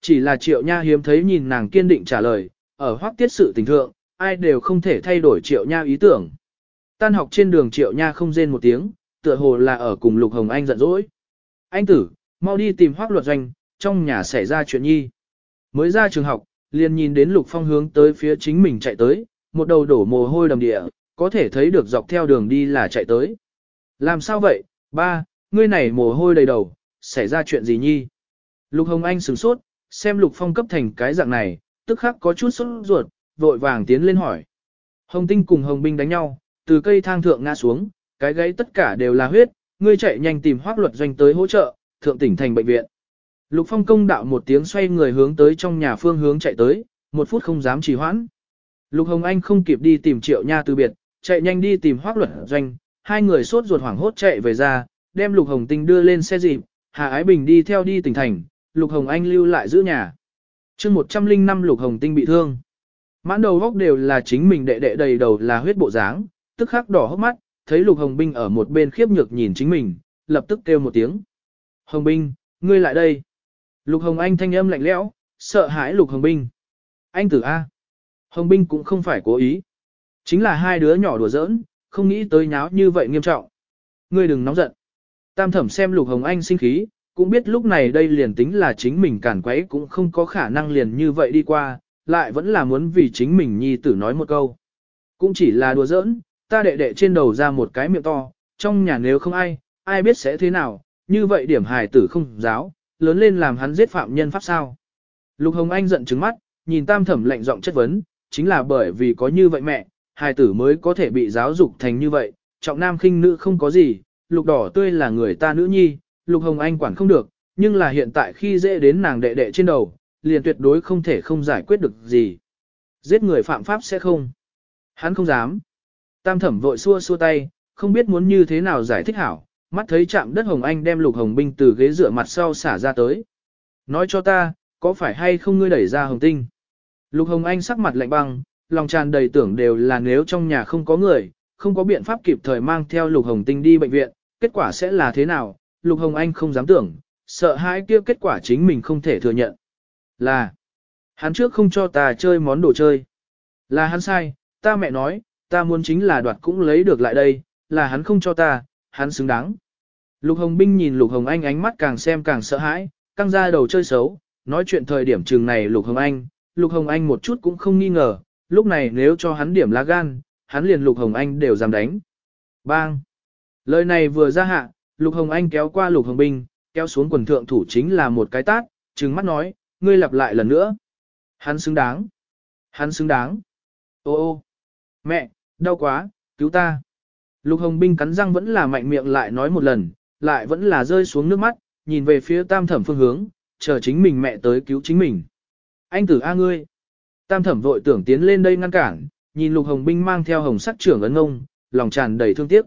Chỉ là triệu nha hiếm thấy nhìn nàng kiên định trả lời, ở hoác tiết sự tình thượng, ai đều không thể thay đổi triệu nha ý tưởng. Tan học trên đường triệu nha không rên một tiếng, tựa hồ là ở cùng Lục Hồng Anh giận dỗi. Anh tử, mau đi tìm hoác luật doanh, trong nhà xảy ra chuyện nhi. Mới ra trường học, liền nhìn đến Lục Phong hướng tới phía chính mình chạy tới, một đầu đổ mồ hôi đầm địa, có thể thấy được dọc theo đường đi là chạy tới. Làm sao vậy, ba, ngươi này mồ hôi đầy đầu, xảy ra chuyện gì nhi? Lục Hồng Anh sửng sốt, xem Lục Phong cấp thành cái dạng này, tức khắc có chút sốt ruột, vội vàng tiến lên hỏi. Hồng Tinh cùng Hồng Binh đánh nhau, từ cây thang thượng ngã xuống, cái gáy tất cả đều là huyết, ngươi chạy nhanh tìm hoác luật doanh tới hỗ trợ, thượng tỉnh thành bệnh viện. Lục Phong công đạo một tiếng xoay người hướng tới trong nhà phương hướng chạy tới, một phút không dám trì hoãn. Lục Hồng Anh không kịp đi tìm Triệu Nha từ biệt, chạy nhanh đi tìm hoác luật doanh, hai người sốt ruột hoảng hốt chạy về ra, đem Lục Hồng Tinh đưa lên xe dịp, Hà Ái Bình đi theo đi tỉnh thành, Lục Hồng Anh lưu lại giữ nhà. chương 105 Lục Hồng Tinh bị thương. Mãn đầu góc đều là chính mình đệ đệ đầy đầu là huyết bộ dáng, tức khắc đỏ hốc mắt, thấy Lục Hồng Binh ở một bên khiếp nhược nhìn chính mình, lập tức kêu một tiếng. Hồng Binh, ngươi lại đây. Lục Hồng Anh thanh âm lạnh lẽo, sợ hãi Lục Hồng Binh. Anh tử A. Hồng Binh cũng không phải cố ý. Chính là hai đứa nhỏ đùa giỡn, không nghĩ tới nháo như vậy nghiêm trọng. Ngươi đừng nóng giận. Tam thẩm xem Lục Hồng Anh sinh khí, cũng biết lúc này đây liền tính là chính mình cản quấy cũng không có khả năng liền như vậy đi qua, lại vẫn là muốn vì chính mình nhi tử nói một câu. Cũng chỉ là đùa giỡn, ta đệ đệ trên đầu ra một cái miệng to, trong nhà nếu không ai, ai biết sẽ thế nào, như vậy điểm hài tử không giáo, lớn lên làm hắn giết phạm nhân pháp sao. Lục Hồng Anh giận trứng mắt, nhìn tam thẩm lạnh giọng chất vấn, chính là bởi vì có như vậy mẹ, hài tử mới có thể bị giáo dục thành như vậy, trọng nam khinh nữ không có gì, lục đỏ tươi là người ta nữ nhi, lục hồng anh quản không được, nhưng là hiện tại khi dễ đến nàng đệ đệ trên đầu, liền tuyệt đối không thể không giải quyết được gì. Giết người phạm pháp sẽ không. Hắn không dám. Tam thẩm vội xua xua tay, không biết muốn như thế nào giải thích hảo, mắt thấy chạm đất hồng anh đem lục hồng binh từ ghế dựa mặt sau xả ra tới. Nói cho ta, có phải hay không ngươi đẩy ra hồng tinh? Lục hồng anh sắc mặt lạnh băng, lòng tràn đầy tưởng đều là nếu trong nhà không có người, không có biện pháp kịp thời mang theo Lục Hồng Tinh đi bệnh viện, kết quả sẽ là thế nào, Lục Hồng Anh không dám tưởng, sợ hãi kia kết quả chính mình không thể thừa nhận. Là, hắn trước không cho ta chơi món đồ chơi. Là hắn sai, ta mẹ nói, ta muốn chính là đoạt cũng lấy được lại đây, là hắn không cho ta, hắn xứng đáng. Lục Hồng Binh nhìn Lục Hồng Anh ánh mắt càng xem càng sợ hãi, căng ra đầu chơi xấu, nói chuyện thời điểm trường này Lục Hồng Anh, Lục Hồng Anh một chút cũng không nghi ngờ, lúc này nếu cho hắn điểm lá gan, hắn liền Lục Hồng Anh đều dám đánh. Bang! Lời này vừa ra hạ, Lục Hồng Anh kéo qua Lục Hồng Binh, kéo xuống quần thượng thủ chính là một cái tát, trừng mắt nói, ngươi lặp lại lần nữa. Hắn xứng đáng. Hắn xứng đáng. Ô ô! Mẹ, đau quá, cứu ta. Lục Hồng Binh cắn răng vẫn là mạnh miệng lại nói một lần, lại vẫn là rơi xuống nước mắt, nhìn về phía tam thẩm phương hướng, chờ chính mình mẹ tới cứu chính mình. Anh tử A ngươi. Tam thẩm vội tưởng tiến lên đây ngăn cản, nhìn lục hồng binh mang theo hồng sắc trưởng ấn ngông, lòng tràn đầy thương tiếc.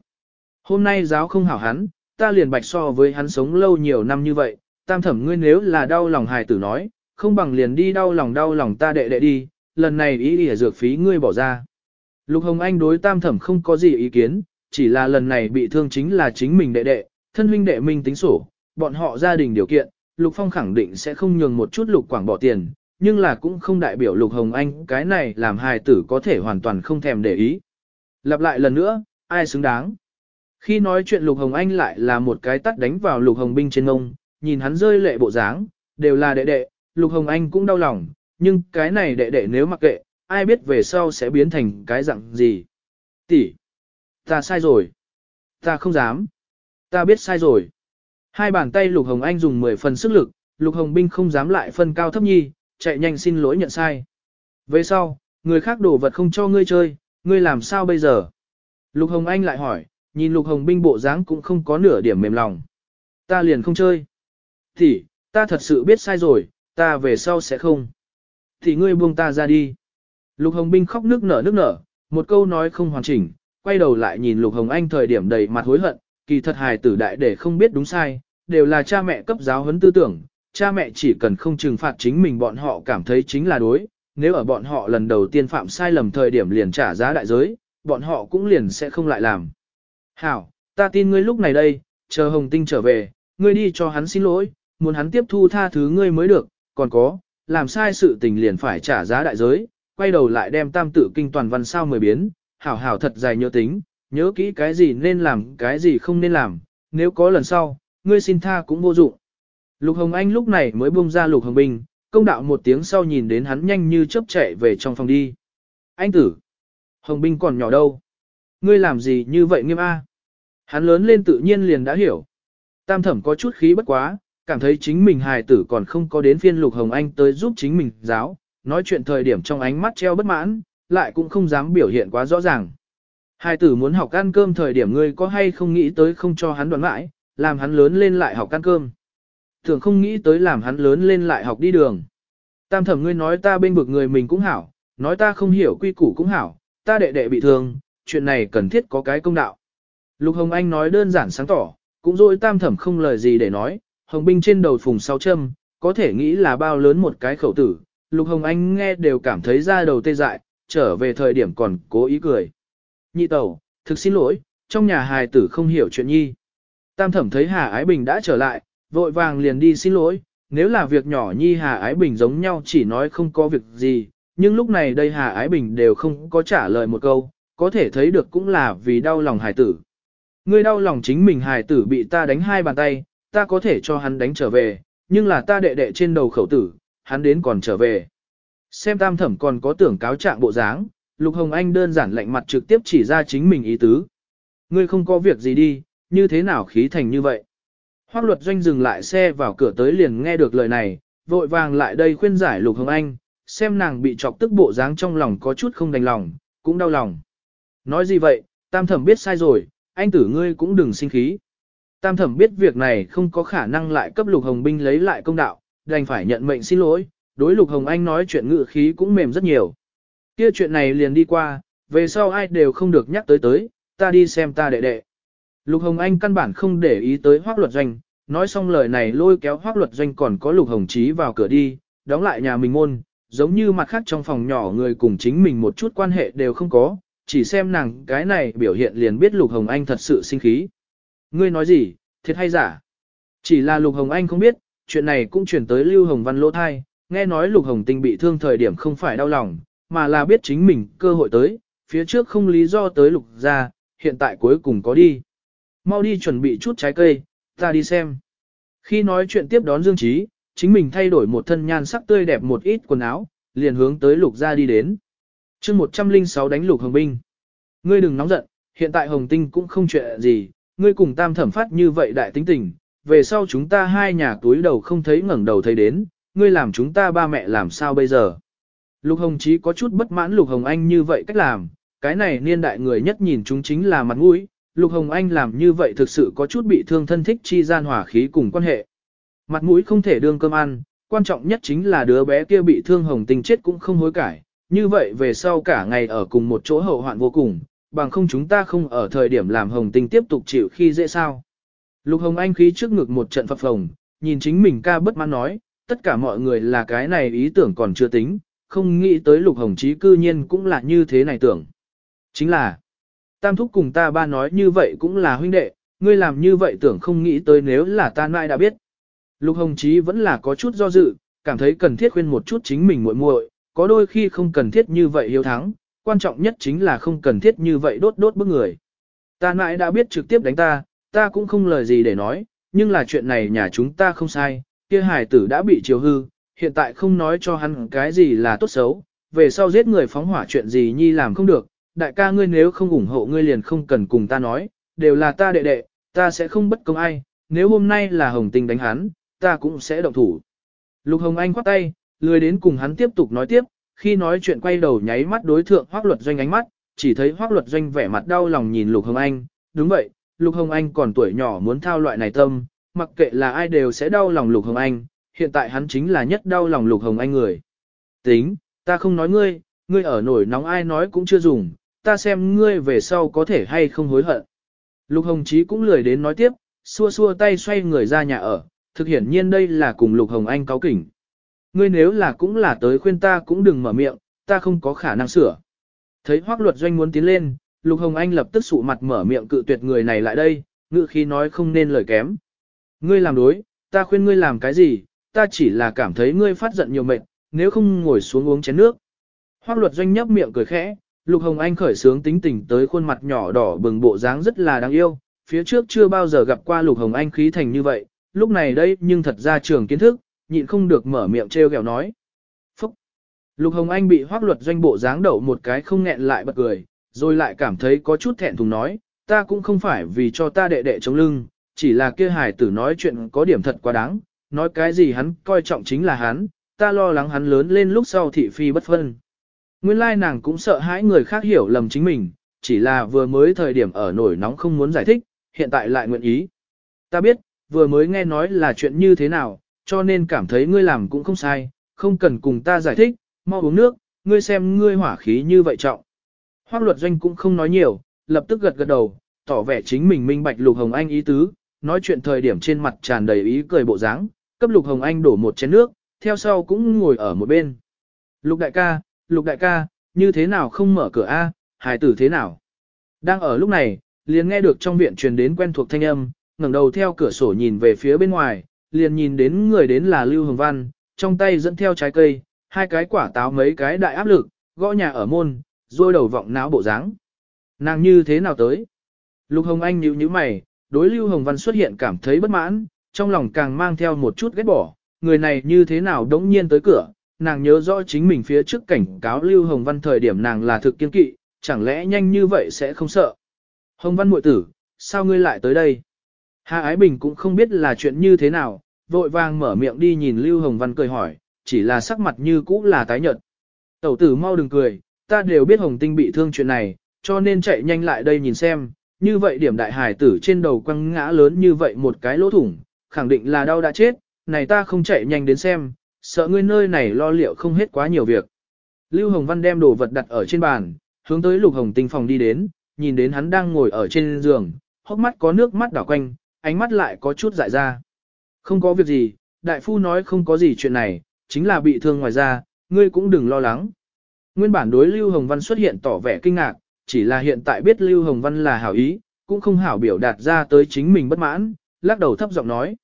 Hôm nay giáo không hảo hắn, ta liền bạch so với hắn sống lâu nhiều năm như vậy, tam thẩm ngươi nếu là đau lòng hài tử nói, không bằng liền đi đau lòng đau lòng ta đệ đệ đi, lần này ý ỉa dược phí ngươi bỏ ra. Lục Hồng Anh đối tam thẩm không có gì ý kiến, chỉ là lần này bị thương chính là chính mình đệ đệ, thân huynh đệ minh tính sổ, bọn họ gia đình điều kiện, Lục Phong khẳng định sẽ không nhường một chút Lục Quảng bỏ tiền, nhưng là cũng không đại biểu Lục Hồng Anh cái này làm hài tử có thể hoàn toàn không thèm để ý. Lặp lại lần nữa, ai xứng đáng? Khi nói chuyện Lục Hồng Anh lại là một cái tắt đánh vào Lục Hồng Binh trên ngông, nhìn hắn rơi lệ bộ dáng, đều là đệ đệ, Lục Hồng Anh cũng đau lòng, nhưng cái này đệ đệ nếu mặc kệ, ai biết về sau sẽ biến thành cái dạng gì. Tỷ, ta sai rồi. Ta không dám. Ta biết sai rồi. Hai bàn tay Lục Hồng Anh dùng 10 phần sức lực, Lục Hồng Binh không dám lại phân cao thấp nhi, chạy nhanh xin lỗi nhận sai. Về sau, người khác đổ vật không cho ngươi chơi, ngươi làm sao bây giờ? Lục Hồng Anh lại hỏi, nhìn Lục Hồng binh bộ dáng cũng không có nửa điểm mềm lòng. Ta liền không chơi. Thì, ta thật sự biết sai rồi, ta về sau sẽ không. Thì ngươi buông ta ra đi. Lục Hồng binh khóc nước nở nước nở, một câu nói không hoàn chỉnh, quay đầu lại nhìn Lục Hồng Anh thời điểm đầy mặt hối hận, kỳ thật hài tử đại để không biết đúng sai, đều là cha mẹ cấp giáo huấn tư tưởng, cha mẹ chỉ cần không trừng phạt chính mình bọn họ cảm thấy chính là đối, nếu ở bọn họ lần đầu tiên phạm sai lầm thời điểm liền trả giá đại giới, bọn họ cũng liền sẽ không lại làm. Hảo, ta tin ngươi lúc này đây, chờ Hồng Tinh trở về, ngươi đi cho hắn xin lỗi, muốn hắn tiếp thu tha thứ ngươi mới được, còn có, làm sai sự tình liền phải trả giá đại giới, quay đầu lại đem tam tự kinh toàn văn sao mười biến, hảo hảo thật dài nhớ tính, nhớ kỹ cái gì nên làm, cái gì không nên làm, nếu có lần sau, ngươi xin tha cũng vô dụng. Lục Hồng Anh lúc này mới buông ra Lục Hồng Bình, công đạo một tiếng sau nhìn đến hắn nhanh như chớp chạy về trong phòng đi. Anh tử! Hồng Bình còn nhỏ đâu? Ngươi làm gì như vậy nghiêm a? Hắn lớn lên tự nhiên liền đã hiểu. Tam thẩm có chút khí bất quá, cảm thấy chính mình hài tử còn không có đến phiên Lục Hồng Anh tới giúp chính mình giáo, nói chuyện thời điểm trong ánh mắt treo bất mãn, lại cũng không dám biểu hiện quá rõ ràng. Hài tử muốn học ăn cơm thời điểm ngươi có hay không nghĩ tới không cho hắn đoán mãi, làm hắn lớn lên lại học ăn cơm. Thường không nghĩ tới làm hắn lớn lên lại học đi đường. Tam thẩm ngươi nói ta bên vực người mình cũng hảo, nói ta không hiểu quy củ cũng hảo, ta đệ đệ bị thương, chuyện này cần thiết có cái công đạo. Lục Hồng Anh nói đơn giản sáng tỏ, cũng rồi tam thẩm không lời gì để nói, Hồng binh trên đầu phùng sáu châm, có thể nghĩ là bao lớn một cái khẩu tử. Lục Hồng Anh nghe đều cảm thấy ra đầu tê dại, trở về thời điểm còn cố ý cười. Nhị tẩu, thực xin lỗi, trong nhà hài tử không hiểu chuyện nhi. Tam thẩm thấy Hà Ái Bình đã trở lại, vội vàng liền đi xin lỗi, nếu là việc nhỏ nhi Hà Ái Bình giống nhau chỉ nói không có việc gì, nhưng lúc này đây Hà Ái Bình đều không có trả lời một câu, có thể thấy được cũng là vì đau lòng hài tử. Ngươi đau lòng chính mình hài tử bị ta đánh hai bàn tay, ta có thể cho hắn đánh trở về, nhưng là ta đệ đệ trên đầu khẩu tử, hắn đến còn trở về. Xem tam thẩm còn có tưởng cáo trạng bộ dáng, Lục Hồng Anh đơn giản lạnh mặt trực tiếp chỉ ra chính mình ý tứ. Ngươi không có việc gì đi, như thế nào khí thành như vậy? Hoác luật doanh dừng lại xe vào cửa tới liền nghe được lời này, vội vàng lại đây khuyên giải Lục Hồng Anh, xem nàng bị chọc tức bộ dáng trong lòng có chút không đành lòng, cũng đau lòng. Nói gì vậy, tam thẩm biết sai rồi, anh tử ngươi cũng đừng sinh khí. Tam thẩm biết việc này không có khả năng lại cấp Lục Hồng Binh lấy lại công đạo, đành phải nhận mệnh xin lỗi, đối Lục Hồng Anh nói chuyện ngự khí cũng mềm rất nhiều. Kia chuyện này liền đi qua, về sau ai đều không được nhắc tới tới, ta đi xem ta đệ đệ. Lục Hồng Anh căn bản không để ý tới hoác luật doanh, nói xong lời này lôi kéo hoác luật doanh còn có Lục Hồng trí vào cửa đi, đóng lại nhà mình môn, giống như mặt khác trong phòng nhỏ người cùng chính mình một chút quan hệ đều không có, chỉ xem nàng cái này biểu hiện liền biết Lục Hồng Anh thật sự sinh khí. Ngươi nói gì, thiệt hay giả? Chỉ là Lục Hồng Anh không biết, chuyện này cũng chuyển tới Lưu Hồng Văn lỗ thai, nghe nói Lục Hồng Tinh bị thương thời điểm không phải đau lòng, mà là biết chính mình cơ hội tới, phía trước không lý do tới Lục ra, hiện tại cuối cùng có đi. Mau đi chuẩn bị chút trái cây, ta đi xem. Khi nói chuyện tiếp đón Dương Trí, chính mình thay đổi một thân nhan sắc tươi đẹp một ít quần áo, liền hướng tới Lục ra đi đến. chương 106 đánh Lục Hồng Binh. Ngươi đừng nóng giận, hiện tại Hồng Tinh cũng không chuyện gì, ngươi cùng tam thẩm phát như vậy đại tính tình, về sau chúng ta hai nhà túi đầu không thấy ngẩng đầu thấy đến, ngươi làm chúng ta ba mẹ làm sao bây giờ. Lục Hồng Chí có chút bất mãn Lục Hồng Anh như vậy cách làm, cái này niên đại người nhất nhìn chúng chính là mặt mũi, Lục Hồng Anh làm như vậy thực sự có chút bị thương thân thích chi gian hỏa khí cùng quan hệ. Mặt mũi không thể đương cơm ăn, quan trọng nhất chính là đứa bé kia bị thương Hồng Tinh chết cũng không hối cải, như vậy về sau cả ngày ở cùng một chỗ hậu hoạn vô cùng, bằng không chúng ta không ở thời điểm làm Hồng Tinh tiếp tục chịu khi dễ sao. Lục Hồng Anh khí trước ngực một trận phập phồng, nhìn chính mình ca bất mãn nói, tất cả mọi người là cái này ý tưởng còn chưa tính, không nghĩ tới Lục Hồng Chí cư nhiên cũng là như thế này tưởng. Chính là, Tam Thúc cùng ta ba nói như vậy cũng là huynh đệ, ngươi làm như vậy tưởng không nghĩ tới nếu là ta nại đã biết. Lục Hồng Chí vẫn là có chút do dự, cảm thấy cần thiết khuyên một chút chính mình muội muội, có đôi khi không cần thiết như vậy hiếu thắng, quan trọng nhất chính là không cần thiết như vậy đốt đốt bức người. Ta nãi đã biết trực tiếp đánh ta, ta cũng không lời gì để nói, nhưng là chuyện này nhà chúng ta không sai, kia hải tử đã bị chiều hư, hiện tại không nói cho hắn cái gì là tốt xấu, về sau giết người phóng hỏa chuyện gì nhi làm không được, đại ca ngươi nếu không ủng hộ ngươi liền không cần cùng ta nói, đều là ta đệ đệ, ta sẽ không bất công ai, nếu hôm nay là Hồng Tinh đánh hắn, ta cũng sẽ động thủ. Lục Hồng Anh khoát tay, lười đến cùng hắn tiếp tục nói tiếp, khi nói chuyện quay đầu nháy mắt đối thượng Hoác Luật Doanh ánh mắt, chỉ thấy Hoác Luật Doanh vẻ mặt đau lòng nhìn Lục Hồng Anh, đúng vậy, Lục Hồng Anh còn tuổi nhỏ muốn thao loại này tâm, mặc kệ là ai đều sẽ đau lòng Lục Hồng Anh, hiện tại hắn chính là nhất đau lòng Lục Hồng Anh người. Tính, ta không nói ngươi, ngươi ở nổi nóng ai nói cũng chưa dùng, ta xem ngươi về sau có thể hay không hối hận. Lục Hồng Chí cũng lười đến nói tiếp, xua xua tay xoay người ra nhà ở, thực hiển nhiên đây là cùng Lục Hồng Anh cáo kỉnh. Ngươi nếu là cũng là tới khuyên ta cũng đừng mở miệng, ta không có khả năng sửa. Thấy hoác luật doanh muốn tiến lên, Lục Hồng Anh lập tức sụ mặt mở miệng cự tuyệt người này lại đây, ngự khi nói không nên lời kém. Ngươi làm đối, ta khuyên ngươi làm cái gì, ta chỉ là cảm thấy ngươi phát giận nhiều mệt, nếu không ngồi xuống uống chén nước. Hoác luật doanh nhấp miệng cười khẽ, Lục Hồng Anh khởi sướng tính tình tới khuôn mặt nhỏ đỏ bừng bộ dáng rất là đáng yêu, phía trước chưa bao giờ gặp qua Lục Hồng Anh khí thành như vậy, lúc này đây nhưng thật ra trường kiến thức, nhịn không được mở miệng trêu ghẹo nói. Phúc! Lục Hồng Anh bị hoác luật doanh bộ dáng đậu một cái không nghẹn lại bật cười, rồi lại cảm thấy có chút thẹn thùng nói, ta cũng không phải vì cho ta đệ đệ chống lưng, chỉ là kia hài tử nói chuyện có điểm thật quá đáng, nói cái gì hắn coi trọng chính là hắn, ta lo lắng hắn lớn lên lúc sau thị phi bất phân. Nguyên lai nàng cũng sợ hãi người khác hiểu lầm chính mình, chỉ là vừa mới thời điểm ở nổi nóng không muốn giải thích, hiện tại lại nguyện ý. Ta biết, vừa mới nghe nói là chuyện như thế nào, cho nên cảm thấy ngươi làm cũng không sai, không cần cùng ta giải thích, mau uống nước, ngươi xem ngươi hỏa khí như vậy trọng. Hoác luật doanh cũng không nói nhiều, lập tức gật gật đầu, tỏ vẻ chính mình minh bạch Lục Hồng Anh ý tứ, nói chuyện thời điểm trên mặt tràn đầy ý cười bộ dáng, cấp Lục Hồng Anh đổ một chén nước, theo sau cũng ngồi ở một bên. Lục đại ca, Lục đại ca, như thế nào không mở cửa A, hài tử thế nào? Đang ở lúc này, liền nghe được trong viện truyền đến quen thuộc thanh âm, ngẩng đầu theo cửa sổ nhìn về phía bên ngoài, liền nhìn đến người đến là Lưu Hồng Văn, trong tay dẫn theo trái cây, hai cái quả táo mấy cái đại áp lực, gõ nhà ở môn, rồi đầu vọng não bộ dáng. Nàng như thế nào tới? Lục Hồng Anh nhíu nhíu mày, đối Lưu Hồng Văn xuất hiện cảm thấy bất mãn, trong lòng càng mang theo một chút ghét bỏ, người này như thế nào đống nhiên tới cửa, nàng nhớ rõ chính mình phía trước cảnh cáo Lưu Hồng Văn thời điểm nàng là thực kiên kỵ, chẳng lẽ nhanh như vậy sẽ không sợ. Hồng Văn muội tử, sao ngươi lại tới đây? Hà Ái Bình cũng không biết là chuyện như thế nào, vội vàng mở miệng đi nhìn Lưu Hồng Văn cười hỏi, chỉ là sắc mặt như cũ là tái nhợt. Tẩu tử mau đừng cười, ta đều biết Hồng Tinh bị thương chuyện này, cho nên chạy nhanh lại đây nhìn xem, như vậy điểm đại hải tử trên đầu quăng ngã lớn như vậy một cái lỗ thủng, khẳng định là đau đã chết, này ta không chạy nhanh đến xem, sợ ngươi nơi này lo liệu không hết quá nhiều việc. Lưu Hồng Văn đem đồ vật đặt ở trên bàn, hướng tới Lục Hồng Tinh phòng đi đến, nhìn đến hắn đang ngồi ở trên giường, hốc mắt có nước mắt đảo quanh, ánh mắt lại có chút dại ra. Không có việc gì, đại phu nói không có gì chuyện này, chính là bị thương ngoài ra, ngươi cũng đừng lo lắng. Nguyên bản đối Lưu Hồng Văn xuất hiện tỏ vẻ kinh ngạc, chỉ là hiện tại biết Lưu Hồng Văn là hảo ý, cũng không hảo biểu đạt ra tới chính mình bất mãn, lắc đầu thấp giọng nói.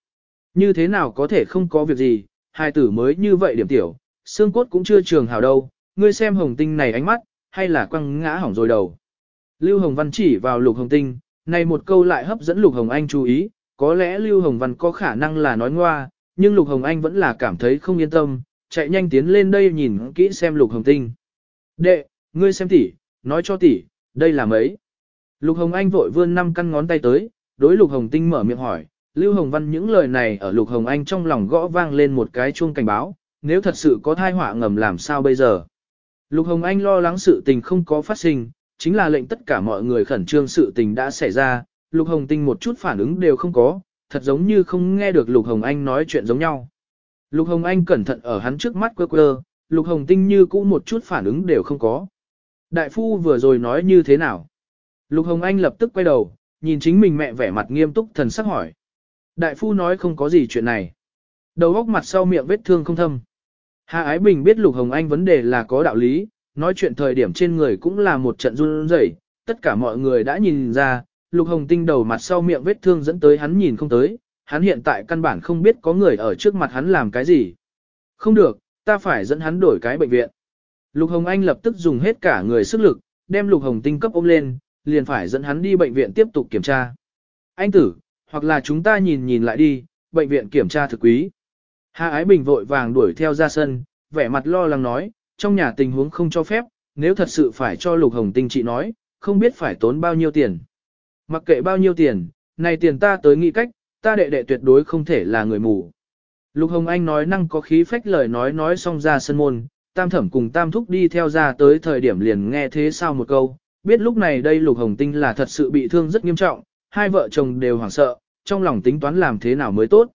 Như thế nào có thể không có việc gì, hai tử mới như vậy điểm tiểu, xương cốt cũng chưa trường hảo đâu, ngươi xem hồng tinh này ánh mắt, hay là quăng ngã hỏng rồi đầu. Lưu Hồng Văn chỉ vào lục hồng tinh, này một câu lại hấp dẫn lục hồng anh chú ý, có lẽ Lưu Hồng Văn có khả năng là nói ngoa, nhưng lục hồng anh vẫn là cảm thấy không yên tâm, chạy nhanh tiến lên đây nhìn kỹ xem lục hồng tinh. Đệ, ngươi xem tỷ, nói cho tỷ, đây là mấy. Lục hồng anh vội vươn năm căn ngón tay tới, đối lục hồng tinh mở miệng hỏi, Lưu Hồng Văn những lời này ở Lục Hồng Anh trong lòng gõ vang lên một cái chuông cảnh báo, nếu thật sự có thai họa ngầm làm sao bây giờ. Lục Hồng Anh lo lắng sự tình không có phát sinh, chính là lệnh tất cả mọi người khẩn trương sự tình đã xảy ra, Lục Hồng Tinh một chút phản ứng đều không có, thật giống như không nghe được Lục Hồng Anh nói chuyện giống nhau. Lục Hồng Anh cẩn thận ở hắn trước mắt quơ quơ, Lục Hồng Tinh như cũ một chút phản ứng đều không có. Đại phu vừa rồi nói như thế nào? Lục Hồng Anh lập tức quay đầu, nhìn chính mình mẹ vẻ mặt nghiêm túc thần sắc hỏi. Đại phu nói không có gì chuyện này. Đầu góc mặt sau miệng vết thương không thâm. Hà Ái Bình biết Lục Hồng Anh vấn đề là có đạo lý, nói chuyện thời điểm trên người cũng là một trận run rẩy, tất cả mọi người đã nhìn ra, Lục Hồng Tinh đầu mặt sau miệng vết thương dẫn tới hắn nhìn không tới, hắn hiện tại căn bản không biết có người ở trước mặt hắn làm cái gì. Không được, ta phải dẫn hắn đổi cái bệnh viện. Lục Hồng Anh lập tức dùng hết cả người sức lực, đem Lục Hồng Tinh cấp ôm lên, liền phải dẫn hắn đi bệnh viện tiếp tục kiểm tra. Anh tử, hoặc là chúng ta nhìn nhìn lại đi, bệnh viện kiểm tra thực quý. Hà Ái Bình vội vàng đuổi theo ra sân, vẻ mặt lo lắng nói, trong nhà tình huống không cho phép, nếu thật sự phải cho Lục Hồng Tinh chị nói, không biết phải tốn bao nhiêu tiền. Mặc kệ bao nhiêu tiền, này tiền ta tới nghĩ cách, ta đệ đệ tuyệt đối không thể là người mù. Lục Hồng Anh nói năng có khí phách lời nói nói xong ra sân môn, tam thẩm cùng tam thúc đi theo ra tới thời điểm liền nghe thế sao một câu, biết lúc này đây Lục Hồng Tinh là thật sự bị thương rất nghiêm trọng, hai vợ chồng đều hoảng sợ, trong lòng tính toán làm thế nào mới tốt.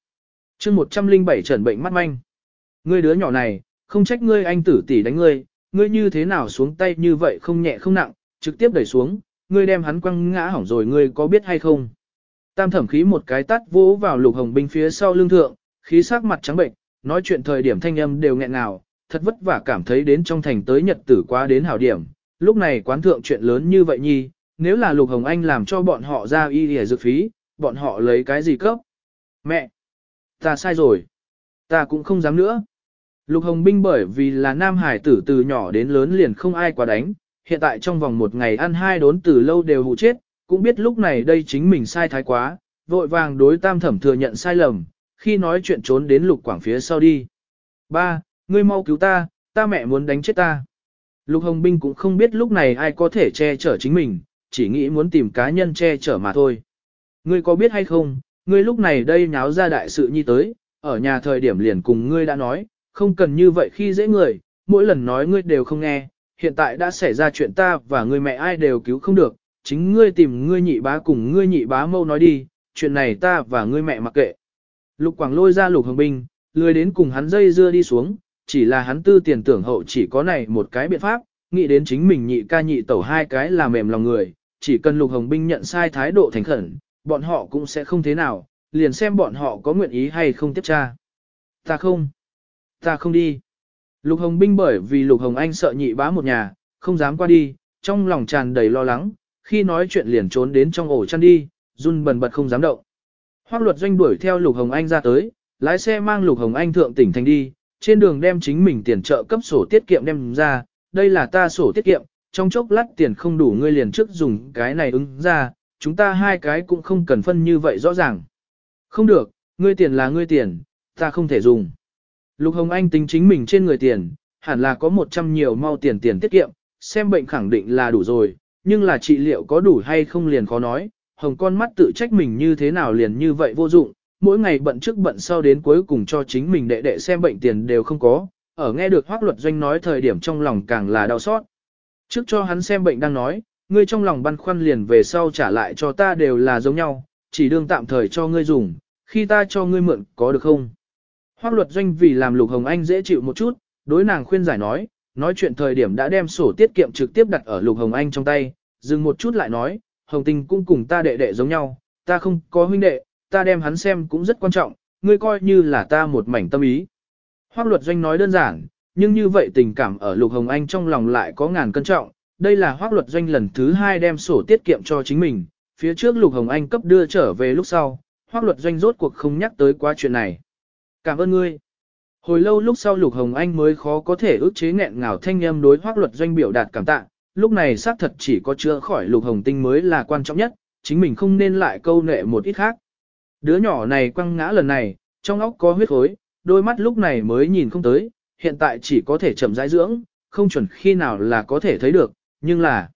chương 107 trần bệnh mắt manh. Ngươi đứa nhỏ này, không trách ngươi anh tử tỷ đánh ngươi, ngươi như thế nào xuống tay như vậy không nhẹ không nặng, trực tiếp đẩy xuống, ngươi đem hắn quăng ngã hỏng rồi ngươi có biết hay không. Tam thẩm khí một cái tắt vỗ vào lục hồng binh phía sau lưng thượng, khí sắc mặt trắng bệnh, nói chuyện thời điểm thanh âm đều nghẹn ngào, thật vất vả cảm thấy đến trong thành tới nhật tử quá đến hảo điểm, lúc này quán thượng chuyện lớn như vậy nhi, nếu là Lục Hồng Anh làm cho bọn họ ra y để dược phí, bọn họ lấy cái gì cấp? Mẹ! Ta sai rồi. Ta cũng không dám nữa. Lục Hồng Binh bởi vì là nam hải tử từ nhỏ đến lớn liền không ai quá đánh, hiện tại trong vòng một ngày ăn hai đốn từ lâu đều hụ chết, cũng biết lúc này đây chính mình sai thái quá, vội vàng đối tam thẩm thừa nhận sai lầm, khi nói chuyện trốn đến lục quảng phía sau đi. Ba, ngươi mau cứu ta, ta mẹ muốn đánh chết ta. Lục Hồng Binh cũng không biết lúc này ai có thể che chở chính mình, chỉ nghĩ muốn tìm cá nhân che chở mà thôi. Ngươi có biết hay không, ngươi lúc này đây nháo ra đại sự nhi tới, ở nhà thời điểm liền cùng ngươi đã nói, không cần như vậy khi dễ người, mỗi lần nói ngươi đều không nghe, hiện tại đã xảy ra chuyện ta và ngươi mẹ ai đều cứu không được, chính ngươi tìm ngươi nhị bá cùng ngươi nhị bá mâu nói đi, chuyện này ta và ngươi mẹ mặc kệ. Lục Quảng lôi ra lục hồng binh, lười đến cùng hắn dây dưa đi xuống, chỉ là hắn tư tiền tưởng hậu chỉ có này một cái biện pháp, nghĩ đến chính mình nhị ca nhị tẩu hai cái là mềm lòng người, chỉ cần lục hồng binh nhận sai thái độ thành khẩn, bọn họ cũng sẽ không thế nào, liền xem bọn họ có nguyện ý hay không tiếp tra. Ta không. Ta không đi. Lục hồng binh bởi vì lục hồng anh sợ nhị bá một nhà, không dám qua đi, trong lòng tràn đầy lo lắng, khi nói chuyện liền trốn đến trong ổ chăn đi, run bần bật không dám động. Hoác luật doanh đuổi theo Lục Hồng Anh ra tới, lái xe mang Lục Hồng Anh thượng tỉnh thành đi, trên đường đem chính mình tiền trợ cấp sổ tiết kiệm đem ra, đây là ta sổ tiết kiệm, trong chốc lát tiền không đủ ngươi liền trước dùng cái này ứng ra, chúng ta hai cái cũng không cần phân như vậy rõ ràng. Không được, ngươi tiền là ngươi tiền, ta không thể dùng. Lục Hồng Anh tính chính mình trên người tiền, hẳn là có 100 nhiều mau tiền tiền tiết kiệm, xem bệnh khẳng định là đủ rồi, nhưng là trị liệu có đủ hay không liền khó nói, hồng con mắt tự trách mình như thế nào liền như vậy vô dụng, mỗi ngày bận trước bận sau đến cuối cùng cho chính mình đệ đệ xem bệnh tiền đều không có, ở nghe được hoác luật doanh nói thời điểm trong lòng càng là đau xót. Trước cho hắn xem bệnh đang nói, ngươi trong lòng băn khoăn liền về sau trả lại cho ta đều là giống nhau, chỉ đương tạm thời cho ngươi dùng, khi ta cho ngươi mượn có được không? Hoác luật doanh vì làm lục hồng anh dễ chịu một chút, đối nàng khuyên giải nói, nói chuyện thời điểm đã đem sổ tiết kiệm trực tiếp đặt ở lục hồng anh trong tay, dừng một chút lại nói, Hồng Tình cũng cùng ta đệ đệ giống nhau, ta không có huynh đệ, ta đem hắn xem cũng rất quan trọng, ngươi coi như là ta một mảnh tâm ý. Hoác luật doanh nói đơn giản, nhưng như vậy tình cảm ở Lục Hồng Anh trong lòng lại có ngàn cân trọng, đây là hoác luật doanh lần thứ hai đem sổ tiết kiệm cho chính mình, phía trước Lục Hồng Anh cấp đưa trở về lúc sau, hoác luật doanh rốt cuộc không nhắc tới quá chuyện này. Cảm ơn ngươi. Hồi lâu lúc sau Lục Hồng Anh mới khó có thể ước chế nghẹn ngào thanh âm đối hoác luật doanh biểu đạt cảm tạ, lúc này xác thật chỉ có chữa khỏi lục hồng tinh mới là quan trọng nhất, chính mình không nên lại câu nệ một ít khác. Đứa nhỏ này quăng ngã lần này, trong óc có huyết khối, đôi mắt lúc này mới nhìn không tới, hiện tại chỉ có thể chậm rãi dưỡng, không chuẩn khi nào là có thể thấy được, nhưng là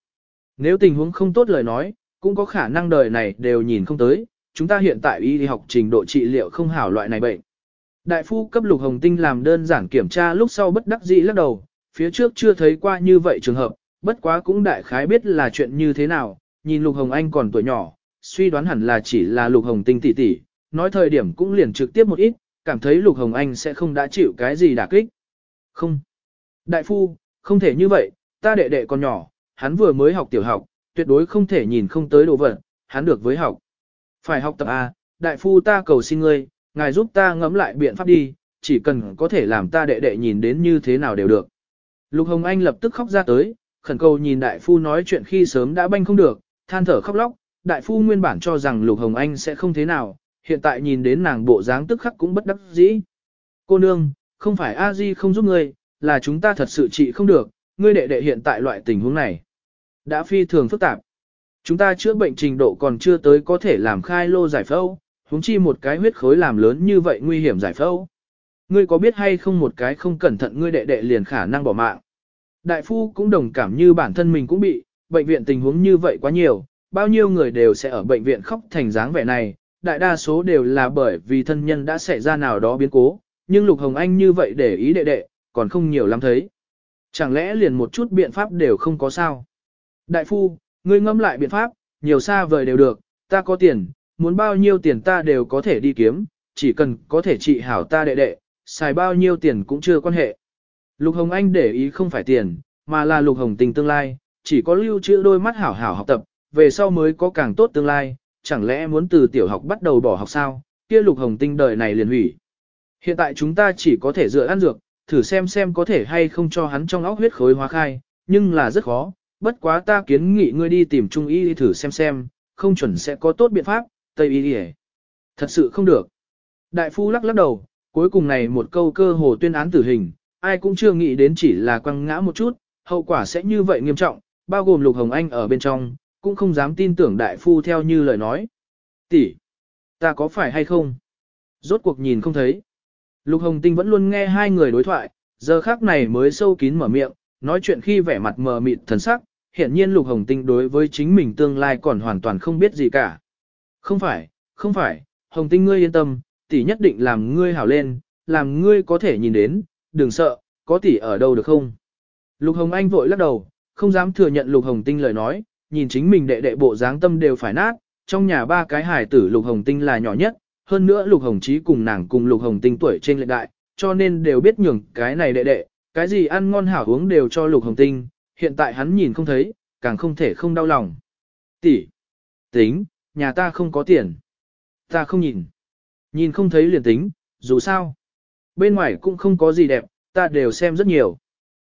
nếu tình huống không tốt lời nói, cũng có khả năng đời này đều nhìn không tới, chúng ta hiện tại y học trình độ trị liệu không hảo loại này bệnh. Đại phu cấp lục hồng tinh làm đơn giản kiểm tra lúc sau bất đắc dĩ lắc đầu, phía trước chưa thấy qua như vậy trường hợp, bất quá cũng đại khái biết là chuyện như thế nào, nhìn Lục Hồng Anh còn tuổi nhỏ, suy đoán hẳn là chỉ là Lục Hồng Tinh tỷ tỷ, nói thời điểm cũng liền trực tiếp một ít, cảm thấy Lục Hồng Anh sẽ không đã chịu cái gì đả kích. Không. Đại phu, không thể như vậy, ta đệ đệ còn nhỏ, hắn vừa mới học tiểu học, tuyệt đối không thể nhìn không tới đồ vật, hắn được với học. Phải học tập A, đại phu ta cầu xin ngươi, ngài giúp ta ngẫm lại biện pháp đi, chỉ cần có thể làm ta đệ đệ nhìn đến như thế nào đều được. Lục Hồng Anh lập tức khóc ra tới, khẩn cầu nhìn đại phu nói chuyện khi sớm đã banh không được, than thở khóc lóc, đại phu nguyên bản cho rằng Lục Hồng Anh sẽ không thế nào, hiện tại nhìn đến nàng bộ dáng tức khắc cũng bất đắc dĩ. Cô nương, không phải a di không giúp ngươi, là chúng ta thật sự trị không được, ngươi đệ đệ hiện tại loại tình huống này. Đã phi thường phức tạp. Chúng ta chữa bệnh trình độ còn chưa tới có thể làm khai lô giải phẫu, huống chi một cái huyết khối làm lớn như vậy nguy hiểm giải phẫu. Ngươi có biết hay không một cái không cẩn thận ngươi đệ đệ liền khả năng bỏ mạng. Đại phu cũng đồng cảm như bản thân mình cũng bị, bệnh viện tình huống như vậy quá nhiều, bao nhiêu người đều sẽ ở bệnh viện khóc thành dáng vẻ này, đại đa số đều là bởi vì thân nhân đã xảy ra nào đó biến cố, nhưng Lục Hồng Anh như vậy để ý đệ đệ, còn không nhiều lắm thấy. Chẳng lẽ liền một chút biện pháp đều không có sao? Đại phu, ngươi ngâm lại biện pháp, nhiều xa vời đều được, ta có tiền, muốn bao nhiêu tiền ta đều có thể đi kiếm, chỉ cần có thể trị hảo ta đệ đệ, xài bao nhiêu tiền cũng chưa quan hệ. Lục Hồng Anh để ý không phải tiền, mà là Lục Hồng tình tương lai, chỉ có lưu trữ đôi mắt hảo hảo học tập, về sau mới có càng tốt tương lai, chẳng lẽ muốn từ tiểu học bắt đầu bỏ học sao, kia Lục Hồng tinh đời này liền hủy. Hiện tại chúng ta chỉ có thể dựa ăn dược, thử xem xem có thể hay không cho hắn trong óc huyết khối hóa khai, nhưng là rất khó, bất quá ta kiến nghị ngươi đi tìm trung y thử xem xem, không chuẩn sẽ có tốt biện pháp, tây y đi Thật sự không được. Đại phu lắc lắc đầu, cuối cùng này một câu cơ hồ tuyên án tử hình, ai cũng chưa nghĩ đến chỉ là quăng ngã một chút, hậu quả sẽ như vậy nghiêm trọng, bao gồm Lục Hồng Anh ở bên trong, cũng không dám tin tưởng đại phu theo như lời nói. Tỷ, ta có phải hay không? Rốt cuộc nhìn không thấy. Lục Hồng Tinh vẫn luôn nghe hai người đối thoại, giờ khác này mới sâu kín mở miệng, nói chuyện khi vẻ mặt mờ mịt thần sắc, hiện nhiên Lục Hồng Tinh đối với chính mình tương lai còn hoàn toàn không biết gì cả. Không phải, không phải, Hồng Tinh ngươi yên tâm, tỷ nhất định làm ngươi hảo lên, làm ngươi có thể nhìn đến, đừng sợ, có tỷ ở đâu được không? Lục Hồng Anh vội lắc đầu, không dám thừa nhận Lục Hồng Tinh lời nói, nhìn chính mình đệ đệ bộ dáng tâm đều phải nát, trong nhà ba cái hài tử Lục Hồng Tinh là nhỏ nhất, hơn nữa Lục Hồng Chí cùng nàng cùng Lục Hồng Tinh tuổi trên lệ đại, cho nên đều biết nhường cái này đệ đệ, cái gì ăn ngon hảo uống đều cho Lục Hồng Tinh, hiện tại hắn nhìn không thấy, càng không thể không đau lòng. Tỷ, tính, nhà ta không có tiền. Ta không nhìn. Nhìn không thấy liền tính, dù sao. Bên ngoài cũng không có gì đẹp, ta đều xem rất nhiều.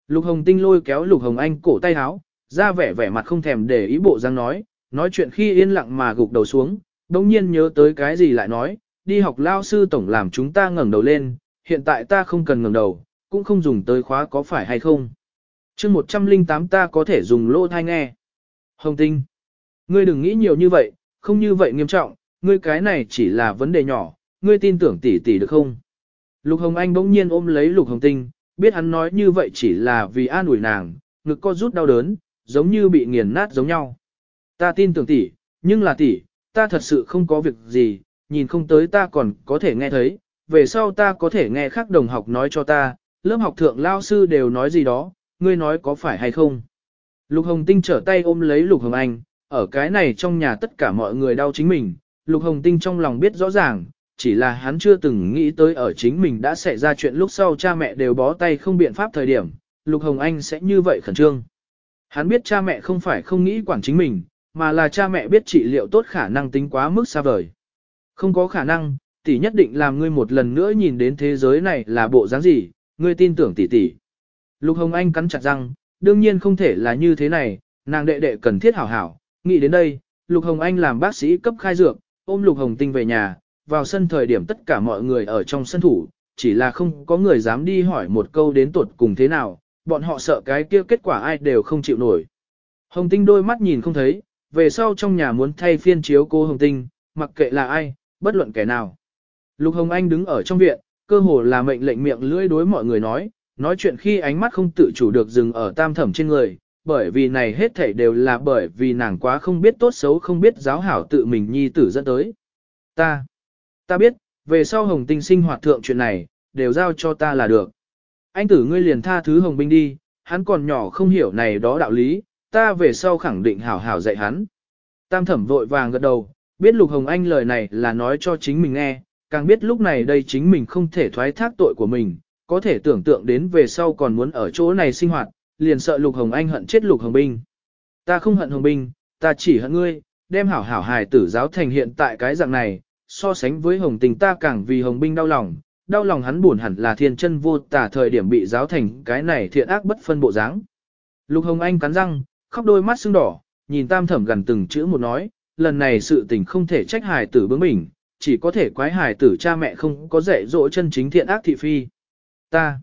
Lục Hồng Tinh lôi kéo Lục Hồng Anh cổ tay háo, ra vẻ vẻ mặt không thèm để ý bộ răng nói, nói chuyện khi yên lặng mà gục đầu xuống, đồng nhiên nhớ tới cái gì lại nói, đi học lao sư tổng làm chúng ta ngẩng đầu lên, hiện tại ta không cần ngẩng đầu, cũng không dùng tới khóa có phải hay không. chương 108 ta có thể dùng lỗ thai nghe. Hồng Tinh, ngươi đừng nghĩ nhiều như vậy, không như vậy nghiêm trọng, ngươi cái này chỉ là vấn đề nhỏ, ngươi tin tưởng tỷ tỷ được không? Lục Hồng Anh bỗng nhiên ôm lấy Lục Hồng Tinh, biết hắn nói như vậy chỉ là vì an ủi nàng, ngực co rút đau đớn, giống như bị nghiền nát giống nhau. Ta tin tưởng tỷ, nhưng là tỷ, ta thật sự không có việc gì, nhìn không tới ta còn có thể nghe thấy, về sau ta có thể nghe khác đồng học nói cho ta, lớp học thượng lao sư đều nói gì đó, ngươi nói có phải hay không. Lục Hồng Tinh trở tay ôm lấy Lục Hồng Anh, ở cái này trong nhà tất cả mọi người đau chính mình, Lục Hồng Tinh trong lòng biết rõ ràng, chỉ là hắn chưa từng nghĩ tới ở chính mình đã xảy ra chuyện lúc sau cha mẹ đều bó tay không biện pháp thời điểm, Lục Hồng Anh sẽ như vậy khẩn trương. Hắn biết cha mẹ không phải không nghĩ quản chính mình, mà là cha mẹ biết trị liệu tốt khả năng tính quá mức xa vời. Không có khả năng, tỷ nhất định làm ngươi một lần nữa nhìn đến thế giới này là bộ dáng gì, ngươi tin tưởng tỷ tỷ. Lục Hồng Anh cắn chặt răng, đương nhiên không thể là như thế này, nàng đệ đệ cần thiết hảo hảo, nghĩ đến đây, Lục Hồng Anh làm bác sĩ cấp khai dược, ôm Lục Hồng Tinh về nhà, vào sân thời điểm tất cả mọi người ở trong sân thủ, chỉ là không có người dám đi hỏi một câu đến tuột cùng thế nào, bọn họ sợ cái kia kết quả ai đều không chịu nổi. Hồng Tinh đôi mắt nhìn không thấy, về sau trong nhà muốn thay phiên chiếu cô Hồng Tinh, mặc kệ là ai, bất luận kẻ nào. Lục Hồng Anh đứng ở trong viện, cơ hồ là mệnh lệnh miệng lưỡi đối mọi người nói, nói chuyện khi ánh mắt không tự chủ được dừng ở tam thẩm trên người, bởi vì này hết thảy đều là bởi vì nàng quá không biết tốt xấu không biết giáo hảo tự mình nhi tử dẫn tới. Ta, ta biết, về sau hồng tinh sinh hoạt thượng chuyện này, đều giao cho ta là được. Anh tử ngươi liền tha thứ hồng binh đi, hắn còn nhỏ không hiểu này đó đạo lý, ta về sau khẳng định hảo hảo dạy hắn. Tam thẩm vội vàng gật đầu, biết lục hồng anh lời này là nói cho chính mình nghe, càng biết lúc này đây chính mình không thể thoái thác tội của mình, có thể tưởng tượng đến về sau còn muốn ở chỗ này sinh hoạt, liền sợ Lục Hồng Anh hận chết Lục Hồng Binh. Ta không hận Hồng Binh, ta chỉ hận ngươi, đem hảo hảo hài tử giáo thành hiện tại cái dạng này, so sánh với Hồng Tình ta càng vì Hồng Binh đau lòng, đau lòng hắn buồn hẳn là thiên chân vô tả thời điểm bị giáo thành cái này thiện ác bất phân bộ dáng. Lục Hồng Anh cắn răng, khóc đôi mắt sưng đỏ, nhìn tam thẩm gần từng chữ một nói, lần này sự tình không thể trách hài tử bướng bỉnh, chỉ có thể quái hài tử cha mẹ không có dạy dỗ chân chính thiện ác thị phi. Ta,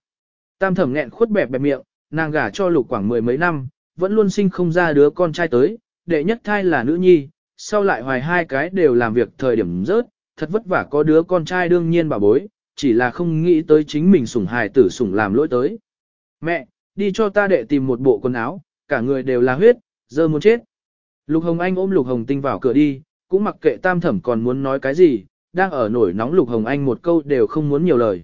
tam thẩm nghẹn khuất bẹp bẹp miệng, nàng gả cho lục quảng mười mấy năm, vẫn luôn sinh không ra đứa con trai tới, đệ nhất thai là nữ nhi, sau lại hoài hai cái đều làm việc thời điểm rớt, thật vất vả có đứa con trai đương nhiên bà bối, chỉ là không nghĩ tới chính mình sủng hài tử sủng làm lỗi tới. Mẹ, đi cho ta đệ tìm một bộ quần áo, cả người đều là huyết, giờ muốn chết. Lục Hồng Anh ôm Lục Hồng Tinh vào cửa đi, cũng mặc kệ tam thẩm còn muốn nói cái gì, đang ở nổi nóng Lục Hồng Anh một câu đều không muốn nhiều lời.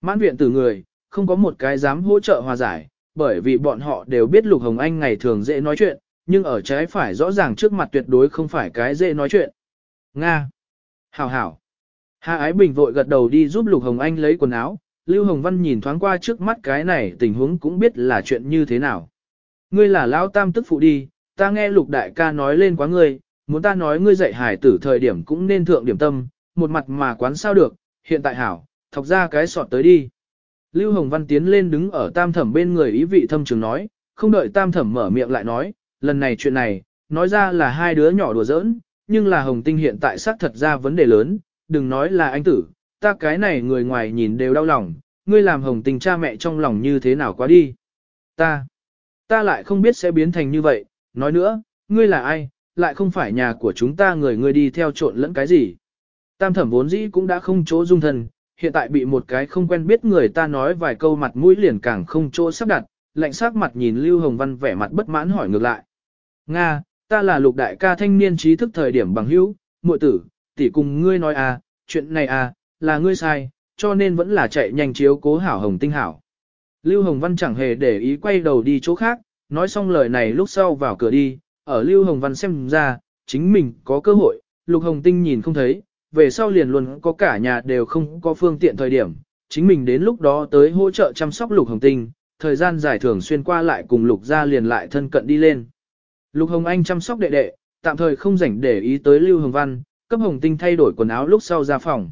Mãn viện tử người, không có một cái dám hỗ trợ hòa giải, bởi vì bọn họ đều biết Lục Hồng Anh ngày thường dễ nói chuyện, nhưng ở trái phải rõ ràng trước mặt tuyệt đối không phải cái dễ nói chuyện. Nga. Hảo hảo. Hạ Ái Bình vội gật đầu đi giúp Lục Hồng Anh lấy quần áo, Lưu Hồng Văn nhìn thoáng qua trước mắt cái này tình huống cũng biết là chuyện như thế nào. Ngươi là Lão Tam tức phụ đi, ta nghe Lục Đại ca nói lên quá ngươi, muốn ta nói ngươi dạy hải tử thời điểm cũng nên thượng điểm tâm, một mặt mà quán sao được, hiện tại hảo, thọc ra cái sọt tới đi. Lưu Hồng Văn tiến lên đứng ở tam thẩm bên người ý vị thâm trường nói, không đợi tam thẩm mở miệng lại nói, lần này chuyện này, nói ra là hai đứa nhỏ đùa giỡn, nhưng là Hồng Tinh hiện tại xác thật ra vấn đề lớn, đừng nói là anh tử, ta cái này người ngoài nhìn đều đau lòng, ngươi làm hồng Tinh cha mẹ trong lòng như thế nào quá đi. Ta, ta lại không biết sẽ biến thành như vậy, nói nữa, ngươi là ai, lại không phải nhà của chúng ta người ngươi đi theo trộn lẫn cái gì. Tam thẩm vốn dĩ cũng đã không chỗ dung thân, hiện tại bị một cái không quen biết người ta nói vài câu mặt mũi liền càng không chỗ sắp đặt, lạnh sắc mặt nhìn Lưu Hồng Văn vẻ mặt bất mãn hỏi ngược lại. Nga, ta là lục đại ca thanh niên trí thức thời điểm bằng hữu, muội tử, tỷ cùng ngươi nói à, chuyện này à, là ngươi sai, cho nên vẫn là chạy nhanh chiếu cố hảo hồng tinh hảo. Lưu Hồng Văn chẳng hề để ý quay đầu đi chỗ khác, nói xong lời này lúc sau vào cửa đi, ở Lưu Hồng Văn xem ra, chính mình có cơ hội, Lục Hồng Tinh nhìn không thấy, về sau liền luôn có cả nhà đều không có phương tiện thời điểm, chính mình đến lúc đó tới hỗ trợ chăm sóc Lục Hồng Tinh, thời gian dài thường xuyên qua lại cùng Lục gia liền lại thân cận đi lên. Lục Hồng Anh chăm sóc đệ đệ, tạm thời không rảnh để ý tới Lưu Hồng Văn, cấp Hồng Tinh thay đổi quần áo lúc sau ra phòng.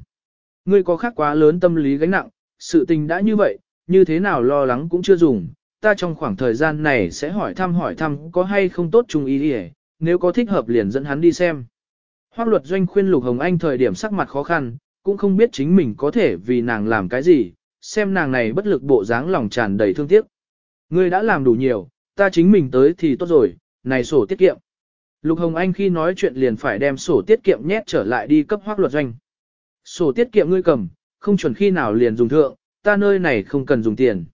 Ngươi có khác quá lớn tâm lý gánh nặng, sự tình đã như vậy, như thế nào lo lắng cũng chưa dùng, ta trong khoảng thời gian này sẽ hỏi thăm hỏi thăm có hay không tốt chung ý đi nếu có thích hợp liền dẫn hắn đi xem. Hoác luật doanh khuyên Lục Hồng Anh thời điểm sắc mặt khó khăn, cũng không biết chính mình có thể vì nàng làm cái gì, xem nàng này bất lực bộ dáng lòng tràn đầy thương tiếc. Ngươi đã làm đủ nhiều, ta chính mình tới thì tốt rồi, này sổ tiết kiệm. Lục Hồng Anh khi nói chuyện liền phải đem sổ tiết kiệm nhét trở lại đi cấp hoác luật doanh. Sổ tiết kiệm ngươi cầm, không chuẩn khi nào liền dùng thượng, ta nơi này không cần dùng tiền.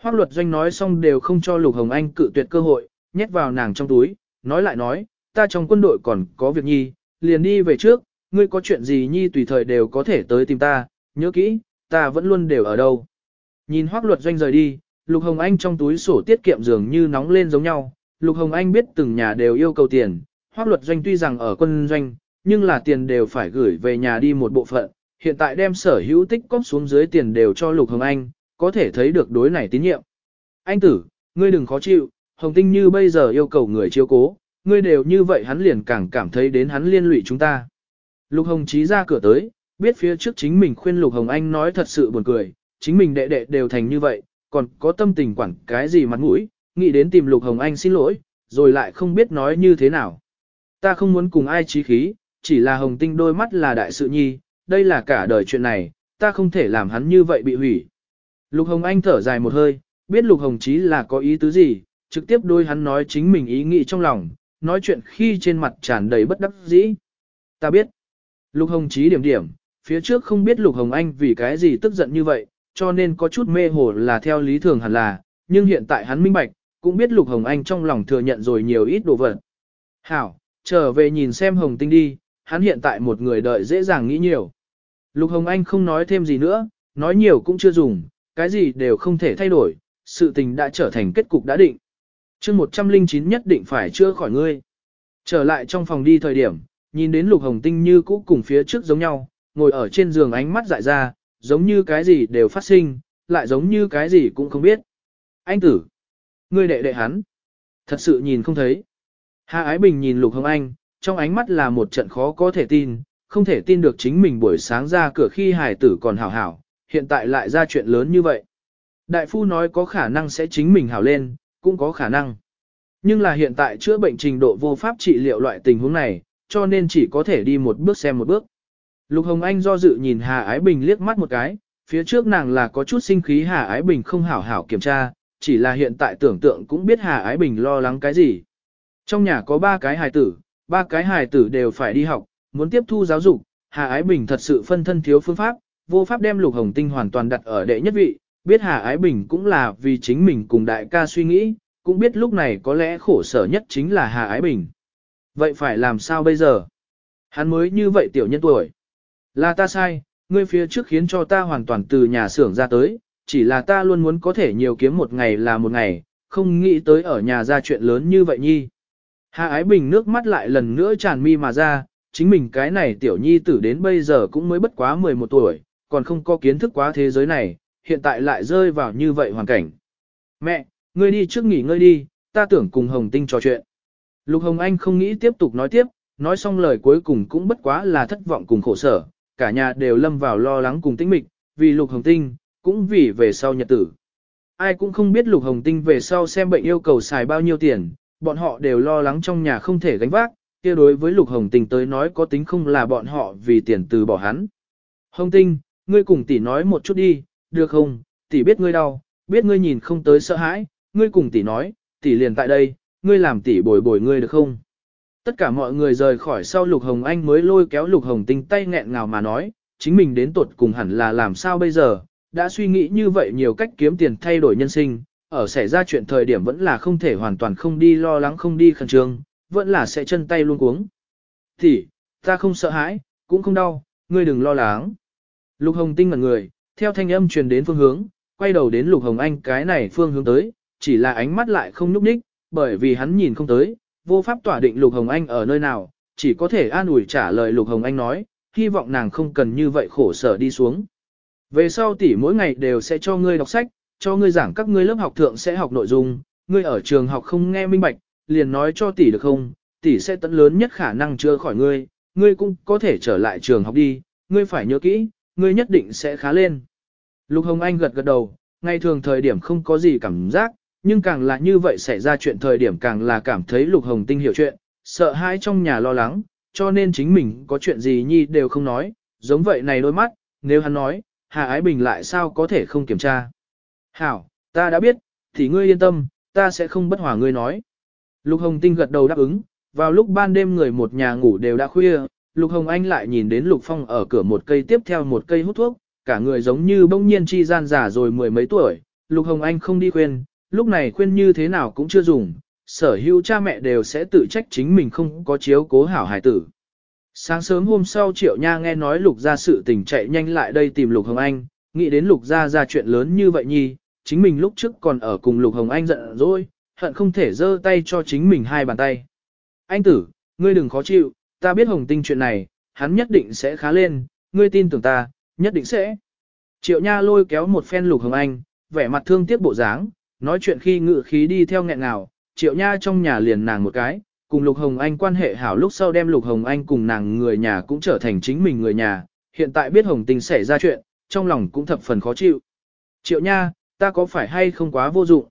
Hoác luật doanh nói xong đều không cho Lục Hồng Anh cự tuyệt cơ hội, nhét vào nàng trong túi, nói lại nói, ta trong quân đội còn có việc nhi, liền đi về trước, ngươi có chuyện gì nhi tùy thời đều có thể tới tìm ta, nhớ kỹ, ta vẫn luôn đều ở đâu. Nhìn hoác luật doanh rời đi, Lục Hồng Anh trong túi sổ tiết kiệm dường như nóng lên giống nhau, Lục Hồng Anh biết từng nhà đều yêu cầu tiền, hoác luật doanh tuy rằng ở quân doanh, nhưng là tiền đều phải gửi về nhà đi một bộ phận, hiện tại đem sở hữu tích cóp xuống dưới tiền đều cho Lục Hồng Anh, có thể thấy được đối này tín nhiệm. Anh tử, ngươi đừng khó chịu, Hồng Tinh như bây giờ yêu cầu người chiếu cố, ngươi đều như vậy hắn liền càng cảm thấy đến hắn liên lụy chúng ta. Lục Hồng Chí ra cửa tới, biết phía trước chính mình khuyên Lục Hồng Anh nói thật sự buồn cười, chính mình đệ đệ đều thành như vậy, còn có tâm tình quản cái gì mặt mũi, nghĩ đến tìm Lục Hồng Anh xin lỗi, rồi lại không biết nói như thế nào. Ta không muốn cùng ai trí khí, chỉ là Hồng Tinh đôi mắt là đại sự nhi, đây là cả đời chuyện này, ta không thể làm hắn như vậy bị hủy. Lục Hồng Anh thở dài một hơi, biết Lục Hồng Chí là có ý tứ gì, trực tiếp đôi hắn nói chính mình ý nghĩ trong lòng, nói chuyện khi trên mặt tràn đầy bất đắc dĩ. Ta biết. Lục Hồng Chí điểm điểm, phía trước không biết Lục Hồng Anh vì cái gì tức giận như vậy, cho nên có chút mê hồ là theo lý thường hẳn là, nhưng hiện tại hắn minh bạch, cũng biết Lục Hồng Anh trong lòng thừa nhận rồi nhiều ít đồ vật. Hảo, trở về nhìn xem Hồng Tinh đi, hắn hiện tại một người đợi dễ dàng nghĩ nhiều. Lục Hồng Anh không nói thêm gì nữa, nói nhiều cũng chưa dùng, cái gì đều không thể thay đổi, sự tình đã trở thành kết cục đã định chương 109 nhất định phải chưa khỏi ngươi. Trở lại trong phòng đi thời điểm, nhìn đến Lục Hồng Tinh như cũ cùng phía trước giống nhau, ngồi ở trên giường ánh mắt dại ra, giống như cái gì đều phát sinh, lại giống như cái gì cũng không biết. Anh tử, ngươi đệ đệ hắn, thật sự nhìn không thấy. Hà Ái Bình nhìn Lục Hồng Anh, trong ánh mắt là một trận khó có thể tin, không thể tin được chính mình buổi sáng ra cửa khi hải tử còn hảo hảo, hiện tại lại ra chuyện lớn như vậy. Đại phu nói có khả năng sẽ chính mình hảo lên, cũng có khả năng. Nhưng là hiện tại chữa bệnh trình độ vô pháp trị liệu loại tình huống này, cho nên chỉ có thể đi một bước xem một bước. Lục Hồng Anh do dự nhìn Hà Ái Bình liếc mắt một cái, phía trước nàng là có chút sinh khí Hà Ái Bình không hảo hảo kiểm tra, chỉ là hiện tại tưởng tượng cũng biết Hà Ái Bình lo lắng cái gì. Trong nhà có ba cái hài tử, ba cái hài tử đều phải đi học, muốn tiếp thu giáo dục, Hà Ái Bình thật sự phân thân thiếu phương pháp, vô pháp đem Lục Hồng Tinh hoàn toàn đặt ở đệ nhất vị, biết Hà Ái Bình cũng là vì chính mình cùng đại ca suy nghĩ, cũng biết lúc này có lẽ khổ sở nhất chính là Hà Ái Bình. Vậy phải làm sao bây giờ? Hắn mới như vậy tiểu nhân tuổi. Là ta sai, ngươi phía trước khiến cho ta hoàn toàn từ nhà xưởng ra tới, chỉ là ta luôn muốn có thể nhiều kiếm một ngày là một ngày, không nghĩ tới ở nhà ra chuyện lớn như vậy nhi. Hà Ái Bình nước mắt lại lần nữa tràn mi mà ra, chính mình cái này tiểu nhi tử đến bây giờ cũng mới bất quá 11 tuổi, còn không có kiến thức quá thế giới này, hiện tại lại rơi vào như vậy hoàn cảnh. Mẹ, ngươi đi trước nghỉ ngơi đi, ta tưởng cùng Hồng Tinh trò chuyện. Lục Hồng Anh không nghĩ tiếp tục nói tiếp, nói xong lời cuối cùng cũng bất quá là thất vọng cùng khổ sở, cả nhà đều lâm vào lo lắng cùng tĩnh mịch, vì Lục Hồng Tinh, cũng vì về sau nhật tử. Ai cũng không biết Lục Hồng Tinh về sau xem bệnh yêu cầu xài bao nhiêu tiền, bọn họ đều lo lắng trong nhà không thể gánh vác, kia đối với Lục Hồng Tinh tới nói có tính không là bọn họ vì tiền từ bỏ hắn. Hồng Tinh, ngươi cùng tỷ nói một chút đi, được không, tỷ biết ngươi đau, biết ngươi nhìn không tới sợ hãi, ngươi cùng tỷ nói, tỷ liền tại đây, ngươi làm tỷ bồi bồi ngươi được không? Tất cả mọi người rời khỏi sau Lục Hồng Anh mới lôi kéo Lục Hồng Tinh tay nghẹn ngào mà nói, chính mình đến tuột cùng hẳn là làm sao bây giờ, đã suy nghĩ như vậy nhiều cách kiếm tiền thay đổi nhân sinh, ở xảy ra chuyện thời điểm vẫn là không thể hoàn toàn không đi lo lắng không đi khẩn trương, vẫn là sẽ chân tay luôn cuống. Thì, ta không sợ hãi, cũng không đau, ngươi đừng lo lắng. Lục Hồng Tinh ngẩn người, theo thanh âm truyền đến phương hướng, quay đầu đến Lục Hồng Anh cái này phương hướng tới, chỉ là ánh mắt lại không nhúc nhích, bởi vì hắn nhìn không tới, vô pháp tỏa định Lục Hồng Anh ở nơi nào, chỉ có thể an ủi trả lời Lục Hồng Anh nói, hy vọng nàng không cần như vậy khổ sở đi xuống. Về sau tỷ mỗi ngày đều sẽ cho ngươi đọc sách, cho ngươi giảng các ngươi lớp học thượng sẽ học nội dung, ngươi ở trường học không nghe minh bạch, liền nói cho tỷ được không, tỷ sẽ tận lớn nhất khả năng chữa khỏi ngươi, ngươi cũng có thể trở lại trường học đi, ngươi phải nhớ kỹ, ngươi nhất định sẽ khá lên. Lục Hồng Anh gật gật đầu, ngày thường thời điểm không có gì cảm giác, nhưng càng là như vậy xảy ra chuyện thời điểm càng là cảm thấy Lục Hồng Tinh hiểu chuyện, sợ hãi trong nhà lo lắng, cho nên chính mình có chuyện gì nhi đều không nói, giống vậy này đôi mắt, nếu hắn nói, Hà Ái Bình lại sao có thể không kiểm tra. Hảo, ta đã biết, thì ngươi yên tâm, ta sẽ không bất hòa ngươi nói. Lục Hồng Tinh gật đầu đáp ứng, vào lúc ban đêm người một nhà ngủ đều đã khuya, Lục Hồng Anh lại nhìn đến Lục Phong ở cửa một cây tiếp theo một cây hút thuốc, cả người giống như bỗng nhiên chi gian già rồi mười mấy tuổi. Lục Hồng Anh không đi khuyên, lúc này khuyên như thế nào cũng chưa dùng, sở hữu cha mẹ đều sẽ tự trách chính mình không có chiếu cố hảo hài tử. Sáng sớm hôm sau Triệu Nha nghe nói Lục gia sự tình chạy nhanh lại đây tìm Lục Hồng Anh, nghĩ đến Lục gia ra chuyện lớn như vậy nhi, chính mình lúc trước còn ở cùng Lục Hồng Anh giận rồi, hận không thể giơ tay cho chính mình hai bàn tay. Anh tử, ngươi đừng khó chịu, ta biết Hồng Tinh chuyện này, hắn nhất định sẽ khá lên, ngươi tin tưởng ta, nhất định sẽ. Triệu Nha lôi kéo một phen Lục Hồng Anh, vẻ mặt thương tiếc bộ dáng, nói chuyện khi ngự khí đi theo nghẹn ngào, Triệu Nha trong nhà liền nàng một cái, cùng Lục Hồng Anh quan hệ hảo lúc sau đem Lục Hồng Anh cùng nàng người nhà cũng trở thành chính mình người nhà, hiện tại biết Hồng Tinh xảy ra chuyện, trong lòng cũng thập phần khó chịu. Triệu Nha, ta có phải hay không quá vô dụng?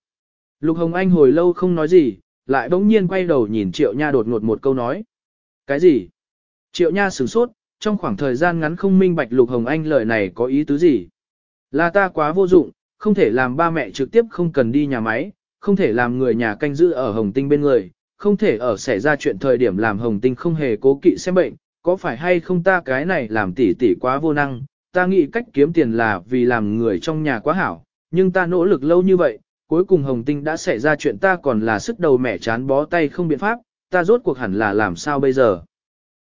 Lục Hồng Anh hồi lâu không nói gì, lại bỗng nhiên quay đầu nhìn Triệu Nha đột ngột một câu nói. Cái gì? Triệu Nha sửng sốt, trong khoảng thời gian ngắn không minh bạch Lục Hồng Anh lời này có ý tứ gì? Là ta quá vô dụng, không thể làm ba mẹ trực tiếp không cần đi nhà máy, không thể làm người nhà canh giữ ở Hồng Tinh bên người, không thể ở xảy ra chuyện thời điểm làm Hồng Tinh không hề cố kỵ xem bệnh, có phải hay không ta cái này làm tỉ tỉ quá vô năng, ta nghĩ cách kiếm tiền là vì làm người trong nhà quá hảo, nhưng ta nỗ lực lâu như vậy, cuối cùng Hồng Tinh đã xảy ra chuyện ta còn là sức đầu mẻ chán bó tay không biện pháp, ta rốt cuộc hẳn là làm sao bây giờ.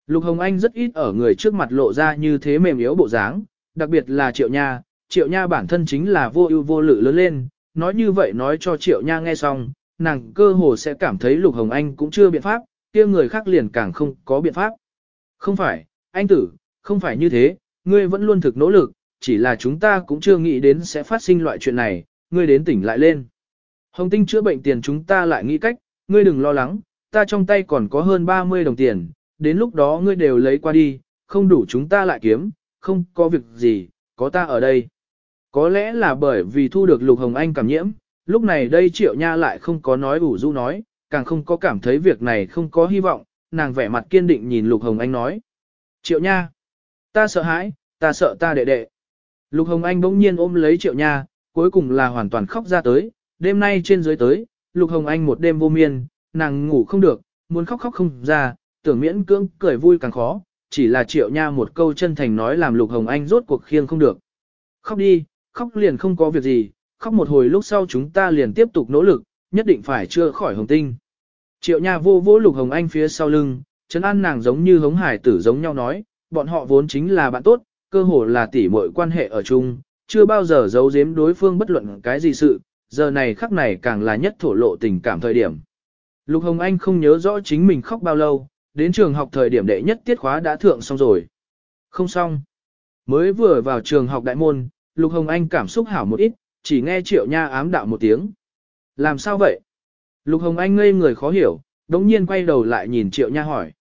Lục Hồng Anh rất ít ở người trước mặt lộ ra như thế mềm yếu bộ dáng, đặc biệt là Triệu Nha, Triệu Nha bản thân chính là vô ưu vô lự lớn lên, nói như vậy nói cho Triệu Nha nghe xong, nàng cơ hồ sẽ cảm thấy Lục Hồng Anh cũng chưa biện pháp, kia người khác liền càng không có biện pháp. Không phải, anh tử, không phải như thế, ngươi vẫn luôn thực nỗ lực, chỉ là chúng ta cũng chưa nghĩ đến sẽ phát sinh loại chuyện này, ngươi đến tỉnh lại lên. Hồng Tinh chữa bệnh tiền chúng ta lại nghĩ cách, ngươi đừng lo lắng, ta trong tay còn có hơn 30 đồng tiền, đến lúc đó ngươi đều lấy qua đi, không đủ chúng ta lại kiếm, không có việc gì, có ta ở đây. Có lẽ là bởi vì thu được Lục Hồng Anh cảm nhiễm, lúc này đây Triệu Nha lại không có nói ủ rũ nói, càng không có cảm thấy việc này không có hy vọng, nàng vẻ mặt kiên định nhìn Lục Hồng Anh nói. Triệu Nha, ta sợ hãi, ta sợ ta đệ đệ. Lục Hồng Anh bỗng nhiên ôm lấy Triệu Nha, cuối cùng là hoàn toàn khóc ra tới, đêm nay trên dưới tới, Lục Hồng Anh một đêm vô miên, nàng ngủ không được, muốn khóc khóc không ra, tưởng miễn cưỡng cười vui càng khó, chỉ là Triệu Nha một câu chân thành nói làm Lục Hồng Anh rốt cuộc khiêng không được. Khóc đi, khóc liền không có việc gì, khóc một hồi lúc sau chúng ta liền tiếp tục nỗ lực, nhất định phải chưa khỏi hồng tinh. Triệu Nha vô vô Lục Hồng Anh phía sau lưng, chấn an nàng giống như hống hải tử giống nhau nói, bọn họ vốn chính là bạn tốt, cơ hồ là tỉ muội quan hệ ở chung, chưa bao giờ giấu giếm đối phương bất luận cái gì sự, giờ này khắc này càng là nhất thổ lộ tình cảm thời điểm. Lục Hồng Anh không nhớ rõ chính mình khóc bao lâu, đến trường học thời điểm đệ nhất tiết khóa đã thượng xong rồi. Không xong. Mới vừa vào trường học đại môn, Lục Hồng Anh cảm xúc hảo một ít, chỉ nghe Triệu Nha ám đạo một tiếng. Làm sao vậy? Lục Hồng Anh ngây người khó hiểu, đống nhiên quay đầu lại nhìn Triệu Nha hỏi.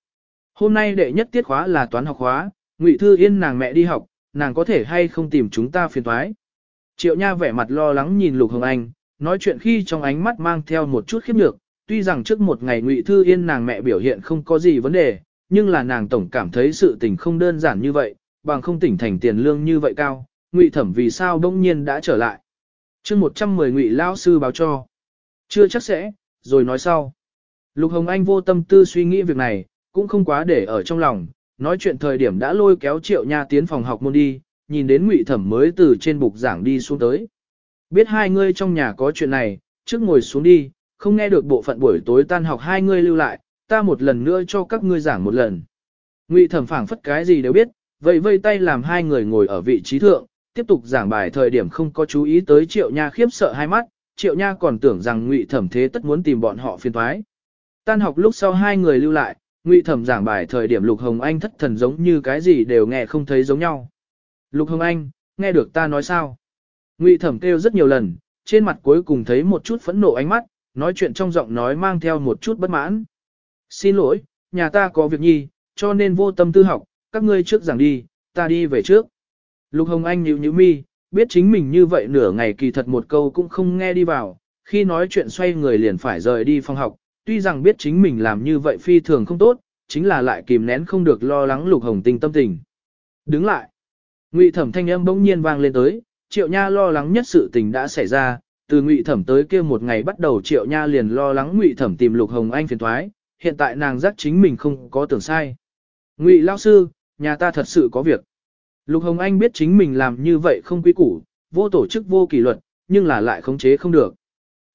Hôm nay đệ nhất tiết khóa là toán học khóa, Ngụy Thư Yên nàng mẹ đi học, nàng có thể hay không tìm chúng ta phiền toái. Triệu Nha vẻ mặt lo lắng nhìn Lục Hồng Anh, nói chuyện khi trong ánh mắt mang theo một chút khiếp nhược, tuy rằng trước một ngày Ngụy Thư Yên nàng mẹ biểu hiện không có gì vấn đề, nhưng là nàng tổng cảm thấy sự tình không đơn giản như vậy, bằng không tỉnh thành tiền lương như vậy cao, Ngụy Thẩm vì sao đông nhiên đã trở lại. chương 110 Ngụy Lao Sư báo cho. Chưa chắc sẽ, rồi nói sau. Lục Hồng Anh vô tâm tư suy nghĩ việc này, cũng không quá để ở trong lòng, nói chuyện thời điểm đã lôi kéo Triệu Nha tiến phòng học môn đi, nhìn đến Ngụy Thẩm mới từ trên bục giảng đi xuống tới. Biết hai ngươi trong nhà có chuyện này, trước ngồi xuống đi, không nghe được bộ phận buổi tối tan học hai ngươi lưu lại, ta một lần nữa cho các ngươi giảng một lần. Ngụy Thẩm phảng phất cái gì đều biết, vậy vây tay làm hai người ngồi ở vị trí thượng, tiếp tục giảng bài thời điểm không có chú ý tới Triệu Nha khiếp sợ hai mắt, Triệu Nha còn tưởng rằng Ngụy Thẩm thế tất muốn tìm bọn họ phiền toái. Tan học lúc sau hai người lưu lại, Ngụy Thẩm giảng bài thời điểm Lục Hồng Anh thất thần giống như cái gì đều nghe không thấy giống nhau. Lục Hồng Anh, nghe được ta nói sao? Ngụy Thẩm kêu rất nhiều lần, trên mặt cuối cùng thấy một chút phẫn nộ ánh mắt, nói chuyện trong giọng nói mang theo một chút bất mãn. Xin lỗi, nhà ta có việc nhi, cho nên vô tâm tư học, các ngươi trước giảng đi, ta đi về trước. Lục Hồng Anh nhíu nhíu mi, biết chính mình như vậy nửa ngày kỳ thật một câu cũng không nghe đi vào, khi nói chuyện xoay người liền phải rời đi phòng học, tuy rằng biết chính mình làm như vậy phi thường không tốt, chính là lại kìm nén không được lo lắng Lục Hồng Tinh tâm tình. Đứng lại. Ngụy Thẩm thanh âm bỗng nhiên vang lên tới, Triệu Nha lo lắng nhất sự tình đã xảy ra, từ Ngụy Thẩm tới kia một ngày bắt đầu Triệu Nha liền lo lắng Ngụy Thẩm tìm Lục Hồng Anh phiền toái, hiện tại nàng giác chính mình không có tưởng sai. Ngụy lão sư, nhà ta thật sự có việc. Lục Hồng Anh biết chính mình làm như vậy không quy củ, vô tổ chức vô kỷ luật, nhưng là lại khống chế không được.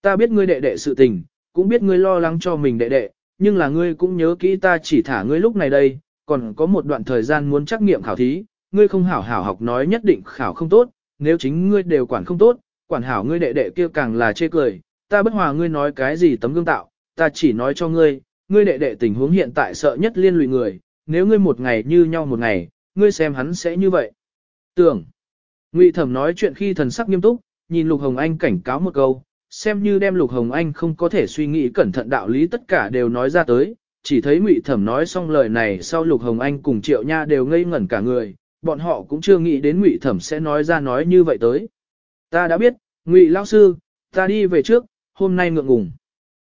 Ta biết ngươi đệ đệ sự tình, cũng biết ngươi lo lắng cho mình đệ đệ, nhưng là ngươi cũng nhớ kỹ ta chỉ thả ngươi lúc này đây, còn có một đoạn thời gian muốn trắc nghiệm khảo thí, ngươi không hảo hảo học nói nhất định khảo không tốt, nếu chính ngươi đều quản không tốt, quản hảo ngươi đệ đệ kia càng là chê cười, ta bất hòa ngươi nói cái gì tấm gương tạo, ta chỉ nói cho ngươi, ngươi đệ đệ tình huống hiện tại sợ nhất liên lụy người, nếu ngươi một ngày như nhau một ngày, ngươi xem hắn sẽ như vậy. Tưởng, Ngụy Thẩm nói chuyện khi thần sắc nghiêm túc, nhìn Lục Hồng Anh cảnh cáo một câu, xem như đem Lục Hồng Anh không có thể suy nghĩ cẩn thận đạo lý tất cả đều nói ra tới, chỉ thấy Ngụy Thẩm nói xong lời này sau Lục Hồng Anh cùng Triệu Nha đều ngây ngẩn cả người, bọn họ cũng chưa nghĩ đến Ngụy Thẩm sẽ nói ra nói như vậy tới. Ta đã biết, Ngụy lão sư, ta đi về trước, hôm nay ngượng ngùng.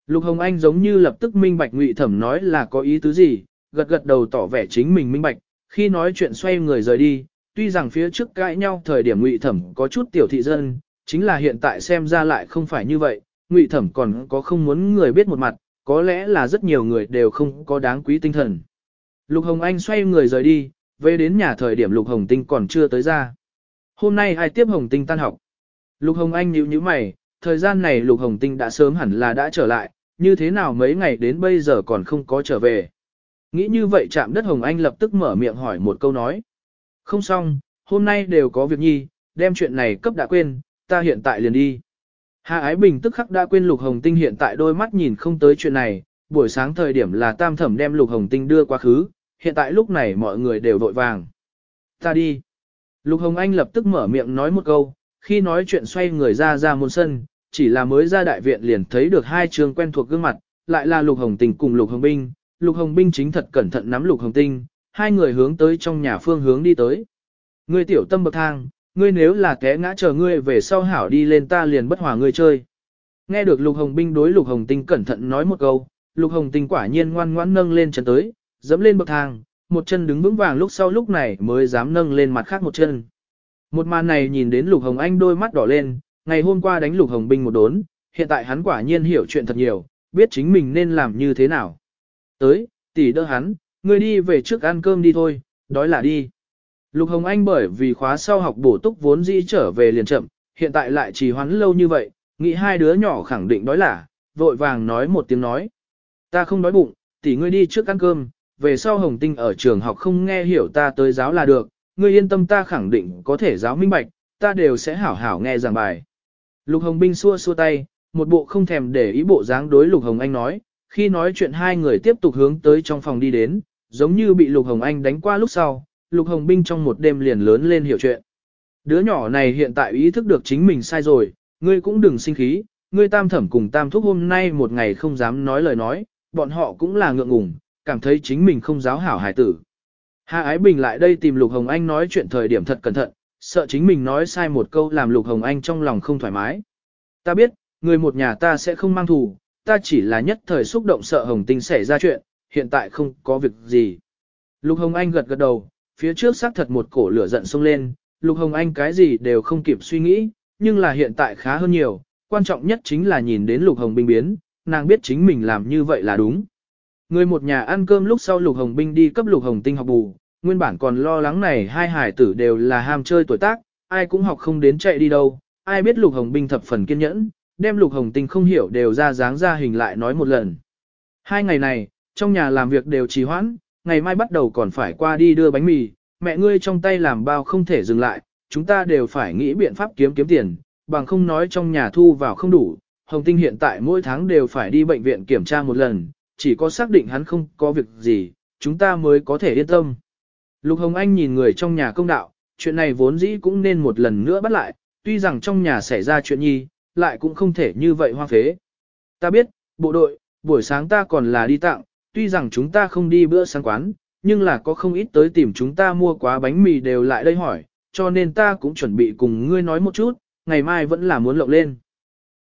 Lục Hồng Anh giống như lập tức minh bạch Ngụy Thẩm nói là có ý tứ gì, gật gật đầu tỏ vẻ chính mình minh bạch, khi nói chuyện xoay người rời đi, tuy rằng phía trước cãi nhau thời điểm Ngụy Thẩm có chút tiểu thị dân, chính là hiện tại xem ra lại không phải như vậy, Ngụy Thẩm còn có không muốn người biết một mặt, có lẽ là rất nhiều người đều không có đáng quý tinh thần. Lục Hồng Anh xoay người rời đi, về đến nhà thời điểm Lục Hồng Tinh còn chưa tới ra. Hôm nay ai tiếp Hồng Tinh tan học? Lục Hồng Anh nhíu nhíu mày, thời gian này Lục Hồng Tinh đã sớm hẳn là đã trở lại, như thế nào mấy ngày đến bây giờ còn không có trở về. Nghĩ như vậy chạm đất Hồng Anh lập tức mở miệng hỏi một câu nói. Không xong, hôm nay đều có việc nhi, đem chuyện này cấp đã quên, ta hiện tại liền đi. Hạ Ái Bình tức khắc đã quên Lục Hồng Tinh hiện tại đôi mắt nhìn không tới chuyện này, buổi sáng thời điểm là tam thẩm đem Lục Hồng Tinh đưa quá khứ, hiện tại lúc này mọi người đều vội vàng. Ta đi. Lục Hồng Anh lập tức mở miệng nói một câu, khi nói chuyện xoay người ra ra môn sân, chỉ là mới ra đại viện liền thấy được hai trường quen thuộc gương mặt, lại là Lục Hồng Tinh cùng Lục Hồng Binh, Lục Hồng Binh chính thật cẩn thận nắm Lục Hồng Tinh, hai người hướng tới trong nhà phương hướng đi tới. Ngươi tiểu tâm bậc thang, ngươi nếu là té ngã chờ ngươi về sau hảo đi lên ta liền bất hòa ngươi chơi. Nghe được Lục Hồng Binh đối Lục Hồng Tinh cẩn thận nói một câu, Lục Hồng Tinh quả nhiên ngoan ngoãn nâng lên chân tới, dẫm lên bậc thang, một chân đứng vững vàng lúc sau lúc này mới dám nâng lên mặt khác một chân. Một màn này nhìn đến Lục Hồng Anh đôi mắt đỏ lên, ngày hôm qua đánh Lục Hồng Binh một đốn, hiện tại hắn quả nhiên hiểu chuyện thật nhiều, biết chính mình nên làm như thế nào. Tới, tỷ đỡ hắn, ngươi đi về trước ăn cơm đi thôi, đói là đi. Lục Hồng Anh bởi vì khóa sau học bổ túc vốn dĩ trở về liền chậm, hiện tại lại trì hoãn lâu như vậy, nghĩ hai đứa nhỏ khẳng định đói là, vội vàng nói một tiếng nói. Ta không đói bụng, tỷ ngươi đi trước ăn cơm, về sau Hồng Tinh ở trường học không nghe hiểu ta tới giáo là được, ngươi yên tâm ta khẳng định có thể giáo minh bạch, ta đều sẽ hảo hảo nghe giảng bài. Lục Hồng Binh xua xua tay, một bộ không thèm để ý bộ dáng đối Lục Hồng Anh nói, khi nói chuyện hai người tiếp tục hướng tới trong phòng đi đến, giống như bị Lục Hồng Anh đánh qua lúc sau, Lục Hồng Binh trong một đêm liền lớn lên hiểu chuyện. Đứa nhỏ này hiện tại ý thức được chính mình sai rồi, ngươi cũng đừng sinh khí, ngươi tam thẩm cùng tam thúc hôm nay một ngày không dám nói lời nói, bọn họ cũng là ngượng ngùng, cảm thấy chính mình không giáo hảo hải tử. Hà Ái Bình lại đây tìm Lục Hồng Anh nói chuyện thời điểm thật cẩn thận, sợ chính mình nói sai một câu làm Lục Hồng Anh trong lòng không thoải mái. Ta biết, người một nhà ta sẽ không mang thù, ta chỉ là nhất thời xúc động sợ Hồng Tinh xảy ra chuyện, hiện tại không có việc gì. Lục Hồng Anh gật gật đầu, phía trước xác thật một cổ lửa giận xông lên, Lục Hồng Anh cái gì đều không kịp suy nghĩ, nhưng là hiện tại khá hơn nhiều, quan trọng nhất chính là nhìn đến Lục Hồng Binh biến, nàng biết chính mình làm như vậy là đúng. Người một nhà ăn cơm lúc sau Lục Hồng Binh đi cấp Lục Hồng Tinh học bù, nguyên bản còn lo lắng này hai hải tử đều là ham chơi tuổi tác, ai cũng học không đến chạy đi đâu, ai biết Lục Hồng Binh thập phần kiên nhẫn, đem Lục Hồng Tinh không hiểu đều ra dáng ra hình lại nói một lần. Hai ngày này, trong nhà làm việc đều trì hoãn, ngày mai bắt đầu còn phải qua đi đưa bánh mì, mẹ ngươi trong tay làm bao không thể dừng lại, chúng ta đều phải nghĩ biện pháp kiếm kiếm tiền, bằng không nói trong nhà thu vào không đủ. Hồng Tinh hiện tại mỗi tháng đều phải đi bệnh viện kiểm tra một lần, chỉ có xác định hắn không có việc gì, chúng ta mới có thể yên tâm. Lục Hồng Anh nhìn người trong nhà công đạo, chuyện này vốn dĩ cũng nên một lần nữa bắt lại, tuy rằng trong nhà xảy ra chuyện nhi, lại cũng không thể như vậy hoang phế. Ta biết, bộ đội, buổi sáng ta còn là đi tặng, tuy rằng chúng ta không đi bữa sáng quán, nhưng là có không ít tới tìm chúng ta mua quá bánh mì đều lại đây hỏi, cho nên ta cũng chuẩn bị cùng ngươi nói một chút, ngày mai vẫn là muốn lộng lên.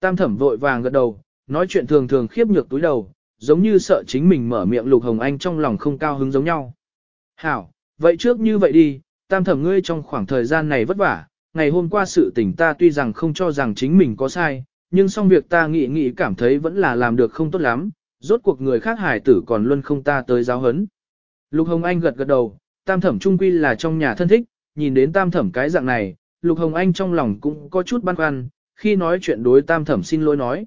Tam thẩm vội vàng gật đầu, nói chuyện thường thường khiếp nhược túi đầu, giống như sợ chính mình mở miệng Lục Hồng Anh trong lòng không cao hứng giống nhau. Hảo, vậy trước như vậy đi, tam thẩm ngươi trong khoảng thời gian này vất vả, ngày hôm qua sự tình ta tuy rằng không cho rằng chính mình có sai, nhưng xong việc ta nghĩ nghĩ cảm thấy vẫn là làm được không tốt lắm, rốt cuộc người khác hải tử còn luôn không ta tới giáo hấn. Lục Hồng Anh gật gật đầu, tam thẩm trung quy là trong nhà thân thích, nhìn đến tam thẩm cái dạng này, Lục Hồng Anh trong lòng cũng có chút băn khoăn, khi nói chuyện đối tam thẩm xin lỗi nói.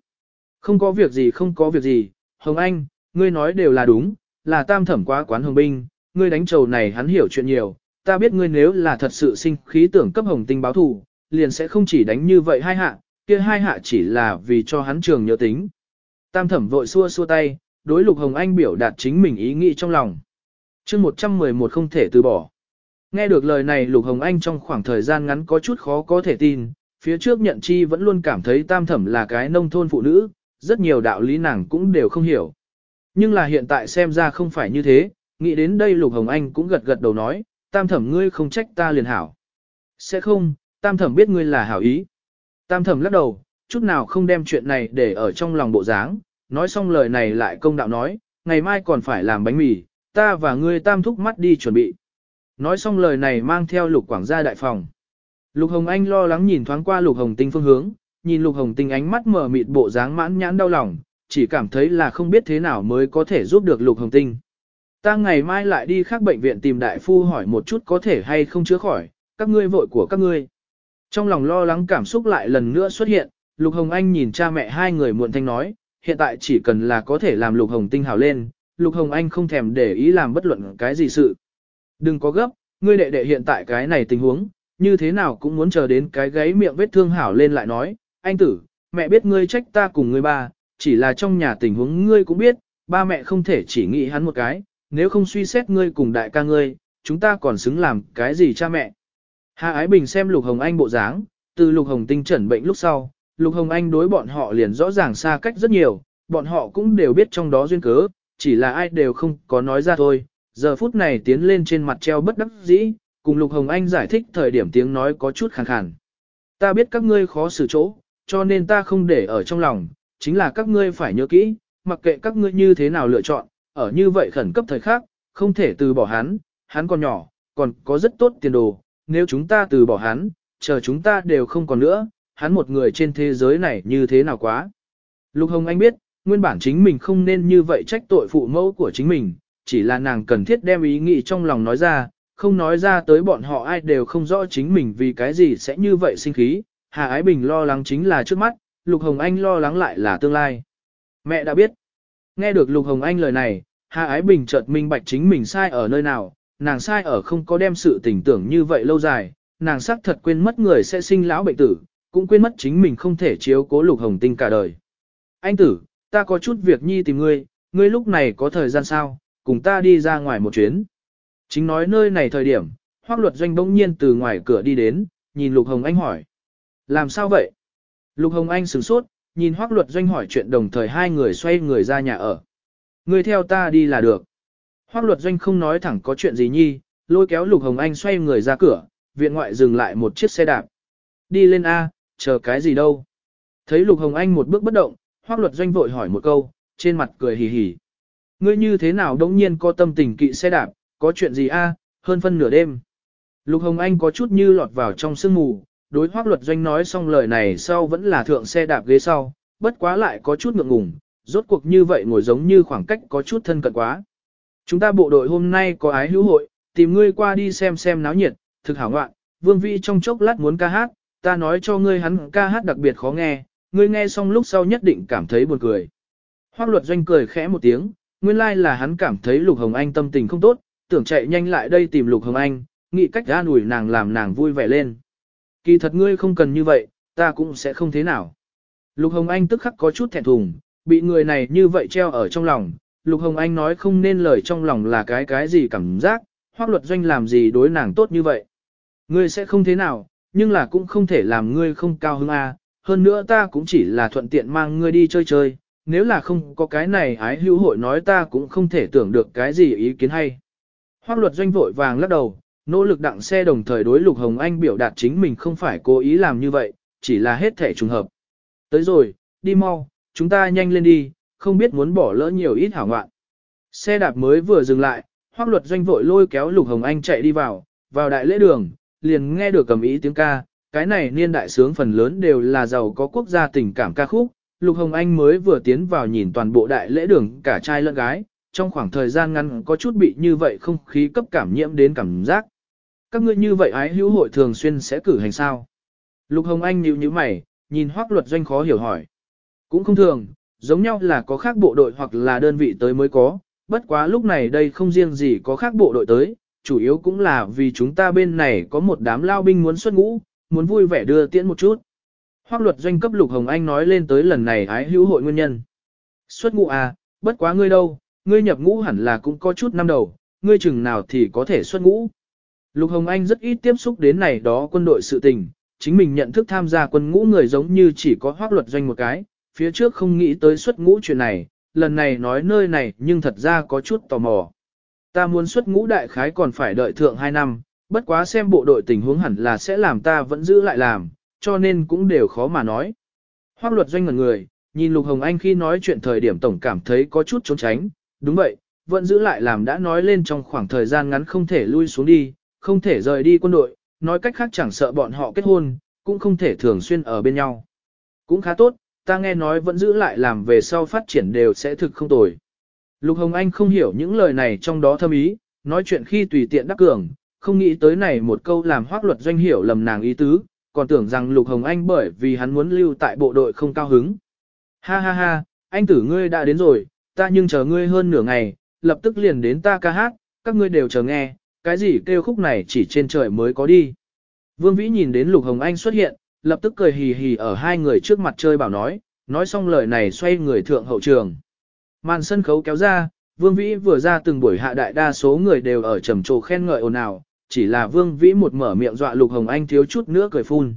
Không có việc gì không có việc gì, Hồng Anh, ngươi nói đều là đúng, là tam thẩm quá quán hồng binh, ngươi đánh trầu này hắn hiểu chuyện nhiều, ta biết ngươi nếu là thật sự sinh khí tưởng cấp hồng tinh báo thù, liền sẽ không chỉ đánh như vậy hai hạ, kia hai hạ chỉ là vì cho hắn trường nhớ tính. Tam thẩm vội xua xua tay, đối lục hồng anh biểu đạt chính mình ý nghĩ trong lòng. chương 111 không thể từ bỏ. Nghe được lời này lục hồng anh trong khoảng thời gian ngắn có chút khó có thể tin, phía trước nhận chi vẫn luôn cảm thấy tam thẩm là cái nông thôn phụ nữ, rất nhiều đạo lý nàng cũng đều không hiểu. Nhưng là hiện tại xem ra không phải như thế, nghĩ đến đây Lục Hồng Anh cũng gật gật đầu nói, tam thẩm ngươi không trách ta liền hảo. Sẽ không, tam thẩm biết ngươi là hảo ý. Tam thẩm lắc đầu, chút nào không đem chuyện này để ở trong lòng bộ dáng, nói xong lời này lại công đạo nói, ngày mai còn phải làm bánh mì, ta và ngươi tam thúc mắt đi chuẩn bị. Nói xong lời này mang theo lục quảng gia đại phòng. Lục Hồng Anh lo lắng nhìn thoáng qua lục hồng tinh phương hướng, nhìn lục hồng tinh ánh mắt mở mịt bộ dáng mãn nhãn đau lòng, chỉ cảm thấy là không biết thế nào mới có thể giúp được lục hồng tinh. Ta ngày mai lại đi khác bệnh viện tìm đại phu hỏi một chút có thể hay không chữa khỏi, các ngươi vội của các ngươi. Trong lòng lo lắng cảm xúc lại lần nữa xuất hiện, Lục Hồng Anh nhìn cha mẹ hai người muộn thanh nói, hiện tại chỉ cần là có thể làm Lục Hồng tinh hào lên, Lục Hồng Anh không thèm để ý làm bất luận cái gì sự. Đừng có gấp, ngươi đệ đệ hiện tại cái này tình huống, như thế nào cũng muốn chờ đến cái gáy miệng vết thương hảo lên lại nói, anh tử, mẹ biết ngươi trách ta cùng ngươi ba, chỉ là trong nhà tình huống ngươi cũng biết, ba mẹ không thể chỉ nghĩ hắn một cái, nếu không suy xét ngươi cùng đại ca ngươi, chúng ta còn xứng làm cái gì cha mẹ. Hà Ái Bình xem Lục Hồng Anh bộ dáng, từ Lục Hồng Tinh chuẩn bệnh lúc sau, Lục Hồng Anh đối bọn họ liền rõ ràng xa cách rất nhiều, bọn họ cũng đều biết trong đó duyên cớ, chỉ là ai đều không có nói ra thôi. Giờ phút này tiến lên trên mặt treo bất đắc dĩ, cùng Lục Hồng Anh giải thích thời điểm tiếng nói có chút khàn khàn. Ta biết các ngươi khó xử chỗ, cho nên ta không để ở trong lòng, chính là các ngươi phải nhớ kỹ, mặc kệ các ngươi như thế nào lựa chọn, ở như vậy khẩn cấp thời khắc, không thể từ bỏ hắn, hắn còn nhỏ, còn có rất tốt tiền đồ, nếu chúng ta từ bỏ hắn, chờ chúng ta đều không còn nữa, hắn một người trên thế giới này như thế nào quá. Lục Hồng Anh biết, nguyên bản chính mình không nên như vậy trách tội phụ mẫu của chính mình, chỉ là nàng cần thiết đem ý nghĩ trong lòng nói ra, không nói ra tới bọn họ ai đều không rõ chính mình vì cái gì sẽ như vậy sinh khí. Hà Ái Bình lo lắng chính là trước mắt, Lục Hồng Anh lo lắng lại là tương lai. Mẹ đã biết. Nghe được Lục Hồng Anh lời này, Hà Ái Bình chợt minh bạch chính mình sai ở nơi nào, nàng sai ở không có đem sự tình tưởng như vậy lâu dài, nàng xác thật quên mất người sẽ sinh lão bệnh tử, cũng quên mất chính mình không thể chiếu cố Lục Hồng Tinh cả đời. Anh tử, ta có chút việc nhi tìm ngươi, ngươi lúc này có thời gian sao, cùng ta đi ra ngoài một chuyến. Chính nói nơi này thời điểm, hoác luật doanh bỗng nhiên từ ngoài cửa đi đến, nhìn Lục Hồng Anh hỏi. Làm sao vậy? Lục Hồng Anh sửng sốt, nhìn hoác luật doanh hỏi chuyện đồng thời hai người xoay người ra nhà ở. người theo ta đi là được. Hoác luật doanh không nói thẳng có chuyện gì nhi, lôi kéo Lục Hồng Anh xoay người ra cửa, viện ngoại dừng lại một chiếc xe đạp. Đi lên A, chờ cái gì đâu. Thấy Lục Hồng Anh một bước bất động, hoác luật doanh vội hỏi một câu, trên mặt cười hì hì. Ngươi như thế nào đống nhiên có tâm tình kỵ xe đạp, có chuyện gì A, hơn phân nửa đêm. Lục Hồng Anh có chút như lọt vào trong sương mù, đối hoác luật doanh nói xong lời này sau vẫn là thượng xe đạp ghế sau, bất quá lại có chút ngượng ngùng, rốt cuộc như vậy ngồi giống như khoảng cách có chút thân cận quá. Chúng ta bộ đội hôm nay có ái hữu hội, tìm ngươi qua đi xem xem náo nhiệt, thực hảo ngoạn, vương vi trong chốc lát muốn ca hát, ta nói cho ngươi hắn ca hát đặc biệt khó nghe, ngươi nghe xong lúc sau nhất định cảm thấy buồn cười. Hoác luật doanh cười khẽ một tiếng, nguyên lai like là hắn cảm thấy Lục Hồng Anh tâm tình không tốt, tưởng chạy nhanh lại đây tìm Lục Hồng Anh, nghĩ cách an ủi nàng làm nàng vui vẻ lên. Kỳ thật ngươi không cần như vậy, ta cũng sẽ không thế nào. Lục Hồng Anh tức khắc có chút thẹn thùng, bị người này như vậy treo ở trong lòng. Lục Hồng Anh nói không nên lời trong lòng là cái cái gì cảm giác, hoác luật doanh làm gì đối nàng tốt như vậy. Ngươi sẽ không thế nào, nhưng là cũng không thể làm ngươi không cao hứng a. Hơn nữa ta cũng chỉ là thuận tiện mang ngươi đi chơi chơi, nếu là không có cái này ái hữu hội nói ta cũng không thể tưởng được cái gì ý kiến hay. Hoác luật doanh vội vàng lắc đầu, nỗ lực đặng xe đồng thời đối Lục Hồng Anh biểu đạt chính mình không phải cố ý làm như vậy, chỉ là hết thể trùng hợp. Tới rồi, đi mau, chúng ta nhanh lên đi, không biết muốn bỏ lỡ nhiều ít hảo ngoạn. Xe đạp mới vừa dừng lại, hoác luật doanh vội lôi kéo Lục Hồng Anh chạy đi vào, vào đại lễ đường, liền nghe được cầm ý tiếng ca, cái này niên đại sướng phần lớn đều là giàu có quốc gia tình cảm ca khúc. Lục Hồng Anh mới vừa tiến vào nhìn toàn bộ đại lễ đường cả trai lẫn gái, trong khoảng thời gian ngắn có chút bị như vậy không khí cấp cảm nhiễm đến cảm giác. Các ngươi như vậy ái hữu hội thường xuyên sẽ cử hành sao? Lục Hồng Anh nhíu nhíu mày, nhìn Hoắc luật doanh khó hiểu hỏi. Cũng không thường, giống nhau là có khác bộ đội hoặc là đơn vị tới mới có, bất quá lúc này đây không riêng gì có khác bộ đội tới, chủ yếu cũng là vì chúng ta bên này có một đám lao binh muốn xuất ngũ, muốn vui vẻ đưa tiễn một chút. Hoắc luật doanh cấp Lục Hồng Anh nói lên tới lần này ái hữu hội nguyên nhân. Xuất ngũ à, bất quá ngươi đâu, ngươi nhập ngũ hẳn là cũng có chút năm đầu, ngươi chừng nào thì có thể xuất ngũ. Lục Hồng Anh rất ít tiếp xúc đến này đó quân đội sự tình, chính mình nhận thức tham gia quân ngũ người giống như chỉ có hoác luật doanh một cái, phía trước không nghĩ tới xuất ngũ chuyện này, lần này nói nơi này nhưng thật ra có chút tò mò. Ta muốn xuất ngũ đại khái còn phải đợi thượng 2 năm, bất quá xem bộ đội tình huống hẳn là sẽ làm ta vẫn giữ lại làm, cho nên cũng đều khó mà nói. Hoác luật doanh ngần người, nhìn Lục Hồng Anh khi nói chuyện thời điểm tổng cảm thấy có chút trốn tránh, đúng vậy, vẫn giữ lại làm đã nói lên trong khoảng thời gian ngắn không thể lui xuống đi, không thể rời đi quân đội, nói cách khác chẳng sợ bọn họ kết hôn, cũng không thể thường xuyên ở bên nhau. Cũng khá tốt, ta nghe nói vẫn giữ lại làm về sau phát triển đều sẽ thực không tồi. Lục Hồng Anh không hiểu những lời này trong đó thâm ý, nói chuyện khi tùy tiện đắc cường, không nghĩ tới này một câu làm hoác luật doanh hiểu lầm nàng ý tứ, còn tưởng rằng Lục Hồng Anh bởi vì hắn muốn lưu tại bộ đội không cao hứng. Ha ha ha, anh tử ngươi đã đến rồi, ta nhưng chờ ngươi hơn nửa ngày, lập tức liền đến ta ca hát, các ngươi đều chờ nghe, cái gì kêu khúc này chỉ trên trời mới có đi. Vương Vĩ nhìn đến Lục Hồng Anh xuất hiện, lập tức cười hì hì ở hai người trước mặt chơi bảo nói, nói xong lời này xoay người thượng hậu trường. Màn sân khấu kéo ra, Vương Vĩ vừa ra từng buổi hạ đại đa số người đều ở trầm trồ khen ngợi ồn ào, chỉ là Vương Vĩ một mở miệng dọa Lục Hồng Anh thiếu chút nữa cười phun.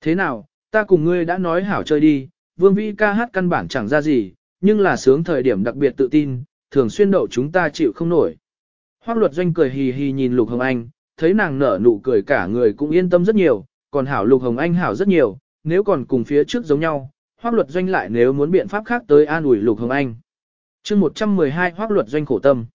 Thế nào, ta cùng ngươi đã nói hảo chơi đi, Vương Vĩ ca hát căn bản chẳng ra gì, nhưng là sướng thời điểm đặc biệt tự tin, thường xuyên đậu chúng ta chịu không nổi. Hoác luật doanh cười hì hì nhìn Lục Hồng Anh, thấy nàng nở nụ cười cả người cũng yên tâm rất nhiều, còn hảo Lục Hồng Anh hảo rất nhiều, nếu còn cùng phía trước giống nhau, hoác luật doanh lại nếu muốn biện pháp khác tới an ủi Lục Hồng Anh. chương 112 hoác luật doanh khổ tâm.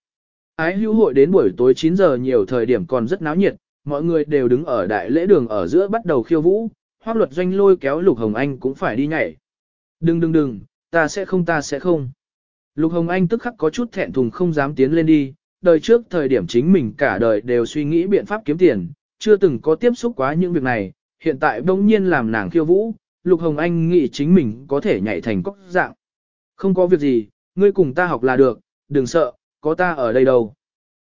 Ái hữu hội đến buổi tối 9 giờ nhiều thời điểm còn rất náo nhiệt, mọi người đều đứng ở đại lễ đường ở giữa bắt đầu khiêu vũ, hoác luật doanh lôi kéo Lục Hồng Anh cũng phải đi nhảy. Đừng đừng đừng, ta sẽ không ta sẽ không. Lục Hồng Anh tức khắc có chút thẹn thùng không dám tiến lên đi, đời trước thời điểm chính mình cả đời đều suy nghĩ biện pháp kiếm tiền, chưa từng có tiếp xúc quá những việc này, hiện tại bỗng nhiên làm nàng khiêu vũ, Lục Hồng Anh nghĩ chính mình có thể nhảy thành cốc dạng. Không có việc gì, ngươi cùng ta học là được, đừng sợ, có ta ở đây đâu.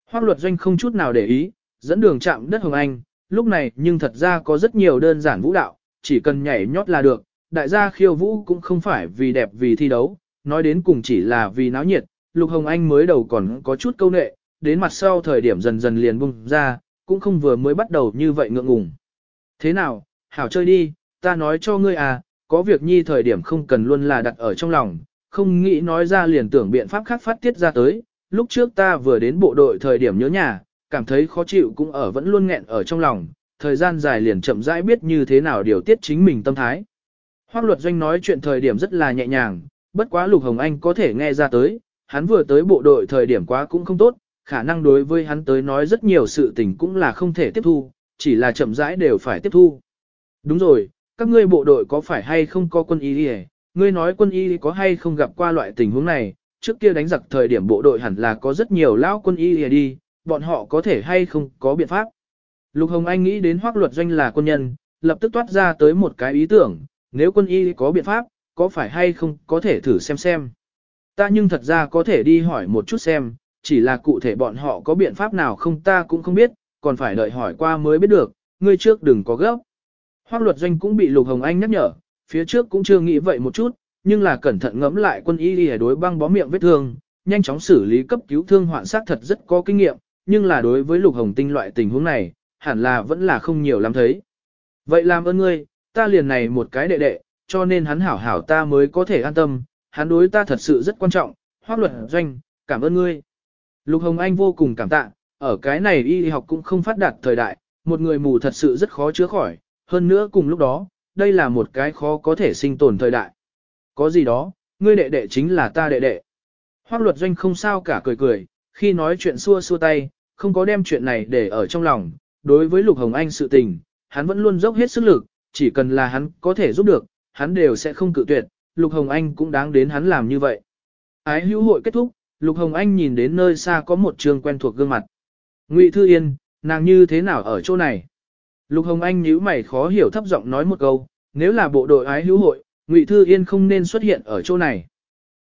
Hoác luật doanh không chút nào để ý, dẫn đường chạm đất Hồng Anh, lúc này nhưng thật ra có rất nhiều đơn giản vũ đạo, chỉ cần nhảy nhót là được, đại gia khiêu vũ cũng không phải vì đẹp vì thi đấu, nói đến cùng chỉ là vì náo nhiệt, Lục Hồng Anh mới đầu còn có chút câu nệ, đến mặt sau thời điểm dần dần liền bung ra, cũng không vừa mới bắt đầu như vậy ngượng ngùng. Thế nào, hảo chơi đi, ta nói cho ngươi à, có việc nhi thời điểm không cần luôn là đặt ở trong lòng, không nghĩ nói ra liền tưởng biện pháp khác phát tiết ra tới. Lúc trước ta vừa đến bộ đội thời điểm nhớ nhà, cảm thấy khó chịu cũng ở vẫn luôn nghẹn ở trong lòng, thời gian dài liền chậm rãi biết như thế nào điều tiết chính mình tâm thái. Hoác luật doanh nói chuyện thời điểm rất là nhẹ nhàng, bất quá Lục Hồng Anh có thể nghe ra tới, hắn vừa tới bộ đội thời điểm quá cũng không tốt, khả năng đối với hắn tới nói rất nhiều sự tình cũng là không thể tiếp thu, chỉ là chậm rãi đều phải tiếp thu. Đúng rồi, các ngươi bộ đội có phải hay không có quân y đi Ngươi nói quân y có hay không gặp qua loại tình huống này, trước kia đánh giặc thời điểm bộ đội hẳn là có rất nhiều lão quân y đi, bọn họ có thể hay không có biện pháp. Lục Hồng Anh nghĩ đến hoác luật doanh là quân nhân, lập tức toát ra tới một cái ý tưởng, nếu quân y có biện pháp, có phải hay không có thể thử xem xem. Ta nhưng thật ra có thể đi hỏi một chút xem, chỉ là cụ thể bọn họ có biện pháp nào không ta cũng không biết, còn phải đợi hỏi qua mới biết được, ngươi trước đừng có gấp. Hoác luật doanh cũng bị Lục Hồng Anh nhắc nhở, phía trước cũng chưa nghĩ vậy một chút, nhưng là cẩn thận ngẫm lại quân y đi đối băng bó miệng vết thương, nhanh chóng xử lý cấp cứu thương hoạn sát thật rất có kinh nghiệm, nhưng là đối với Lục Hồng Tinh loại tình huống này, hẳn là vẫn là không nhiều lắm thấy. Vậy làm ơn ngươi, ta liền này một cái đệ đệ, cho nên hắn hảo hảo ta mới có thể an tâm, hắn đối ta thật sự rất quan trọng, hoác luật doanh, cảm ơn ngươi. Lục Hồng Anh vô cùng cảm tạ, ở cái này y học cũng không phát đạt thời đại, một người mù thật sự rất khó chữa khỏi, hơn nữa cùng lúc đó, đây là một cái khó có thể sinh tồn thời đại. Có gì đó, ngươi đệ đệ chính là ta đệ đệ. Hoác luật doanh không sao cả cười cười, khi nói chuyện xua xua tay, không có đem chuyện này để ở trong lòng, đối với Lục Hồng Anh sự tình, hắn vẫn luôn dốc hết sức lực, chỉ cần là hắn có thể giúp được, hắn đều sẽ không cự tuyệt, Lục Hồng Anh cũng đáng đến hắn làm như vậy. Ái hữu hội kết thúc, Lục Hồng Anh nhìn đến nơi xa có một trường quen thuộc gương mặt. Ngụy Thư Yên, nàng như thế nào ở chỗ này? Lục Hồng Anh nhíu mày khó hiểu thấp giọng nói một câu, nếu là bộ đội ái hữu hội, Ngụy Thư Yên không nên xuất hiện ở chỗ này.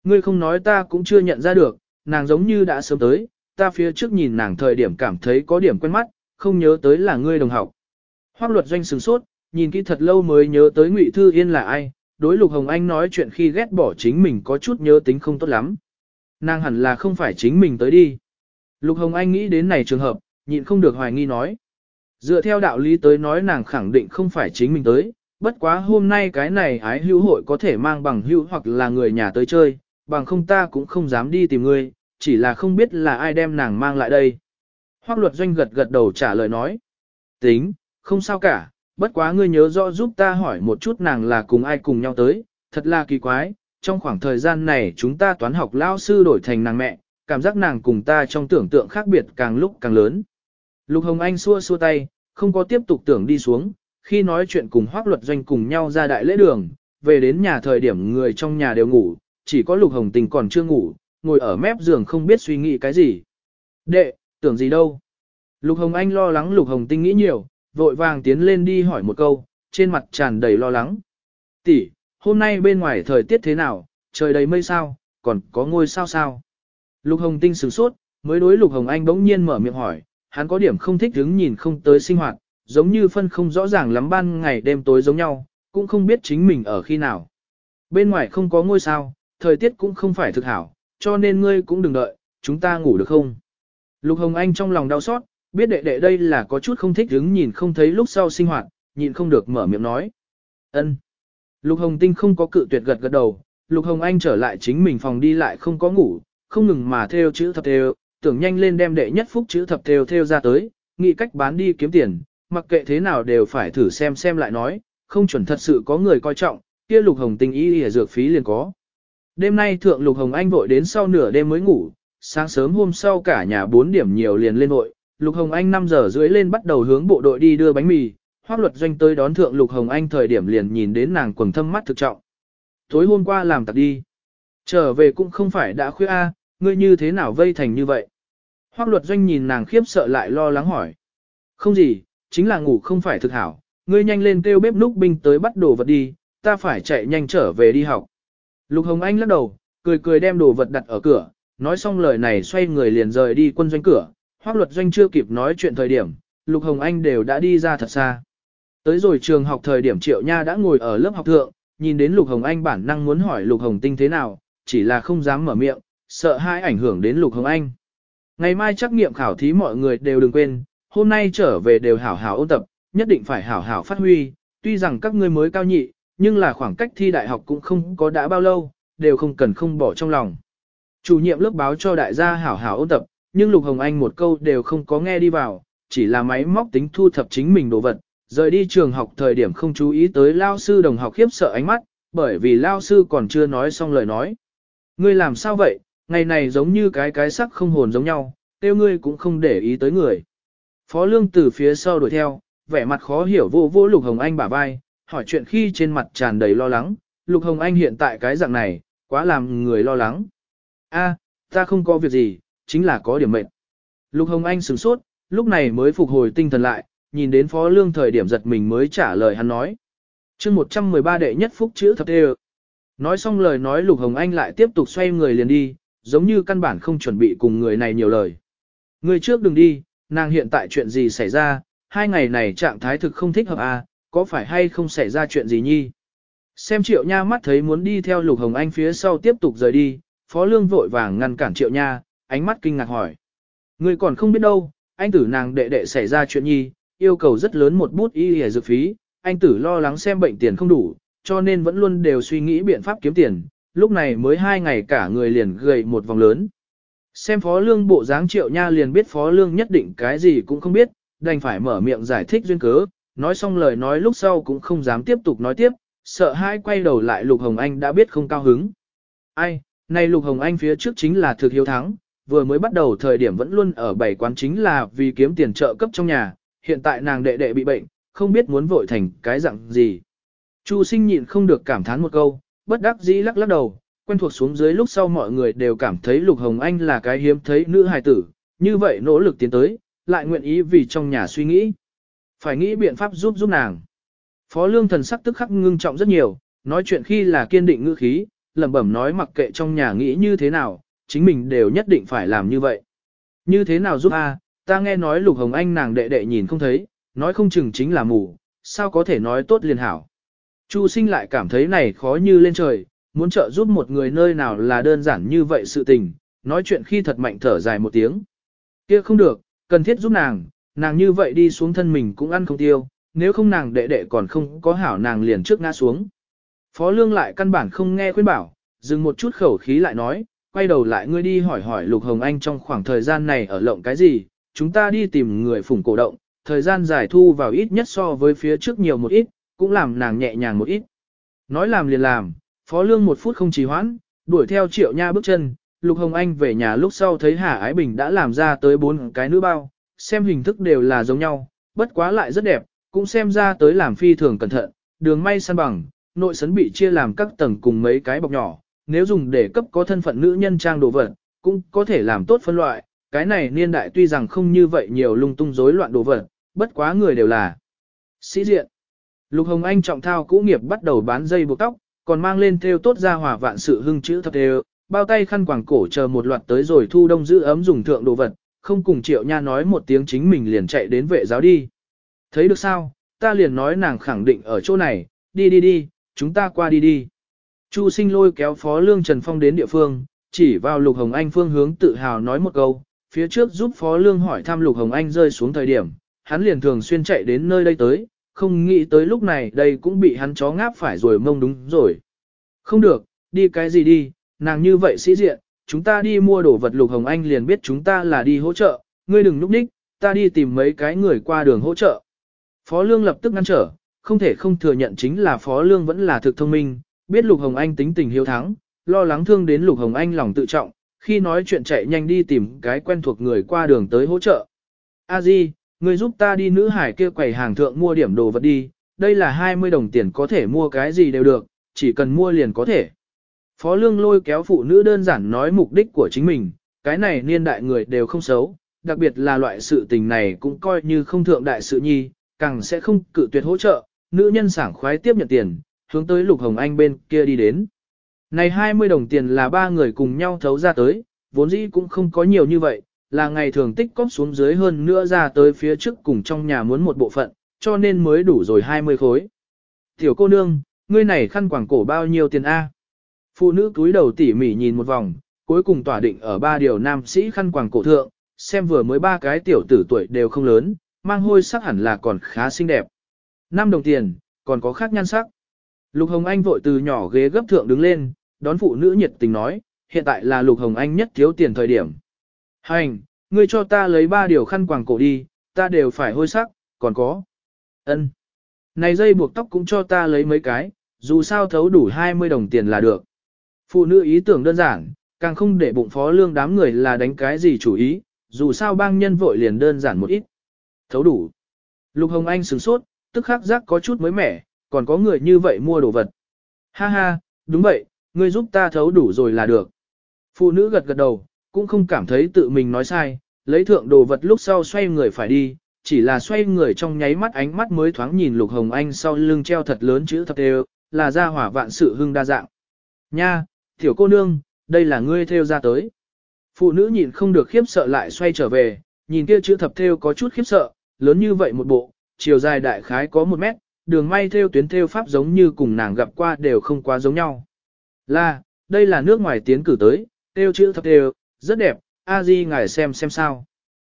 Ngươi không nói ta cũng chưa nhận ra được, nàng giống như đã sớm tới, ta phía trước nhìn nàng thời điểm cảm thấy có điểm quen mắt, không nhớ tới là ngươi đồng học. Hoác luật doanh sừng sốt, nhìn kỹ thật lâu mới nhớ tới Ngụy Thư Yên là ai, đối Lục Hồng Anh nói chuyện khi ghét bỏ chính mình có chút nhớ tính không tốt lắm. Nàng hẳn là không phải chính mình tới đi. Lục Hồng Anh nghĩ đến này trường hợp, nhịn không được hoài nghi nói. Dựa theo đạo lý tới nói nàng khẳng định không phải chính mình tới, bất quá hôm nay cái này ái hữu hội có thể mang bằng hữu hoặc là người nhà tới chơi, bằng không ta cũng không dám đi tìm ngươi, chỉ là không biết là ai đem nàng mang lại đây. Hoác luật doanh gật gật đầu trả lời nói. Tính, không sao cả, bất quá ngươi nhớ rõ giúp ta hỏi một chút nàng là cùng ai cùng nhau tới, thật là kỳ quái, trong khoảng thời gian này chúng ta toán học lao sư đổi thành nàng mẹ, cảm giác nàng cùng ta trong tưởng tượng khác biệt càng lúc càng lớn. Lục Hồng Anh xua xua tay, không có tiếp tục tưởng đi xuống, khi nói chuyện cùng hoác luật doanh cùng nhau ra đại lễ đường, về đến nhà thời điểm người trong nhà đều ngủ, chỉ có Lục Hồng Tình còn chưa ngủ, ngồi ở mép giường không biết suy nghĩ cái gì. Đệ, tưởng gì đâu. Lục Hồng Anh lo lắng Lục Hồng Tinh nghĩ nhiều, vội vàng tiến lên đi hỏi một câu, trên mặt tràn đầy lo lắng. Tỷ, hôm nay bên ngoài thời tiết thế nào, trời đầy mây sao, còn có ngôi sao sao. Lục Hồng Tinh sửng sốt, mới đối Lục Hồng Anh bỗng nhiên mở miệng hỏi, hắn có điểm không thích đứng nhìn không tới sinh hoạt, giống như phân không rõ ràng lắm ban ngày đêm tối giống nhau, cũng không biết chính mình ở khi nào. Bên ngoài không có ngôi sao, thời tiết cũng không phải thực hảo, cho nên ngươi cũng đừng đợi, chúng ta ngủ được không? Lục Hồng Anh trong lòng đau xót, biết đệ đệ đây là có chút không thích đứng nhìn không thấy lúc sau sinh hoạt, nhịn không được mở miệng nói. ân. Lục Hồng Tinh không có cự tuyệt gật gật đầu, Lục Hồng Anh trở lại chính mình phòng đi lại không có ngủ, không ngừng mà theo chữ thập theo, tưởng nhanh lên đem đệ nhất phúc chữ thập theo theo ra tới, nghĩ cách bán đi kiếm tiền, mặc kệ thế nào đều phải thử xem xem lại nói, không chuẩn thật sự có người coi trọng, kia Lục Hồng Tinh y y dược phí liền có. Đêm nay thượng Lục Hồng Anh vội đến sau nửa đêm mới ngủ, sáng sớm hôm sau cả nhà 4 điểm nhiều liền lên vội, Lục Hồng Anh 5 giờ rưỡi lên bắt đầu hướng bộ đội đi đưa bánh mì, Hoác luật doanh tới đón thượng Lục Hồng Anh thời điểm liền nhìn đến nàng quần thâm mắt thực trọng. Tối hôm qua làm tặc đi. Trở về cũng không phải đã khuya a, ngươi như thế nào vây thành như vậy. Hoác luật doanh nhìn nàng khiếp sợ lại lo lắng hỏi. Không gì, chính là ngủ không phải thực hảo, ngươi nhanh lên kêu bếp núc binh tới bắt đồ vật đi, ta phải chạy nhanh trở về đi học. Lục Hồng Anh lắc đầu, cười cười đem đồ vật đặt ở cửa, nói xong lời này xoay người liền rời đi quân doanh cửa, hoác luật doanh chưa kịp nói chuyện thời điểm, Lục Hồng Anh đều đã đi ra thật xa. Tới rồi trường học thời điểm Triệu Nha đã ngồi ở lớp học thượng, nhìn đến Lục Hồng Anh bản năng muốn hỏi Lục Hồng Tinh thế nào, chỉ là không dám mở miệng, sợ hai ảnh hưởng đến Lục Hồng Anh. Ngày mai trắc nghiệm khảo thí mọi người đều đừng quên, hôm nay trở về đều hảo hảo ôn tập, nhất định phải hảo hảo phát huy, tuy rằng các ngươi mới cao nhị, nhưng là khoảng cách thi đại học cũng không có đã bao lâu, đều không cần không bỏ trong lòng. Chủ nhiệm lớp báo cho đại gia hảo hảo ôn tập, nhưng Lục Hồng Anh một câu đều không có nghe đi vào, chỉ là máy móc tính thu thập chính mình đồ vật, rời đi trường học thời điểm không chú ý tới lao sư đồng học khiếp sợ ánh mắt, bởi vì lao sư còn chưa nói xong lời nói. Ngươi làm sao vậy, ngày này giống như cái cái sắc không hồn giống nhau, tiêu ngươi cũng không để ý tới người. Phó lương từ phía sau đuổi theo, vẻ mặt khó hiểu vô vô Lục Hồng Anh bả vai, hỏi chuyện khi trên mặt tràn đầy lo lắng, Lục Hồng Anh hiện tại cái dạng này, quá làm người lo lắng. A, ta không có việc gì, chính là có điểm mệnh. Lục Hồng Anh sửng sốt, lúc này mới phục hồi tinh thần lại, nhìn đến Phó Lương thời điểm giật mình mới trả lời hắn nói. chương 113 đệ nhất phúc chữ thập đê Nói xong lời nói Lục Hồng Anh lại tiếp tục xoay người liền đi, giống như căn bản không chuẩn bị cùng người này nhiều lời. Người trước đừng đi, nàng hiện tại chuyện gì xảy ra, hai ngày này trạng thái thực không thích hợp à, có phải hay không xảy ra chuyện gì nhi? Xem triệu nha mắt thấy muốn đi theo Lục Hồng Anh phía sau tiếp tục rời đi, Phó Lương vội vàng ngăn cản triệu nha, ánh mắt kinh ngạc hỏi. Người còn không biết đâu, anh tử nàng đệ đệ xảy ra chuyện nhi, yêu cầu rất lớn một bút y hề dược phí, anh tử lo lắng xem bệnh tiền không đủ, cho nên vẫn luôn đều suy nghĩ biện pháp kiếm tiền, lúc này mới hai ngày cả người liền gầy một vòng lớn. Xem phó lương bộ dáng triệu nha liền biết phó lương nhất định cái gì cũng không biết, đành phải mở miệng giải thích duyên cớ, nói xong lời nói lúc sau cũng không dám tiếp tục nói tiếp, sợ hai quay đầu lại Lục Hồng Anh đã biết không cao hứng. Ai, này Lục Hồng Anh phía trước chính là thực hiếu thắng, vừa mới bắt đầu thời điểm vẫn luôn ở bảy quán chính là vì kiếm tiền trợ cấp trong nhà, hiện tại nàng đệ đệ bị bệnh, không biết muốn vội thành cái dạng gì. Chu sinh nhịn không được cảm thán một câu, bất đắc dĩ lắc lắc đầu, quen thuộc xuống dưới lúc sau mọi người đều cảm thấy Lục Hồng Anh là cái hiếm thấy nữ hài tử, như vậy nỗ lực tiến tới, lại nguyện ý vì trong nhà suy nghĩ. Phải nghĩ biện pháp giúp giúp nàng. Phó lương thần sắc tức khắc ngưng trọng rất nhiều, nói chuyện khi là kiên định ngữ khí, lẩm bẩm nói mặc kệ trong nhà nghĩ như thế nào, chính mình đều nhất định phải làm như vậy. Như thế nào giúp a? Ta nghe nói Lục Hồng Anh nàng đệ đệ nhìn không thấy, nói không chừng chính là mù, sao có thể nói tốt liền hảo. Chu sinh lại cảm thấy này khó như lên trời, muốn trợ giúp một người nơi nào là đơn giản như vậy sự tình, nói chuyện khi thật mạnh thở dài một tiếng. kia không được, cần thiết giúp nàng, nàng như vậy đi xuống thân mình cũng ăn không tiêu, nếu không nàng đệ đệ còn không có hảo nàng liền trước ngã xuống. Phó lương lại căn bản không nghe khuyên bảo, dừng một chút khẩu khí lại nói, quay đầu lại ngươi đi hỏi hỏi Lục Hồng Anh trong khoảng thời gian này ở lộng cái gì, chúng ta đi tìm người phủng cổ động, thời gian giải thu vào ít nhất so với phía trước nhiều một ít, cũng làm nàng nhẹ nhàng một ít. Nói làm liền làm, Phó Lương một phút không trì hoãn, đuổi theo Triệu Nha bước chân, Lục Hồng Anh về nhà lúc sau thấy Hà Ái Bình đã làm ra tới bốn cái nữ bao, xem hình thức đều là giống nhau, bất quá lại rất đẹp, cũng xem ra tới làm phi thường cẩn thận, đường may săn bằng, nội sấn bị chia làm các tầng cùng mấy cái bọc nhỏ, nếu dùng để cấp có thân phận nữ nhân trang đồ vật, cũng có thể làm tốt phân loại, cái này niên đại tuy rằng không như vậy nhiều lung tung rối loạn đồ vật, bất quá người đều là sĩ diện. Lục Hồng Anh trọng thao cũ nghiệp bắt đầu bán dây buộc tóc, còn mang lên theo tốt ra hỏa vạn sự hưng chữ thập đều, bao tay khăn quàng cổ chờ một loạt tới rồi thu đông giữ ấm dùng thượng đồ vật, không cùng triệu nha nói một tiếng chính mình liền chạy đến vệ giáo đi. Thấy được sao, ta liền nói nàng khẳng định ở chỗ này, đi đi đi, chúng ta qua đi đi. Chu sinh lôi kéo phó lương Trần Phong đến địa phương, chỉ vào Lục Hồng Anh phương hướng tự hào nói một câu, phía trước giúp phó lương hỏi thăm Lục Hồng Anh rơi xuống thời điểm, hắn liền thường xuyên chạy đến nơi đây tới, không nghĩ tới lúc này đây cũng bị hắn chó ngáp phải rồi mông đúng rồi. Không được, đi cái gì đi, nàng như vậy sĩ diện, chúng ta đi mua đồ vật Lục Hồng Anh liền biết chúng ta là đi hỗ trợ, ngươi đừng núp đích, ta đi tìm mấy cái người qua đường hỗ trợ. Phó Lương lập tức ngăn trở, không thể không thừa nhận chính là Phó Lương vẫn là thực thông minh, biết Lục Hồng Anh tính tình hiếu thắng, lo lắng thương đến Lục Hồng Anh lòng tự trọng, khi nói chuyện chạy nhanh đi tìm cái quen thuộc người qua đường tới hỗ trợ. A Di, người giúp ta đi nữ hải kia quầy hàng thượng mua điểm đồ vật đi, đây là 20 đồng tiền có thể mua cái gì đều được, chỉ cần mua liền có thể. Phó Lương lôi kéo phụ nữ đơn giản nói mục đích của chính mình, cái này niên đại người đều không xấu, đặc biệt là loại sự tình này cũng coi như không thượng đại sự nhi, càng sẽ không cự tuyệt hỗ trợ, nữ nhân sảng khoái tiếp nhận tiền, hướng tới Lục Hồng Anh bên kia đi đến. Này 20 đồng tiền là ba người cùng nhau thấu ra tới, vốn dĩ cũng không có nhiều như vậy, là ngày thường tích cóp xuống dưới hơn nữa ra tới phía trước cùng trong nhà muốn một bộ phận, cho nên mới đủ rồi 20 khối. Tiểu cô nương, ngươi này khăn quảng cổ bao nhiêu tiền A? Phụ nữ túi đầu tỉ mỉ nhìn một vòng, cuối cùng tỏa định ở ba điều nam sĩ khăn quàng cổ thượng, xem vừa mới ba cái tiểu tử tuổi đều không lớn, mang hôi sắc hẳn là còn khá xinh đẹp. Năm đồng tiền, còn có khác nhan sắc. Lục Hồng Anh vội từ nhỏ ghế gấp thượng đứng lên, đón phụ nữ nhiệt tình nói, hiện tại là Lục Hồng Anh nhất thiếu tiền thời điểm. Hành, ngươi cho ta lấy ba điều khăn quàng cổ đi, ta đều phải hôi sắc, còn có. ân, Này dây buộc tóc cũng cho ta lấy mấy cái, dù sao thấu đủ 20 đồng tiền là được. Phụ nữ ý tưởng đơn giản, càng không để bụng phó lương đám người là đánh cái gì chủ ý, dù sao bang nhân vội liền đơn giản một ít. Thấu đủ. Lục Hồng Anh sửng sốt, tức khắc giác có chút mới mẻ, còn có người như vậy mua đồ vật. Ha ha, đúng vậy, ngươi giúp ta thấu đủ rồi là được. Phụ nữ gật gật đầu, cũng không cảm thấy tự mình nói sai, lấy thượng đồ vật lúc sau xoay người phải đi, chỉ là xoay người trong nháy mắt ánh mắt mới thoáng nhìn Lục Hồng Anh sau lưng treo thật lớn chữ thập đều, là ra hỏa vạn sự hưng đa dạng. Nha, tiểu cô nương, đây là ngươi theo ra tới. Phụ nữ nhìn không được khiếp sợ lại xoay trở về, nhìn kia chữ thập theo có chút khiếp sợ, lớn như vậy một bộ, chiều dài đại khái có một mét, đường may theo tuyến theo pháp giống như cùng nàng gặp qua đều không quá giống nhau. Là, đây là nước ngoài tiến cử tới, theo chữ thập đều rất đẹp, a di ngài xem xem sao.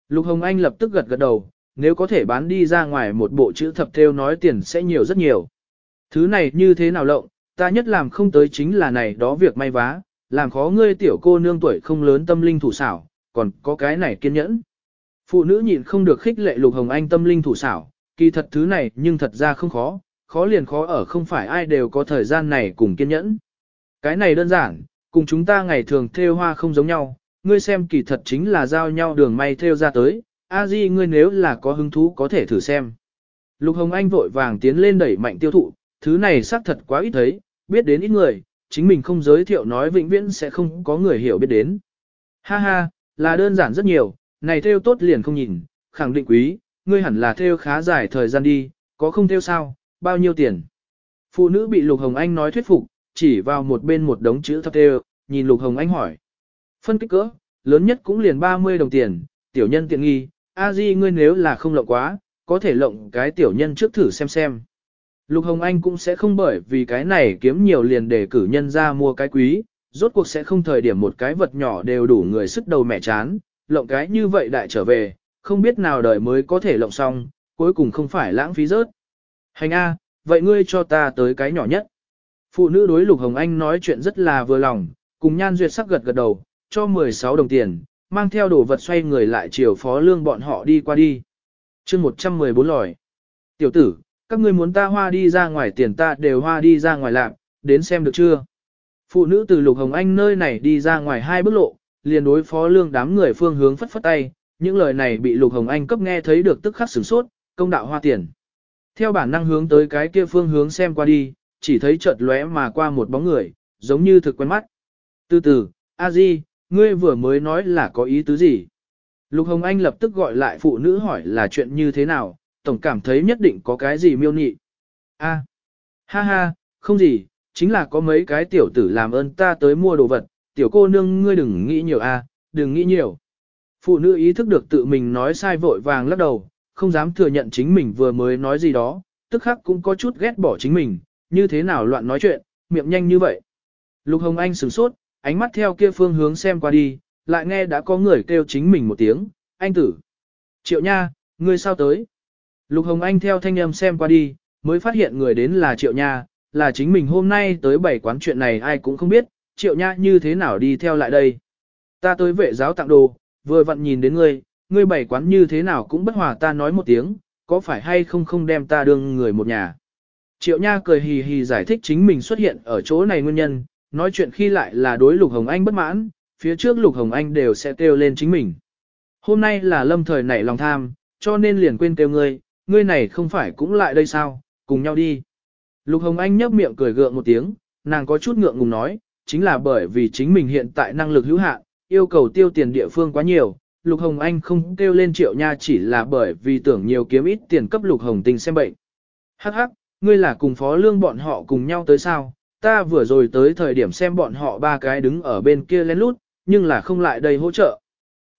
Lục Hồng Anh lập tức gật gật đầu, nếu có thể bán đi ra ngoài một bộ chữ thập theo nói tiền sẽ nhiều rất nhiều. Thứ này như thế nào lộng, ta nhất làm không tới chính là này đó việc may vá, làm khó ngươi tiểu cô nương tuổi không lớn tâm linh thủ xảo, còn có cái này kiên nhẫn. Phụ nữ nhịn không được khích lệ Lục Hồng Anh tâm linh thủ xảo, kỳ thật thứ này nhưng thật ra không khó, khó liền khó ở không phải ai đều có thời gian này cùng kiên nhẫn. Cái này đơn giản, cùng chúng ta ngày thường theo hoa không giống nhau, ngươi xem kỳ thật chính là giao nhau đường may theo ra tới, a di ngươi nếu là có hứng thú có thể thử xem. Lục Hồng Anh vội vàng tiến lên đẩy mạnh tiêu thụ, thứ này xác thật quá ít thấy, biết đến ít người, chính mình không giới thiệu nói vĩnh viễn sẽ không có người hiểu biết đến. Ha ha, là đơn giản rất nhiều, này theo tốt liền không nhìn, khẳng định quý, ngươi hẳn là theo khá dài thời gian đi, có không theo sao, bao nhiêu tiền. Phụ nữ bị Lục Hồng Anh nói thuyết phục, chỉ vào một bên một đống chữ thập theo, nhìn Lục Hồng Anh hỏi. Phân kích cỡ, lớn nhất cũng liền 30 đồng tiền, tiểu nhân tiện nghi, a di ngươi nếu là không lộng quá, có thể lộng cái tiểu nhân trước thử xem xem. Lục Hồng Anh cũng sẽ không bởi vì cái này kiếm nhiều liền để cử nhân ra mua cái quý, rốt cuộc sẽ không thời điểm một cái vật nhỏ đều đủ người sức đầu mẹ chán, lộng cái như vậy đại trở về, không biết nào đời mới có thể lộng xong, cuối cùng không phải lãng phí rớt. Hành A, vậy ngươi cho ta tới cái nhỏ nhất. Phụ nữ đối Lục Hồng Anh nói chuyện rất là vừa lòng, cùng nhan duyệt sắc gật gật đầu, cho 16 đồng tiền, mang theo đồ vật xoay người lại chiều phó lương bọn họ đi qua đi. chương 114 lòi. Tiểu tử, các ngươi muốn ta hoa đi ra ngoài tiền ta đều hoa đi ra ngoài lạc, đến xem được chưa? Phụ nữ từ Lục Hồng Anh nơi này đi ra ngoài hai bước lộ, liền đối phó lương đám người phương hướng phất phất tay, những lời này bị Lục Hồng Anh cấp nghe thấy được tức khắc sửng sốt, công đạo hoa tiền. Theo bản năng hướng tới cái kia phương hướng xem qua đi, chỉ thấy chợt lóe mà qua một bóng người, giống như thực quen mắt. Từ từ, a di, ngươi vừa mới nói là có ý tứ gì? Lục Hồng Anh lập tức gọi lại phụ nữ hỏi là chuyện như thế nào, tổng cảm thấy nhất định có cái gì miêu nị. A, ha ha, không gì, chính là có mấy cái tiểu tử làm ơn ta tới mua đồ vật, tiểu cô nương ngươi đừng nghĩ nhiều a, đừng nghĩ nhiều. Phụ nữ ý thức được tự mình nói sai vội vàng lắc đầu, không dám thừa nhận chính mình vừa mới nói gì đó, tức khắc cũng có chút ghét bỏ chính mình, như thế nào loạn nói chuyện, miệng nhanh như vậy. Lục Hồng Anh sửng sốt, ánh mắt theo kia phương hướng xem qua đi, lại nghe đã có người kêu chính mình một tiếng, anh tử. Triệu nha, ngươi sao tới? Lục Hồng Anh theo thanh âm xem qua đi, mới phát hiện người đến là Triệu Nha, là chính mình hôm nay tới bảy quán chuyện này ai cũng không biết, Triệu Nha như thế nào đi theo lại đây. Ta tới vệ giáo tặng đồ, vừa vặn nhìn đến ngươi, ngươi bảy quán như thế nào cũng bất hòa ta nói một tiếng, có phải hay không không đem ta đương người một nhà. Triệu Nha cười hì hì giải thích chính mình xuất hiện ở chỗ này nguyên nhân, nói chuyện khi lại là đối Lục Hồng Anh bất mãn, phía trước Lục Hồng Anh đều sẽ kêu lên chính mình. Hôm nay là lâm thời nảy lòng tham, cho nên liền quên kêu ngươi, ngươi này không phải cũng lại đây sao, cùng nhau đi. Lục Hồng Anh nhấp miệng cười gượng một tiếng, nàng có chút ngượng ngùng nói, chính là bởi vì chính mình hiện tại năng lực hữu hạn, yêu cầu tiêu tiền địa phương quá nhiều. Lục Hồng Anh không kêu lên triệu nha chỉ là bởi vì tưởng nhiều kiếm ít tiền cấp Lục Hồng Tình xem bệnh. Hắc hắc, ngươi là cùng phó lương bọn họ cùng nhau tới sao, ta vừa rồi tới thời điểm xem bọn họ ba cái đứng ở bên kia lén lút, nhưng là không lại đây hỗ trợ.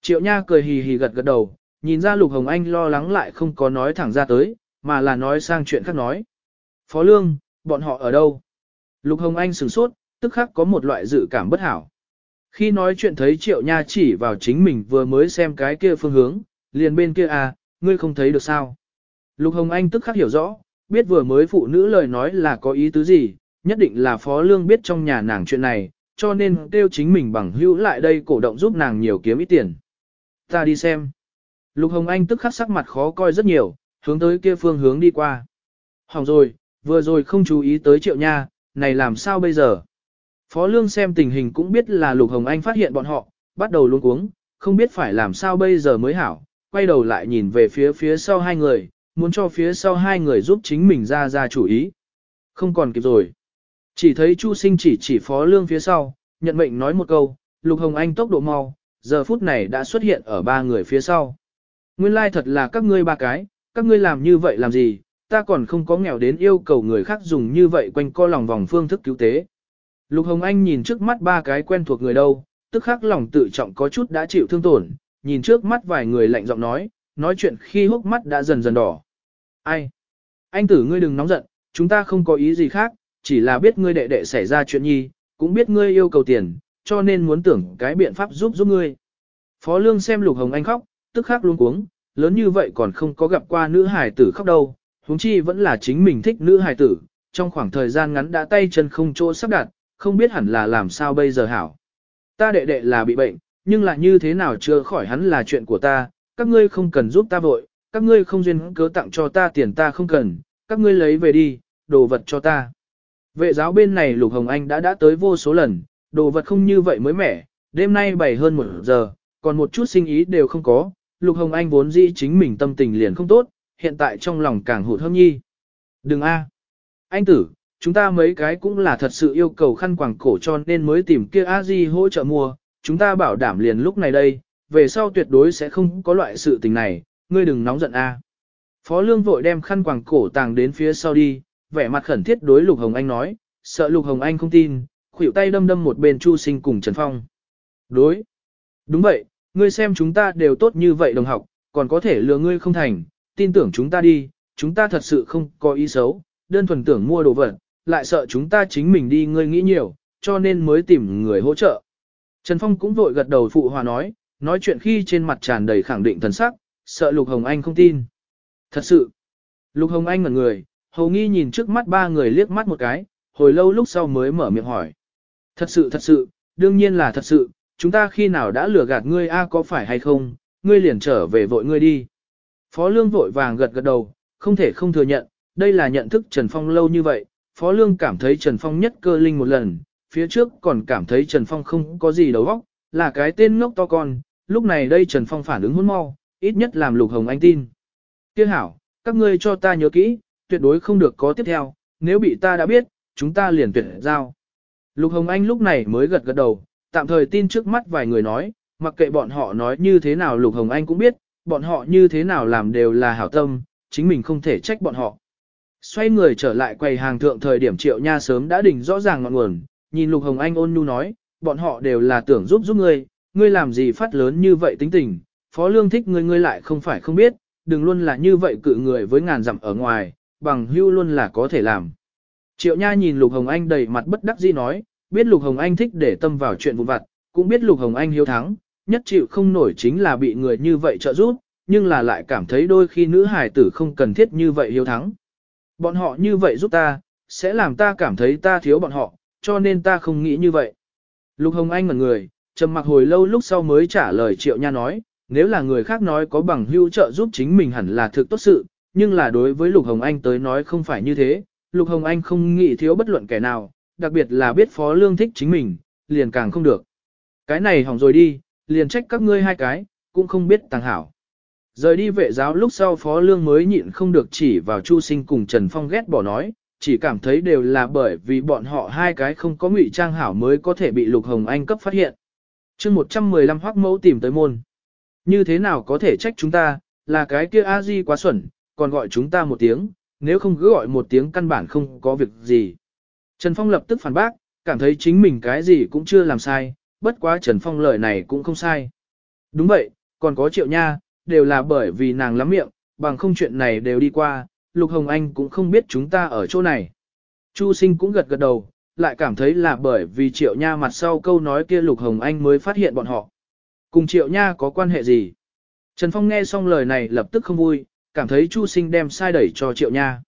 Triệu nha cười hì hì gật gật đầu, nhìn ra Lục Hồng Anh lo lắng lại không có nói thẳng ra tới, mà là nói sang chuyện khác nói. Phó Lương, bọn họ ở đâu? Lục Hồng Anh sửng sốt, tức khắc có một loại dự cảm bất hảo. Khi nói chuyện thấy Triệu Nha chỉ vào chính mình vừa mới xem cái kia phương hướng, liền bên kia à, ngươi không thấy được sao? Lục Hồng Anh tức khắc hiểu rõ, biết vừa mới phụ nữ lời nói là có ý tứ gì, nhất định là Phó Lương biết trong nhà nàng chuyện này, cho nên kêu chính mình bằng hữu lại đây cổ động giúp nàng nhiều kiếm ít tiền. Ta đi xem. Lục Hồng Anh tức khắc sắc mặt khó coi rất nhiều, hướng tới kia phương hướng đi qua. Hỏng rồi, vừa rồi không chú ý tới triệu nha, này làm sao bây giờ? Phó Lương xem tình hình cũng biết là Lục Hồng Anh phát hiện bọn họ, bắt đầu luống cuống, không biết phải làm sao bây giờ mới hảo, quay đầu lại nhìn về phía phía sau hai người, muốn cho phía sau hai người giúp chính mình ra ra chủ ý. Không còn kịp rồi. Chỉ thấy Chu Sinh chỉ chỉ phó lương phía sau, nhận mệnh nói một câu, Lục Hồng Anh tốc độ mau, giờ phút này đã xuất hiện ở ba người phía sau. Nguyên lai like thật là các ngươi ba cái, các ngươi làm như vậy làm gì, ta còn không có nghèo đến yêu cầu người khác dùng như vậy quanh co lòng vòng phương thức cứu tế. Lục Hồng Anh nhìn trước mắt ba cái quen thuộc người đâu, tức khắc lòng tự trọng có chút đã chịu thương tổn, nhìn trước mắt vài người lạnh giọng nói, nói chuyện khi hốc mắt đã dần dần đỏ. Ai? Anh tử ngươi đừng nóng giận, chúng ta không có ý gì khác, chỉ là biết ngươi đệ đệ xảy ra chuyện nhi, cũng biết ngươi yêu cầu tiền, cho nên muốn tưởng cái biện pháp giúp giúp ngươi. Phó Lương xem Lục Hồng Anh khóc, tức khắc luôn cuống, lớn như vậy còn không có gặp qua nữ hài tử khóc đâu, huống chi vẫn là chính mình thích nữ hài tử, trong khoảng thời gian ngắn đã tay chân không chỗ sắp đặt, không biết hẳn là làm sao bây giờ hảo. Ta đệ đệ là bị bệnh, nhưng là như thế nào chưa khỏi hắn là chuyện của ta, các ngươi không cần giúp ta vội, các ngươi không duyên cớ tặng cho ta tiền ta không cần, các ngươi lấy về đi, đồ vật cho ta. Vệ giáo bên này Lục Hồng Anh đã đã tới vô số lần, đồ vật không như vậy mới mẻ, đêm nay bảy hơn một giờ, còn một chút sinh ý đều không có, Lục Hồng Anh vốn dĩ chính mình tâm tình liền không tốt, hiện tại trong lòng càng hụt hâm nhi. Đừng a, Anh tử, chúng ta mấy cái cũng là thật sự yêu cầu khăn quàng cổ cho nên mới tìm kia a di hỗ trợ mua, chúng ta bảo đảm liền lúc này đây, về sau tuyệt đối sẽ không có loại sự tình này, ngươi đừng nóng giận a. Phó Lương vội đem khăn quàng cổ tàng đến phía sau đi, vẻ mặt khẩn thiết đối Lục Hồng Anh nói, sợ Lục Hồng Anh không tin, khuỷu tay đâm đâm một bên Chu Sinh cùng Trần Phong. Đối. Đúng vậy, ngươi xem chúng ta đều tốt như vậy đồng học, còn có thể lừa ngươi không thành, tin tưởng chúng ta đi, chúng ta thật sự không có ý xấu, đơn thuần tưởng mua đồ vật, lại sợ chúng ta chính mình đi ngươi nghĩ nhiều, cho nên mới tìm người hỗ trợ. Trần Phong cũng vội gật đầu phụ hòa nói, nói chuyện khi trên mặt tràn đầy khẳng định thần sắc, sợ Lục Hồng Anh không tin. Thật sự, Lục Hồng Anh ngẩn người, hầu nghi nhìn trước mắt ba người liếc mắt một cái, hồi lâu lúc sau mới mở miệng hỏi. Thật sự thật sự, đương nhiên là thật sự, chúng ta khi nào đã lừa gạt ngươi a à, có phải hay không, ngươi liền trở về vội ngươi đi. Phó Lương vội vàng gật gật đầu, không thể không thừa nhận, đây là nhận thức Trần Phong lâu như vậy, Phó Lương cảm thấy Trần Phong nhất cơ linh một lần, phía trước còn cảm thấy Trần Phong không có gì đầu óc, là cái tên ngốc to con, lúc này đây Trần Phong phản ứng hôn mau, ít nhất làm Lục Hồng Anh tin. Tiếc hảo, các ngươi cho ta nhớ kỹ, tuyệt đối không được có tiếp theo, nếu bị ta đã biết, chúng ta liền tuyệt giao. Lục Hồng Anh lúc này mới gật gật đầu, tạm thời tin trước mắt vài người nói, mặc kệ bọn họ nói như thế nào Lục Hồng Anh cũng biết, bọn họ như thế nào làm đều là hảo tâm, chính mình không thể trách bọn họ. Xoay người trở lại quầy hàng thượng thời điểm triệu nha sớm đã đỉnh rõ ràng ngọn nguồn, nhìn Lục Hồng Anh ôn nhu nói, bọn họ đều là tưởng giúp giúp ngươi, ngươi làm gì phát lớn như vậy tính tình, phó lương thích ngươi ngươi lại không phải không biết, đừng luôn là như vậy cự người với ngàn dặm ở ngoài, bằng hưu luôn là có thể làm. Triệu Nha nhìn Lục Hồng Anh đầy mặt bất đắc dĩ nói, biết Lục Hồng Anh thích để tâm vào chuyện vụn vặt, cũng biết Lục Hồng Anh hiếu thắng, nhất chịu không nổi chính là bị người như vậy trợ giúp, nhưng là lại cảm thấy đôi khi nữ hài tử không cần thiết như vậy hiếu thắng. Bọn họ như vậy giúp ta, sẽ làm ta cảm thấy ta thiếu bọn họ, cho nên ta không nghĩ như vậy. Lục Hồng Anh ngẩn người, trầm mặc hồi lâu lúc sau mới trả lời Triệu Nha nói, nếu là người khác nói có bằng hữu trợ giúp chính mình hẳn là thực tốt sự, nhưng là đối với Lục Hồng Anh tới nói không phải như thế, Lục Hồng Anh không nghĩ thiếu bất luận kẻ nào, đặc biệt là biết Phó Lương thích chính mình, liền càng không được. Cái này hỏng rồi đi, liền trách các ngươi hai cái, cũng không biết tàng hảo. Rời đi vệ giáo lúc sau Phó Lương mới nhịn không được chỉ vào Chu Sinh cùng Trần Phong ghét bỏ nói, chỉ cảm thấy đều là bởi vì bọn họ hai cái không có ngụy trang hảo mới có thể bị Lục Hồng Anh cấp phát hiện. chương 115 hoắc mẫu tìm tới môn. Như thế nào có thể trách chúng ta, là cái kia a di quá xuẩn, còn gọi chúng ta một tiếng, nếu không cứ gọi một tiếng căn bản không có việc gì. Trần Phong lập tức phản bác, cảm thấy chính mình cái gì cũng chưa làm sai, bất quá Trần Phong lời này cũng không sai. Đúng vậy, còn có triệu nha, đều là bởi vì nàng lắm miệng, bằng không chuyện này đều đi qua, Lục Hồng Anh cũng không biết chúng ta ở chỗ này. Chu sinh cũng gật gật đầu, lại cảm thấy là bởi vì triệu nha mặt sau câu nói kia Lục Hồng Anh mới phát hiện bọn họ. Cùng triệu nha có quan hệ gì? Trần Phong nghe xong lời này lập tức không vui, cảm thấy Chu sinh đem sai đẩy cho triệu nha.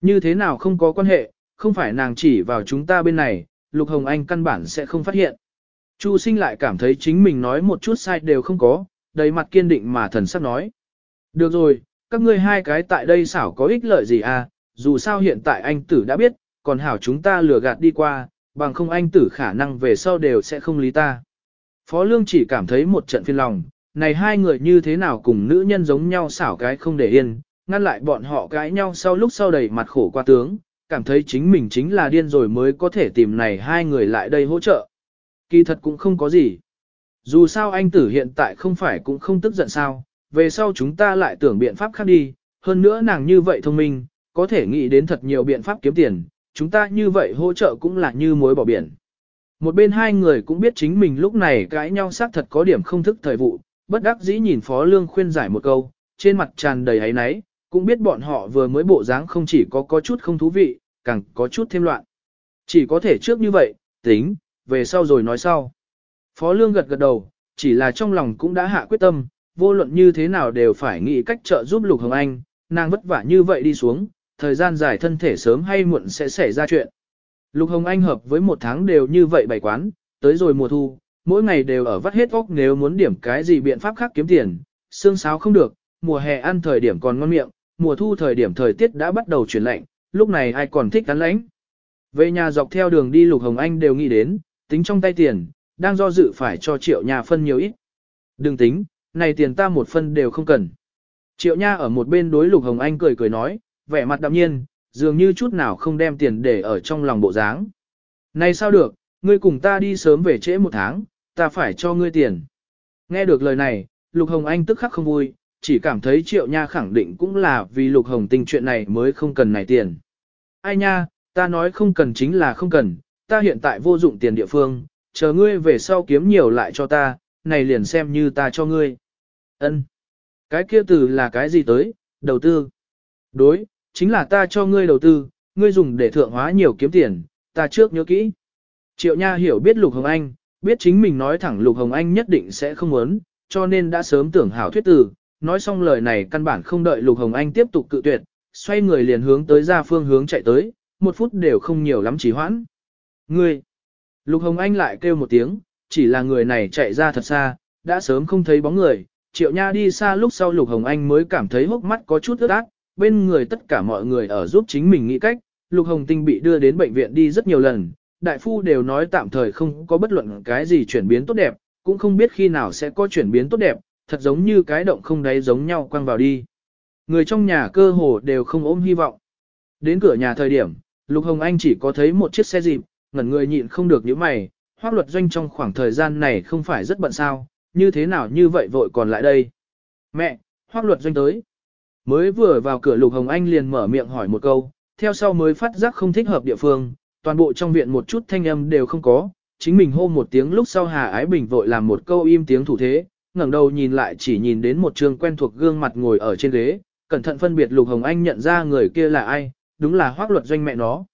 Như thế nào không có quan hệ, không phải nàng chỉ vào chúng ta bên này, Lục Hồng Anh căn bản sẽ không phát hiện. Chu sinh lại cảm thấy chính mình nói một chút sai đều không có, đầy mặt kiên định mà thần sắc nói. Được rồi, các ngươi hai cái tại đây xảo có ích lợi gì à, dù sao hiện tại anh tử đã biết, còn hảo chúng ta lừa gạt đi qua, bằng không anh tử khả năng về sau đều sẽ không lý ta. Phó Lương chỉ cảm thấy một trận phiền lòng, này hai người như thế nào cùng nữ nhân giống nhau xảo cái không để yên, ngăn lại bọn họ cãi nhau sau lúc sau đầy mặt khổ qua tướng, cảm thấy chính mình chính là điên rồi mới có thể tìm này hai người lại đây hỗ trợ. Kỳ thật cũng không có gì. Dù sao anh tử hiện tại không phải cũng không tức giận sao, về sau chúng ta lại tưởng biện pháp khác đi, hơn nữa nàng như vậy thông minh, có thể nghĩ đến thật nhiều biện pháp kiếm tiền, chúng ta như vậy hỗ trợ cũng là như mối bỏ biển. Một bên hai người cũng biết chính mình lúc này cãi nhau xác thật có điểm không thức thời vụ, bất đắc dĩ nhìn Phó Lương khuyên giải một câu, trên mặt tràn đầy ấy náy, cũng biết bọn họ vừa mới bộ dáng không chỉ có có chút không thú vị, càng có chút thêm loạn. Chỉ có thể trước như vậy, tính, về sau rồi nói sau. Phó Lương gật gật đầu, chỉ là trong lòng cũng đã hạ quyết tâm, vô luận như thế nào đều phải nghĩ cách trợ giúp Lục Hồng Anh, nàng vất vả như vậy đi xuống, thời gian dài thân thể sớm hay muộn sẽ xảy ra chuyện. Lục Hồng Anh hợp với một tháng đều như vậy bày quán, tới rồi mùa thu, mỗi ngày đều ở vắt hết óc nếu muốn điểm cái gì biện pháp khác kiếm tiền, xương sáo không được, mùa hè ăn thời điểm còn ngon miệng, mùa thu thời điểm thời tiết đã bắt đầu chuyển lạnh, lúc này ai còn thích cắn lãnh. Về nhà dọc theo đường đi Lục Hồng Anh đều nghĩ đến, tính trong tay tiền, đang do dự phải cho triệu nhà phân nhiều ít. Đừng tính, này tiền ta một phân đều không cần. Triệu nha ở một bên đối Lục Hồng Anh cười cười nói, vẻ mặt đạm nhiên, dường như chút nào không đem tiền để ở trong lòng bộ dáng. Này sao được, ngươi cùng ta đi sớm về trễ một tháng, ta phải cho ngươi tiền. Nghe được lời này, Lục Hồng Anh tức khắc không vui, chỉ cảm thấy triệu nha khẳng định cũng là vì Lục Hồng tình chuyện này mới không cần này tiền. Ai nha, ta nói không cần chính là không cần, ta hiện tại vô dụng tiền địa phương, chờ ngươi về sau kiếm nhiều lại cho ta, này liền xem như ta cho ngươi. Ân, Cái kia từ là cái gì tới, đầu tư. Đối, chính là ta cho ngươi đầu tư, ngươi dùng để thượng hóa nhiều kiếm tiền, ta trước nhớ kỹ. Triệu Nha hiểu biết Lục Hồng Anh, biết chính mình nói thẳng Lục Hồng Anh nhất định sẽ không muốn, cho nên đã sớm tưởng hảo thuyết từ, nói xong lời này căn bản không đợi Lục Hồng Anh tiếp tục cự tuyệt, xoay người liền hướng tới ra phương hướng chạy tới, một phút đều không nhiều lắm chỉ hoãn. Ngươi! Lục Hồng Anh lại kêu một tiếng, chỉ là người này chạy ra thật xa, đã sớm không thấy bóng người, Triệu Nha đi xa lúc sau Lục Hồng Anh mới cảm thấy hốc mắt có chút ướt át, bên người tất cả mọi người ở giúp chính mình nghĩ cách, Lục Hồng Tinh bị đưa đến bệnh viện đi rất nhiều lần, đại phu đều nói tạm thời không có bất luận cái gì chuyển biến tốt đẹp, cũng không biết khi nào sẽ có chuyển biến tốt đẹp, thật giống như cái động không đáy giống nhau quăng vào đi. Người trong nhà cơ hồ đều không ôm hy vọng. Đến cửa nhà thời điểm, Lục Hồng Anh chỉ có thấy một chiếc xe dịp, ngẩn người nhịn không được những mày, hoác luật doanh trong khoảng thời gian này không phải rất bận sao, như thế nào như vậy vội còn lại đây. Mẹ, hoác luật doanh tới. Mới vừa vào cửa Lục Hồng Anh liền mở miệng hỏi một câu, theo sau mới phát giác không thích hợp địa phương, toàn bộ trong viện một chút thanh âm đều không có, chính mình hô một tiếng lúc sau Hà Ái Bình vội làm một câu im tiếng thủ thế, ngẩng đầu nhìn lại chỉ nhìn đến một trường quen thuộc gương mặt ngồi ở trên ghế, cẩn thận phân biệt Lục Hồng Anh nhận ra người kia là ai, đúng là hoác luật doanh mẹ nó.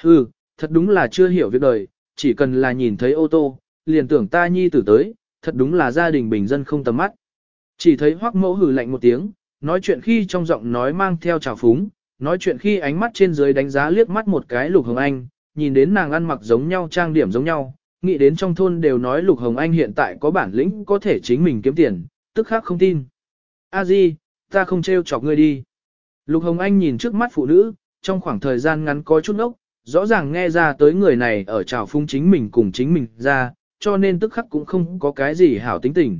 Hừ, thật đúng là chưa hiểu việc đời, chỉ cần là nhìn thấy ô tô, liền tưởng ta nhi tử tới, thật đúng là gia đình bình dân không tầm mắt. Chỉ thấy hoác mẫu hừ lạnh một tiếng, nói chuyện khi trong giọng nói mang theo trào phúng, nói chuyện khi ánh mắt trên dưới đánh giá liếc mắt một cái Lục Hồng Anh, nhìn đến nàng ăn mặc giống nhau trang điểm giống nhau, nghĩ đến trong thôn đều nói Lục Hồng Anh hiện tại có bản lĩnh có thể chính mình kiếm tiền, tức khác không tin. A Di, ta không trêu chọc ngươi đi. Lục Hồng Anh nhìn trước mắt phụ nữ, trong khoảng thời gian ngắn có chút ốc, rõ ràng nghe ra tới người này ở trào phung chính mình cùng chính mình ra, cho nên tức khắc cũng không có cái gì hảo tính tình.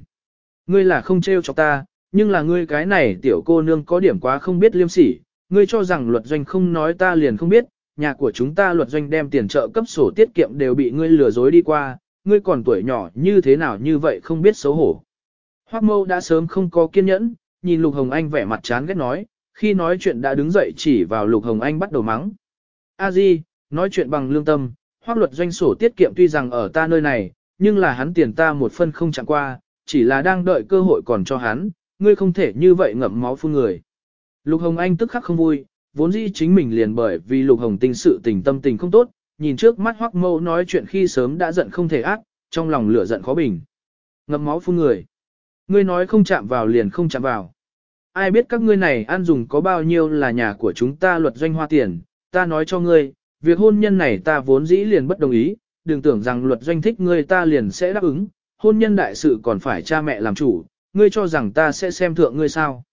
Ngươi là không trêu cho ta, nhưng là ngươi cái này tiểu cô nương có điểm quá không biết liêm sỉ, ngươi cho rằng luật doanh không nói ta liền không biết, nhà của chúng ta luật doanh đem tiền trợ cấp sổ tiết kiệm đều bị ngươi lừa dối đi qua, ngươi còn tuổi nhỏ như thế nào như vậy không biết xấu hổ. Hoác mâu đã sớm không có kiên nhẫn, nhìn Lục Hồng Anh vẻ mặt chán ghét nói, khi nói chuyện đã đứng dậy chỉ vào Lục Hồng Anh bắt đầu mắng. A Di, nói chuyện bằng lương tâm, hoác luật doanh sổ tiết kiệm tuy rằng ở ta nơi này, nhưng là hắn tiền ta một phân không chẳng qua, chỉ là đang đợi cơ hội còn cho hắn, ngươi không thể như vậy ngậm máu phun người. Lục Hồng Anh tức khắc không vui, vốn dĩ chính mình liền bởi vì Lục Hồng Tinh sự tình tâm tình không tốt, nhìn trước mắt Hoắc Mâu nói chuyện khi sớm đã giận không thể ác, trong lòng lửa giận khó bình. Ngậm máu phun người. Ngươi nói không chạm vào liền không chạm vào. Ai biết các ngươi này ăn dùng có bao nhiêu là nhà của chúng ta luật doanh hoa tiền, ta nói cho ngươi, việc hôn nhân này ta vốn dĩ liền bất đồng ý, đừng tưởng rằng luật doanh thích ngươi ta liền sẽ đáp ứng, hôn nhân đại sự còn phải cha mẹ làm chủ, ngươi cho rằng ta sẽ xem thượng ngươi sao.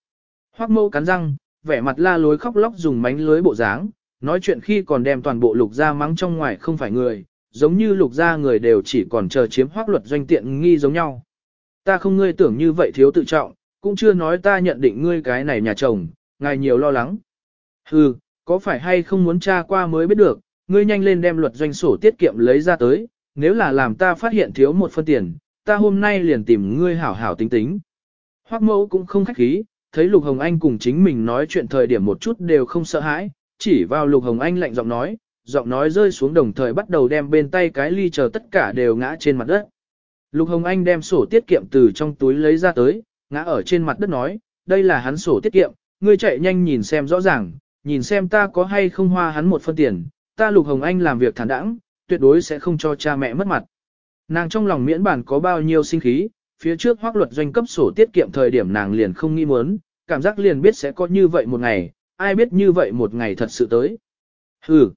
Hoắc mâu cắn răng, vẻ mặt la lối khóc lóc dùng mánh lưới bộ dáng, nói chuyện khi còn đem toàn bộ lục gia mắng trong ngoài không phải người, giống như lục gia người đều chỉ còn chờ chiếm hoác luật doanh tiện nghi giống nhau. Ta không ngươi tưởng như vậy thiếu tự trọng, cũng chưa nói ta nhận định ngươi cái này nhà chồng, ngài nhiều lo lắng. Hừ, có phải hay không muốn tra qua mới biết được, ngươi nhanh lên đem luật doanh sổ tiết kiệm lấy ra tới, nếu là làm ta phát hiện thiếu một phân tiền, ta hôm nay liền tìm ngươi hảo hảo tính tính. Hoắc mẫu cũng không khách khí, thấy Lục Hồng Anh cùng chính mình nói chuyện thời điểm một chút đều không sợ hãi, chỉ vào Lục Hồng Anh lạnh giọng nói, giọng nói rơi xuống đồng thời bắt đầu đem bên tay cái ly chờ tất cả đều ngã trên mặt đất. Lục Hồng Anh đem sổ tiết kiệm từ trong túi lấy ra tới, ngã ở trên mặt đất nói, đây là hắn sổ tiết kiệm, ngươi chạy nhanh nhìn xem rõ ràng, nhìn xem ta có hay không hoa hắn một phân tiền, ta Lục Hồng Anh làm việc thản đãng, tuyệt đối sẽ không cho cha mẹ mất mặt. Nàng trong lòng miễn bản có bao nhiêu sinh khí, phía trước hoác luật doanh cấp sổ tiết kiệm thời điểm nàng liền không nghĩ muốn, cảm giác liền biết sẽ có như vậy một ngày, ai biết như vậy một ngày thật sự tới. Hừ.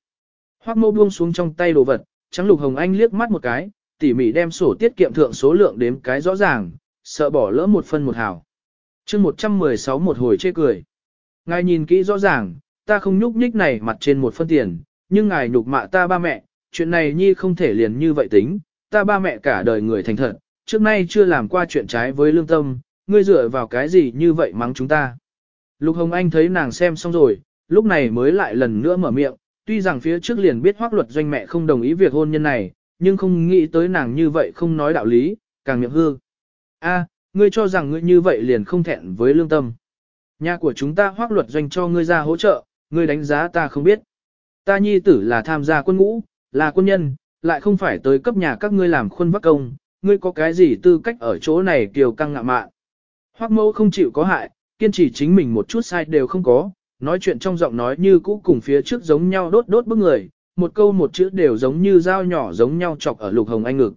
Hoác mâu buông xuống trong tay đồ vật, trắng lục hồng anh liếc mắt một cái, tỉ mỉ đem sổ tiết kiệm thượng số lượng đếm cái rõ ràng, sợ bỏ lỡ một phân một hào. chương 116 một hồi chê cười. Ngài nhìn kỹ rõ ràng, ta không nhúc nhích này mặt trên một phân tiền, nhưng ngài nhục mạ ta ba mẹ, chuyện này nhi không thể liền như vậy tính, ta ba mẹ cả đời người thành thật, trước nay chưa làm qua chuyện trái với lương tâm, ngươi dựa vào cái gì như vậy mắng chúng ta. Lục Hồng Anh thấy nàng xem xong rồi, lúc này mới lại lần nữa mở miệng, tuy rằng phía trước liền biết hoác luật doanh mẹ không đồng ý việc hôn nhân này, nhưng không nghĩ tới nàng như vậy không nói đạo lý, càng miệng hư. A, ngươi cho rằng ngươi như vậy liền không thẹn với lương tâm. Nhà của chúng ta hoác luật doanh cho ngươi ra hỗ trợ, ngươi đánh giá ta không biết. Ta nhi tử là tham gia quân ngũ, là quân nhân, lại không phải tới cấp nhà các ngươi làm khuôn vắc công, ngươi có cái gì tư cách ở chỗ này kiều căng ngạ mạn. Hoắc mẫu không chịu có hại, kiên trì chính mình một chút sai đều không có, nói chuyện trong giọng nói như cũ cùng phía trước giống nhau đốt đốt bức người, một câu một chữ đều giống như dao nhỏ giống nhau chọc ở lục hồng anh ngực.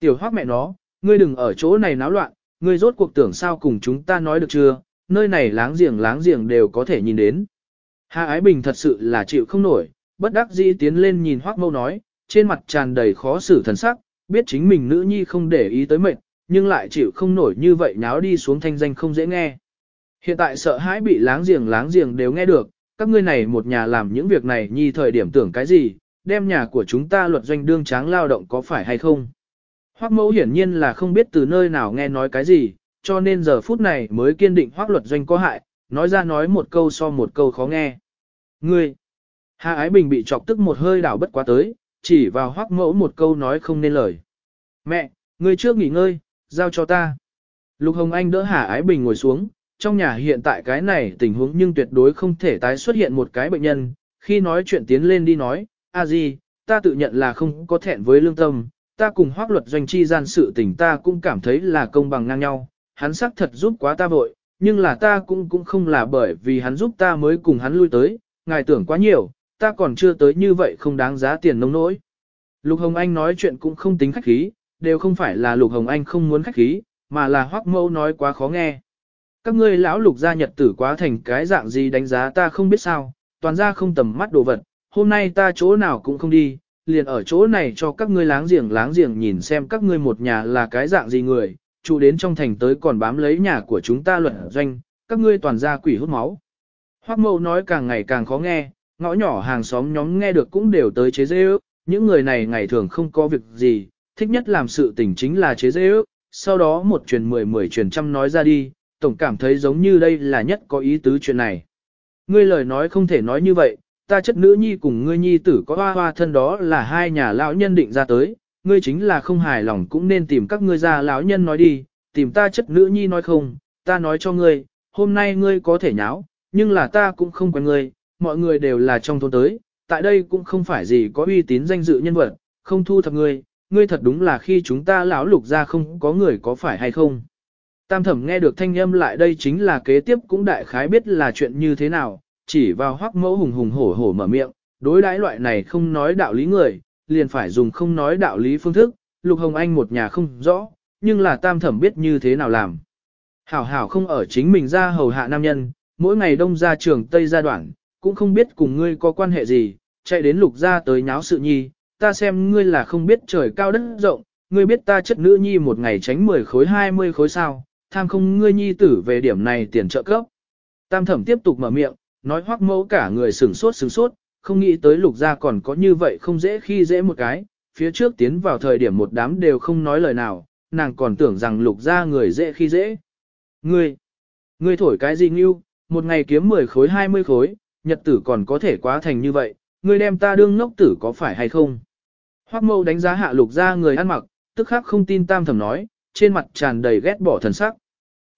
Tiểu Hoắc mẹ nó, ngươi đừng ở chỗ này náo loạn, ngươi rốt cuộc tưởng sao cùng chúng ta nói được chưa, nơi này láng giềng láng giềng đều có thể nhìn đến. Hà Ái Bình thật sự là chịu không nổi, bất đắc dĩ tiến lên nhìn Hoắc Mâu nói, trên mặt tràn đầy khó xử thần sắc, biết chính mình nữ nhi không để ý tới mệt, nhưng lại chịu không nổi như vậy nháo đi xuống thanh danh không dễ nghe. Hiện tại sợ hãi bị láng giềng láng giềng đều nghe được, các ngươi này một nhà làm những việc này nhi thời điểm tưởng cái gì, đem nhà của chúng ta luật doanh đương tráng lao động có phải hay không. Hoắc mẫu hiển nhiên là không biết từ nơi nào nghe nói cái gì, cho nên giờ phút này mới kiên định hoắc luật doanh có hại, nói ra nói một câu so một câu khó nghe. Ngươi! Hà Ái Bình bị chọc tức một hơi đảo bất quá tới, chỉ vào hoắc mẫu một câu nói không nên lời. Mẹ, ngươi trước nghỉ ngơi, giao cho ta. Lục Hồng Anh đỡ Hà Ái Bình ngồi xuống, trong nhà hiện tại cái này tình huống nhưng tuyệt đối không thể tái xuất hiện một cái bệnh nhân, khi nói chuyện tiến lên đi nói, a gì, ta tự nhận là không có thẹn với lương tâm, ta cùng hoác luật doanh chi gian sự tình ta cũng cảm thấy là công bằng ngang nhau, hắn xác thật giúp quá ta vội, nhưng là ta cũng cũng không là bởi vì hắn giúp ta mới cùng hắn lui tới, ngài tưởng quá nhiều, ta còn chưa tới như vậy không đáng giá tiền nông nỗi. Lục Hồng Anh nói chuyện cũng không tính khách khí, đều không phải là Lục Hồng Anh không muốn khách khí, mà là Hoắc Mâu nói quá khó nghe. Các ngươi lão Lục gia nhật tử quá thành cái dạng gì đánh giá ta không biết sao, toàn ra không tầm mắt đồ vật, hôm nay ta chỗ nào cũng không đi, liền ở chỗ này cho các ngươi láng giềng láng giềng nhìn xem các ngươi một nhà là cái dạng gì người, chủ đến trong thành tới còn bám lấy nhà của chúng ta luận doanh, các ngươi toàn ra quỷ hút máu. Hoắc Mâu nói càng ngày càng khó nghe, ngõ nhỏ hàng xóm nhóm nghe được cũng đều tới chế dễ ước, những người này ngày thường không có việc gì, thích nhất làm sự tình chính là chế dễ ước, sau đó một truyền mười mười truyền trăm nói ra đi, tổng cảm thấy giống như đây là nhất có ý tứ chuyện này. Ngươi lời nói không thể nói như vậy, ta chất nữ nhi cùng ngươi nhi tử có hoa hoa thân đó là hai nhà lão nhân định ra tới, ngươi chính là không hài lòng cũng nên tìm các ngươi ra lão nhân nói đi, tìm ta chất nữ nhi nói không, ta nói cho ngươi, hôm nay ngươi có thể nháo, nhưng là ta cũng không quen ngươi, mọi người đều là trong thôn tới, tại đây cũng không phải gì có uy tín danh dự nhân vật, không thu thập ngươi, ngươi thật đúng là khi chúng ta lão lục ra không có người có phải hay không. Tam thẩm nghe được thanh âm lại đây chính là kế tiếp cũng đại khái biết là chuyện như thế nào, chỉ vào hoắc mẫu hùng hùng hổ hổ mở miệng, đối đãi loại này không nói đạo lý người, liền phải dùng không nói đạo lý phương thức, lục hồng anh một nhà không rõ, nhưng là tam thẩm biết như thế nào làm. Hảo hảo không ở chính mình ra hầu hạ nam nhân, mỗi ngày đông ra trường Tây ra đoạn, cũng không biết cùng ngươi có quan hệ gì, chạy đến lục ra tới nháo sự nhi, ta xem ngươi là không biết trời cao đất rộng, ngươi biết ta chất nữ nhi một ngày tránh 10 khối 20 khối sao, tham không ngươi nhi tử về điểm này tiền trợ cấp. Tam thẩm tiếp tục mở miệng, nói hoắc mẫu cả người sửng sốt sửng sốt, không nghĩ tới lục gia còn có như vậy không dễ khi dễ một cái, phía trước tiến vào thời điểm một đám đều không nói lời nào, nàng còn tưởng rằng lục gia người dễ khi dễ. Ngươi, ngươi thổi cái gì ngưu, một ngày kiếm 10 khối 20 khối, nhật tử còn có thể quá thành như vậy, ngươi đem ta đương ngốc tử có phải hay không? Hoắc mâu đánh giá hạ lục ra người ăn mặc, tức khắc không tin tam thẩm nói, trên mặt tràn đầy ghét bỏ thần sắc.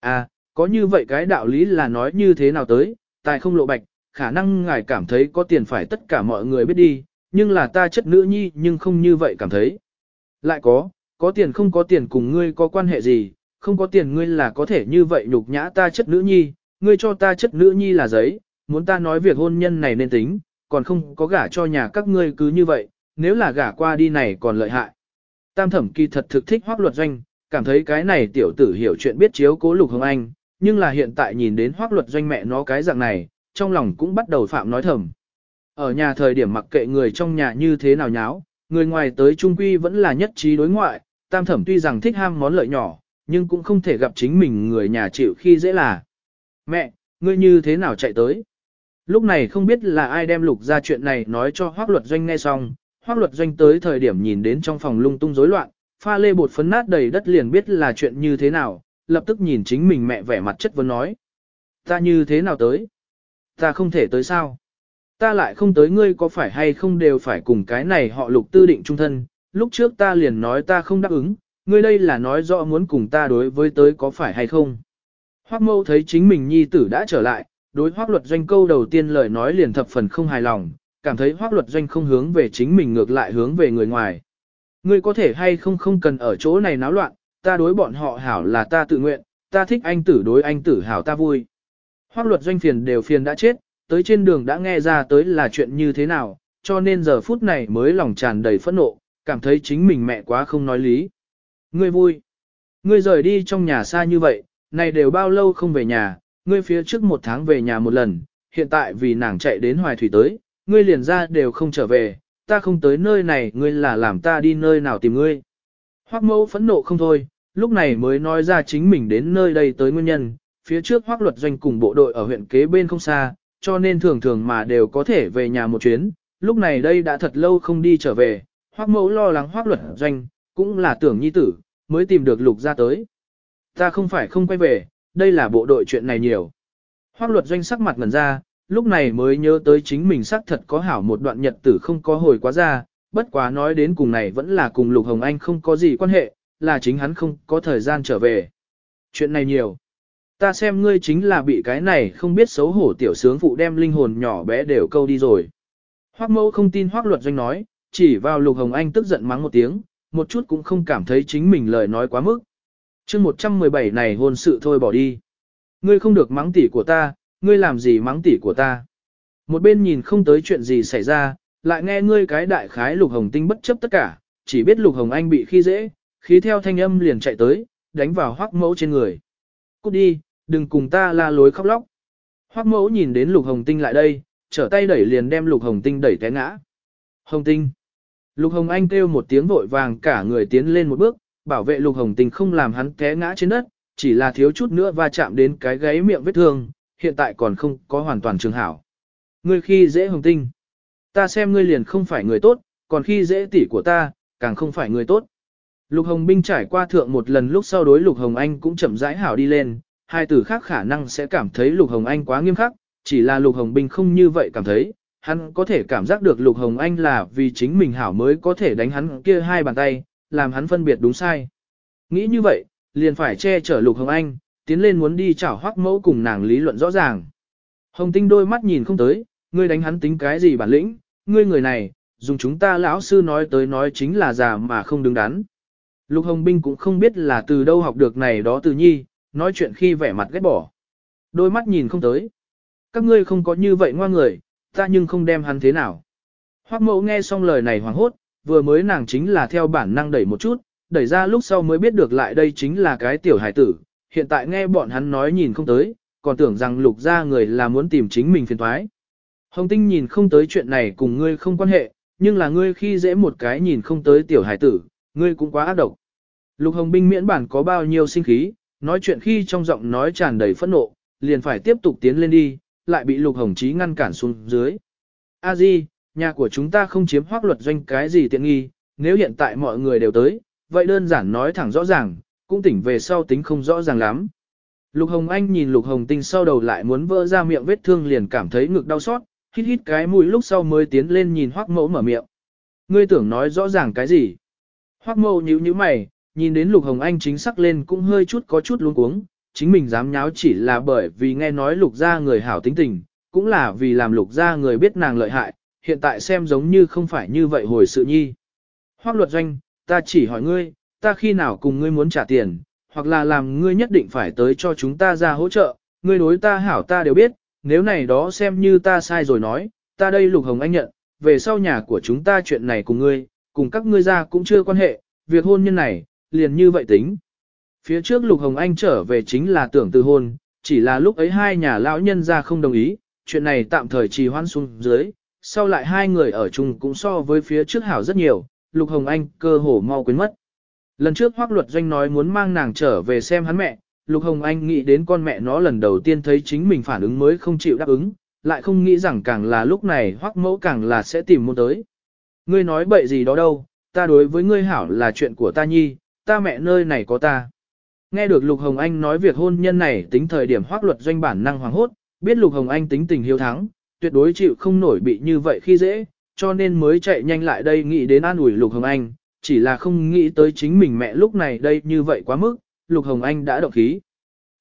À, có như vậy cái đạo lý là nói như thế nào tới, tài không lộ bạch, khả năng ngài cảm thấy có tiền phải tất cả mọi người biết đi, nhưng là ta chất nữ nhi nhưng không như vậy cảm thấy. Lại có, có tiền không có tiền cùng ngươi có quan hệ gì, không có tiền ngươi là có thể như vậy nhục nhã ta chất nữ nhi, ngươi cho ta chất nữ nhi là giấy, muốn ta nói việc hôn nhân này nên tính, còn không có gả cho nhà các ngươi cứ như vậy, nếu là gả qua đi này còn lợi hại. Tam thẩm kỳ thật thực thích hoác luật doanh, cảm thấy cái này tiểu tử hiểu chuyện biết chiếu cố lục hồng anh, nhưng là hiện tại nhìn đến hoác luật doanh mẹ nó cái dạng này, trong lòng cũng bắt đầu phạm nói thầm. Ở nhà thời điểm mặc kệ người trong nhà như thế nào nháo, người ngoài tới trung quy vẫn là nhất trí đối ngoại, tam thẩm tuy rằng thích ham món lợi nhỏ, nhưng cũng không thể gặp chính mình người nhà chịu khi dễ là. Mẹ, ngươi như thế nào chạy tới? Lúc này không biết là ai đem lục ra chuyện này nói cho hoác luật doanh nghe xong, hoác luật doanh tới thời điểm nhìn đến trong phòng lung tung rối loạn, pha lê bột phấn nát đầy đất liền biết là chuyện như thế nào, lập tức nhìn chính mình mẹ vẻ mặt chất vấn nói. Ta như thế nào tới? Ta không thể tới sao? Ta lại không tới ngươi có phải hay không đều phải cùng cái này họ lục tư định trung thân, lúc trước ta liền nói ta không đáp ứng, ngươi đây là nói rõ muốn cùng ta đối với tới có phải hay không. Hoác mâu thấy chính mình nhi tử đã trở lại, đối hoác luật doanh câu đầu tiên lời nói liền thập phần không hài lòng, cảm thấy hoác luật doanh không hướng về chính mình ngược lại hướng về người ngoài. Ngươi có thể hay không không cần ở chỗ này náo loạn, ta đối bọn họ hảo là ta tự nguyện, ta thích anh tử đối anh tử hảo ta vui. Hoác luật doanh phiền đều phiền đã chết, tới trên đường đã nghe ra tới là chuyện như thế nào, cho nên giờ phút này mới lòng tràn đầy phẫn nộ, cảm thấy chính mình mẹ quá không nói lý. Ngươi vui. Ngươi rời đi trong nhà xa như vậy, này đều bao lâu không về nhà, ngươi phía trước một tháng về nhà một lần, hiện tại vì nàng chạy đến hoài thủy tới, ngươi liền ra đều không trở về, ta không tới nơi này ngươi là làm ta đi nơi nào tìm ngươi. Hoác mẫu phẫn nộ không thôi, lúc này mới nói ra chính mình đến nơi đây tới nguyên nhân, phía trước hoác luật doanh cùng bộ đội ở huyện kế bên không xa, cho nên thường thường mà đều có thể về nhà một chuyến, lúc này đây đã thật lâu không đi trở về, hoác mẫu lo lắng hoác luật doanh, cũng là tưởng nhi tử, mới tìm được lục ra tới. Ta không phải không quay về, đây là bộ đội chuyện này nhiều. Hoác luật doanh sắc mặt ngần ra, lúc này mới nhớ tới chính mình xác thật có hảo một đoạn nhật tử không có hồi quá ra, bất quá nói đến cùng này vẫn là cùng Lục Hồng Anh không có gì quan hệ, là chính hắn không có thời gian trở về. Chuyện này nhiều. Ta xem ngươi chính là bị cái này không biết xấu hổ tiểu sướng phụ đem linh hồn nhỏ bé đều câu đi rồi. Hoác mẫu không tin hoác luật doanh nói, chỉ vào Lục Hồng Anh tức giận mắng một tiếng, một chút cũng không cảm thấy chính mình lời nói quá mức chương 117 này hôn sự thôi bỏ đi. Ngươi không được mắng tỉ của ta, ngươi làm gì mắng tỉ của ta. Một bên nhìn không tới chuyện gì xảy ra, lại nghe ngươi cái đại khái lục hồng tinh bất chấp tất cả, chỉ biết lục hồng anh bị khi dễ, khí theo thanh âm liền chạy tới, đánh vào hoác mẫu trên người. Cút đi, đừng cùng ta la lối khóc lóc. Hoác mẫu nhìn đến lục hồng tinh lại đây, trở tay đẩy liền đem lục hồng tinh đẩy té ngã. Hồng tinh. Lục hồng anh kêu một tiếng vội vàng cả người tiến lên một bước, bảo vệ lục hồng tinh không làm hắn té ngã trên đất, chỉ là thiếu chút nữa va chạm đến cái gáy miệng vết thương, hiện tại còn không có hoàn toàn trường hảo. Ngươi khi dễ hồng tinh. Ta xem ngươi liền không phải người tốt, còn khi dễ tỷ của ta, càng không phải người tốt. Lục Hồng Binh trải qua thượng một lần lúc sau đối Lục Hồng Anh cũng chậm rãi hảo đi lên, hai tử khác khả năng sẽ cảm thấy Lục Hồng Anh quá nghiêm khắc, chỉ là Lục Hồng Binh không như vậy cảm thấy, hắn có thể cảm giác được Lục Hồng Anh là vì chính mình hảo mới có thể đánh hắn kia hai bàn tay, làm hắn phân biệt đúng sai. Nghĩ như vậy, liền phải che chở Lục Hồng Anh, tiến lên muốn đi chảo hoắc mẫu cùng nàng lý luận rõ ràng. Hồng Tinh đôi mắt nhìn không tới, ngươi đánh hắn tính cái gì bản lĩnh, ngươi người này, dùng chúng ta lão sư nói tới nói chính là già mà không đứng đắn. Lục Hồng Binh cũng không biết là từ đâu học được này đó từ nhi, nói chuyện khi vẻ mặt ghét bỏ. Đôi mắt nhìn không tới. Các ngươi không có như vậy ngoan người, ta nhưng không đem hắn thế nào. Hoắc mẫu nghe xong lời này hoảng hốt, vừa mới nàng chính là theo bản năng đẩy một chút, đẩy ra lúc sau mới biết được lại đây chính là cái tiểu hải tử, hiện tại nghe bọn hắn nói nhìn không tới, còn tưởng rằng lục ra người là muốn tìm chính mình phiền thoái. Hồng Tinh nhìn không tới chuyện này cùng ngươi không quan hệ, nhưng là ngươi khi dễ một cái nhìn không tới tiểu hải tử, ngươi cũng quá ác độc. Lục Hồng Binh miễn bản có bao nhiêu sinh khí, nói chuyện khi trong giọng nói tràn đầy phẫn nộ, liền phải tiếp tục tiến lên đi, lại bị Lục Hồng Chí ngăn cản xuống dưới. A Di, nhà của chúng ta không chiếm hoác luật doanh cái gì tiện nghi, nếu hiện tại mọi người đều tới, vậy đơn giản nói thẳng rõ ràng, cũng tỉnh về sau tính không rõ ràng lắm. Lục Hồng Anh nhìn Lục Hồng Tinh sau đầu lại muốn vỡ ra miệng vết thương liền cảm thấy ngực đau xót, hít hít cái mũi lúc sau mới tiến lên nhìn Hoắc Mẫu mở miệng. Ngươi tưởng nói rõ ràng cái gì? Hoắc Mẫu nhíu nhíu mày, nhìn đến Lục Hồng Anh chính sắc lên cũng hơi chút có chút luống cuống, chính mình dám nháo chỉ là bởi vì nghe nói Lục gia người hảo tính tình, cũng là vì làm Lục gia người biết nàng lợi hại, hiện tại xem giống như không phải như vậy hồi sự nhi. Hoác Luật Doanh, ta chỉ hỏi ngươi, ta khi nào cùng ngươi muốn trả tiền, hoặc là làm ngươi nhất định phải tới cho chúng ta ra hỗ trợ, ngươi đối ta hảo ta đều biết, nếu này đó xem như ta sai rồi nói, ta đây Lục Hồng Anh nhận, về sau nhà của chúng ta chuyện này cùng ngươi, cùng các ngươi ra cũng chưa quan hệ, việc hôn nhân này, liền như vậy tính. Phía trước Lục Hồng Anh trở về chính là tưởng từ hôn, chỉ là lúc ấy hai nhà lão nhân ra không đồng ý, chuyện này tạm thời trì hoãn xuống dưới, sau lại hai người ở chung cũng so với phía trước hảo rất nhiều, Lục Hồng Anh cơ hồ mau quên mất. Lần trước hoắc Luật Doanh nói muốn mang nàng trở về xem hắn mẹ, Lục Hồng Anh nghĩ đến con mẹ nó lần đầu tiên thấy chính mình phản ứng mới không chịu đáp ứng, lại không nghĩ rằng càng là lúc này hoắc Mẫu càng là sẽ tìm môn tới. Ngươi nói bậy gì đó đâu, ta đối với ngươi hảo là chuyện của ta nhi, ta mẹ nơi này có ta. Nghe được Lục Hồng Anh nói việc hôn nhân này tính thời điểm hoắc Luật Doanh bản năng hoàng hốt, biết Lục Hồng Anh tính tình hiếu thắng, tuyệt đối chịu không nổi bị như vậy khi dễ, cho nên mới chạy nhanh lại đây nghĩ đến an ủi Lục Hồng Anh, chỉ là không nghĩ tới chính mình mẹ lúc này đây như vậy quá mức, Lục Hồng Anh đã động khí.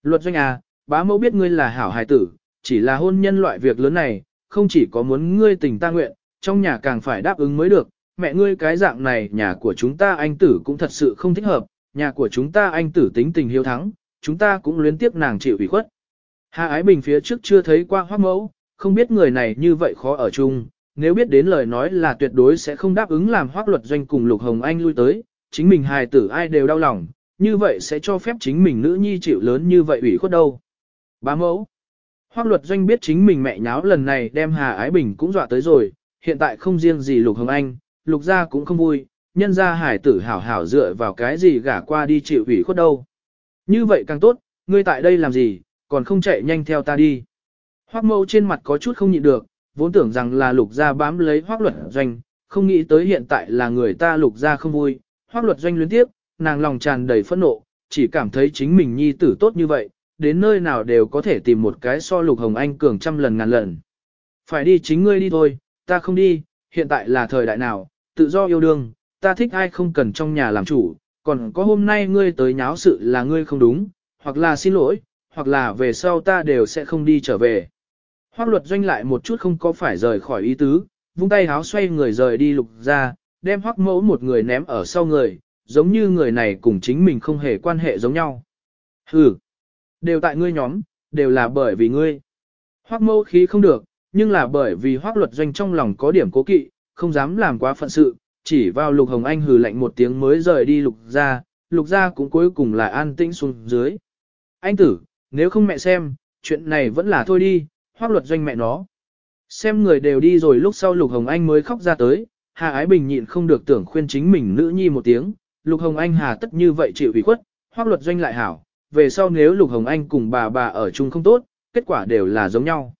Luật doanh à, bá mẫu biết ngươi là hảo hài tử, chỉ là hôn nhân loại việc lớn này, không chỉ có muốn ngươi tình ta nguyện, trong nhà càng phải đáp ứng mới được, mẹ ngươi cái dạng này nhà của chúng ta anh tử cũng thật sự không thích hợp, nhà của chúng ta anh tử tính tình hiếu thắng, chúng ta cũng luyến tiếp nàng chịu ủy khuất. Hà Ái Bình phía trước chưa thấy qua hoác mẫu, không biết người này như vậy khó ở chung, nếu biết đến lời nói là tuyệt đối sẽ không đáp ứng làm hoác luật doanh cùng Lục Hồng Anh lui tới, chính mình hài tử ai đều đau lòng, như vậy sẽ cho phép chính mình nữ nhi chịu lớn như vậy ủy khuất đâu. Bá mẫu. Hoác luật doanh biết chính mình mẹ nháo lần này đem Hà Ái Bình cũng dọa tới rồi, hiện tại không riêng gì Lục Hồng Anh, Lục gia cũng không vui, nhân gia hải tử hảo hảo dựa vào cái gì gả qua đi chịu ủy khuất đâu. Như vậy càng tốt, ngươi tại đây làm gì, còn không chạy nhanh theo ta đi. Hoác mẫu trên mặt có chút không nhịn được, vốn tưởng rằng là lục gia bám lấy hoác luật doanh, không nghĩ tới hiện tại là người ta lục gia không vui. Hoác luật doanh luyến tiếp, nàng lòng tràn đầy phẫn nộ, chỉ cảm thấy chính mình nhi tử tốt như vậy, đến nơi nào đều có thể tìm một cái so lục hồng anh cường trăm lần ngàn lần. Phải đi chính ngươi đi thôi, ta không đi, hiện tại là thời đại nào, tự do yêu đương, ta thích ai không cần trong nhà làm chủ, còn có hôm nay ngươi tới nháo sự là ngươi không đúng, hoặc là xin lỗi, hoặc là về sau ta đều sẽ không đi trở về. Hoác luật doanh lại một chút không có phải rời khỏi ý tứ, vung tay háo xoay người rời đi lục ra, đem hoác mẫu một người ném ở sau người, giống như người này cùng chính mình không hề quan hệ giống nhau. Hừ, đều tại ngươi nhóm, đều là bởi vì ngươi. Hoác mẫu khí không được, nhưng là bởi vì hoác luật doanh trong lòng có điểm cố kỵ, không dám làm quá phận sự, chỉ vào lục hồng anh hừ lạnh một tiếng mới rời đi lục ra, lục ra cũng cuối cùng là an tĩnh xuống dưới. Anh tử, nếu không mẹ xem, chuyện này vẫn là thôi đi, hoác luật doanh mẹ nó. Xem người đều đi rồi lúc sau Lục Hồng Anh mới khóc ra tới, Hà Ái Bình nhịn không được tưởng khuyên chính mình nữ nhi một tiếng, Lục Hồng Anh hà tất như vậy chịu ủy khuất, hoác luật doanh lại hảo, về sau nếu Lục Hồng Anh cùng bà bà ở chung không tốt, kết quả đều là giống nhau.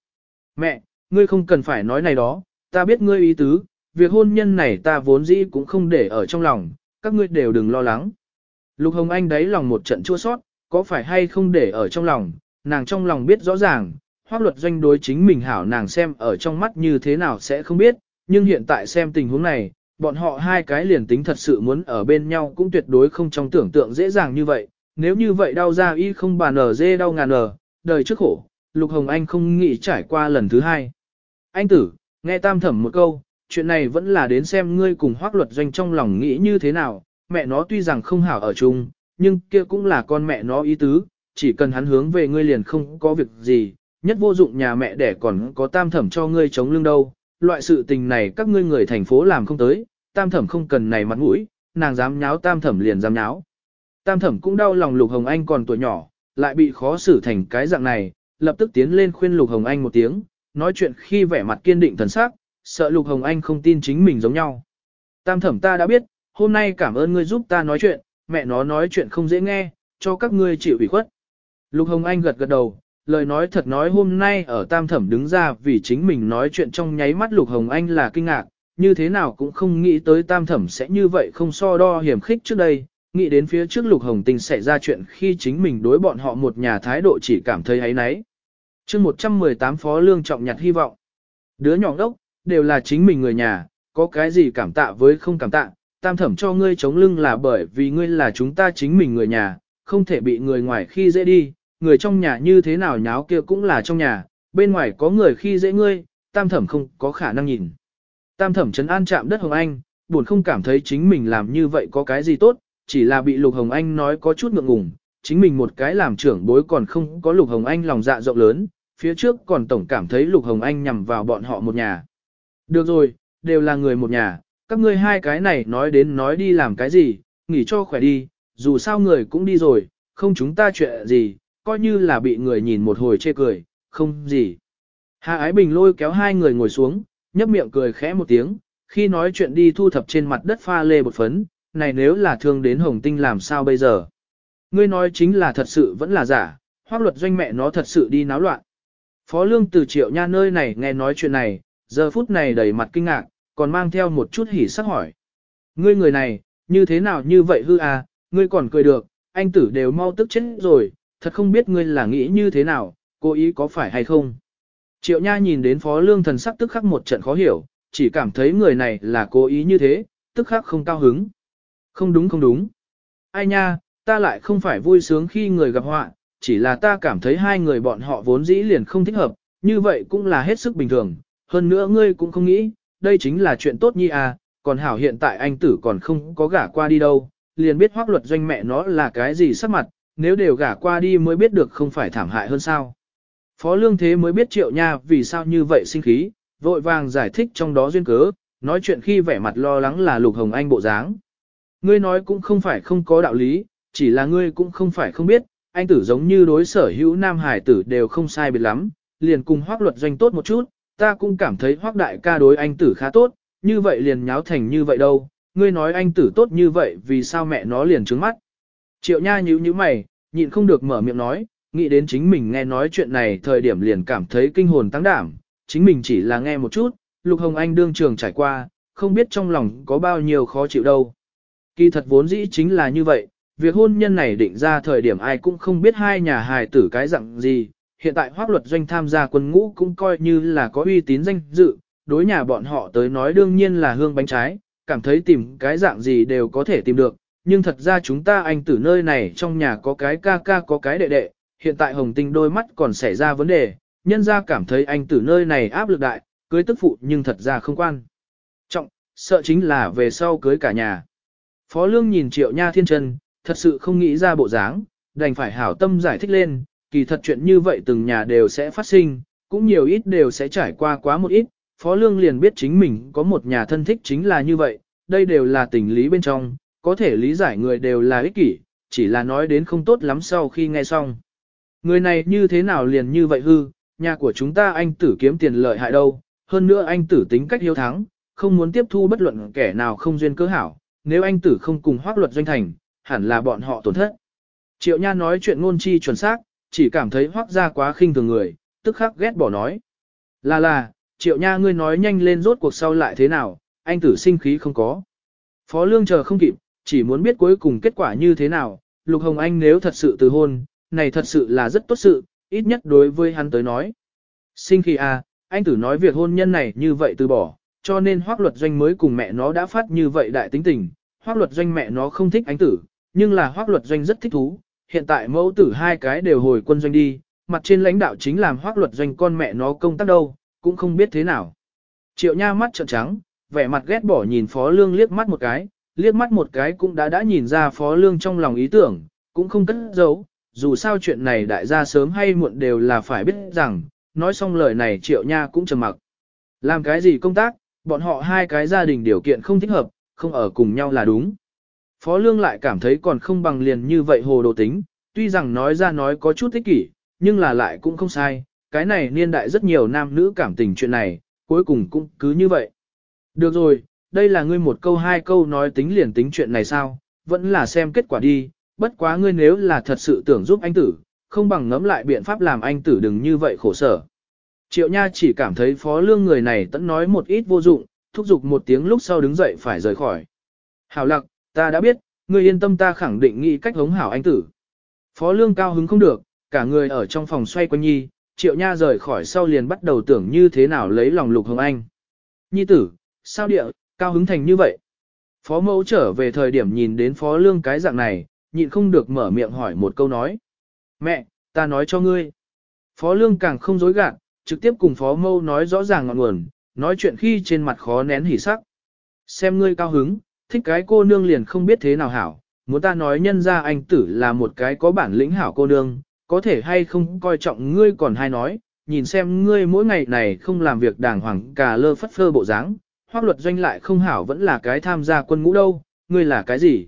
Mẹ, ngươi không cần phải nói này đó, ta biết ngươi ý tứ, việc hôn nhân này ta vốn dĩ cũng không để ở trong lòng, các ngươi đều đừng lo lắng. Lục Hồng Anh đáy lòng một trận chua sót, có phải hay không để ở trong lòng, nàng trong lòng biết rõ ràng, hoác luật doanh đối chính mình hảo nàng xem ở trong mắt như thế nào sẽ không biết, nhưng hiện tại xem tình huống này, bọn họ hai cái liền tính thật sự muốn ở bên nhau cũng tuyệt đối không trong tưởng tượng dễ dàng như vậy, nếu như vậy đau ra y không bàn ở dê đau ngàn ở, đời trước khổ, Lục Hồng Anh không nghĩ trải qua lần thứ hai. Anh tử, nghe tam thẩm một câu, chuyện này vẫn là đến xem ngươi cùng hoác luật doanh trong lòng nghĩ như thế nào, mẹ nó tuy rằng không hảo ở chung, nhưng kia cũng là con mẹ nó ý tứ, chỉ cần hắn hướng về ngươi liền không có việc gì, nhất vô dụng nhà mẹ đẻ còn có tam thẩm cho ngươi chống lưng đâu, loại sự tình này các ngươi người thành phố làm không tới, tam thẩm không cần này mặt mũi, nàng dám nháo tam thẩm liền dám nháo. Tam thẩm cũng đau lòng Lục Hồng Anh còn tuổi nhỏ, lại bị khó xử thành cái dạng này, lập tức tiến lên khuyên Lục Hồng Anh một tiếng, nói chuyện khi vẻ mặt kiên định thần sắc, sợ Lục Hồng Anh không tin chính mình giống nhau. Tam thẩm ta đã biết, hôm nay cảm ơn ngươi giúp ta nói chuyện, mẹ nó nói chuyện không dễ nghe, cho các ngươi chịu ủy khuất. Lục Hồng Anh gật gật đầu, lời nói thật nói hôm nay ở tam thẩm đứng ra vì chính mình nói chuyện trong nháy mắt Lục Hồng Anh là kinh ngạc, như thế nào cũng không nghĩ tới tam thẩm sẽ như vậy không so đo hiểm khích trước đây, nghĩ đến phía trước Lục Hồng Tinh xảy ra chuyện khi chính mình đối bọn họ một nhà thái độ chỉ cảm thấy ấy nấy. chương 118 Phó Lương trọng nhặt hy vọng. Đứa nhỏ đốc, đều là chính mình người nhà, có cái gì cảm tạ với không cảm tạ, tam thẩm cho ngươi chống lưng là bởi vì ngươi là chúng ta chính mình người nhà, không thể bị người ngoài khi dễ đi, người trong nhà như thế nào nháo kia cũng là trong nhà, bên ngoài có người khi dễ ngươi, tam thẩm không có khả năng nhìn. Tam thẩm trấn an chạm đất Hồng Anh, buồn không cảm thấy chính mình làm như vậy có cái gì tốt, chỉ là bị Lục Hồng Anh nói có chút ngượng ngùng, chính mình một cái làm trưởng bối còn không có Lục Hồng Anh lòng dạ rộng lớn, phía trước còn tổng cảm thấy Lục Hồng Anh nhằm vào bọn họ một nhà. Được rồi, đều là người một nhà, các ngươi hai cái này nói đến nói đi làm cái gì, nghỉ cho khỏe đi, dù sao người cũng đi rồi, không chúng ta chuyện gì, coi như là bị người nhìn một hồi chê cười, không gì. Hà Ái Bình lôi kéo hai người ngồi xuống, nhấp miệng cười khẽ một tiếng, khi nói chuyện đi thu thập trên mặt đất pha lê bột phấn, này nếu là thương đến hồng tinh làm sao bây giờ. Ngươi nói chính là thật sự vẫn là giả, hoác luật doanh mẹ nó thật sự đi náo loạn. Phó lương từ triệu nha nơi này nghe nói chuyện này, giờ phút này đầy mặt kinh ngạc, còn mang theo một chút hỉ sắc hỏi. Ngươi người này, như thế nào như vậy hư à, ngươi còn cười được, anh tử đều mau tức chết rồi, thật không biết ngươi là nghĩ như thế nào, cố ý có phải hay không. Triệu Nha nhìn đến Phó Lương thần sắc tức khắc một trận khó hiểu, chỉ cảm thấy người này là cố ý như thế, tức khắc không cao hứng. Không đúng không đúng. Ai nha, ta lại không phải vui sướng khi người gặp họa, chỉ là ta cảm thấy hai người bọn họ vốn dĩ liền không thích hợp, như vậy cũng là hết sức bình thường. Hơn nữa ngươi cũng không nghĩ, đây chính là chuyện tốt nhi à, còn hảo hiện tại anh tử còn không có gả qua đi đâu, liền biết hoác luật doanh mẹ nó là cái gì sắc mặt, nếu đều gả qua đi mới biết được không phải thảm hại hơn sao. Phó Lương Thế mới biết Triệu Nha vì sao như vậy sinh khí, vội vàng giải thích trong đó duyên cớ, nói chuyện khi vẻ mặt lo lắng là Lục Hồng Anh bộ dáng. Ngươi nói cũng không phải không có đạo lý, chỉ là ngươi cũng không phải không biết, anh tử giống như đối sở hữu nam hải tử đều không sai biệt lắm, liền cùng hoác luật doanh tốt một chút, ta cũng cảm thấy hoác đại ca đối anh tử khá tốt, như vậy liền nháo thành như vậy đâu, ngươi nói anh tử tốt như vậy vì sao mẹ nó liền trướng mắt. Triệu Nha nhíu nhíu mày, nhịn không được mở miệng nói, nghĩ đến chính mình nghe nói chuyện này thời điểm liền cảm thấy kinh hồn tăng đảm, chính mình chỉ là nghe một chút, Lục Hồng Anh đương trường trải qua, không biết trong lòng có bao nhiêu khó chịu đâu. Kỳ thật vốn dĩ chính là như vậy, việc hôn nhân này định ra thời điểm ai cũng không biết hai nhà hài tử cái dạng gì, hiện tại hoác luật doanh tham gia quân ngũ cũng coi như là có uy tín danh dự, đối nhà bọn họ tới nói đương nhiên là hương bánh trái, cảm thấy tìm cái dạng gì đều có thể tìm được, nhưng thật ra chúng ta anh tử nơi này trong nhà có cái ca ca có cái đệ đệ, hiện tại hồng tinh đôi mắt còn xảy ra vấn đề, nhân ra cảm thấy anh tử nơi này áp lực đại, cưới tức phụ nhưng thật ra không quan. Trọng, sợ chính là về sau cưới cả nhà. Phó Lương nhìn Triệu Nha Thiên chân thật sự không nghĩ ra bộ dáng, đành phải hảo tâm giải thích lên, kỳ thật chuyện như vậy từng nhà đều sẽ phát sinh, cũng nhiều ít đều sẽ trải qua quá một ít. Phó Lương liền biết chính mình có một nhà thân thích chính là như vậy, đây đều là tình lý bên trong, có thể lý giải người đều là ích kỷ, chỉ là nói đến không tốt lắm sau khi nghe xong. Người này như thế nào liền như vậy hư, nhà của chúng ta anh tử kiếm tiền lợi hại đâu, hơn nữa anh tử tính cách hiếu thắng, không muốn tiếp thu bất luận kẻ nào không duyên cơ hảo, nếu anh tử không cùng hoác luật doanh thành, hẳn là bọn họ tổn thất. Triệu Nha nói chuyện ngôn chi chuẩn xác, chỉ cảm thấy hoác ra quá khinh thường người, tức khắc ghét bỏ nói. Là là, Triệu Nha ngươi nói nhanh lên rốt cuộc sau lại thế nào, anh tử sinh khí không có. Phó Lương chờ không kịp, chỉ muốn biết cuối cùng kết quả như thế nào, Lục Hồng Anh nếu thật sự từ hôn, này thật sự là rất tốt sự, ít nhất đối với hắn tới nói. Sinh khi à, anh tử nói việc hôn nhân này như vậy từ bỏ, cho nên hoác luật doanh mới cùng mẹ nó đã phát như vậy đại tính tình, hoác luật doanh mẹ nó không thích anh tử, nhưng là hoác luật doanh rất thích thú, hiện tại mẫu tử hai cái đều hồi quân doanh đi, mặt trên lãnh đạo chính làm hoác luật doanh con mẹ nó công tác đâu, cũng không biết thế nào. Triệu nha mắt trợn trắng, vẻ mặt ghét bỏ nhìn phó lương liếc mắt một cái, liếc mắt một cái cũng đã đã nhìn ra phó lương trong lòng ý tưởng, cũng không cất giấu, dù sao chuyện này đại gia sớm hay muộn đều là phải biết rằng, nói xong lời này triệu nha cũng trầm mặc. Làm cái gì công tác, bọn họ hai cái gia đình điều kiện không thích hợp, không ở cùng nhau là đúng. Phó Lương lại cảm thấy còn không bằng liền như vậy hồ đồ tính, tuy rằng nói ra nói có chút thích kỷ, nhưng là lại cũng không sai, cái này niên đại rất nhiều nam nữ cảm tình chuyện này, cuối cùng cũng cứ như vậy. Được rồi, đây là ngươi một câu hai câu nói tính liền tính chuyện này sao, vẫn là xem kết quả đi, bất quá ngươi nếu là thật sự tưởng giúp anh tử, không bằng ngẫm lại biện pháp làm anh tử đừng như vậy khổ sở. Triệu Nha chỉ cảm thấy phó lương người này tẫn nói một ít vô dụng, thúc giục một tiếng lúc sau đứng dậy phải rời khỏi. Hảo lặc, ta đã biết, ngươi yên tâm ta khẳng định nghĩ cách hống hảo anh tử. Phó lương cao hứng không được, cả người ở trong phòng xoay quanh nhi, triệu nha rời khỏi sau liền bắt đầu tưởng như thế nào lấy lòng lục hồng anh. Nhi tử, sao địa, cao hứng thành như vậy? Phó mẫu trở về thời điểm nhìn đến phó lương cái dạng này, nhịn không được mở miệng hỏi một câu nói. Mẹ, ta nói cho ngươi. Phó lương càng không dối gạt, trực tiếp cùng phó mẫu nói rõ ràng ngọn nguồn, nói chuyện khi trên mặt khó nén hỉ sắc. Xem ngươi cao hứng, thích cái cô nương liền không biết thế nào hảo, muốn ta nói nhân ra anh tử là một cái có bản lĩnh hảo cô nương, có thể hay không coi trọng ngươi còn hay nói, nhìn xem ngươi mỗi ngày này không làm việc đàng hoàng cà lơ phất phơ bộ dáng, hoác luật doanh lại không hảo vẫn là cái tham gia quân ngũ đâu, ngươi là cái gì?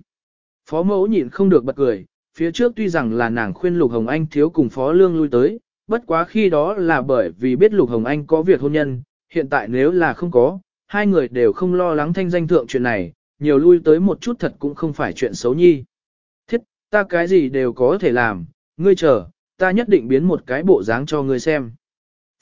Phó mẫu nhịn không được bật cười, phía trước tuy rằng là nàng khuyên Lục Hồng Anh thiếu cùng Phó Lương lui tới, bất quá khi đó là bởi vì biết Lục Hồng Anh có việc hôn nhân, hiện tại nếu là không có, hai người đều không lo lắng thanh danh thượng chuyện này, nhiều lui tới một chút thật cũng không phải chuyện xấu nhi. Thiết, ta cái gì đều có thể làm, ngươi chờ, ta nhất định biến một cái bộ dáng cho ngươi xem.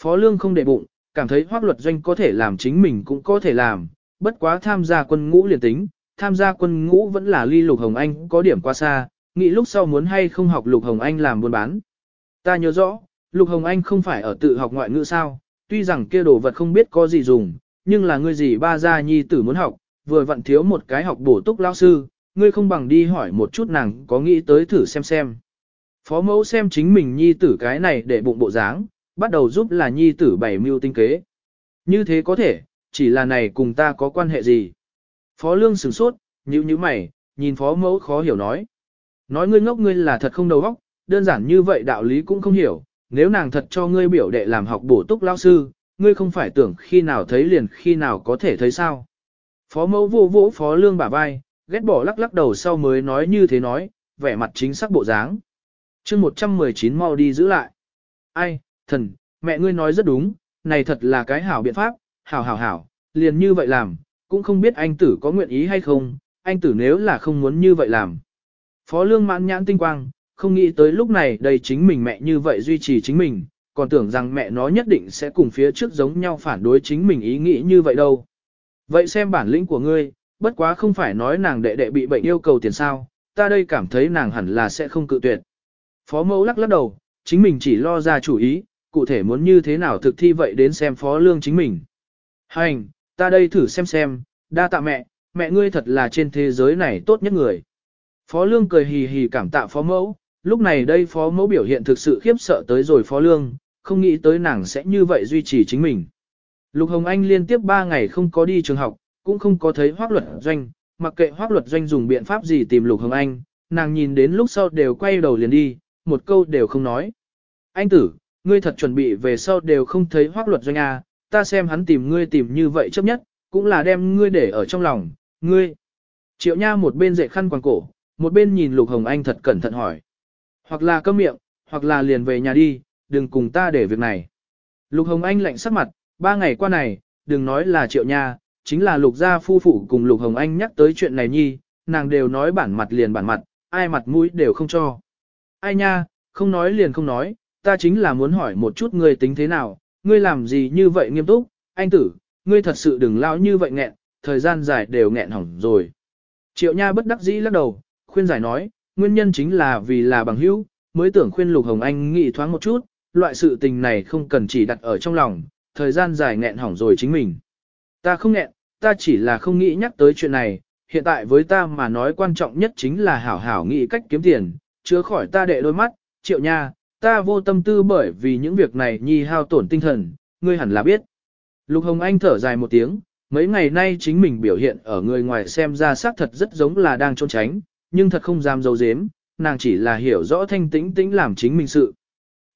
Phó Lương không để bụng, cảm thấy hoác luật doanh có thể làm chính mình cũng có thể làm, bất quá tham gia quân ngũ liền tính, tham gia quân ngũ vẫn là ly Lục Hồng Anh có điểm qua xa, nghĩ lúc sau muốn hay không học Lục Hồng Anh làm buôn bán. Ta nhớ rõ, Lục Hồng Anh không phải ở tự học ngoại ngữ sao, tuy rằng kia đồ vật không biết có gì dùng, nhưng là ngươi gì ba gia nhi tử muốn học, vừa vặn thiếu một cái học bổ túc lao sư, ngươi không bằng đi hỏi một chút nàng có nghĩ tới thử xem xem. Phó mẫu xem chính mình nhi tử cái này để bụng bộ dáng, bắt đầu giúp là nhi tử bảy mưu tinh kế. Như thế có thể, chỉ là này cùng ta có quan hệ gì. Phó lương sửng sốt, nhíu nhíu mày, nhìn phó mẫu khó hiểu nói. Nói ngươi ngốc ngươi là thật không đầu óc, đơn giản như vậy đạo lý cũng không hiểu, nếu nàng thật cho ngươi biểu đệ làm học bổ túc lao sư, ngươi không phải tưởng khi nào thấy liền khi nào có thể thấy sao. Phó mẫu vô vỗ phó lương bả vai, ghét bỏ lắc lắc đầu sau mới nói như thế nói, vẻ mặt chính xác bộ dáng. chương 119 mau đi giữ lại. Ai, thần, mẹ ngươi nói rất đúng, này thật là cái hảo biện pháp, hảo hảo hảo, liền như vậy làm, cũng không biết anh tử có nguyện ý hay không, anh tử nếu là không muốn như vậy làm. Phó lương mãn nhãn tinh quang, không nghĩ tới lúc này đây chính mình mẹ như vậy duy trì chính mình, còn tưởng rằng mẹ nó nhất định sẽ cùng phía trước giống nhau phản đối chính mình ý nghĩ như vậy đâu. Vậy xem bản lĩnh của ngươi, bất quá không phải nói nàng đệ đệ bị bệnh yêu cầu tiền sao, ta đây cảm thấy nàng hẳn là sẽ không cự tuyệt. Phó mẫu lắc lắc đầu, chính mình chỉ lo ra chủ ý, cụ thể muốn như thế nào thực thi vậy đến xem phó lương chính mình. Hành, ta đây thử xem xem, đa tạ mẹ, mẹ ngươi thật là trên thế giới này tốt nhất người. Phó lương cười hì hì cảm tạ phó mẫu, lúc này đây phó mẫu biểu hiện thực sự khiếp sợ tới rồi phó lương, không nghĩ tới nàng sẽ như vậy duy trì chính mình. Lục Hồng Anh liên tiếp 3 ngày không có đi trường học, cũng không có thấy hoác luật doanh, mặc kệ hoác luật doanh dùng biện pháp gì tìm Lục Hồng Anh, nàng nhìn đến lúc sau đều quay đầu liền đi, một câu đều không nói. Anh tử, ngươi thật chuẩn bị về sau đều không thấy hoác luật doanh A, ta xem hắn tìm ngươi tìm như vậy chấp nhất, cũng là đem ngươi để ở trong lòng, ngươi. Triệu Nha một bên dậy khăn quàng cổ, một bên nhìn Lục Hồng Anh thật cẩn thận hỏi. Hoặc là câm miệng, hoặc là liền về nhà đi, đừng cùng ta để việc này. Lục Hồng Anh lạnh sắc mặt, ba ngày qua này, đừng nói là Triệu Nha, chính là Lục gia phu phụ cùng Lục Hồng Anh nhắc tới chuyện này nhi, nàng đều nói bản mặt liền bản mặt, ai mặt mũi đều không cho. Ai nha, không nói liền không nói, ta chính là muốn hỏi một chút ngươi tính thế nào, ngươi làm gì như vậy nghiêm túc, anh tử, ngươi thật sự đừng lao như vậy nghẹn, thời gian dài đều nghẹn hỏng rồi. Triệu Nha bất đắc dĩ lắc đầu, khuyên giải nói, nguyên nhân chính là vì là bằng hữu, mới tưởng khuyên Lục Hồng Anh nghĩ thoáng một chút, loại sự tình này không cần chỉ đặt ở trong lòng, thời gian dài nghẹn hỏng rồi chính mình. Ta không nghẹn, ta chỉ là không nghĩ nhắc tới chuyện này, hiện tại với ta mà nói quan trọng nhất chính là hảo hảo nghĩ cách kiếm tiền, chứa khỏi ta đệ đôi mắt, triệu nha, ta vô tâm tư bởi vì những việc này nhi hao tổn tinh thần, ngươi hẳn là biết. Lục Hồng Anh thở dài một tiếng, mấy ngày nay chính mình biểu hiện ở người ngoài xem ra xác thật rất giống là đang trốn tránh, nhưng thật không dám dấu dếm, nàng chỉ là hiểu rõ thanh tĩnh tĩnh làm chính mình sự.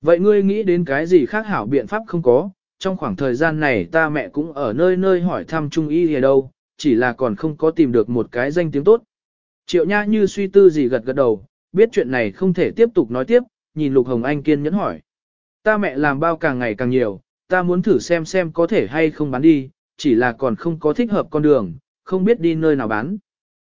Vậy ngươi nghĩ đến cái gì khác hảo biện pháp không có, trong khoảng thời gian này ta mẹ cũng ở nơi nơi hỏi thăm trung y ở đâu, chỉ là còn không có tìm được một cái danh tiếng tốt. Triệu Nha như suy tư gì gật gật đầu, biết chuyện này không thể tiếp tục nói tiếp, nhìn Lục Hồng Anh kiên nhẫn hỏi. Ta mẹ làm bao càng ngày càng nhiều, ta muốn thử xem xem có thể hay không bán đi, chỉ là còn không có thích hợp con đường, không biết đi nơi nào bán.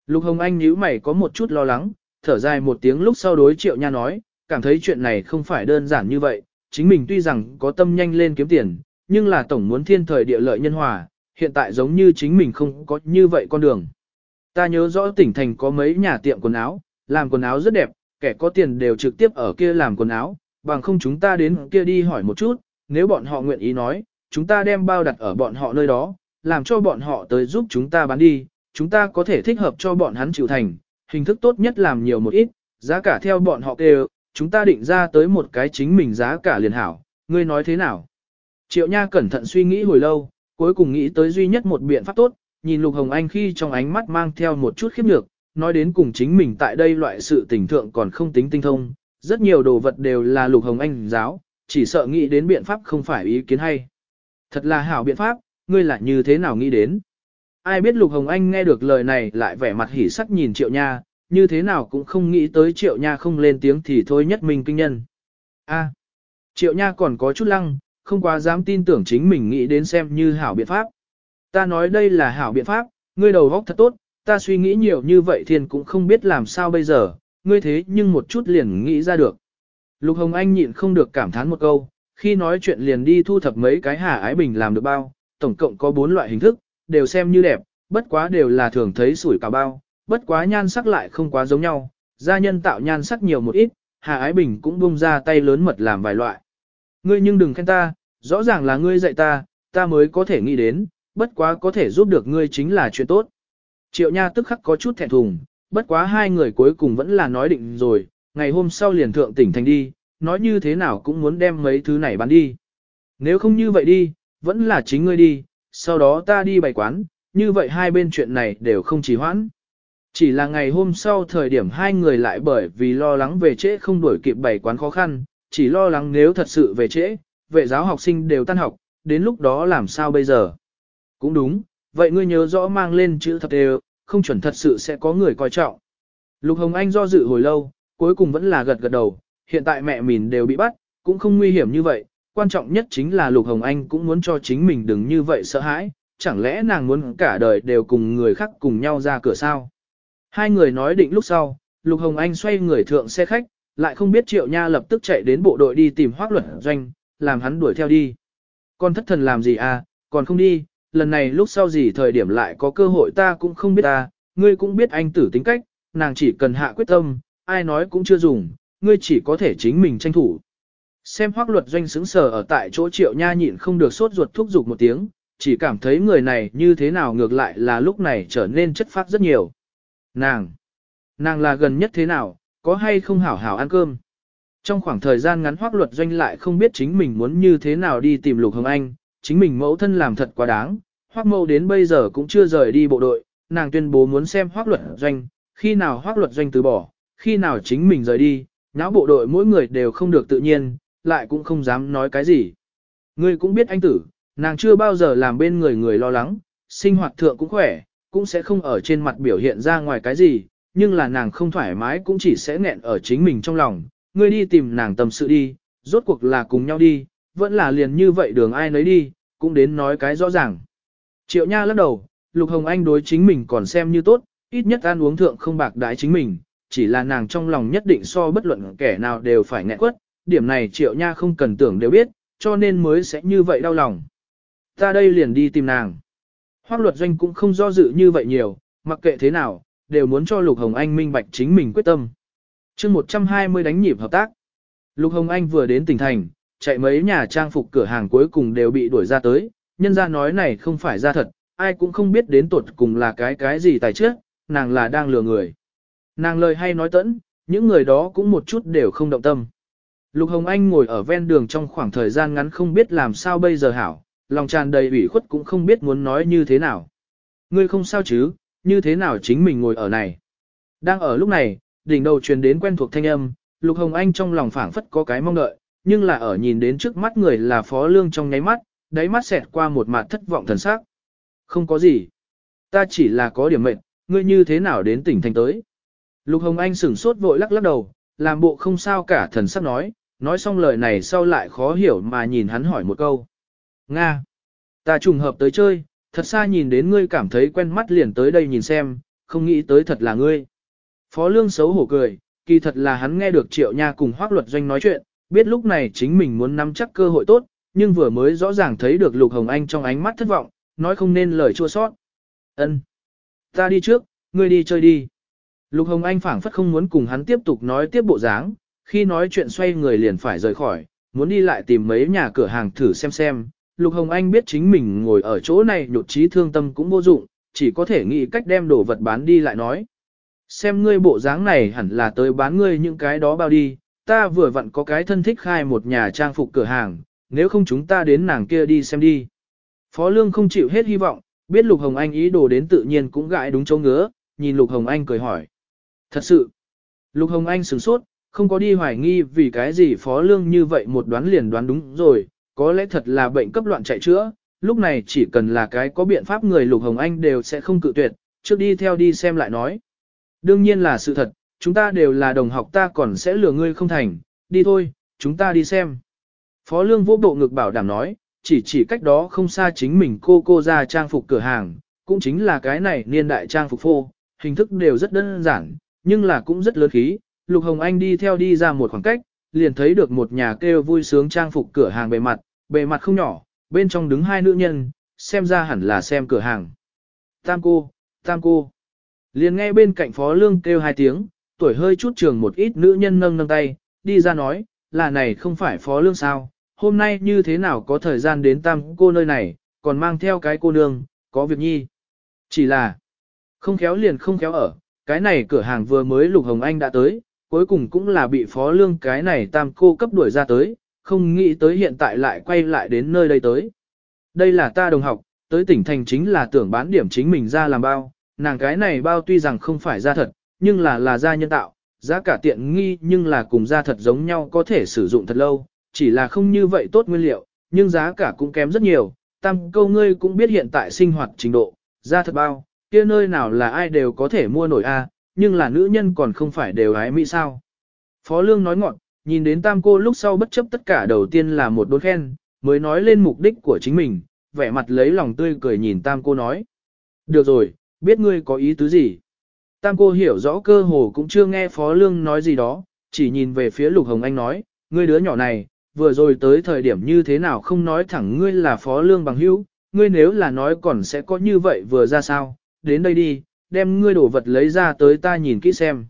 Lục Hồng Anh nhíu mày có một chút lo lắng, thở dài một tiếng lúc sau đối Triệu Nha nói, cảm thấy chuyện này không phải đơn giản như vậy, chính mình tuy rằng có tâm nhanh lên kiếm tiền, nhưng là tổng muốn thiên thời địa lợi nhân hòa, hiện tại giống như chính mình không có như vậy con đường. Ta nhớ rõ tỉnh thành có mấy nhà tiệm quần áo, làm quần áo rất đẹp, kẻ có tiền đều trực tiếp ở kia làm quần áo, bằng không chúng ta đến kia đi hỏi một chút, nếu bọn họ nguyện ý nói, chúng ta đem bao đặt ở bọn họ nơi đó, làm cho bọn họ tới giúp chúng ta bán đi, chúng ta có thể thích hợp cho bọn hắn chịu thành, hình thức tốt nhất làm nhiều một ít, giá cả theo bọn họ kêu, chúng ta định ra tới một cái chính mình giá cả liền hảo, ngươi nói thế nào? Triệu Nha cẩn thận suy nghĩ hồi lâu, cuối cùng nghĩ tới duy nhất một biện pháp tốt, nhìn Lục Hồng Anh khi trong ánh mắt mang theo một chút khiếp nhược, nói đến cùng chính mình tại đây loại sự tình thượng còn không tính tinh thông, rất nhiều đồ vật đều là Lục Hồng Anh giáo, chỉ sợ nghĩ đến biện pháp không phải ý kiến hay. Thật là hảo biện pháp, ngươi lại như thế nào nghĩ đến? Ai biết Lục Hồng Anh nghe được lời này lại vẻ mặt hỉ sắc nhìn Triệu Nha, như thế nào cũng không nghĩ tới Triệu Nha không lên tiếng thì thôi nhất mình kinh nhân. A, Triệu Nha còn có chút lăng, không quá dám tin tưởng chính mình nghĩ đến xem như hảo biện pháp. Ta nói đây là hảo biện pháp, ngươi đầu góc thật tốt, ta suy nghĩ nhiều như vậy thiên cũng không biết làm sao bây giờ, ngươi thế nhưng một chút liền nghĩ ra được. Lục Hồng Anh nhịn không được cảm thán một câu, khi nói chuyện liền đi thu thập mấy cái hà ái bình làm được bao, tổng cộng có bốn loại hình thức, đều xem như đẹp, bất quá đều là thường thấy sủi cả bao, bất quá nhan sắc lại không quá giống nhau, gia nhân tạo nhan sắc nhiều một ít, hà ái bình cũng bung ra tay lớn mật làm vài loại. Ngươi nhưng đừng khen ta, rõ ràng là ngươi dạy ta, ta mới có thể nghĩ đến, bất quá có thể giúp được ngươi chính là chuyện tốt. Triệu Nha tức khắc có chút thẹn thùng, bất quá hai người cuối cùng vẫn là nói định rồi, ngày hôm sau liền thượng tỉnh thành đi, nói như thế nào cũng muốn đem mấy thứ này bán đi. Nếu không như vậy đi, vẫn là chính ngươi đi, sau đó ta đi bày quán, như vậy hai bên chuyện này đều không trì hoãn. Chỉ là ngày hôm sau thời điểm hai người lại bởi vì lo lắng về trễ không đuổi kịp bày quán khó khăn, chỉ lo lắng nếu thật sự về trễ, vệ giáo học sinh đều tan học, đến lúc đó làm sao bây giờ. Cũng đúng, vậy ngươi nhớ rõ mang lên chữ thập đều, không chuẩn thật sự sẽ có người coi trọng. Lục Hồng Anh do dự hồi lâu, cuối cùng vẫn là gật gật đầu, hiện tại mẹ mình đều bị bắt, cũng không nguy hiểm như vậy, quan trọng nhất chính là Lục Hồng Anh cũng muốn cho chính mình đừng như vậy sợ hãi, chẳng lẽ nàng muốn cả đời đều cùng người khác cùng nhau ra cửa sao. Hai người nói định lúc sau, Lục Hồng Anh xoay người thượng xe khách, lại không biết Triệu Nha lập tức chạy đến bộ đội đi tìm Hoác Luật Doanh, làm hắn đuổi theo đi. Con thất thần làm gì à, còn không đi, lần này lúc sau gì thời điểm lại có cơ hội ta cũng không biết ta, ngươi cũng biết anh tử tính cách, nàng chỉ cần hạ quyết tâm, ai nói cũng chưa dùng, ngươi chỉ có thể chính mình tranh thủ. Xem hoác luật doanh xứng sở ở tại chỗ triệu nha nhịn không được sốt ruột thúc giục một tiếng, chỉ cảm thấy người này như thế nào ngược lại là lúc này trở nên chất phát rất nhiều. Nàng! Nàng là gần nhất thế nào, có hay không hảo hảo ăn cơm? Trong khoảng thời gian ngắn hoác luật doanh lại không biết chính mình muốn như thế nào đi tìm Lục Hồng Anh, chính mình mẫu thân làm thật quá đáng, hoác Mâu đến bây giờ cũng chưa rời đi bộ đội, nàng tuyên bố muốn xem hoác luật doanh, khi nào hoác luật doanh từ bỏ, khi nào chính mình rời đi, nháo bộ đội mỗi người đều không được tự nhiên, lại cũng không dám nói cái gì. Ngươi cũng biết anh tử, nàng chưa bao giờ làm bên người người lo lắng, sinh hoạt thượng cũng khỏe, cũng sẽ không ở trên mặt biểu hiện ra ngoài cái gì, nhưng là nàng không thoải mái cũng chỉ sẽ nghẹn ở chính mình trong lòng, ngươi đi tìm nàng tâm sự đi, rốt cuộc là cùng nhau đi, vẫn là liền như vậy đường ai nấy đi, cũng đến nói cái rõ ràng. Triệu Nha lắc đầu, Lục Hồng Anh đối chính mình còn xem như tốt, ít nhất ăn uống thượng không bạc đái chính mình, chỉ là nàng trong lòng nhất định so bất luận kẻ nào đều phải nghẹn quất, điểm này Triệu Nha không cần tưởng đều biết, cho nên mới sẽ như vậy đau lòng. Ta đây liền đi tìm nàng. Hoác luật doanh cũng không do dự như vậy nhiều, mặc kệ thế nào, đều muốn cho Lục Hồng Anh minh bạch chính mình quyết tâm chương 120 đánh nhịp hợp tác. Lục Hồng Anh vừa đến tỉnh thành, chạy mấy nhà trang phục cửa hàng cuối cùng đều bị đuổi ra tới, nhân ra nói này không phải ra thật, ai cũng không biết đến tuột cùng là cái cái gì tài trước, nàng là đang lừa người. Nàng lời hay nói tẫn, những người đó cũng một chút đều không động tâm. Lục Hồng Anh ngồi ở ven đường trong khoảng thời gian ngắn không biết làm sao bây giờ hảo, lòng tràn đầy ủy khuất cũng không biết muốn nói như thế nào. Ngươi không sao chứ, như thế nào chính mình ngồi ở này. Đang ở lúc này, đỉnh đầu truyền đến quen thuộc thanh âm, Lục Hồng Anh trong lòng phảng phất có cái mong đợi, nhưng là ở nhìn đến trước mắt người là Phó Lương trong nháy mắt, đáy mắt xẹt qua một mặt thất vọng thần sắc. Không có gì. Ta chỉ là có điểm mệnh, ngươi như thế nào đến tỉnh thành tới. Lục Hồng Anh sửng sốt vội lắc lắc đầu, làm bộ không sao cả thần sắc nói, nói xong lời này sau lại khó hiểu mà nhìn hắn hỏi một câu. Nga. Ta trùng hợp tới chơi, thật xa nhìn đến ngươi cảm thấy quen mắt liền tới đây nhìn xem, không nghĩ tới thật là ngươi. Phó Lương xấu hổ cười, kỳ thật là hắn nghe được Triệu Nha cùng Hoác Luật Doanh nói chuyện, biết lúc này chính mình muốn nắm chắc cơ hội tốt, nhưng vừa mới rõ ràng thấy được Lục Hồng Anh trong ánh mắt thất vọng, nói không nên lời chua sót. Ân, Ta đi trước, ngươi đi chơi đi. Lục Hồng Anh phảng phất không muốn cùng hắn tiếp tục nói tiếp bộ dáng, khi nói chuyện xoay người liền phải rời khỏi, muốn đi lại tìm mấy nhà cửa hàng thử xem xem. Lục Hồng Anh biết chính mình ngồi ở chỗ này nhột trí thương tâm cũng vô dụng, chỉ có thể nghĩ cách đem đồ vật bán đi lại nói. Xem ngươi bộ dáng này hẳn là tới bán ngươi những cái đó bao đi, ta vừa vặn có cái thân thích khai một nhà trang phục cửa hàng, nếu không chúng ta đến nàng kia đi xem đi. Phó Lương không chịu hết hy vọng, biết Lục Hồng Anh ý đồ đến tự nhiên cũng gãi đúng chỗ ngứa, nhìn Lục Hồng Anh cười hỏi. Thật sự, Lục Hồng Anh sửng sốt, không có đi hoài nghi vì cái gì Phó Lương như vậy một đoán liền đoán đúng rồi, có lẽ thật là bệnh cấp loạn chạy chữa, lúc này chỉ cần là cái có biện pháp người Lục Hồng Anh đều sẽ không cự tuyệt, trước đi theo đi xem lại nói. Đương nhiên là sự thật, chúng ta đều là đồng học ta còn sẽ lừa ngươi không thành, đi thôi, chúng ta đi xem. Phó Lương vô bộ ngực bảo đảm nói, chỉ chỉ cách đó không xa chính mình cô cô ra trang phục cửa hàng, cũng chính là cái này niên đại trang phục phô, hình thức đều rất đơn giản, nhưng là cũng rất lớn khí. Lục Hồng Anh đi theo đi ra một khoảng cách, liền thấy được một nhà kêu vui sướng trang phục cửa hàng bề mặt, bề mặt không nhỏ, bên trong đứng hai nữ nhân, xem ra hẳn là xem cửa hàng. Tam cô, tam cô. Liền nghe bên cạnh phó lương kêu hai tiếng, tuổi hơi chút trường một ít nữ nhân nâng nâng tay, đi ra nói, là này không phải phó lương sao, hôm nay như thế nào có thời gian đến tam cô nơi này, còn mang theo cái cô nương, có việc nhi. Chỉ là, không khéo liền không khéo ở, cái này cửa hàng vừa mới Lục Hồng Anh đã tới, cuối cùng cũng là bị phó lương cái này tam cô cấp đuổi ra tới, không nghĩ tới hiện tại lại quay lại đến nơi đây tới. Đây là ta đồng học, tới tỉnh thành chính là tưởng bán điểm chính mình ra làm bao, nàng cái này bao tuy rằng không phải ra thật, nhưng là là ra nhân tạo, giá cả tiện nghi nhưng là cùng da thật giống nhau có thể sử dụng thật lâu, chỉ là không như vậy tốt nguyên liệu, nhưng giá cả cũng kém rất nhiều, tam câu ngươi cũng biết hiện tại sinh hoạt trình độ, ra thật bao, kia nơi nào là ai đều có thể mua nổi a, nhưng là nữ nhân còn không phải đều ái mỹ sao. Phó Lương nói ngọn, nhìn đến tam cô lúc sau bất chấp tất cả đầu tiên là một đốn khen, mới nói lên mục đích của chính mình, vẻ mặt lấy lòng tươi cười nhìn tam cô nói. Được rồi, biết ngươi có ý tứ gì. Tam cô hiểu rõ cơ hồ cũng chưa nghe Phó Lương nói gì đó, chỉ nhìn về phía Lục Hồng Anh nói, ngươi đứa nhỏ này, vừa rồi tới thời điểm như thế nào không nói thẳng ngươi là Phó Lương bằng hữu, ngươi nếu là nói còn sẽ có như vậy vừa ra sao, đến đây đi, đem ngươi đổ vật lấy ra tới ta nhìn kỹ xem.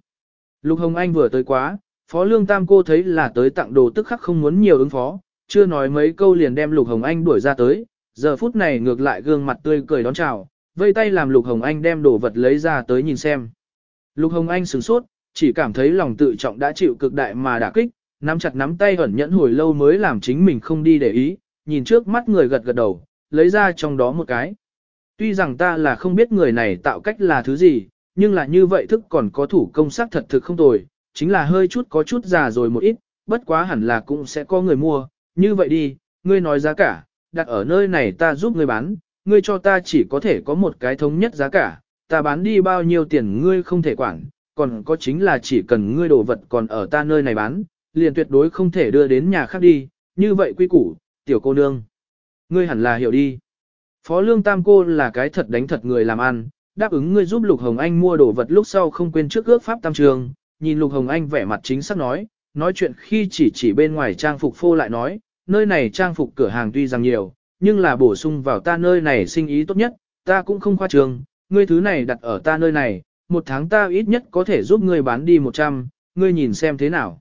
Lục Hồng Anh vừa tới quá, Phó Lương Tam cô thấy là tới tặng đồ tức khắc không muốn nhiều ứng phó, chưa nói mấy câu liền đem Lục Hồng Anh đuổi ra tới, giờ phút này ngược lại gương mặt tươi cười đón chào, vây tay làm Lục Hồng Anh đem đồ vật lấy ra tới nhìn xem. Lục Hồng Anh sửng sốt, chỉ cảm thấy lòng tự trọng đã chịu cực đại mà đả kích, nắm chặt nắm tay ẩn nhẫn hồi lâu mới làm chính mình không đi để ý, nhìn trước mắt người gật gật đầu, lấy ra trong đó một cái. Tuy rằng ta là không biết người này tạo cách là thứ gì, nhưng là như vậy thức còn có thủ công sắc thật thực không tồi, chính là hơi chút có chút già rồi một ít, bất quá hẳn là cũng sẽ có người mua, như vậy đi, ngươi nói giá cả, đặt ở nơi này ta giúp ngươi bán, ngươi cho ta chỉ có thể có một cái thống nhất giá cả, ta bán đi bao nhiêu tiền ngươi không thể quản, còn có chính là chỉ cần ngươi đồ vật còn ở ta nơi này bán, liền tuyệt đối không thể đưa đến nhà khác đi, như vậy quy củ, tiểu cô nương. Ngươi hẳn là hiểu đi. Phó lương tam cô là cái thật đánh thật người làm ăn, đáp ứng ngươi giúp Lục Hồng Anh mua đồ vật lúc sau không quên trước ước pháp tam trường, nhìn Lục Hồng Anh vẻ mặt chính xác nói, nói chuyện khi chỉ chỉ bên ngoài trang phục phô lại nói, nơi này trang phục cửa hàng tuy rằng nhiều, nhưng là bổ sung vào ta nơi này sinh ý tốt nhất, ta cũng không khoa trường, ngươi thứ này đặt ở ta nơi này, một tháng ta ít nhất có thể giúp ngươi bán đi 100, ngươi nhìn xem thế nào.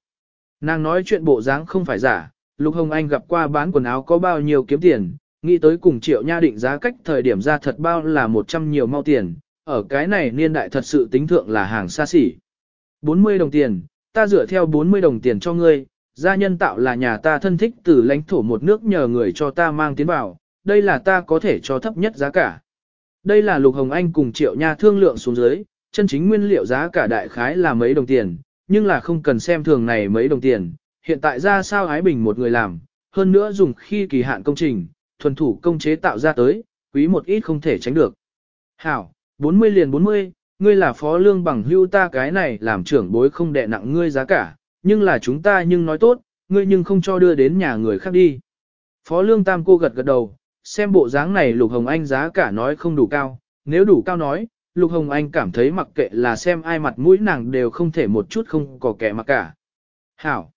Nàng nói chuyện bộ dáng không phải giả, Lục Hồng Anh gặp qua bán quần áo có bao nhiêu kiếm tiền, nghĩ tới cùng triệu nha định giá cách thời điểm ra thật bao là 100 nhiều mau tiền, ở cái này niên đại thật sự tính thượng là hàng xa xỉ. 40 đồng tiền, ta dựa theo 40 đồng tiền cho ngươi, gia nhân tạo là nhà ta thân thích từ lãnh thổ một nước nhờ người cho ta mang tiến vào, đây là ta có thể cho thấp nhất giá cả. Đây là Lục Hồng Anh cùng triệu nha thương lượng xuống dưới, chân chính nguyên liệu giá cả đại khái là mấy đồng tiền, nhưng là không cần xem thường này mấy đồng tiền, hiện tại ra sao Ái Bình một người làm, hơn nữa dùng khi kỳ hạn công trình, thuần thủ công chế tạo ra tới, quý một ít không thể tránh được. Hảo, 40 liền 40, ngươi là phó lương bằng hưu ta cái này làm trưởng bối không đè nặng ngươi giá cả, nhưng là chúng ta nhưng nói tốt, ngươi nhưng không cho đưa đến nhà người khác đi. Phó lương tam cô gật gật đầu, xem bộ dáng này Lục Hồng Anh giá cả nói không đủ cao, nếu đủ cao nói, Lục Hồng Anh cảm thấy mặc kệ là xem ai mặt mũi nàng đều không thể một chút không có kẻ mặc cả. Hảo.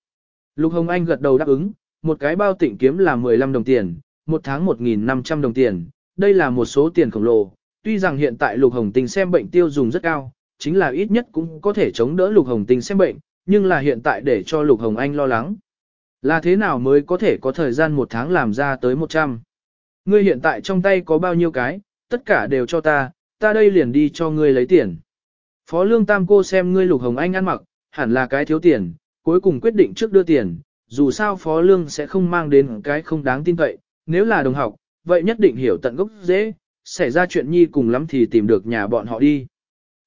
Lục Hồng Anh gật đầu đáp ứng, một cái bao tịnh kiếm là 15 đồng tiền, một tháng 1.500 đồng tiền, đây là một số tiền khổng lồ. Tuy rằng hiện tại Lục Hồng Tinh xem bệnh tiêu dùng rất cao, chính là ít nhất cũng có thể chống đỡ Lục Hồng Tinh xem bệnh, nhưng là hiện tại để cho Lục Hồng Anh lo lắng. Là thế nào mới có thể có thời gian một tháng làm ra tới 100? Ngươi hiện tại trong tay có bao nhiêu cái, tất cả đều cho ta, ta đây liền đi cho ngươi lấy tiền. Phó Lương Tam cô xem ngươi Lục Hồng Anh ăn mặc, hẳn là cái thiếu tiền, cuối cùng quyết định trước đưa tiền, dù sao Phó Lương sẽ không mang đến cái không đáng tin cậy, nếu là đồng học, vậy nhất định hiểu tận gốc dễ, xảy ra chuyện nhi cùng lắm thì tìm được nhà bọn họ đi.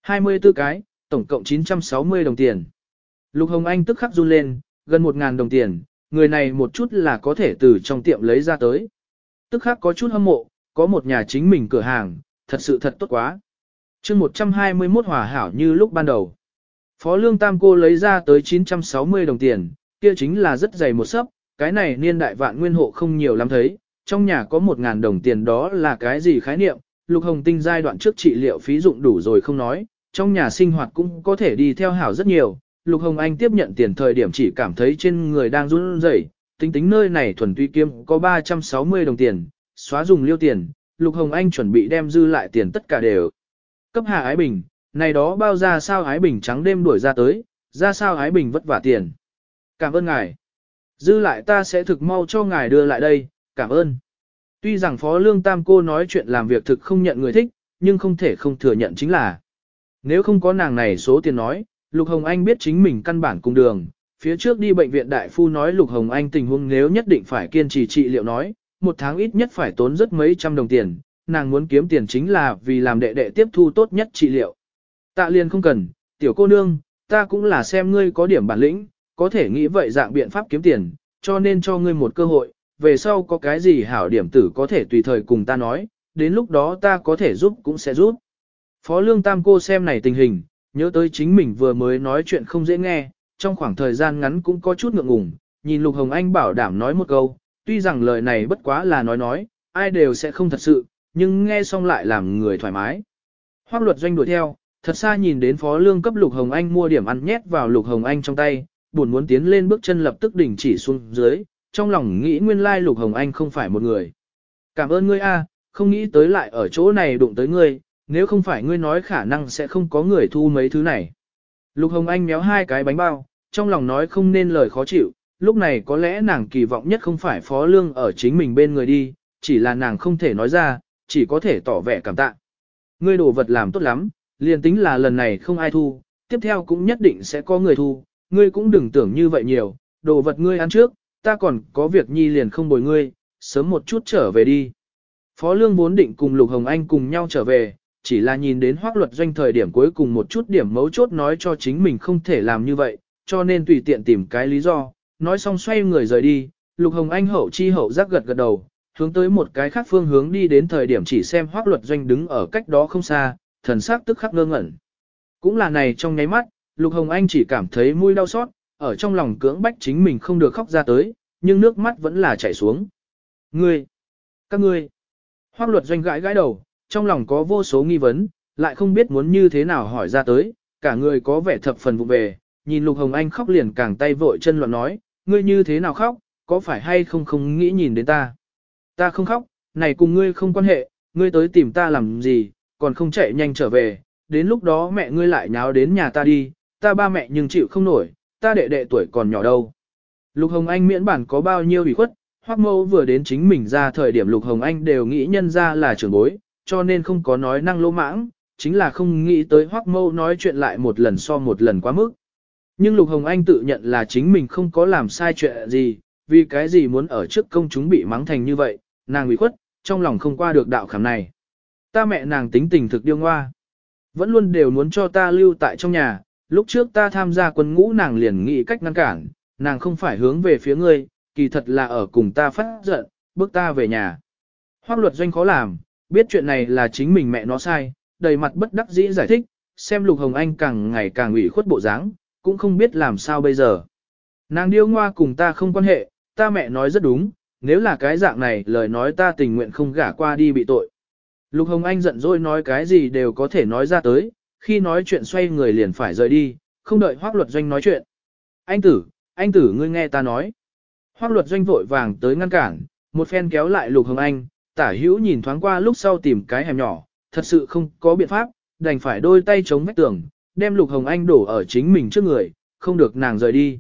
24 cái, tổng cộng 960 đồng tiền. Lục Hồng Anh tức khắc run lên, gần 1.000 đồng tiền, người này một chút là có thể từ trong tiệm lấy ra tới. Tức khắc có chút hâm mộ, có một nhà chính mình cửa hàng, thật sự thật tốt quá. chương 121 hòa hảo như lúc ban đầu. Phó Lương Tam cô lấy ra tới 960 đồng tiền, kia chính là rất dày một sấp, cái này niên đại vạn nguyên hộ không nhiều lắm thấy, trong nhà có 1.000 đồng tiền đó là cái gì khái niệm, Lục Hồng Tinh giai đoạn trước trị liệu phí dụng đủ rồi không nói, trong nhà sinh hoạt cũng có thể đi theo hảo rất nhiều. Lục Hồng Anh tiếp nhận tiền thời điểm chỉ cảm thấy trên người đang run rẩy, tính tính nơi này thuần tuy kiếm có 360 đồng tiền, xóa dùng liêu tiền, Lục Hồng Anh chuẩn bị đem dư lại tiền tất cả đều. Cấp Hà Ái Bình, này đó bao ra sao Ái Bình trắng đêm đuổi ra tới, ra sao Ái Bình vất vả tiền. Cảm ơn ngài. Dư lại ta sẽ thực mau cho ngài đưa lại đây, cảm ơn. Tuy rằng Phó Lương Tam cô nói chuyện làm việc thực không nhận người thích, nhưng không thể không thừa nhận chính là. Nếu không có nàng này số tiền nói, Lục Hồng Anh biết chính mình căn bản cùng đường. Phía trước đi bệnh viện đại phu nói Lục Hồng Anh tình huống nếu nhất định phải kiên trì trị liệu nói, một tháng ít nhất phải tốn rất mấy trăm đồng tiền, nàng muốn kiếm tiền chính là vì làm đệ đệ tiếp thu tốt nhất trị liệu. Tạ liền không cần, tiểu cô nương, ta cũng là xem ngươi có điểm bản lĩnh, có thể nghĩ vậy dạng biện pháp kiếm tiền, cho nên cho ngươi một cơ hội, về sau có cái gì hảo điểm tử có thể tùy thời cùng ta nói, đến lúc đó ta có thể giúp cũng sẽ giúp. Phó Lương Tam cô xem này tình hình, nhớ tới chính mình vừa mới nói chuyện không dễ nghe, trong khoảng thời gian ngắn cũng có chút ngượng ngùng, nhìn Lục Hồng Anh bảo đảm nói một câu, tuy rằng lời này bất quá là nói nói, ai đều sẽ không thật sự, nhưng nghe xong lại làm người thoải mái. Hoác luật doanh đuổi theo, thật xa nhìn đến Phó Lương cấp Lục Hồng Anh mua điểm ăn nhét vào Lục Hồng Anh trong tay, buồn muốn tiến lên bước chân lập tức đình chỉ xuống dưới, trong lòng nghĩ nguyên lai Lục Hồng Anh không phải một người. Cảm ơn ngươi a, không nghĩ tới lại ở chỗ này đụng tới ngươi, nếu không phải ngươi nói khả năng sẽ không có người thu mấy thứ này. Lục Hồng Anh méo hai cái bánh bao, trong lòng nói không nên lời khó chịu, lúc này có lẽ nàng kỳ vọng nhất không phải phó lương ở chính mình bên người đi, chỉ là nàng không thể nói ra, chỉ có thể tỏ vẻ cảm tạ. Ngươi đồ vật làm tốt lắm, liền tính là lần này không ai thu, tiếp theo cũng nhất định sẽ có người thu, ngươi cũng đừng tưởng như vậy nhiều, đồ vật ngươi ăn trước, ta còn có việc nhi liền không bồi ngươi, sớm một chút trở về đi. Phó Lương vốn định cùng Lục Hồng Anh cùng nhau trở về, chỉ là nhìn đến hoác luật doanh thời điểm cuối cùng một chút điểm mấu chốt nói cho chính mình không thể làm như vậy, cho nên tùy tiện tìm cái lý do, nói xong xoay người rời đi, Lục Hồng Anh hậu chi hậu giác gật gật đầu, hướng tới một cái khác phương hướng đi đến thời điểm chỉ xem hoác luật doanh đứng ở cách đó không xa, thần sắc tức khắc ngơ ngẩn. Cũng là này trong nháy mắt, Lục Hồng Anh chỉ cảm thấy mũi đau xót, ở trong lòng cưỡng bách chính mình không được khóc ra tới, nhưng nước mắt vẫn là chảy xuống. Ngươi! Các ngươi! Hoác luật doanh gãi gãi đầu, trong lòng có vô số nghi vấn, lại không biết muốn như thế nào hỏi ra tới, cả người có vẻ thập phần vụ về, nhìn Lục Hồng Anh khóc liền càng tay vội chân loạn nói, ngươi như thế nào khóc, có phải hay không không nghĩ nhìn đến ta. Ta không khóc, này cùng ngươi không quan hệ, ngươi tới tìm ta làm gì, còn không chạy nhanh trở về, đến lúc đó mẹ ngươi lại nháo đến nhà ta đi, ta ba mẹ nhưng chịu không nổi, ta đệ đệ tuổi còn nhỏ đâu. Lục Hồng Anh miễn bản có bao nhiêu ủy khuất, Hoắc Mâu vừa đến chính mình ra thời điểm Lục Hồng Anh đều nghĩ nhân ra là trưởng bối, cho nên không có nói năng lô mãng, chính là không nghĩ tới Hoắc Mâu nói chuyện lại một lần so một lần quá mức. Nhưng Lục Hồng Anh tự nhận là chính mình không có làm sai chuyện gì, vì cái gì muốn ở trước công chúng bị mắng thành như vậy, nàng ủy khuất, trong lòng không qua được đạo khảm này. Ta mẹ nàng tính tình thực điêu ngoa. Vẫn luôn đều muốn cho ta lưu tại trong nhà, lúc trước ta tham gia quân ngũ nàng liền nghĩ cách ngăn cản, nàng không phải hướng về phía ngươi, kỳ thật là ở cùng ta phát giận, bước ta về nhà. Hoác luật doanh khó làm, biết chuyện này là chính mình mẹ nó sai, đầy mặt bất đắc dĩ giải thích, xem Lục Hồng Anh càng ngày càng ủy khuất bộ dáng, cũng không biết làm sao bây giờ. Nàng điêu ngoa cùng ta không quan hệ, ta mẹ nói rất đúng, nếu là cái dạng này lời nói ta tình nguyện không gả qua đi bị tội. Lục Hồng Anh giận dỗi nói cái gì đều có thể nói ra tới, khi nói chuyện xoay người liền phải rời đi, không đợi hoác luật doanh nói chuyện. Anh tử, anh tử ngươi nghe ta nói. Hoác luật doanh vội vàng tới ngăn cản, một phen kéo lại Lục Hồng Anh, tả hữu nhìn thoáng qua lúc sau tìm cái hẻm nhỏ, thật sự không có biện pháp, đành phải đôi tay chống vách tường, đem Lục Hồng Anh đổ ở chính mình trước người, không được nàng rời đi.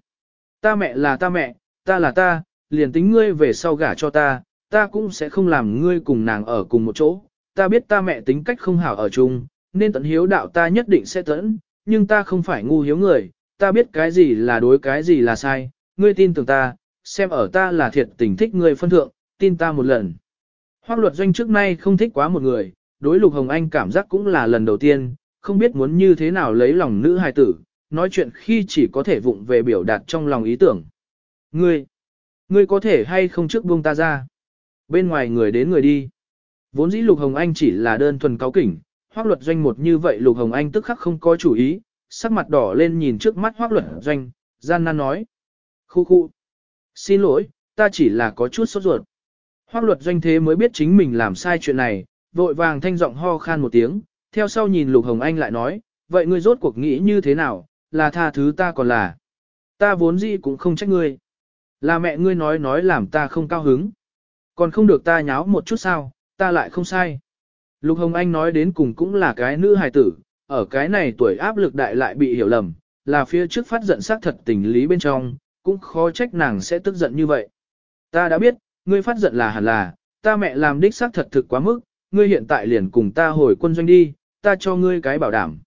Ta mẹ là ta mẹ, ta là ta, liền tính ngươi về sau gả cho ta, ta cũng sẽ không làm ngươi cùng nàng ở cùng một chỗ. Ta biết ta mẹ tính cách không hảo ở chung, nên tận hiếu đạo ta nhất định sẽ tận, nhưng ta không phải ngu hiếu người, ta biết cái gì là đối cái gì là sai, ngươi tin tưởng ta, xem ở ta là thiệt tình thích ngươi phân thượng, tin ta một lần. Hoác luật doanh trước nay không thích quá một người, đối Lục Hồng Anh cảm giác cũng là lần đầu tiên, không biết muốn như thế nào lấy lòng nữ hài tử, nói chuyện khi chỉ có thể vụng về biểu đạt trong lòng ý tưởng. Ngươi, ngươi có thể hay không trước buông ta ra. Bên ngoài người đến người đi. Vốn dĩ Lục Hồng Anh chỉ là đơn thuần cáo kỉnh, hoác luật doanh một như vậy Lục Hồng Anh tức khắc không có chủ ý, sắc mặt đỏ lên nhìn trước mắt hoác luật doanh, gian nan nói. Khu khu. Xin lỗi, ta chỉ là có chút sốt ruột. Hoác luật doanh thế mới biết chính mình làm sai chuyện này, vội vàng thanh giọng ho khan một tiếng, theo sau nhìn Lục Hồng Anh lại nói, vậy ngươi rốt cuộc nghĩ như thế nào, là tha thứ ta còn là. Ta vốn gì cũng không trách ngươi. Là mẹ ngươi nói nói làm ta không cao hứng. Còn không được ta nháo một chút sao, ta lại không sai. Lục Hồng Anh nói đến cùng cũng là cái nữ hài tử, ở cái này tuổi áp lực đại lại bị hiểu lầm, là phía trước phát giận xác thật tình lý bên trong, cũng khó trách nàng sẽ tức giận như vậy. Ta đã biết, ngươi phát giận là hẳn là, ta mẹ làm đích xác thật thực quá mức, ngươi hiện tại liền cùng ta hồi quân doanh đi, ta cho ngươi cái bảo đảm.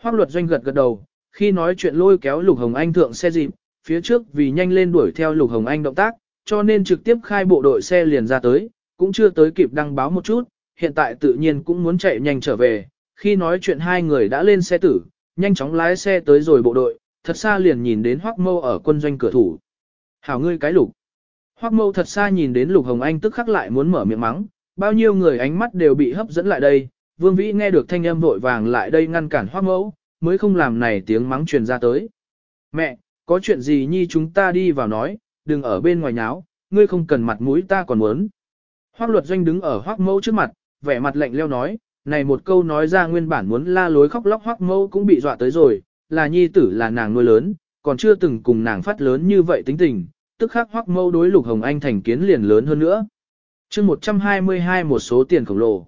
Hoác luật doanh gật gật đầu, khi nói chuyện lôi kéo Lục Hồng Anh thượng xe dịp, phía trước vì nhanh lên đuổi theo Lục Hồng Anh động tác, cho nên trực tiếp khai bộ đội xe liền ra tới, cũng chưa tới kịp đăng báo một chút, hiện tại tự nhiên cũng muốn chạy nhanh trở về, khi nói chuyện hai người đã lên xe tử, nhanh chóng lái xe tới rồi bộ đội, thật xa liền nhìn đến Hoắc Mâu ở quân doanh cửa thủ. Hảo ngươi cái lục. Hoắc Mâu thật xa nhìn đến Lục Hồng Anh tức khắc lại muốn mở miệng mắng, bao nhiêu người ánh mắt đều bị hấp dẫn lại đây, Vương Vĩ nghe được thanh âm vội vàng lại đây ngăn cản Hoắc Mẫu, mới không làm này tiếng mắng truyền ra tới. Mẹ, có chuyện gì nhi chúng ta đi vào nói, đừng ở bên ngoài nháo, ngươi không cần mặt mũi ta còn muốn. Hoắc luật doanh đứng ở Hoắc Mẫu trước mặt, vẻ mặt lạnh leo nói, này một câu nói ra nguyên bản muốn la lối khóc lóc Hoắc Mẫu cũng bị dọa tới rồi, là nhi tử là nàng nuôi lớn, còn chưa từng cùng nàng phát lớn như vậy tính tình, tức khắc Hoắc Mẫu đối Lục Hồng Anh thành kiến liền lớn hơn nữa. Chương 122 một số tiền khổng lồ.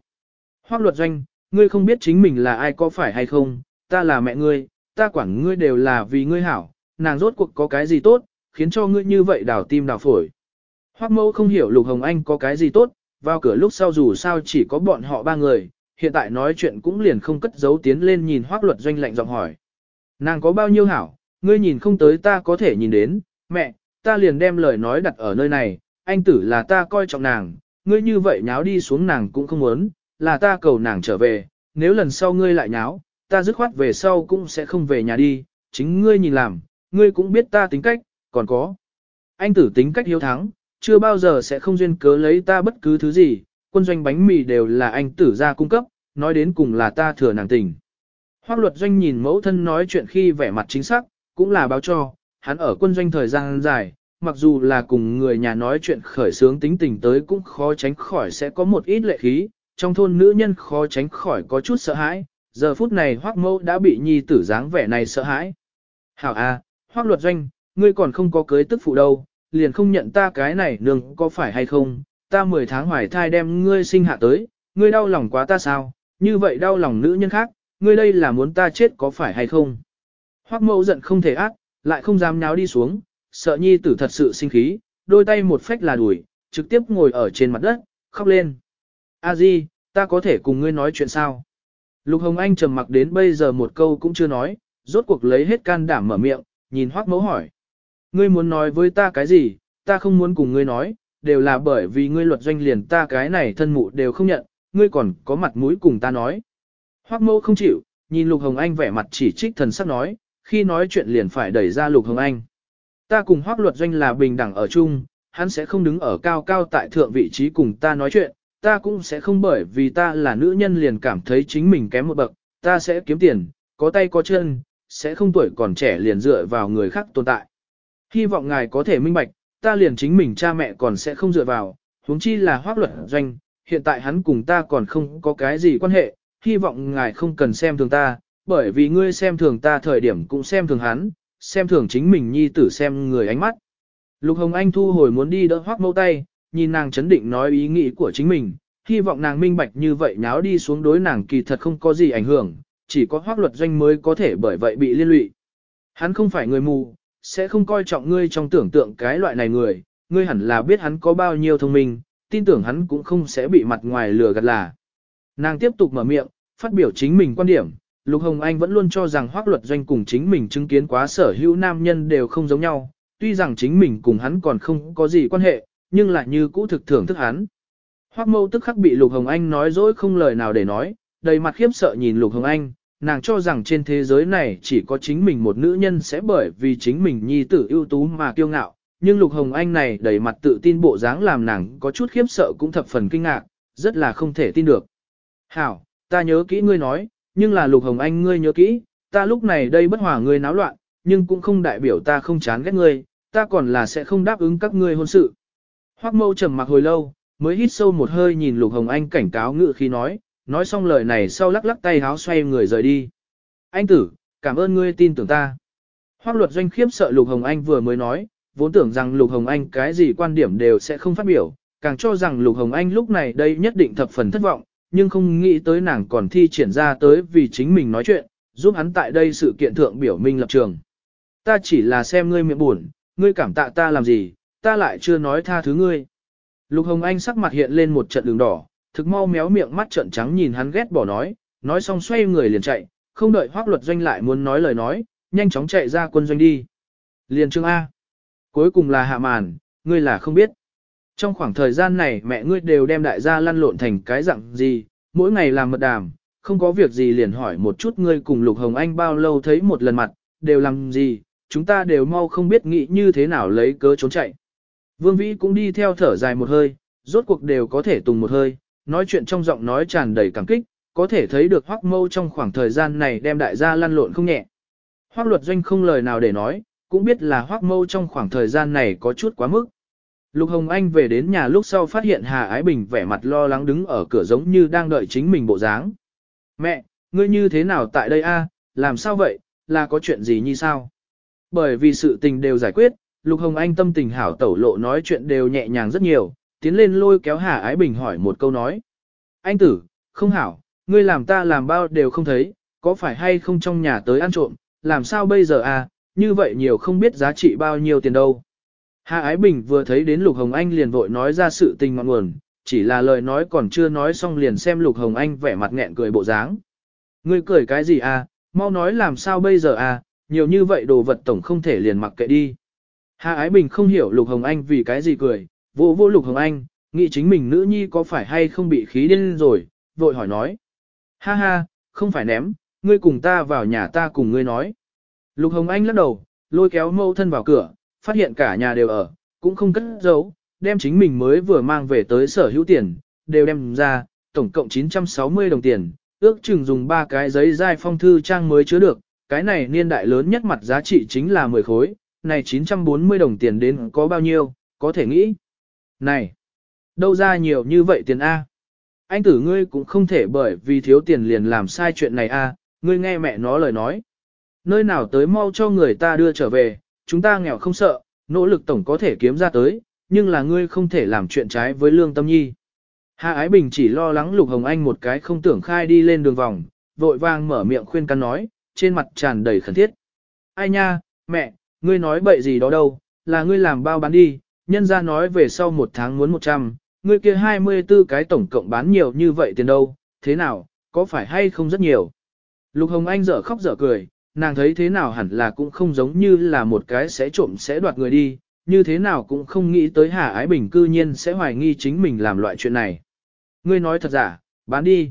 Hoắc luật doanh, ngươi không biết chính mình là ai có phải hay không, ta là mẹ ngươi, ta quản ngươi đều là vì ngươi hảo, nàng rốt cuộc có cái gì tốt, khiến cho ngươi như vậy đào tim đào phổi. Hoắc mẫu không hiểu Lục Hồng Anh có cái gì tốt, vào cửa lúc sau dù sao chỉ có bọn họ ba người, hiện tại nói chuyện cũng liền không cất giấu tiến lên nhìn Hoắc luật doanh lạnh giọng hỏi. Nàng có bao nhiêu hảo, ngươi nhìn không tới ta có thể nhìn đến, mẹ, ta liền đem lời nói đặt ở nơi này, anh tử là ta coi trọng nàng, ngươi như vậy nháo đi xuống nàng cũng không muốn, là ta cầu nàng trở về, nếu lần sau ngươi lại nháo, ta dứt khoát về sau cũng sẽ không về nhà đi, chính ngươi nhìn làm, ngươi cũng biết ta tính cách, còn có. Anh tử tính cách hiếu thắng, chưa bao giờ sẽ không duyên cớ lấy ta bất cứ thứ gì, quân doanh bánh mì đều là anh tử ra cung cấp, nói đến cùng là ta thừa nàng tình. Hoác luật doanh nhìn mẫu thân nói chuyện khi vẻ mặt chính xác, cũng là báo cho, hắn ở quân doanh thời gian dài, mặc dù là cùng người nhà nói chuyện khởi sướng tính tình tới cũng khó tránh khỏi sẽ có một ít lệ khí, trong thôn nữ nhân khó tránh khỏi có chút sợ hãi, giờ phút này hoác mẫu đã bị nhi tử dáng vẻ này sợ hãi. Hảo à, hoác luật doanh, ngươi còn không có cưới tức phụ đâu, liền không nhận ta cái này nương có phải hay không, ta 10 tháng hoài thai đem ngươi sinh hạ tới, ngươi đau lòng quá ta sao, như vậy đau lòng nữ nhân khác, ngươi đây là muốn ta chết có phải hay không. Hoác mẫu giận không thể ác, lại không dám nháo đi xuống, sợ nhi tử thật sự sinh khí, đôi tay một phách là đuổi, trực tiếp ngồi ở trên mặt đất, khóc lên. A Di, ta có thể cùng ngươi nói chuyện sao? Lục Hồng Anh trầm mặc đến bây giờ một câu cũng chưa nói, rốt cuộc lấy hết can đảm mở miệng, nhìn Hoắc Mẫu hỏi. Ngươi muốn nói với ta cái gì, ta không muốn cùng ngươi nói, đều là bởi vì ngươi luật doanh liền ta cái này thân mụ đều không nhận, ngươi còn có mặt mũi cùng ta nói. Hoắc Mẫu không chịu, nhìn Lục Hồng Anh vẻ mặt chỉ trích thần sắc nói, khi nói chuyện liền phải đẩy ra Lục Hồng Anh. Ta cùng Hoắc luật doanh là bình đẳng ở chung, hắn sẽ không đứng ở cao cao tại thượng vị trí cùng ta nói chuyện, ta cũng sẽ không bởi vì ta là nữ nhân liền cảm thấy chính mình kém một bậc, ta sẽ kiếm tiền, có tay có chân, sẽ không tuổi còn trẻ liền dựa vào người khác tồn tại. Hy vọng ngài có thể minh bạch, ta liền chính mình cha mẹ còn sẽ không dựa vào, huống chi là hoác luật doanh, hiện tại hắn cùng ta còn không có cái gì quan hệ, hy vọng ngài không cần xem thường ta, bởi vì ngươi xem thường ta thời điểm cũng xem thường hắn, xem thường chính mình nhi tử xem người ánh mắt. Lục Hồng Anh thu hồi muốn đi đỡ hoác mâu tay, nhìn nàng chấn định nói ý nghĩ của chính mình, hy vọng nàng minh bạch như vậy nháo đi xuống đối nàng kỳ thật không có gì ảnh hưởng, chỉ có hoác luật doanh mới có thể bởi vậy bị liên lụy. Hắn không phải người mù, sẽ không coi trọng ngươi trong tưởng tượng cái loại này người, ngươi hẳn là biết hắn có bao nhiêu thông minh, tin tưởng hắn cũng không sẽ bị mặt ngoài lừa gạt là. Nàng tiếp tục mở miệng, phát biểu chính mình quan điểm, Lục Hồng Anh vẫn luôn cho rằng hoác luật doanh cùng chính mình chứng kiến quá sở hữu nam nhân đều không giống nhau, tuy rằng chính mình cùng hắn còn không có gì quan hệ, nhưng lại như cũ thực thưởng thức hắn. hoắc mâu tức khắc bị Lục Hồng Anh nói dối không lời nào để nói, đầy mặt khiếp sợ nhìn Lục Hồng Anh, nàng cho rằng trên thế giới này chỉ có chính mình một nữ nhân sẽ bởi vì chính mình nhi tử ưu tú mà kiêu ngạo, nhưng Lục Hồng Anh này đầy mặt tự tin bộ dáng làm nàng có chút khiếp sợ cũng thập phần kinh ngạc, rất là không thể tin được. Hảo, ta nhớ kỹ ngươi nói, nhưng là Lục Hồng Anh ngươi nhớ kỹ, ta lúc này đây bất hòa ngươi náo loạn, nhưng cũng không đại biểu ta không chán ghét ngươi, ta còn là sẽ không đáp ứng các ngươi hôn sự. Hoắc mâu trầm mặc hồi lâu, mới hít sâu một hơi nhìn Lục Hồng Anh cảnh cáo ngự khi nói, nói xong lời này sau lắc lắc tay háo xoay người rời đi. Anh tử, cảm ơn ngươi tin tưởng ta. Hoắc luật doanh khiếp sợ Lục Hồng Anh vừa mới nói, vốn tưởng rằng Lục Hồng Anh cái gì quan điểm đều sẽ không phát biểu, càng cho rằng Lục Hồng Anh lúc này đây nhất định thập phần thất vọng, nhưng không nghĩ tới nàng còn thi triển ra tới vì chính mình nói chuyện, giúp hắn tại đây sự kiện thượng biểu minh lập trường. Ta chỉ là xem ngươi miệng buồn, ngươi cảm tạ ta làm gì, ta lại chưa nói tha thứ ngươi. Lục Hồng Anh sắc mặt hiện lên một trận đường đỏ, thực mau méo miệng mắt trợn trắng nhìn hắn ghét bỏ nói, nói xong xoay người liền chạy, không đợi hoác luật doanh lại muốn nói lời nói, nhanh chóng chạy ra quân doanh đi. Liền trương A. Cuối cùng là hạ màn, ngươi là không biết. Trong khoảng thời gian này mẹ ngươi đều đem đại gia lăn lộn thành cái dạng gì, mỗi ngày làm mật đàm, không có việc gì liền hỏi một chút ngươi cùng Lục Hồng Anh bao lâu thấy một lần mặt, đều làm gì, chúng ta đều mau không biết nghĩ như thế nào lấy cớ trốn chạy. Vương Vĩ cũng đi theo thở dài một hơi, rốt cuộc đều có thể tùng một hơi, nói chuyện trong giọng nói tràn đầy cảm kích, có thể thấy được hoắc mâu trong khoảng thời gian này đem đại gia lăn lộn không nhẹ. Hoắc luật doanh không lời nào để nói, cũng biết là hoắc mâu trong khoảng thời gian này có chút quá mức. Lục Hồng Anh về đến nhà lúc sau phát hiện Hà Ái Bình vẻ mặt lo lắng đứng ở cửa giống như đang đợi chính mình bộ dáng. Mẹ, ngươi như thế nào tại đây a? làm sao vậy, là có chuyện gì như sao? Bởi vì sự tình đều giải quyết, Lục Hồng Anh tâm tình hảo tẩu lộ nói chuyện đều nhẹ nhàng rất nhiều, tiến lên lôi kéo Hà Ái Bình hỏi một câu nói. Anh tử, không hảo, ngươi làm ta làm bao đều không thấy, có phải hay không trong nhà tới ăn trộm, làm sao bây giờ à, như vậy nhiều không biết giá trị bao nhiêu tiền đâu. Hà Ái Bình vừa thấy đến Lục Hồng Anh liền vội nói ra sự tình ngọn nguồn, chỉ là lời nói còn chưa nói xong liền xem Lục Hồng Anh vẻ mặt nghẹn cười bộ dáng. Ngươi cười cái gì à, mau nói làm sao bây giờ à, nhiều như vậy đồ vật tổng không thể liền mặc kệ đi. Hà Ái Bình không hiểu Lục Hồng Anh vì cái gì cười, vô vô Lục Hồng Anh, nghĩ chính mình nữ nhi có phải hay không bị khí điên rồi, vội hỏi nói. Ha ha, không phải ném, ngươi cùng ta vào nhà ta cùng ngươi nói. Lục Hồng Anh lắc đầu, lôi kéo mâu thân vào cửa, phát hiện cả nhà đều ở, cũng không cất giấu, đem chính mình mới vừa mang về tới sở hữu tiền, đều đem ra, tổng cộng 960 đồng tiền, ước chừng dùng ba cái giấy dai phong thư trang mới chứa được, cái này niên đại lớn nhất mặt giá trị chính là 10 khối, này 940 đồng tiền đến có bao nhiêu, có thể nghĩ. Này, đâu ra nhiều như vậy tiền A? Anh tử ngươi cũng không thể bởi vì thiếu tiền liền làm sai chuyện này A, ngươi nghe mẹ nó lời nói. Nơi nào tới mau cho người ta đưa trở về, chúng ta nghèo không sợ, nỗ lực tổng có thể kiếm ra tới, nhưng là ngươi không thể làm chuyện trái với lương tâm nhi. Hạ Ái Bình chỉ lo lắng Lục Hồng Anh một cái không tưởng khai đi lên đường vòng, vội vàng mở miệng khuyên can nói, trên mặt tràn đầy khẩn thiết. Ai nha, mẹ, ngươi nói bậy gì đó đâu, là ngươi làm bao bán đi, nhân ra nói về sau một tháng muốn 100, ngươi kia 24 cái tổng cộng bán nhiều như vậy tiền đâu, thế nào, có phải hay không rất nhiều. Lục Hồng Anh dở khóc dở cười, nàng thấy thế nào hẳn là cũng không giống như là một cái sẽ trộm sẽ đoạt người đi, như thế nào cũng không nghĩ tới Hà Ái Bình cư nhiên sẽ hoài nghi chính mình làm loại chuyện này. Ngươi nói thật giả, bán đi.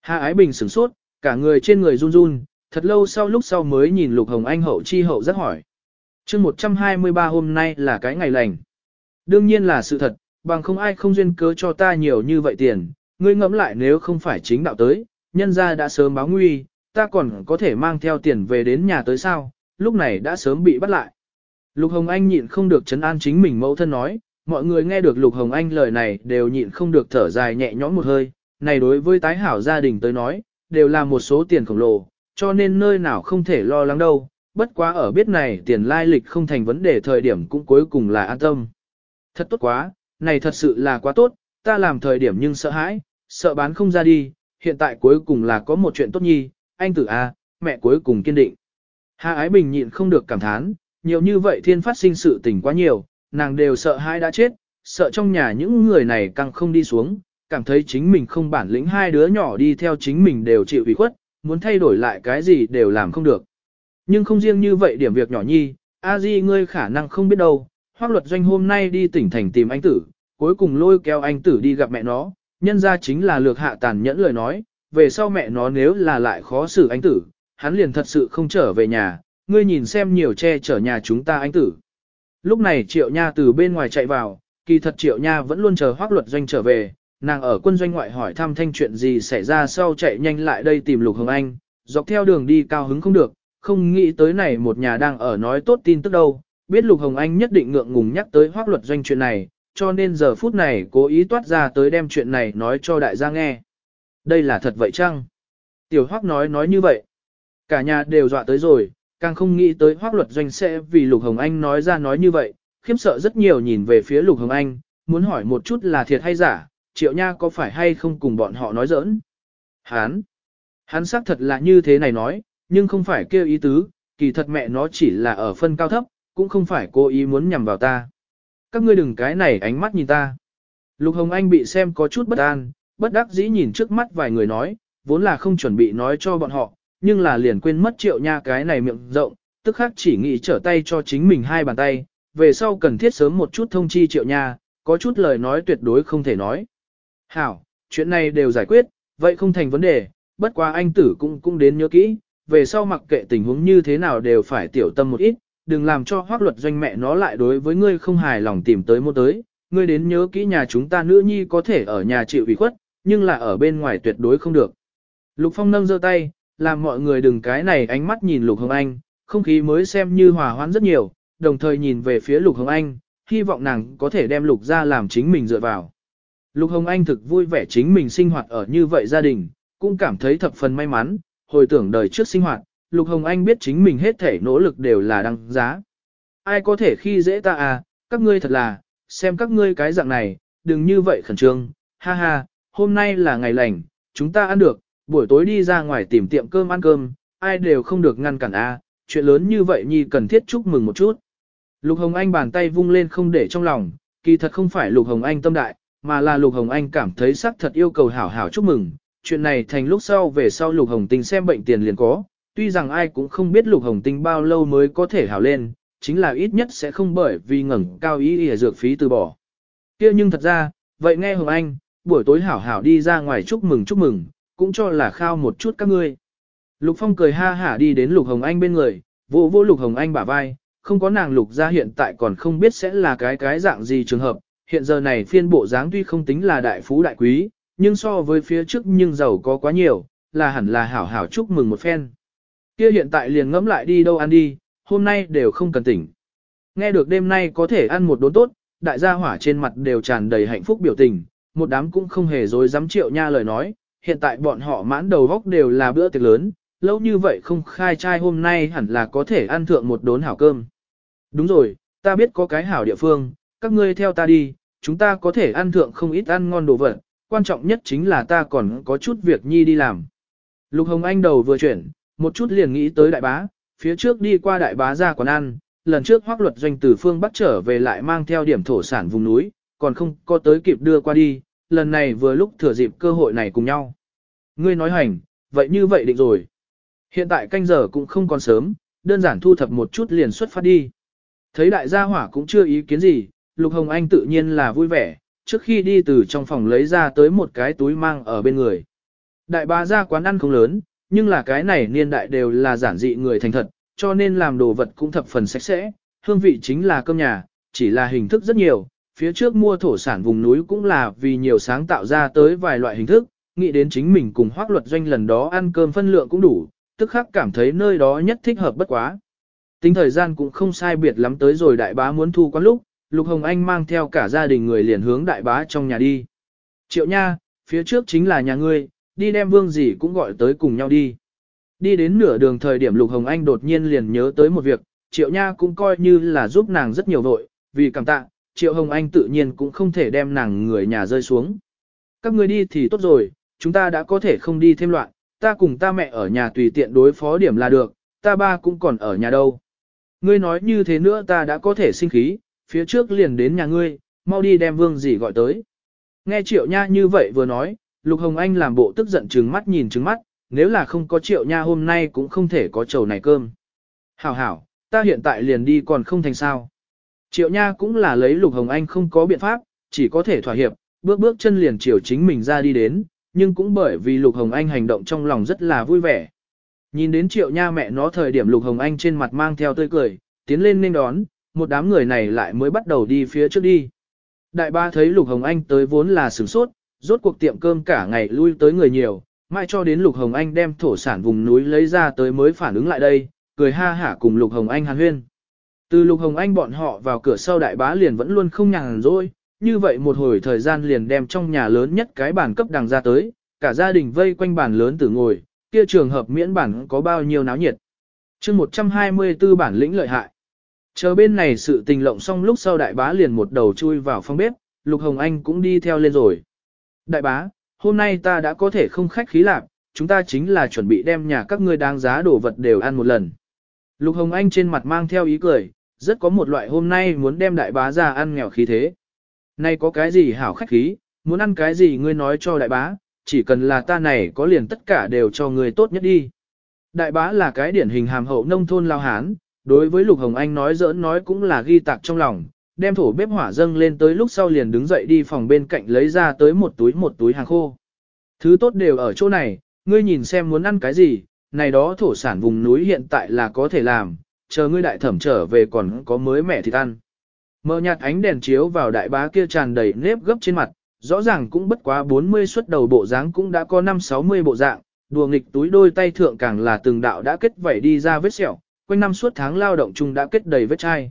Hà Ái Bình sửng sốt, cả người trên người run run, thật lâu sau lúc sau mới nhìn Lục Hồng Anh hậu chi hậu rất hỏi chương 123 hôm nay là cái ngày lành. Đương nhiên là sự thật, bằng không ai không duyên cớ cho ta nhiều như vậy tiền, ngươi ngẫm lại nếu không phải chính đạo tới, nhân gia đã sớm báo nguy, ta còn có thể mang theo tiền về đến nhà tới sao, lúc này đã sớm bị bắt lại. Lục Hồng Anh nhịn không được chấn an chính mình mẫu thân nói, mọi người nghe được Lục Hồng Anh lời này đều nhịn không được thở dài nhẹ nhõm một hơi, này đối với tái hảo gia đình tới nói, đều là một số tiền khổng lồ, cho nên nơi nào không thể lo lắng đâu, bất quá ở biết này tiền lai lịch không thành vấn đề thời điểm cũng cuối cùng là an tâm. Thật tốt quá, này thật sự là quá tốt, ta làm thời điểm nhưng sợ hãi, sợ bán không ra đi, hiện tại cuối cùng là có một chuyện tốt nhi, anh tử A, mẹ cuối cùng kiên định. Hà Ái Bình nhịn không được cảm thán, nhiều như vậy thiên phát sinh sự tình quá nhiều, nàng đều sợ hai đã chết, sợ trong nhà những người này càng không đi xuống, cảm thấy chính mình không bản lĩnh hai đứa nhỏ đi theo chính mình đều chịu ủy khuất, muốn thay đổi lại cái gì đều làm không được. Nhưng không riêng như vậy điểm việc nhỏ nhi, a di ngươi khả năng không biết đâu, hoác luật doanh hôm nay đi tỉnh thành tìm anh tử, cuối cùng lôi kéo anh tử đi gặp mẹ nó, nhân ra chính là lược hạ tàn nhẫn lời nói, về sau mẹ nó nếu là lại khó xử anh tử, hắn liền thật sự không trở về nhà, ngươi nhìn xem nhiều che chở nhà chúng ta anh tử. Lúc này triệu nha từ bên ngoài chạy vào, kỳ thật triệu nha vẫn luôn chờ hoác luật doanh trở về, nàng ở quân doanh ngoại hỏi thăm thanh chuyện gì xảy ra sau chạy nhanh lại đây tìm Lục Hồng Anh, dọc theo đường đi cao hứng không được, không nghĩ tới này một nhà đang ở nói tốt tin tức đâu, biết Lục Hồng Anh nhất định ngượng ngùng nhắc tới hoác luật doanh chuyện này, cho nên giờ phút này cố ý toát ra tới đem chuyện này nói cho đại gia nghe. Đây là thật vậy chăng? Tiểu hoác nói nói như vậy. Cả nhà đều dọa tới rồi, càng không nghĩ tới hoác luật doanh sẽ vì Lục Hồng Anh nói ra nói như vậy, khiếm sợ rất nhiều nhìn về phía Lục Hồng Anh, muốn hỏi một chút là thiệt hay giả, triệu nha có phải hay không cùng bọn họ nói giỡn. Hán, hắn xác thật là như thế này nói, nhưng không phải kêu ý tứ, kỳ thật mẹ nó chỉ là ở phân cao thấp, cũng không phải cố ý muốn nhằm vào ta. Các ngươi đừng cái này ánh mắt nhìn ta. Lục Hồng Anh bị xem có chút bất an, bất đắc dĩ nhìn trước mắt vài người nói, vốn là không chuẩn bị nói cho bọn họ, nhưng là liền quên mất triệu nha cái này miệng rộng, tức khắc chỉ nghĩ trở tay cho chính mình hai bàn tay, về sau cần thiết sớm một chút thông chi triệu nha, có chút lời nói tuyệt đối không thể nói. Hảo, chuyện này đều giải quyết, vậy không thành vấn đề, bất quá anh tử cũng cũng đến nhớ kỹ, về sau mặc kệ tình huống như thế nào đều phải tiểu tâm một ít, đừng làm cho hoác luật doanh mẹ nó lại đối với ngươi không hài lòng tìm tới mua tới, ngươi đến nhớ kỹ nhà chúng ta nữ nhi có thể ở nhà chịu ủy khuất, nhưng là ở bên ngoài tuyệt đối không được. Lục Phong nâng giơ tay, làm mọi người đừng cái này ánh mắt nhìn Lục Hồng Anh, không khí mới xem như hòa hoãn rất nhiều, đồng thời nhìn về phía Lục Hồng Anh, hy vọng nàng có thể đem Lục ra làm chính mình dựa vào. Lục Hồng Anh thực vui vẻ chính mình sinh hoạt ở như vậy gia đình, cũng cảm thấy thập phần may mắn, hồi tưởng đời trước sinh hoạt, Lục Hồng Anh biết chính mình hết thể nỗ lực đều là đăng giá. Ai có thể khi dễ ta à, các ngươi thật là, xem các ngươi cái dạng này, đừng như vậy khẩn trương, ha ha, hôm nay là ngày lành, chúng ta ăn được, buổi tối đi ra ngoài tìm tiệm cơm ăn cơm, ai đều không được ngăn cản à, chuyện lớn như vậy nhi cần thiết chúc mừng một chút. Lục Hồng Anh bàn tay vung lên không để trong lòng, kỳ thật không phải Lục Hồng Anh tâm đại, mà là Lục Hồng Anh cảm thấy xác thật yêu cầu hảo hảo chúc mừng. Chuyện này thành lúc sau về sau Lục Hồng Tinh xem bệnh tiền liền có, tuy rằng ai cũng không biết Lục Hồng Tinh bao lâu mới có thể hảo lên, chính là ít nhất sẽ không bởi vì ngẩng cao ý ỉa dược phí từ bỏ. kia nhưng thật ra, vậy nghe Hồng Anh, buổi tối hảo hảo đi ra ngoài chúc mừng chúc mừng, cũng cho là khao một chút các ngươi. Lục Phong cười ha hả đi đến Lục Hồng Anh bên người, vỗ vỗ Lục Hồng Anh bả vai, không có nàng Lục ra hiện tại còn không biết sẽ là cái cái dạng gì trường hợp, hiện giờ này phiên bộ dáng tuy không tính là đại phú đại quý, nhưng so với phía trước nhưng giàu có quá nhiều, là hẳn là hảo hảo chúc mừng một phen. Kia hiện tại liền ngẫm lại đi đâu ăn đi, hôm nay đều không cần tỉnh. Nghe được đêm nay có thể ăn một đốn tốt, đại gia hỏa trên mặt đều tràn đầy hạnh phúc biểu tình, một đám cũng không hề dối dám triệu nha lời nói, hiện tại bọn họ mãn đầu góc đều là bữa tiệc lớn, lâu như vậy không khai trai hôm nay hẳn là có thể ăn thượng một đốn hảo cơm. Đúng rồi, ta biết có cái hảo địa phương, các ngươi theo ta đi, chúng ta có thể ăn thượng không ít ăn ngon đồ vật, quan trọng nhất chính là ta còn có chút việc nhi đi làm. Lục Hồng Anh đầu vừa chuyển, một chút liền nghĩ tới đại bá, phía trước đi qua đại bá ra quán ăn, lần trước hoác luật doanh từ phương Bắc trở về lại mang theo điểm thổ sản vùng núi, còn không có tới kịp đưa qua đi, lần này vừa lúc thừa dịp cơ hội này cùng nhau. Ngươi nói hành, vậy như vậy định rồi. Hiện tại canh giờ cũng không còn sớm, đơn giản thu thập một chút liền xuất phát đi. Thấy đại gia hỏa cũng chưa ý kiến gì, Lục Hồng Anh tự nhiên là vui vẻ, trước khi đi từ trong phòng lấy ra tới một cái túi mang ở bên người. Đại bá ra quán ăn không lớn, nhưng là cái này niên đại đều là giản dị người thành thật, cho nên làm đồ vật cũng thập phần sạch sẽ, hương vị chính là cơm nhà, chỉ là hình thức rất nhiều, phía trước mua thổ sản vùng núi cũng là vì nhiều sáng tạo ra tới vài loại hình thức, nghĩ đến chính mình cùng hoác luật doanh lần đó ăn cơm phân lượng cũng đủ, tức khắc cảm thấy nơi đó nhất thích hợp bất quá. Tính thời gian cũng không sai biệt lắm tới rồi đại bá muốn thu quán lúc, Lục Hồng Anh mang theo cả gia đình người liền hướng đại bá trong nhà đi. Triệu nha, phía trước chính là nhà ngươi, đi đem vương gì cũng gọi tới cùng nhau đi. Đi đến nửa đường thời điểm Lục Hồng Anh đột nhiên liền nhớ tới một việc, Triệu Nha cũng coi như là giúp nàng rất nhiều vội, vì cảm tạ, Triệu Hồng Anh tự nhiên cũng không thể đem nàng người nhà rơi xuống. Các ngươi đi thì tốt rồi, chúng ta đã có thể không đi thêm loạn, ta cùng ta mẹ ở nhà tùy tiện đối phó điểm là được, ta ba cũng còn ở nhà đâu. Ngươi nói như thế nữa ta đã có thể sinh khí, phía trước liền đến nhà ngươi, mau đi đem vương gì gọi tới. Nghe triệu nha như vậy vừa nói, Lục Hồng Anh làm bộ tức giận trừng mắt nhìn trừng mắt, nếu là không có triệu nha hôm nay cũng không thể có chầu này cơm. Hảo hảo, ta hiện tại liền đi còn không thành sao. Triệu nha cũng là lấy Lục Hồng Anh không có biện pháp, chỉ có thể thỏa hiệp, bước bước chân liền chiều chính mình ra đi đến, nhưng cũng bởi vì Lục Hồng Anh hành động trong lòng rất là vui vẻ. Nhìn đến triệu nha mẹ nó thời điểm Lục Hồng Anh trên mặt mang theo tươi cười, tiến lên nên đón, một đám người này lại mới bắt đầu đi phía trước đi. Đại ba thấy Lục Hồng Anh tới vốn là sửng sốt, rốt cuộc tiệm cơm cả ngày lui tới người nhiều, mãi cho đến Lục Hồng Anh đem thổ sản vùng núi lấy ra tới mới phản ứng lại đây, cười ha hả cùng Lục Hồng Anh hàn huyên. Từ Lục Hồng Anh bọn họ vào cửa sau đại bá liền vẫn luôn không nhàn rỗi, như vậy một hồi thời gian liền đem trong nhà lớn nhất cái bàn cấp đằng ra tới, cả gia đình vây quanh bàn lớn tử ngồi, kia trường hợp miễn bản có bao nhiêu náo nhiệt. chương 124 bản lĩnh lợi hại. Chờ bên này sự tình lộng xong lúc sau đại bá liền một đầu chui vào phòng bếp, Lục Hồng Anh cũng đi theo lên rồi. Đại bá, hôm nay ta đã có thể không khách khí lạc, chúng ta chính là chuẩn bị đem nhà các ngươi đáng giá đồ vật đều ăn một lần. Lục Hồng Anh trên mặt mang theo ý cười, rất có một loại hôm nay muốn đem đại bá ra ăn nghèo khí thế. Nay có cái gì hảo khách khí, muốn ăn cái gì ngươi nói cho đại bá, chỉ cần là ta này có liền tất cả đều cho ngươi tốt nhất đi. Đại bá là cái điển hình hàm hậu nông thôn lao hán, đối với Lục Hồng Anh nói giỡn nói cũng là ghi tạc trong lòng, đem thổ bếp hỏa dâng lên tới lúc sau liền đứng dậy đi phòng bên cạnh lấy ra tới một túi một túi hàng khô. Thứ tốt đều ở chỗ này, ngươi nhìn xem muốn ăn cái gì, này đó thổ sản vùng núi hiện tại là có thể làm, chờ ngươi đại thẩm trở về còn có mới mẻ thịt ăn. Mở nhạt ánh đèn chiếu vào đại bá kia tràn đầy nếp gấp trên mặt, rõ ràng cũng bất quá 40 xuất đầu bộ dáng cũng đã có 5-60 bộ dạng, đùa nghịch túi đôi tay thượng càng là từng đạo đã kết vảy đi ra vết sẹo, quanh năm suốt tháng lao động chung đã kết đầy vết chai.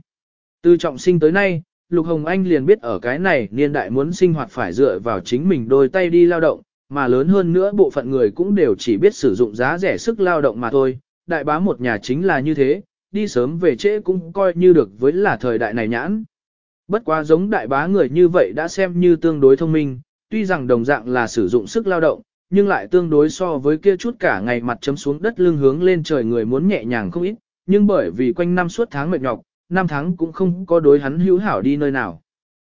Từ trọng sinh tới nay, Lục Hồng Anh liền biết ở cái này niên đại muốn sinh hoạt phải dựa vào chính mình đôi tay đi lao động, mà lớn hơn nữa bộ phận người cũng đều chỉ biết sử dụng giá rẻ sức lao động mà thôi. Đại bá một nhà chính là như thế, đi sớm về trễ cũng coi như được với là thời đại này nhãn. Bất quá giống đại bá người như vậy đã xem như tương đối thông minh, tuy rằng đồng dạng là sử dụng sức lao động, nhưng lại tương đối so với kia chút cả ngày mặt chấm xuống đất lưng hướng lên trời người muốn nhẹ nhàng không ít, nhưng bởi vì quanh năm suốt tháng mệt nhọc, năm tháng cũng không có đối hắn hữu hảo đi nơi nào.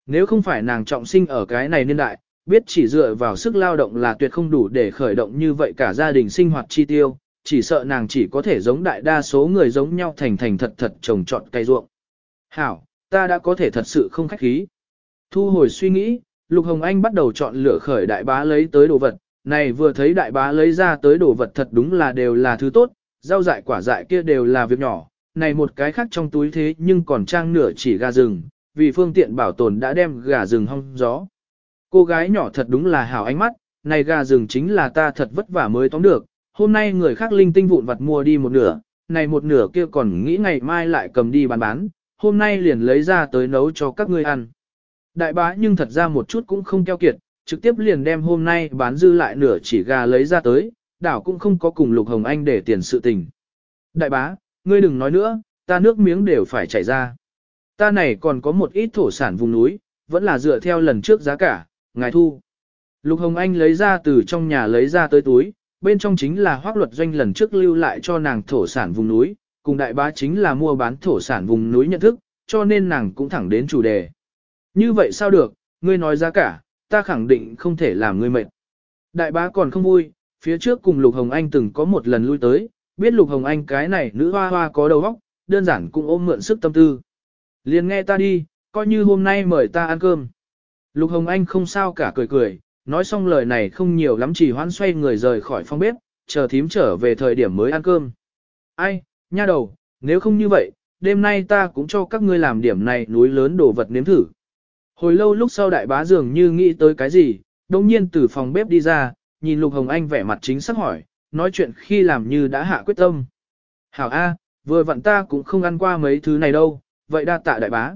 Nếu không phải nàng trọng sinh ở cái này niên đại, biết chỉ dựa vào sức lao động là tuyệt không đủ để khởi động như vậy cả gia đình sinh hoạt chi tiêu, chỉ sợ nàng chỉ có thể giống đại đa số người giống nhau thành thành thật thật trồng trọt cây ruộng. Hảo, ta đã có thể thật sự không khách khí. Thu hồi suy nghĩ, Lục Hồng Anh bắt đầu chọn lựa khởi đại bá lấy tới đồ vật, này vừa thấy đại bá lấy ra tới đồ vật thật đúng là đều là thứ tốt, rau dại quả dại kia đều là việc nhỏ, này một cái khác trong túi thế nhưng còn trang nửa chỉ gà rừng, vì phương tiện bảo tồn đã đem gà rừng hong gió. Cô gái nhỏ thật đúng là hảo ánh mắt, này gà rừng chính là ta thật vất vả mới tóm được, hôm nay người khác linh tinh vụn vặt mua đi một nửa, này một nửa kia còn nghĩ ngày mai lại cầm đi bán bán, hôm nay liền lấy ra tới nấu cho các ngươi ăn. Đại bá nhưng thật ra một chút cũng không keo kiệt, trực tiếp liền đem hôm nay bán dư lại nửa chỉ gà lấy ra tới, đảo cũng không có cùng Lục Hồng Anh để tiền sự tình. Đại bá, ngươi đừng nói nữa, ta nước miếng đều phải chảy ra. Ta này còn có một ít thổ sản vùng núi, vẫn là dựa theo lần trước giá cả, ngài thu. Lục Hồng Anh lấy ra từ trong nhà lấy ra tới túi, bên trong chính là hoác luật doanh lần trước lưu lại cho nàng thổ sản vùng núi, cùng đại bá chính là mua bán thổ sản vùng núi nhận thức, cho nên nàng cũng thẳng đến chủ đề. Như vậy sao được, ngươi nói giá cả, ta khẳng định không thể làm ngươi mệt. Đại bá còn không vui, phía trước cùng Lục Hồng Anh từng có một lần lui tới, biết Lục Hồng Anh cái này nữ hoa hoa có đầu óc, đơn giản cũng ôm mượn sức tâm tư. Liền nghe ta đi, coi như hôm nay mời ta ăn cơm. Lục Hồng Anh không sao cả cười cười, nói xong lời này không nhiều lắm chỉ hoan xoay người rời khỏi phòng bếp, chờ thím trở về thời điểm mới ăn cơm. Ai, nha đầu, nếu không như vậy, đêm nay ta cũng cho các ngươi làm điểm này núi lớn đồ vật nếm thử. Hồi lâu lúc sau đại bá dường như nghĩ tới cái gì, đồng nhiên từ phòng bếp đi ra, nhìn Lục Hồng Anh vẻ mặt chính xác hỏi, nói chuyện khi làm như đã hạ quyết tâm. Hảo A, vừa vặn ta cũng không ăn qua mấy thứ này đâu, vậy đa tạ đại bá.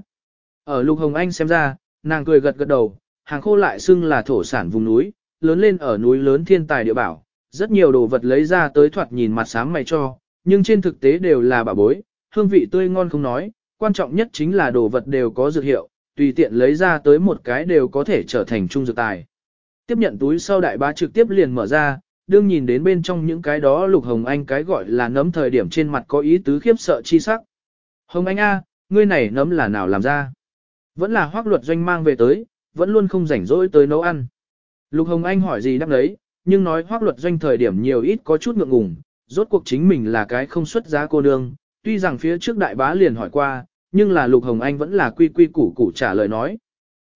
Ở Lục Hồng Anh xem ra, nàng cười gật gật đầu, hàng khô lại xưng là thổ sản vùng núi, lớn lên ở núi lớn thiên tài địa bảo, rất nhiều đồ vật lấy ra tới thoạt nhìn mặt sáng mày cho, nhưng trên thực tế đều là bà bối, hương vị tươi ngon không nói, quan trọng nhất chính là đồ vật đều có dược hiệu, tùy tiện lấy ra tới một cái đều có thể trở thành trung dược tài. Tiếp nhận túi sau đại bá trực tiếp liền mở ra, đương nhìn đến bên trong những cái đó Lục Hồng Anh cái gọi là nấm thời điểm trên mặt có ý tứ khiếp sợ chi sắc. Hồng Anh A, ngươi này nấm là nào làm ra? Vẫn là hoác luật doanh mang về tới, vẫn luôn không rảnh rỗi tới nấu ăn. Lục Hồng Anh hỏi gì đáp đấy, nhưng nói hoác luật doanh thời điểm nhiều ít có chút ngượng ngùng, rốt cuộc chính mình là cái không xuất giá cô nương, tuy rằng phía trước đại bá liền hỏi qua, nhưng là Lục Hồng Anh vẫn là quy quy củ củ trả lời nói.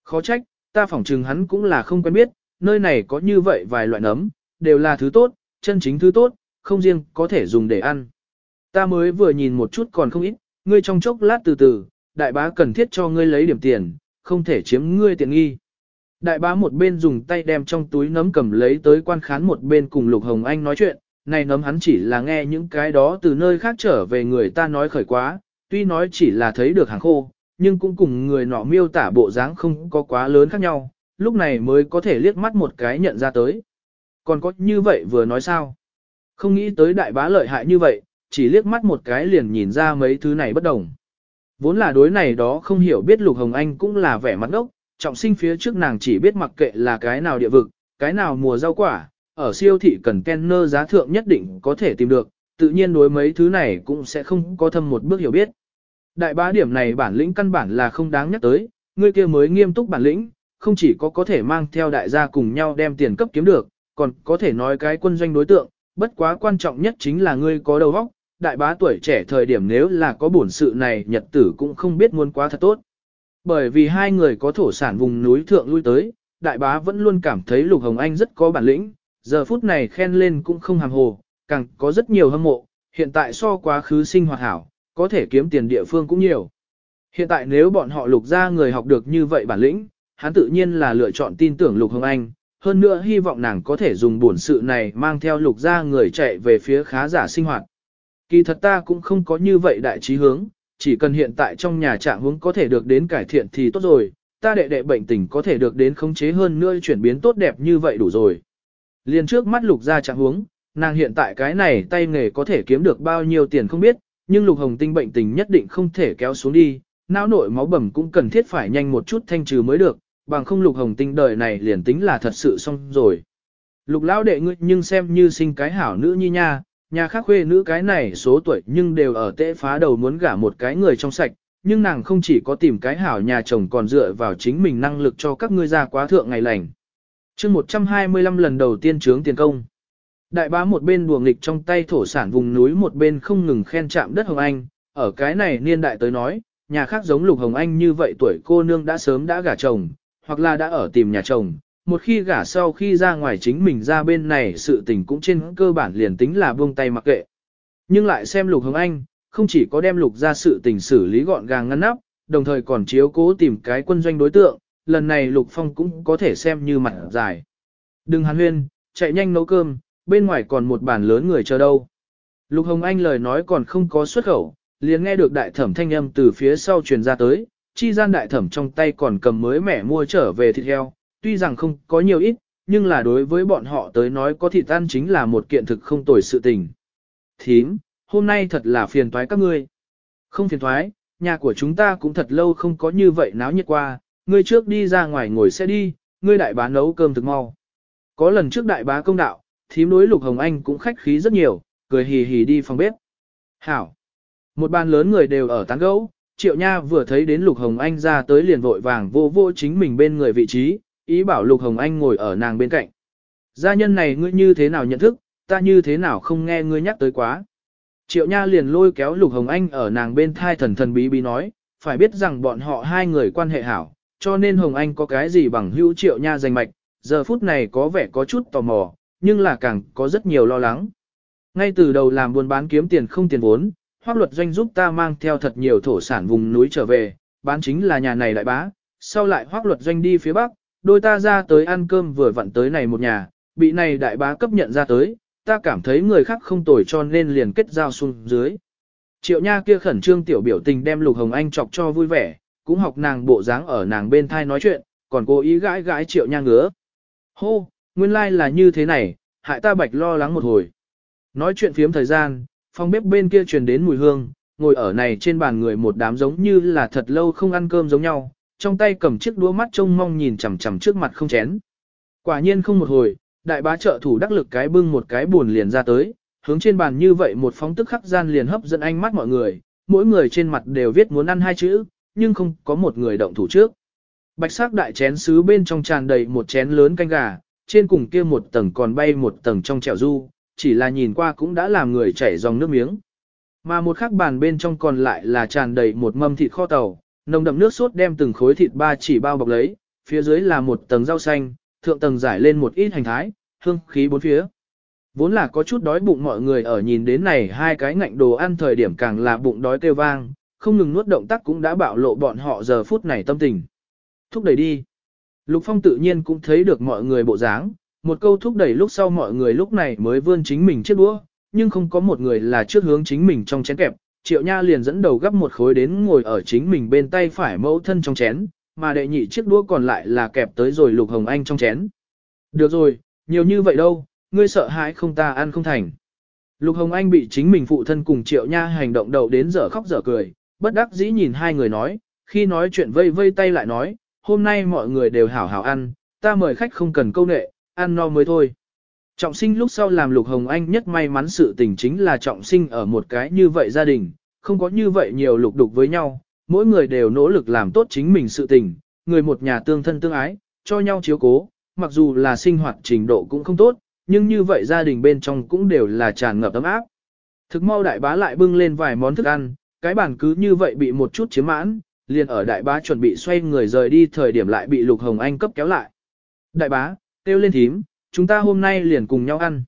Khó trách, ta phỏng chừng hắn cũng là không quen biết, nơi này có như vậy vài loại nấm, đều là thứ tốt, chân chính thứ tốt, không riêng có thể dùng để ăn. Ta mới vừa nhìn một chút còn không ít, ngươi trong chốc lát từ từ, đại bá cần thiết cho ngươi lấy điểm tiền, không thể chiếm ngươi tiện nghi. Đại bá một bên dùng tay đem trong túi nấm cầm lấy tới quan khán một bên cùng Lục Hồng Anh nói chuyện, này nấm hắn chỉ là nghe những cái đó từ nơi khác trở về người ta nói khởi quá, tuy nói chỉ là thấy được hàng khô, nhưng cũng cùng người nọ miêu tả bộ dáng không có quá lớn khác nhau, lúc này mới có thể liếc mắt một cái nhận ra tới. Còn có như vậy vừa nói sao? Không nghĩ tới đại bá lợi hại như vậy, chỉ liếc mắt một cái liền nhìn ra mấy thứ này bất đồng. Vốn là đối này đó không hiểu biết Lục Hồng Anh cũng là vẻ mặt ngốc, trọng sinh phía trước nàng chỉ biết mặc kệ là cái nào địa vực, cái nào mùa rau quả, ở siêu thị cần kenner giá thượng nhất định có thể tìm được, tự nhiên đối mấy thứ này cũng sẽ không có thâm một bước hiểu biết. Đại bá điểm này bản lĩnh căn bản là không đáng nhắc tới, người kia mới nghiêm túc bản lĩnh, không chỉ có có thể mang theo đại gia cùng nhau đem tiền cấp kiếm được, còn có thể nói cái quân doanh đối tượng, bất quá quan trọng nhất chính là ngươi có đầu óc, đại bá tuổi trẻ thời điểm nếu là có bổn sự này nhật tử cũng không biết muốn quá thật tốt. Bởi vì hai người có thổ sản vùng núi thượng lui tới, đại bá vẫn luôn cảm thấy Lục Hồng Anh rất có bản lĩnh, giờ phút này khen lên cũng không hàm hồ, càng có rất nhiều hâm mộ, hiện tại so quá khứ sinh hoạt hảo, có thể kiếm tiền địa phương cũng nhiều. Hiện tại nếu bọn họ lục ra người học được như vậy bản lĩnh, hắn tự nhiên là lựa chọn tin tưởng Lục Hồng Anh, hơn nữa hy vọng nàng có thể dùng bổn sự này mang theo lục ra người chạy về phía khá giả sinh hoạt. Kỳ thật ta cũng không có như vậy đại trí hướng, chỉ cần hiện tại trong nhà trạng hướng có thể được đến cải thiện thì tốt rồi, ta đệ đệ bệnh tình có thể được đến khống chế hơn nữa chuyển biến tốt đẹp như vậy đủ rồi. Liên trước mắt lục ra trạng hướng, nàng hiện tại cái này tay nghề có thể kiếm được bao nhiêu tiền không biết, nhưng lục hồng tinh bệnh tình nhất định không thể kéo xuống đi, não nội máu bầm cũng cần thiết phải nhanh một chút thanh trừ mới được, bằng không lục hồng tinh đời này liền tính là thật sự xong rồi. Lục lão đệ ngươi nhưng xem như sinh cái hảo nữ nhi nha, nhà khác khuê nữ cái này số tuổi nhưng đều ở tệ phá đầu muốn gả một cái người trong sạch, nhưng nàng không chỉ có tìm cái hảo nhà chồng còn dựa vào chính mình năng lực cho các ngươi ra quá thượng ngày lành. chương 125 lần đầu tiên trướng tiền công. Đại bá một bên đùa nghịch trong tay thổ sản vùng núi một bên không ngừng khen chạm đất Hồng Anh, ở cái này niên đại tới nói, nhà khác giống Lục Hồng Anh như vậy tuổi cô nương đã sớm đã gả chồng, hoặc là đã ở tìm nhà chồng, một khi gả sau khi ra ngoài chính mình ra bên này sự tình cũng trên cơ bản liền tính là buông tay mặc kệ. Nhưng lại xem Lục Hồng Anh, không chỉ có đem Lục ra sự tình xử lý gọn gàng ngăn nắp, đồng thời còn chiếu cố tìm cái quân doanh đối tượng, lần này Lục Phong cũng có thể xem như mặt dài. Đừng hàn huyên, chạy nhanh nấu cơm, bên ngoài còn một bàn lớn người chờ đâu. Lục Hồng Anh lời nói còn không có xuất khẩu, liền nghe được đại thẩm thanh âm từ phía sau truyền ra tới, chi gian đại thẩm trong tay còn cầm mới mẻ mua trở về thịt heo, tuy rằng không có nhiều ít, nhưng là đối với bọn họ tới nói có thịt ăn chính là một kiện thực không tồi sự tình. Thím, hôm nay thật là phiền toái các ngươi. Không phiền toái, nhà của chúng ta cũng thật lâu không có như vậy náo nhiệt qua, ngươi trước đi ra ngoài ngồi xe đi, ngươi đại bá nấu cơm thực mau. Có lần trước đại bá công đạo, thím đối lục hồng anh cũng khách khí rất nhiều, cười hì hì đi phòng bếp. Hảo. Một bàn lớn người đều ở tán gấu, Triệu Nha vừa thấy đến Lục Hồng Anh ra tới liền vội vàng vô vô chính mình bên người vị trí, ý bảo Lục Hồng Anh ngồi ở nàng bên cạnh. Gia nhân này ngươi như thế nào nhận thức, ta như thế nào không nghe ngươi nhắc tới quá. Triệu Nha liền lôi kéo Lục Hồng Anh ở nàng bên thai thần thần bí bí nói, phải biết rằng bọn họ hai người quan hệ hảo, cho nên Hồng Anh có cái gì bằng hữu Triệu Nha danh mạch, giờ phút này có vẻ có chút tò mò, nhưng là càng có rất nhiều lo lắng. Ngay từ đầu làm buôn bán kiếm tiền không tiền vốn, hoác luật doanh giúp ta mang theo thật nhiều thổ sản vùng núi trở về, bán chính là nhà này đại bá, sau lại hoác luật doanh đi phía bắc, đôi ta ra tới ăn cơm vừa vặn tới này một nhà, bị này đại bá cấp nhận ra tới, ta cảm thấy người khác không tồi cho nên liền kết giao xuống dưới. Triệu nha kia khẩn trương tiểu biểu tình đem Lục Hồng Anh chọc cho vui vẻ, cũng học nàng bộ dáng ở nàng bên thai nói chuyện, còn cố ý gãi gãi triệu nha ngứa. Hô, nguyên lai like là như thế này, hại ta bạch lo lắng một hồi. Nói chuyện phiếm thời gian, phòng bếp bên kia truyền đến mùi hương, ngồi ở này trên bàn người một đám giống như là thật lâu không ăn cơm giống nhau, trong tay cầm chiếc đũa mắt trông mong nhìn chằm chằm trước mặt không chén. Quả nhiên không một hồi, đại bá trợ thủ đắc lực cái bưng một cái buồn liền ra tới, hướng trên bàn như vậy một phóng tức khắc gian liền hấp dẫn ánh mắt mọi người, mỗi người trên mặt đều viết muốn ăn hai chữ, nhưng không có một người động thủ trước. Bạch sắc đại chén sứ bên trong tràn đầy một chén lớn canh gà, trên cùng kia một tầng còn bay một tầng trong chèo du, chỉ là nhìn qua cũng đã làm người chảy dòng nước miếng. Mà một khắc bàn bên trong còn lại là tràn đầy một mâm thịt kho tàu, nồng đậm nước sốt đem từng khối thịt ba chỉ bao bọc lấy, phía dưới là một tầng rau xanh, thượng tầng giải lên một ít hành thái, hương khí bốn phía. Vốn là có chút đói bụng mọi người ở nhìn đến này hai cái ngạnh đồ ăn thời điểm càng là bụng đói kêu vang, không ngừng nuốt động tác cũng đã bạo lộ bọn họ giờ phút này tâm tình. Thúc đẩy đi. Lục Phong tự nhiên cũng thấy được mọi người bộ dáng, một câu thúc đẩy lúc sau mọi người lúc này mới vươn chính mình chiếc đũa, nhưng không có một người là trước hướng chính mình trong chén kẹp. Triệu Nha liền dẫn đầu gấp một khối đến ngồi ở chính mình bên tay phải mẫu thân trong chén, mà đệ nhị chiếc đũa còn lại là kẹp tới rồi Lục Hồng Anh trong chén. Được rồi, nhiều như vậy đâu, ngươi sợ hãi không ta ăn không thành. Lục Hồng Anh bị chính mình phụ thân cùng Triệu Nha hành động đầu đến giờ khóc giờ cười, bất đắc dĩ nhìn hai người nói, khi nói chuyện vây vây tay lại nói, hôm nay mọi người đều hảo hảo ăn, ta mời khách không cần câu nệ, ăn no mới thôi. Trọng sinh lúc sau làm Lục Hồng Anh nhất may mắn sự tình chính là trọng sinh ở một cái như vậy gia đình, không có như vậy nhiều lục đục với nhau, mỗi người đều nỗ lực làm tốt chính mình sự tình, người một nhà tương thân tương ái, cho nhau chiếu cố, mặc dù là sinh hoạt trình độ cũng không tốt, nhưng như vậy gia đình bên trong cũng đều là tràn ngập ấm áp. Thực mau đại bá lại bưng lên vài món thức ăn, cái bàn cứ như vậy bị một chút chiếm mãn, liền ở đại bá chuẩn bị xoay người rời đi thời điểm lại bị Lục Hồng Anh cấp kéo lại. Đại bá, kêu lên thím, chúng ta hôm nay liền cùng nhau ăn.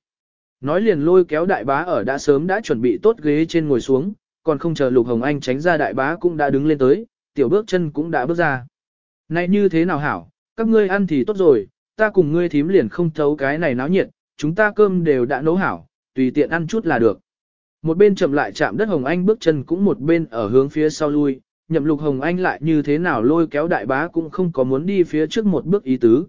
Nói liền lôi kéo đại bá ở đã sớm đã chuẩn bị tốt ghế trên ngồi xuống, còn không chờ Lục Hồng Anh tránh ra đại bá cũng đã đứng lên tới, tiểu bước chân cũng đã bước ra. Này như thế nào hảo, các ngươi ăn thì tốt rồi, ta cùng ngươi thím liền không thấu cái này náo nhiệt, chúng ta cơm đều đã nấu hảo, tùy tiện ăn chút là được. Một bên chậm lại chạm đất Hồng Anh bước chân cũng một bên ở hướng phía sau lui, nhậm lục Hồng Anh lại như thế nào lôi kéo đại bá cũng không có muốn đi phía trước một bước ý tứ.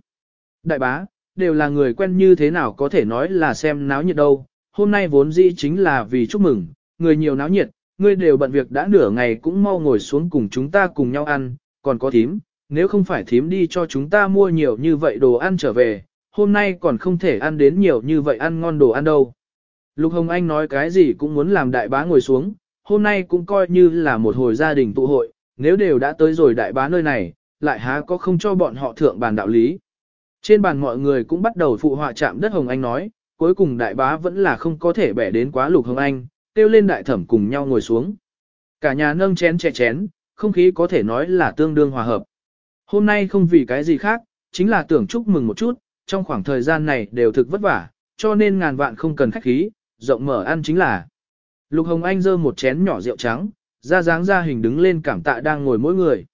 Đại bá, đều là người quen như thế nào có thể nói là xem náo nhiệt đâu, hôm nay vốn dĩ chính là vì chúc mừng, người nhiều náo nhiệt, ngươi đều bận việc đã nửa ngày cũng mau ngồi xuống cùng chúng ta cùng nhau ăn, còn có thím, nếu không phải thím đi cho chúng ta mua nhiều như vậy đồ ăn trở về, hôm nay còn không thể ăn đến nhiều như vậy ăn ngon đồ ăn đâu. Lục Hồng Anh nói cái gì cũng muốn làm đại bá ngồi xuống, hôm nay cũng coi như là một hồi gia đình tụ hội, nếu đều đã tới rồi đại bá nơi này, lại há có không cho bọn họ thượng bàn đạo lý. Trên bàn mọi người cũng bắt đầu phụ họa chạm đất Hồng Anh nói, cuối cùng đại bá vẫn là không có thể bẻ đến quá Lục Hồng Anh, kêu lên đại thẩm cùng nhau ngồi xuống. Cả nhà nâng chén chè chén, không khí có thể nói là tương đương hòa hợp. Hôm nay không vì cái gì khác, chính là tưởng chúc mừng một chút, trong khoảng thời gian này đều thực vất vả, cho nên ngàn vạn không cần khách khí, rộng mở ăn chính là. Lục Hồng Anh dơ một chén nhỏ rượu trắng, ra dáng ra hình đứng lên cảm tạ đang ngồi mỗi người.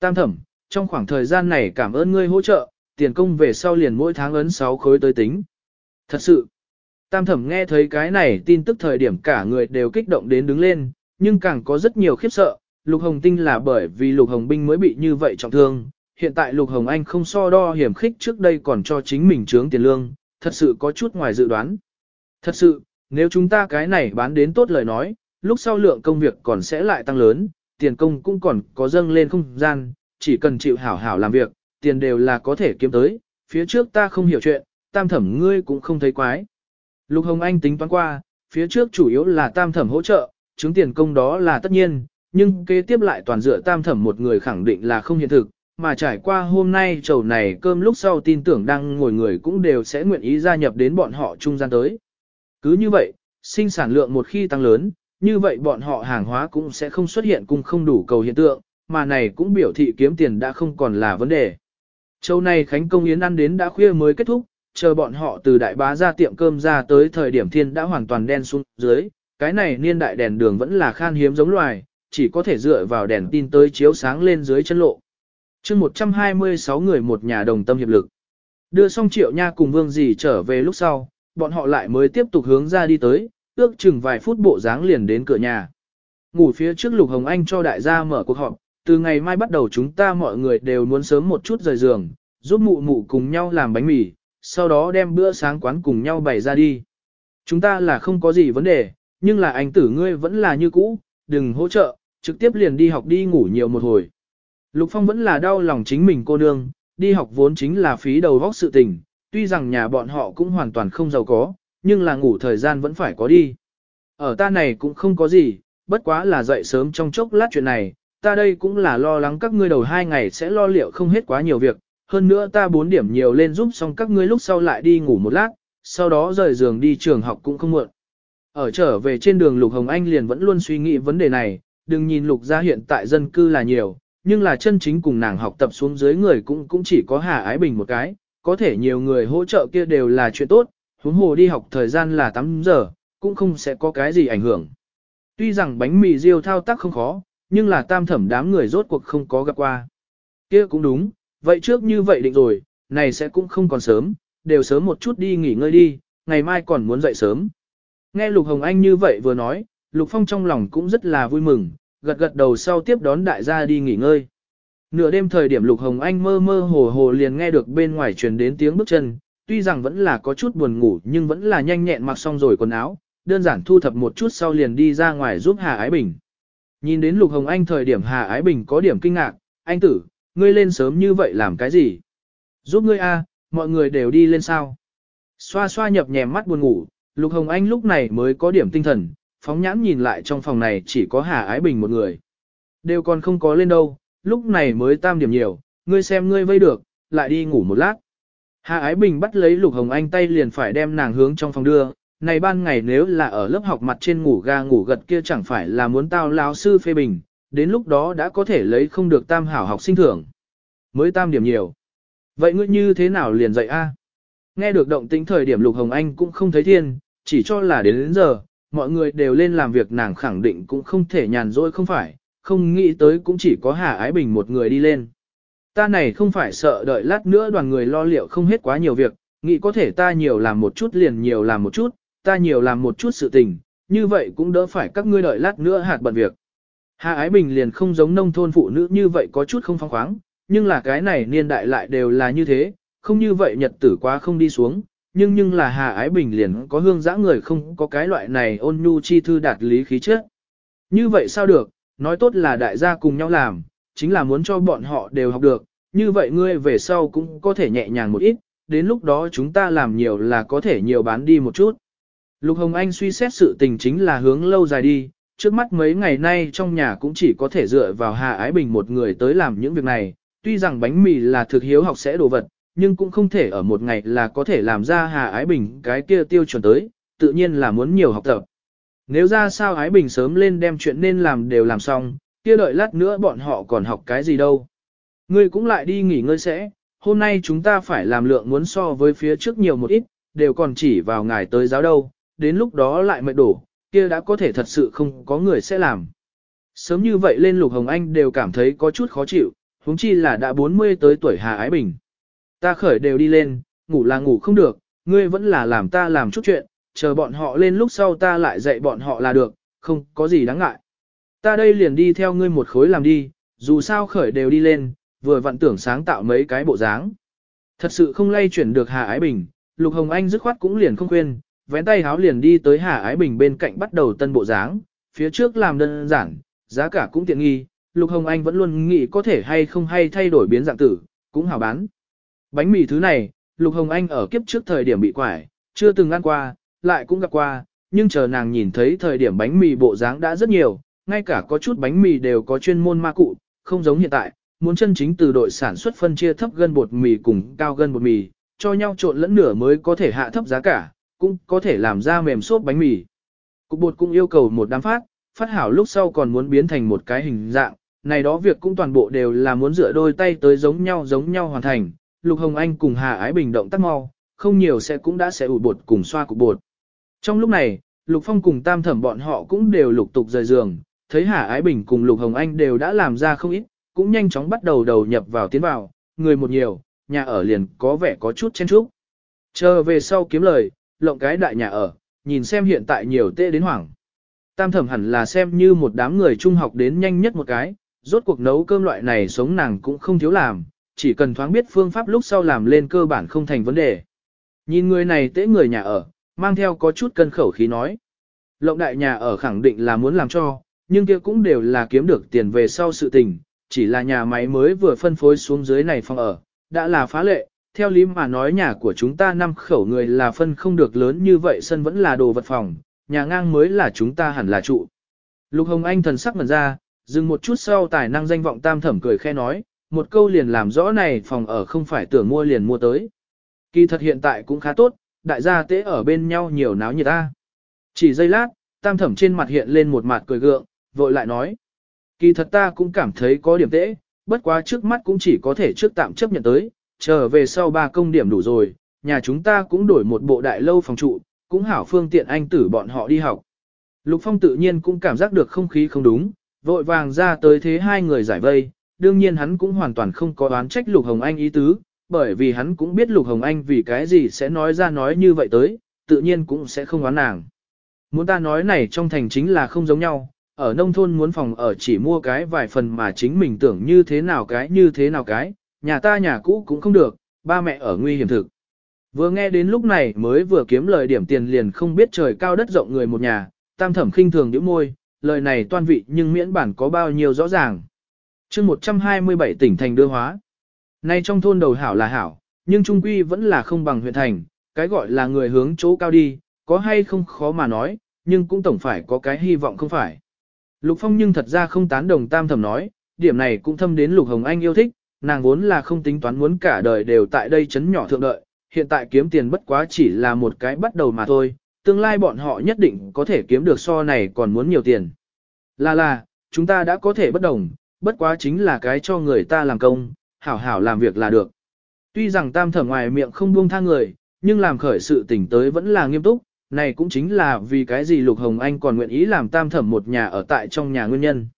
Tam thẩm, trong khoảng thời gian này cảm ơn ngươi hỗ trợ, tiền công về sau liền mỗi tháng ấn 6 khối tới tính. Thật sự, tam thẩm nghe thấy cái này tin tức thời điểm cả người đều kích động đến đứng lên, nhưng càng có rất nhiều khiếp sợ, Lục Hồng Tinh là bởi vì Lục Hồng Binh mới bị như vậy trọng thương, hiện tại Lục Hồng Anh không so đo hiểm khích trước đây còn cho chính mình trướng tiền lương, thật sự có chút ngoài dự đoán. Thật sự, nếu chúng ta cái này bán đến tốt lời nói, lúc sau lượng công việc còn sẽ lại tăng lớn, tiền công cũng còn có dâng lên không gian, chỉ cần chịu hảo hảo làm việc, tiền đều là có thể kiếm tới, phía trước ta không hiểu chuyện, tam thẩm ngươi cũng không thấy quái. Lục Hồng Anh tính toán qua, phía trước chủ yếu là tam thẩm hỗ trợ, chứng tiền công đó là tất nhiên, nhưng kế tiếp lại toàn dựa tam thẩm một người khẳng định là không hiện thực, mà trải qua hôm nay chầu này cơm lúc sau tin tưởng đang ngồi người cũng đều sẽ nguyện ý gia nhập đến bọn họ trung gian tới. Cứ như vậy, sinh sản lượng một khi tăng lớn, như vậy bọn họ hàng hóa cũng sẽ không xuất hiện cùng không đủ cầu hiện tượng, mà này cũng biểu thị kiếm tiền đã không còn là vấn đề. Châu này Khánh Công Yến ăn đến đã khuya mới kết thúc, chờ bọn họ từ đại bá ra tiệm cơm ra tới thời điểm thiên đã hoàn toàn đen xuống dưới, cái này niên đại đèn đường vẫn là khan hiếm giống loài, chỉ có thể dựa vào đèn tin tới chiếu sáng lên dưới chân lộ chương 126 người một nhà đồng tâm hiệp lực. Đưa xong triệu nha cùng vương dì trở về lúc sau, bọn họ lại mới tiếp tục hướng ra đi tới, ước chừng vài phút bộ dáng liền đến cửa nhà. Ngủ phía trước Lục Hồng Anh cho đại gia mở cuộc họp, từ ngày mai bắt đầu chúng ta mọi người đều muốn sớm một chút rời giường, giúp mụ mụ cùng nhau làm bánh mì, sau đó đem bữa sáng quán cùng nhau bày ra đi. Chúng ta là không có gì vấn đề, nhưng là anh tử ngươi vẫn là như cũ, đừng hỗ trợ, trực tiếp liền đi học đi ngủ nhiều một hồi. Lục Phong vẫn là đau lòng chính mình cô nương, đi học vốn chính là phí đầu vóc sự tình, tuy rằng nhà bọn họ cũng hoàn toàn không giàu có, nhưng là ngủ thời gian vẫn phải có đi. Ở ta này cũng không có gì, bất quá là dậy sớm trong chốc lát chuyện này, ta đây cũng là lo lắng các ngươi đầu hai ngày sẽ lo liệu không hết quá nhiều việc, hơn nữa ta bốn điểm nhiều lên giúp xong các ngươi lúc sau lại đi ngủ một lát, sau đó rời giường đi trường học cũng không muộn. Ở trở về trên đường Lục Hồng Anh liền vẫn luôn suy nghĩ vấn đề này, đừng nhìn Lục gia hiện tại dân cư là nhiều, nhưng là chân chính cùng nàng học tập xuống dưới người cũng cũng chỉ có Hà Ái Bình một cái, có thể nhiều người hỗ trợ kia đều là chuyện tốt, huống hồ đi học thời gian là 8 giờ, cũng không sẽ có cái gì ảnh hưởng. Tuy rằng bánh mì riêu thao tác không khó, nhưng là tam thẩm đám người rốt cuộc không có gặp qua. Kia cũng đúng, vậy trước như vậy định rồi, này sẽ cũng không còn sớm, đều sớm một chút đi nghỉ ngơi đi, ngày mai còn muốn dậy sớm. Nghe Lục Hồng Anh như vậy vừa nói, Lục Phong trong lòng cũng rất là vui mừng, gật gật đầu sau tiếp đón đại gia đi nghỉ ngơi. Nửa đêm thời điểm Lục Hồng Anh mơ mơ hồ hồ liền nghe được bên ngoài truyền đến tiếng bước chân, tuy rằng vẫn là có chút buồn ngủ nhưng vẫn là nhanh nhẹn mặc xong rồi quần áo, đơn giản thu thập một chút sau liền đi ra ngoài giúp Hà Ái Bình. Nhìn đến Lục Hồng Anh thời điểm Hà Ái Bình có điểm kinh ngạc, anh tử, ngươi lên sớm như vậy làm cái gì? Giúp ngươi a, mọi người đều đi lên sao? Xoa xoa nhập nhèm mắt buồn ngủ, Lục Hồng Anh lúc này mới có điểm tinh thần, phóng nhãn nhìn lại trong phòng này chỉ có Hà Ái Bình một người. Đều còn không có lên đâu, lúc này mới tam điểm nhiều, ngươi xem ngươi vây được, lại đi ngủ một lát. Hà Ái Bình bắt lấy Lục Hồng Anh tay liền phải đem nàng hướng trong phòng đưa, này ban ngày nếu là ở lớp học mặt trên ngủ ga ngủ gật kia chẳng phải là muốn tao lão sư phê bình, đến lúc đó đã có thể lấy không được tam hảo học sinh thưởng. Mới tam điểm nhiều. Vậy ngươi như thế nào liền dậy a? Nghe được động tĩnh thời điểm Lục Hồng Anh cũng không thấy thiên, chỉ cho là đến đến giờ, mọi người đều lên làm việc nàng khẳng định cũng không thể nhàn rỗi không phải, không nghĩ tới cũng chỉ có Hà Ái Bình một người đi lên. Ta này không phải sợ đợi lát nữa đoàn người lo liệu không hết quá nhiều việc, nghĩ có thể ta nhiều làm một chút liền nhiều làm một chút, ta nhiều làm một chút sự tình, như vậy cũng đỡ phải các ngươi đợi lát nữa hạt bận việc. Hà Ái Bình liền không giống nông thôn phụ nữ như vậy có chút không phong khoáng, nhưng là cái này niên đại lại đều là như thế, không như vậy nhật tử quá không đi xuống, nhưng nhưng là Hà Ái Bình liền có hương dã người không có cái loại này ôn nhu chi thư đạt lý khí chất. Như vậy sao được, nói tốt là đại gia cùng nhau làm, chính là muốn cho bọn họ đều học được, như vậy ngươi về sau cũng có thể nhẹ nhàng một ít, đến lúc đó chúng ta làm nhiều là có thể nhiều bán đi một chút. Lục Hồng Anh suy xét sự tình chính là hướng lâu dài đi, trước mắt mấy ngày nay trong nhà cũng chỉ có thể dựa vào Hà Ái Bình một người tới làm những việc này, tuy rằng bánh mì là thực hiếu học sẽ đồ vật, nhưng cũng không thể ở một ngày là có thể làm ra Hà Ái Bình cái kia tiêu chuẩn tới, tự nhiên là muốn nhiều học tập. Nếu ra sao Ái Bình sớm lên đem chuyện nên làm đều làm xong, kia đợi lát nữa bọn họ còn học cái gì đâu. Ngươi cũng lại đi nghỉ ngơi sẽ, hôm nay chúng ta phải làm lượng muốn so với phía trước nhiều một ít, đều còn chỉ vào ngài tới giáo đâu, đến lúc đó lại mệt đổ, kia đã có thể thật sự không có người sẽ làm. Sớm như vậy lên Lục Hồng Anh đều cảm thấy có chút khó chịu, huống chi là đã 40 tới tuổi Hà Ái Bình. Ta khởi đều đi lên, ngủ là ngủ không được, ngươi vẫn là làm ta làm chút chuyện, chờ bọn họ lên lúc sau ta lại dạy bọn họ là được, không có gì đáng ngại. Ta đây liền đi theo ngươi một khối làm đi, dù sao khởi đều đi lên, vừa vặn tưởng sáng tạo mấy cái bộ dáng. Thật sự không lay chuyển được Hà Ái Bình, Lục Hồng Anh dứt khoát cũng liền không khuyên, vén tay háo liền đi tới Hà Ái Bình bên cạnh bắt đầu tân bộ dáng, phía trước làm đơn giản, giá cả cũng tiện nghi, Lục Hồng Anh vẫn luôn nghĩ có thể hay không hay thay đổi biến dạng tử, cũng hảo bán. Bánh mì thứ này, Lục Hồng Anh ở kiếp trước thời điểm bị quải, chưa từng ăn qua, lại cũng gặp qua, nhưng chờ nàng nhìn thấy thời điểm bánh mì bộ dáng đã rất nhiều, ngay cả có chút bánh mì đều có chuyên môn ma cụ, không giống hiện tại, muốn chân chính từ đội sản xuất phân chia thấp gân bột mì cùng cao gân bột mì, cho nhau trộn lẫn nửa mới có thể hạ thấp giá cả, cũng có thể làm ra mềm xốp bánh mì. Cục bột cũng yêu cầu một đám phát, phát hảo lúc sau còn muốn biến thành một cái hình dạng, này đó việc cũng toàn bộ đều là muốn dựa đôi tay tới giống nhau giống nhau hoàn thành. Lục Hồng Anh cùng Hà Ái Bình động tác mau, không nhiều sẽ cũng đã sẽ ủ bột cùng xoa cục bột. Trong lúc này, Lục Phong cùng Tam Thẩm bọn họ cũng đều lục tục rời giường, thấy Hà Ái Bình cùng Lục Hồng Anh đều đã làm ra không ít, cũng nhanh chóng bắt đầu đầu nhập vào tiến vào, người một nhiều, nhà ở liền có vẻ có chút chen chúc. Chờ về sau kiếm lời, lộng cái đại nhà ở, nhìn xem hiện tại nhiều tệ đến hoảng. Tam thẩm hẳn là xem như một đám người trung học đến nhanh nhất một cái, rốt cuộc nấu cơm loại này sống nàng cũng không thiếu làm, chỉ cần thoáng biết phương pháp lúc sau làm lên cơ bản không thành vấn đề. Nhìn người này tế người nhà ở, mang theo có chút cân khẩu khí nói. Lộng đại nhà ở khẳng định là muốn làm cho, nhưng kia cũng đều là kiếm được tiền về sau sự tình, chỉ là nhà máy mới vừa phân phối xuống dưới này phòng ở, đã là phá lệ, theo lý mà nói nhà của chúng ta năm khẩu người là phân không được lớn như vậy sân vẫn là đồ vật phòng, nhà ngang mới là chúng ta hẳn là trụ. Lục Hồng Anh thần sắc ngần ra, dừng một chút sau tài năng danh vọng tam thẩm cười khe nói, một câu liền làm rõ này phòng ở không phải tưởng mua liền mua tới. Kỳ thật hiện tại cũng khá tốt, đại gia tế ở bên nhau nhiều náo nhiệt ta. Chỉ giây lát, tam thẩm trên mặt hiện lên một mặt cười gượng, vội lại nói. Kỳ thật ta cũng cảm thấy có điểm tễ, bất quá trước mắt cũng chỉ có thể trước tạm chấp nhận tới, trở về sau ba công điểm đủ rồi, nhà chúng ta cũng đổi một bộ đại lâu phòng trụ, cũng hảo phương tiện anh tử bọn họ đi học. Lục Phong tự nhiên cũng cảm giác được không khí không đúng, vội vàng ra tới thế hai người giải vây, đương nhiên hắn cũng hoàn toàn không có đoán trách Lục Hồng Anh ý tứ, bởi vì hắn cũng biết Lục Hồng Anh vì cái gì sẽ nói ra nói như vậy tới, tự nhiên cũng sẽ không oán nàng. Muốn ta nói này trong thành chính là không giống nhau, ở nông thôn muốn phòng ở chỉ mua cái vài phần mà chính mình tưởng như thế nào cái như thế nào cái, nhà ta nhà cũ cũng không được, ba mẹ ở nguy hiểm thực. Vừa nghe đến lúc này mới vừa kiếm lời điểm tiền liền không biết trời cao đất rộng người một nhà, tam thẩm khinh thường nhíu môi, lời này toan vị nhưng miễn bản có bao nhiêu rõ ràng. chương 127 tỉnh thành đưa hóa. Nay trong thôn đầu hảo là hảo, nhưng trung quy vẫn là không bằng huyện thành, cái gọi là người hướng chỗ cao đi, có hay không khó mà nói, nhưng cũng tổng phải có cái hy vọng không phải. Lục Phong nhưng thật ra không tán đồng tam thẩm nói, điểm này cũng thâm đến Lục Hồng Anh yêu thích, nàng vốn là không tính toán muốn cả đời đều tại đây chấn nhỏ thượng đợi, hiện tại kiếm tiền bất quá chỉ là một cái bắt đầu mà thôi, tương lai bọn họ nhất định có thể kiếm được so này còn muốn nhiều tiền. Là là, chúng ta đã có thể bất đồng, bất quá chính là cái cho người ta làm công, hảo hảo làm việc là được. Tuy rằng tam thẩm ngoài miệng không buông tha người, nhưng làm khởi sự tỉnh tới vẫn là nghiêm túc, này cũng chính là vì cái gì Lục Hồng Anh còn nguyện ý làm tam thẩm một nhà ở tại trong nhà nguyên nhân.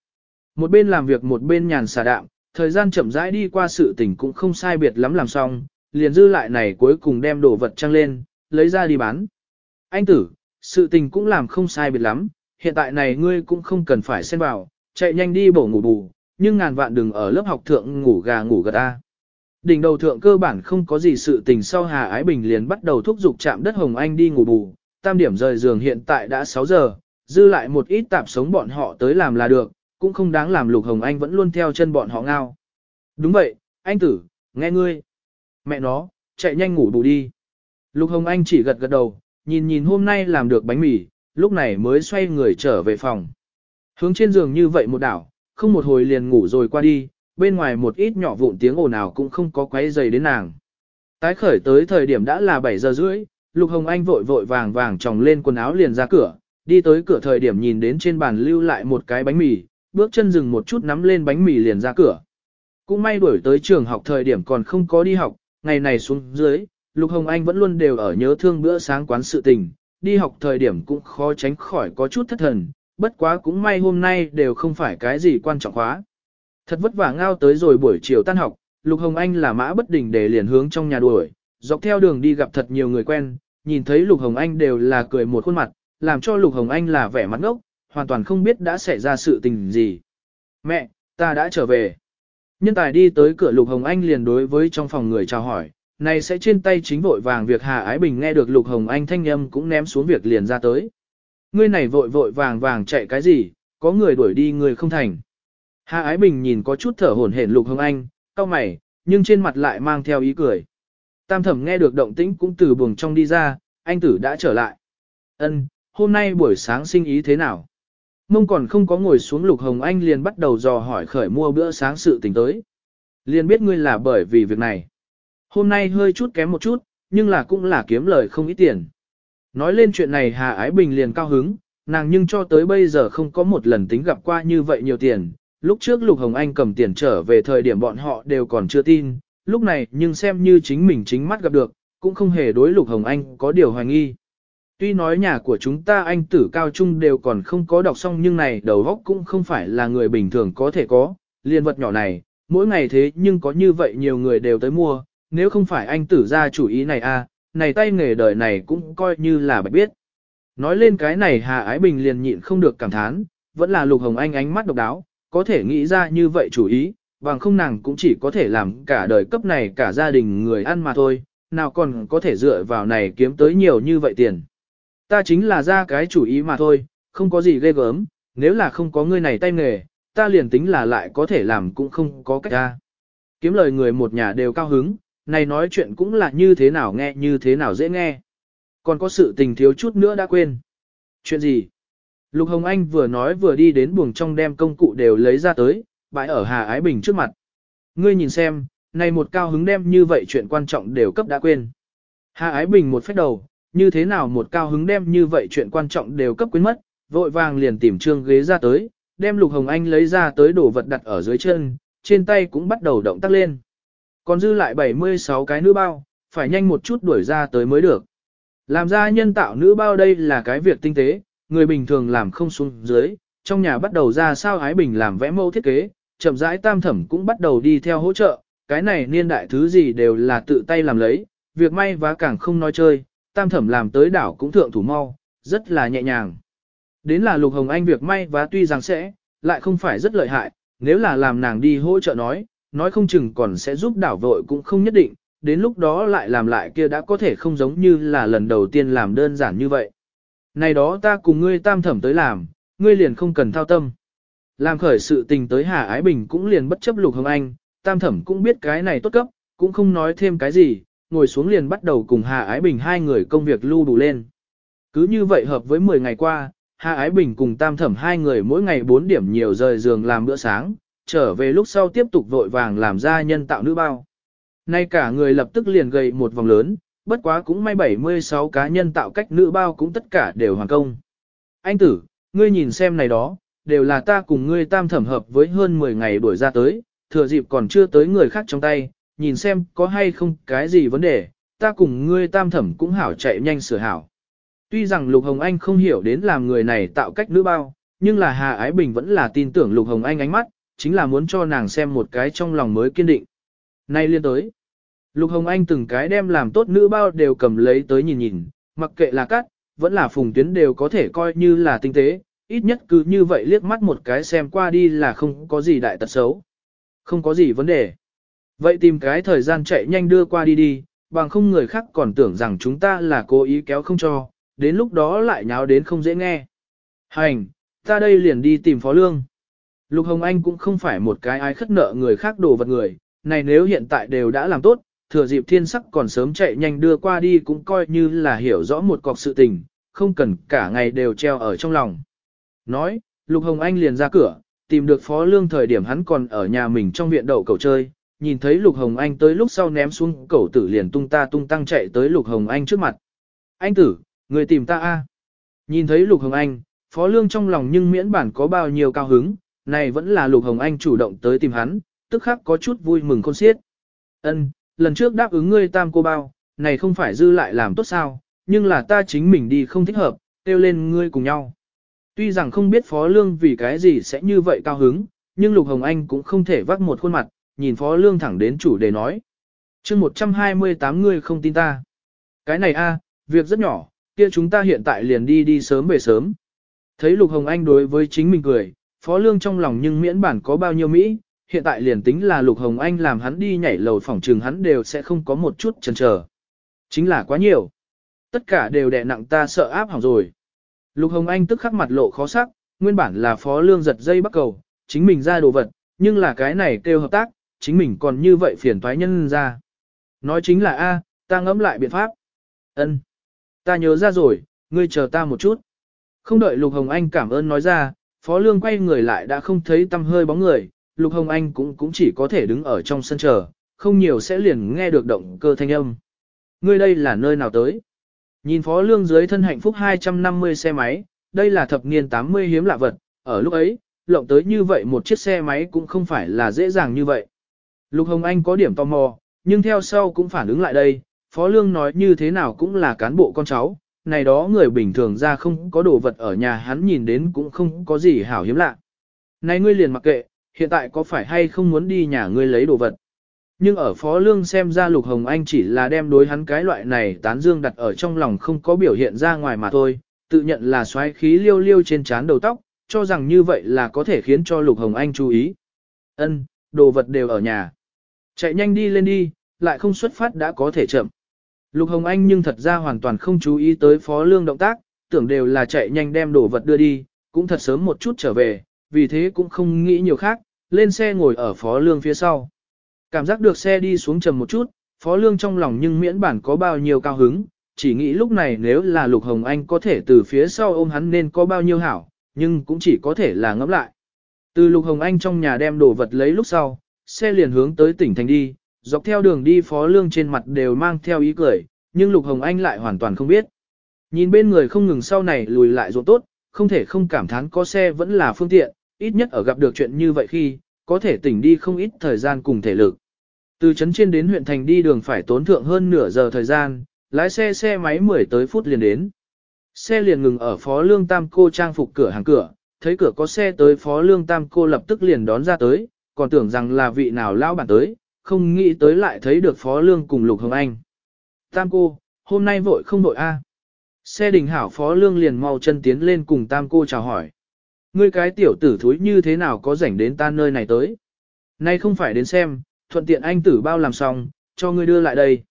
Một bên làm việc một bên nhàn xả đạm, thời gian chậm rãi đi qua sự tình cũng không sai biệt lắm làm xong, liền dư lại này cuối cùng đem đồ vật trăng lên, lấy ra đi bán. Anh tử, sự tình cũng làm không sai biệt lắm, hiện tại này ngươi cũng không cần phải xen vào, chạy nhanh đi bổ ngủ bù, nhưng ngàn vạn đừng ở lớp học thượng ngủ gà ngủ gật ta. Đỉnh đầu thượng cơ bản không có gì sự tình sau Hà Ái Bình liền bắt đầu thúc giục chạm đất Hồng Anh đi ngủ bù, tam điểm rời giường hiện tại đã 6 giờ, dư lại một ít tạp sống bọn họ tới làm là được, cũng không đáng làm Lục Hồng Anh vẫn luôn theo chân bọn họ ngao. Đúng vậy, anh tử, nghe ngươi. Mẹ nó, chạy nhanh ngủ bù đi. Lục Hồng Anh chỉ gật gật đầu, nhìn nhìn hôm nay làm được bánh mì, lúc này mới xoay người trở về phòng. Hướng trên giường như vậy một đảo, không một hồi liền ngủ rồi qua đi, bên ngoài một ít nhỏ vụn tiếng ồn nào cũng không có quấy dày đến nàng. Tái khởi tới thời điểm đã là 7 giờ rưỡi, Lục Hồng Anh vội vội vàng vàng tròng lên quần áo liền ra cửa, đi tới cửa thời điểm nhìn đến trên bàn lưu lại một cái bánh mì, bước chân dừng một chút nắm lên bánh mì liền ra cửa. Cũng may đuổi tới trường học thời điểm còn không có đi học, ngày này xuống dưới, Lục Hồng Anh vẫn luôn đều ở nhớ thương bữa sáng quán sự tình, đi học thời điểm cũng khó tránh khỏi có chút thất thần, bất quá cũng may hôm nay đều không phải cái gì quan trọng khóa. Thật vất vả ngao tới rồi buổi chiều tan học, Lục Hồng Anh là mã bất đình để liền hướng trong nhà đuổi, dọc theo đường đi gặp thật nhiều người quen, nhìn thấy Lục Hồng Anh đều là cười một khuôn mặt, làm cho Lục Hồng Anh là vẻ mặt ngốc, hoàn toàn không biết đã xảy ra sự tình gì. Mẹ, ta đã trở về. Nhân tài đi tới cửa Lục Hồng Anh liền đối với trong phòng người chào hỏi, này sẽ trên tay chính vội vàng việc Hà Ái Bình nghe được Lục Hồng Anh thanh âm cũng ném xuống việc liền ra tới. Ngươi này vội vội vàng vàng chạy cái gì, có người đuổi đi người không thành. Hà Ái Bình nhìn có chút thở hổn hển Lục Hồng Anh, cau mày, nhưng trên mặt lại mang theo ý cười. Tam thẩm nghe được động tĩnh cũng từ buồng trong đi ra, anh tử đã trở lại. Ân, hôm nay buổi sáng sinh ý thế nào? Mông còn không có ngồi xuống Lục Hồng Anh liền bắt đầu dò hỏi khởi mua bữa sáng sự tình tới. Liền biết ngươi là bởi vì việc này. Hôm nay hơi chút kém một chút, nhưng là cũng là kiếm lời không ít tiền. Nói lên chuyện này Hà Ái Bình liền cao hứng, nàng nhưng cho tới bây giờ không có một lần tính gặp qua như vậy nhiều tiền. Lúc trước Lục Hồng Anh cầm tiền trở về thời điểm bọn họ đều còn chưa tin, lúc này nhưng xem như chính mình chính mắt gặp được, cũng không hề đối Lục Hồng Anh có điều hoài nghi. Tuy nói nhà của chúng ta anh tử cao trung đều còn không có đọc xong nhưng này đầu óc cũng không phải là người bình thường có thể có, liên vật nhỏ này, mỗi ngày thế nhưng có như vậy nhiều người đều tới mua, nếu không phải anh tử ra chủ ý này a, à, này tay nghề đời này cũng coi như là bạch biết. Nói lên cái này Hà Ái Bình liền nhịn không được cảm thán, vẫn là Lục Hồng Anh ánh mắt độc đáo, có thể nghĩ ra như vậy chủ ý, bằng không nàng cũng chỉ có thể làm cả đời cấp này cả gia đình người ăn mà thôi, nào còn có thể dựa vào này kiếm tới nhiều như vậy tiền. Ta chính là ra cái chủ ý mà thôi, không có gì ghê gớm, nếu là không có ngươi này tay nghề, ta liền tính là lại có thể làm cũng không có cách ra. Kiếm lời người một nhà đều cao hứng, này nói chuyện cũng là như thế nào nghe như thế nào dễ nghe. Còn có sự tình thiếu chút nữa đã quên. Chuyện gì? Lục Hồng Anh vừa nói vừa đi đến buồng trong đem công cụ đều lấy ra tới, bãi ở Hà Ái Bình trước mặt. Ngươi nhìn xem, này một cao hứng đem như vậy chuyện quan trọng đều cấp đã quên. Hà Ái Bình một phép đầu, như thế nào một cao hứng đem như vậy chuyện quan trọng đều cấp quên mất, vội vàng liền tìm trương ghế ra tới, đem Lục Hồng Anh lấy ra tới đổ vật đặt ở dưới chân, trên tay cũng bắt đầu động tác lên. Còn dư lại 76 cái nữ bao, phải nhanh một chút đuổi ra tới mới được. Làm ra nhân tạo nữ bao đây là cái việc tinh tế, người bình thường làm không xuống dưới, trong nhà bắt đầu ra sao Ái Bình làm vẽ mẫu thiết kế, chậm rãi tam thẩm cũng bắt đầu đi theo hỗ trợ, cái này niên đại thứ gì đều là tự tay làm lấy, việc may vá càng không nói chơi, tam thẩm làm tới đảo cũng thượng thủ mau, rất là nhẹ nhàng. Đến là Lục Hồng Anh việc may và tuy rằng sẽ, lại không phải rất lợi hại, nếu là làm nàng đi hỗ trợ nói, nói không chừng còn sẽ giúp đảo vội cũng không nhất định, đến lúc đó lại làm lại kia đã có thể không giống như là lần đầu tiên làm đơn giản như vậy. Này đó ta cùng ngươi tam thẩm tới làm, ngươi liền không cần thao tâm. Làm khởi sự tình tới Hà Ái Bình cũng liền bất chấp Lục Hồng Anh, tam thẩm cũng biết cái này tốt cấp, cũng không nói thêm cái gì, ngồi xuống liền bắt đầu cùng Hà Ái Bình hai người công việc lưu đủ lên. Cứ như vậy hợp với 10 ngày qua, Hà Ái Bình cùng tam thẩm hai người mỗi ngày 4 điểm nhiều rời giường làm bữa sáng, trở về lúc sau tiếp tục vội vàng làm ra nhân tạo nữ bao. Nay cả người lập tức liền gầy một vòng lớn, bất quá cũng may 76 cá nhân tạo cách nữ bao cũng tất cả đều hoàn công. Anh tử, ngươi nhìn xem này đó, đều là ta cùng ngươi tam thẩm hợp với hơn 10 ngày đuổi ra tới, thừa dịp còn chưa tới người khác trong tay, nhìn xem có hay không cái gì vấn đề, ta cùng ngươi tam thẩm cũng hảo chạy nhanh sửa hảo. Tuy rằng Lục Hồng Anh không hiểu đến làm người này tạo cách nữ bao, nhưng là Hà Ái Bình vẫn là tin tưởng Lục Hồng Anh ánh mắt, chính là muốn cho nàng xem một cái trong lòng mới kiên định. Nay liên tới, Lục Hồng Anh từng cái đem làm tốt nữ bao đều cầm lấy tới nhìn nhìn, mặc kệ là cắt, vẫn là phùng tuyến đều có thể coi như là tinh tế, ít nhất cứ như vậy liếc mắt một cái xem qua đi là không có gì đại tật xấu. Không có gì vấn đề. Vậy tìm cái thời gian chạy nhanh đưa qua đi đi, bằng không người khác còn tưởng rằng chúng ta là cố ý kéo không cho, đến lúc đó lại nháo đến không dễ nghe. Hành, ta đây liền đi tìm Phó Lương. Lục Hồng Anh cũng không phải một cái ai khất nợ người khác đồ vật người, này nếu hiện tại đều đã làm tốt, thừa dịp thiên sắc còn sớm chạy nhanh đưa qua đi cũng coi như là hiểu rõ một cọc sự tình, không cần cả ngày đều treo ở trong lòng. Nói, Lục Hồng Anh liền ra cửa, tìm được Phó Lương thời điểm hắn còn ở nhà mình trong viện đậu cầu chơi, nhìn thấy Lục Hồng Anh tới lúc sau ném xuống cẩu tử liền tung ta tung tăng chạy tới Lục Hồng Anh trước mặt. Anh tử, người tìm ta a Nhìn thấy Lục Hồng Anh, Phó Lương trong lòng nhưng miễn bản có bao nhiêu cao hứng, này vẫn là Lục Hồng Anh chủ động tới tìm hắn, tức khắc có chút vui mừng khôn xiết. Ân, lần trước đáp ứng ngươi tam cô bao, này không phải dư lại làm tốt sao, nhưng là ta chính mình đi không thích hợp, kêu lên ngươi cùng nhau. Tuy rằng không biết Phó Lương vì cái gì sẽ như vậy cao hứng, nhưng Lục Hồng Anh cũng không thể vác một khuôn mặt, nhìn Phó Lương thẳng đến chủ đề nói. chương 128 ngươi không tin ta. Cái này a, việc rất nhỏ, kia chúng ta hiện tại liền đi đi sớm về sớm. Thấy Lục Hồng Anh đối với chính mình cười, Phó Lương trong lòng nhưng miễn bản có bao nhiêu Mỹ, hiện tại liền tính là Lục Hồng Anh làm hắn đi nhảy lầu phòng trường hắn đều sẽ không có một chút chần chờ. Chính là quá nhiều. Tất cả đều đè nặng ta sợ áp hỏng rồi. Lục Hồng Anh tức khắc mặt lộ khó sắc, nguyên bản là Phó Lương giật dây bắt cầu, chính mình ra đồ vật, nhưng là cái này kêu hợp tác, chính mình còn như vậy phiền toái nhân ra. Nói chính là A, ta ngẫm lại biện pháp. ân Ta nhớ ra rồi, ngươi chờ ta một chút. Không đợi Lục Hồng Anh cảm ơn nói ra, Phó Lương quay người lại đã không thấy tâm hơi bóng người, Lục Hồng Anh cũng cũng chỉ có thể đứng ở trong sân chờ, không nhiều sẽ liền nghe được động cơ thanh âm. Ngươi đây là nơi nào tới? Nhìn Phó Lương dưới thân hạnh phúc 250 xe máy, đây là thập niên 80 hiếm lạ vật, ở lúc ấy, lộng tới như vậy một chiếc xe máy cũng không phải là dễ dàng như vậy. Lục Hồng Anh có điểm tò mò, nhưng theo sau cũng phản ứng lại đây, Phó Lương nói như thế nào cũng là cán bộ con cháu, này đó người bình thường ra không có đồ vật ở nhà hắn nhìn đến cũng không có gì hảo hiếm lạ. Này ngươi liền mặc kệ, hiện tại có phải hay không muốn đi nhà ngươi lấy đồ vật. Nhưng ở Phó Lương xem ra Lục Hồng Anh chỉ là đem đối hắn cái loại này tán dương đặt ở trong lòng không có biểu hiện ra ngoài mà thôi, tự nhận là xoáy khí liêu liêu trên trán đầu tóc, cho rằng như vậy là có thể khiến cho Lục Hồng Anh chú ý. Ân, đồ vật đều ở nhà. Chạy nhanh đi lên đi, lại không xuất phát đã có thể chậm. Lục Hồng Anh nhưng thật ra hoàn toàn không chú ý tới Phó Lương động tác, tưởng đều là chạy nhanh đem đồ vật đưa đi, cũng thật sớm một chút trở về, vì thế cũng không nghĩ nhiều khác, lên xe ngồi ở Phó Lương phía sau. Cảm giác được xe đi xuống trầm một chút, Phó Lương trong lòng nhưng miễn bản có bao nhiêu cao hứng, chỉ nghĩ lúc này nếu là Lục Hồng Anh có thể từ phía sau ôm hắn nên có bao nhiêu hảo, nhưng cũng chỉ có thể là ngẫm lại. Từ Lục Hồng Anh trong nhà đem đồ vật lấy lúc sau, xe liền hướng tới tỉnh thành đi, dọc theo đường đi Phó Lương trên mặt đều mang theo ý cười, nhưng Lục Hồng Anh lại hoàn toàn không biết. Nhìn bên người không ngừng sau này lùi lại ruộng tốt, không thể không cảm thán có xe vẫn là phương tiện, ít nhất ở gặp được chuyện như vậy khi, có thể tỉnh đi không ít thời gian cùng thể lực. Từ trấn trên đến huyện thành đi đường phải tốn thượng hơn nửa giờ thời gian, lái xe xe máy 10 tới phút liền đến. Xe liền ngừng ở Phó Lương Tam cô trang phục cửa hàng cửa, thấy cửa có xe tới Phó Lương Tam cô lập tức liền đón ra tới, còn tưởng rằng là vị nào lão bản tới, không nghĩ tới lại thấy được Phó Lương cùng Lục Hồng Anh. Tam cô, hôm nay vội không vội a? Xe đình hảo Phó Lương liền mau chân tiến lên cùng Tam cô chào hỏi. Ngươi cái tiểu tử thúi như thế nào có rảnh đến ta nơi này tới? Nay không phải đến xem, thuận tiện anh tử bao làm xong, cho ngươi đưa lại đây.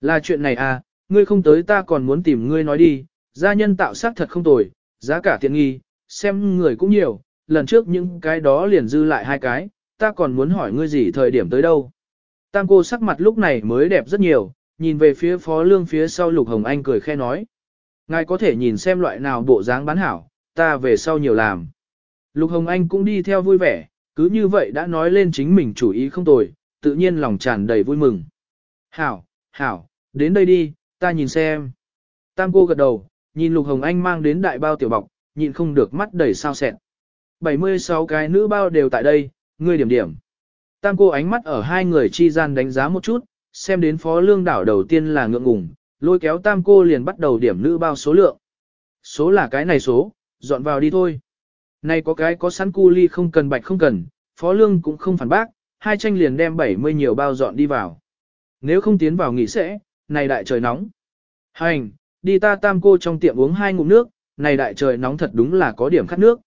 Là chuyện này à, ngươi không tới ta còn muốn tìm ngươi nói đi, gia nhân tạo sắc thật không tồi, giá cả tiện nghi, xem người cũng nhiều, lần trước những cái đó liền dư lại hai cái, ta còn muốn hỏi ngươi gì thời điểm tới đâu. Tam cô sắc mặt lúc này mới đẹp rất nhiều, nhìn về phía phó lương phía sau lục hồng anh cười khe nói. Ngài có thể nhìn xem loại nào bộ dáng bán hảo, ta về sau nhiều làm. Lục hồng anh cũng đi theo vui vẻ, cứ như vậy đã nói lên chính mình chủ ý không tồi, tự nhiên lòng tràn đầy vui mừng. Hảo, hảo, đến đây đi, ta nhìn xem. Tam cô gật đầu, nhìn Lục Hồng Anh mang đến đại bao tiểu bọc, nhìn không được mắt đầy sao sẹn. 76 cái nữ bao đều tại đây, ngươi điểm điểm. Tam cô ánh mắt ở hai người chi gian đánh giá một chút, xem đến phó lương đảo đầu tiên là ngượng ngùng, lôi kéo tam cô liền bắt đầu điểm nữ bao số lượng. Số là cái này số, dọn vào đi thôi. Này có cái có sẵn cu ly không cần bạch không cần, phó lương cũng không phản bác, hai tranh liền đem 70 nhiều bao dọn đi vào. Nếu không tiến vào nghỉ sẽ, này đại trời nóng. Hành, đi ta tam cô trong tiệm uống hai ngụm nước, này đại trời nóng thật đúng là có điểm khát nước.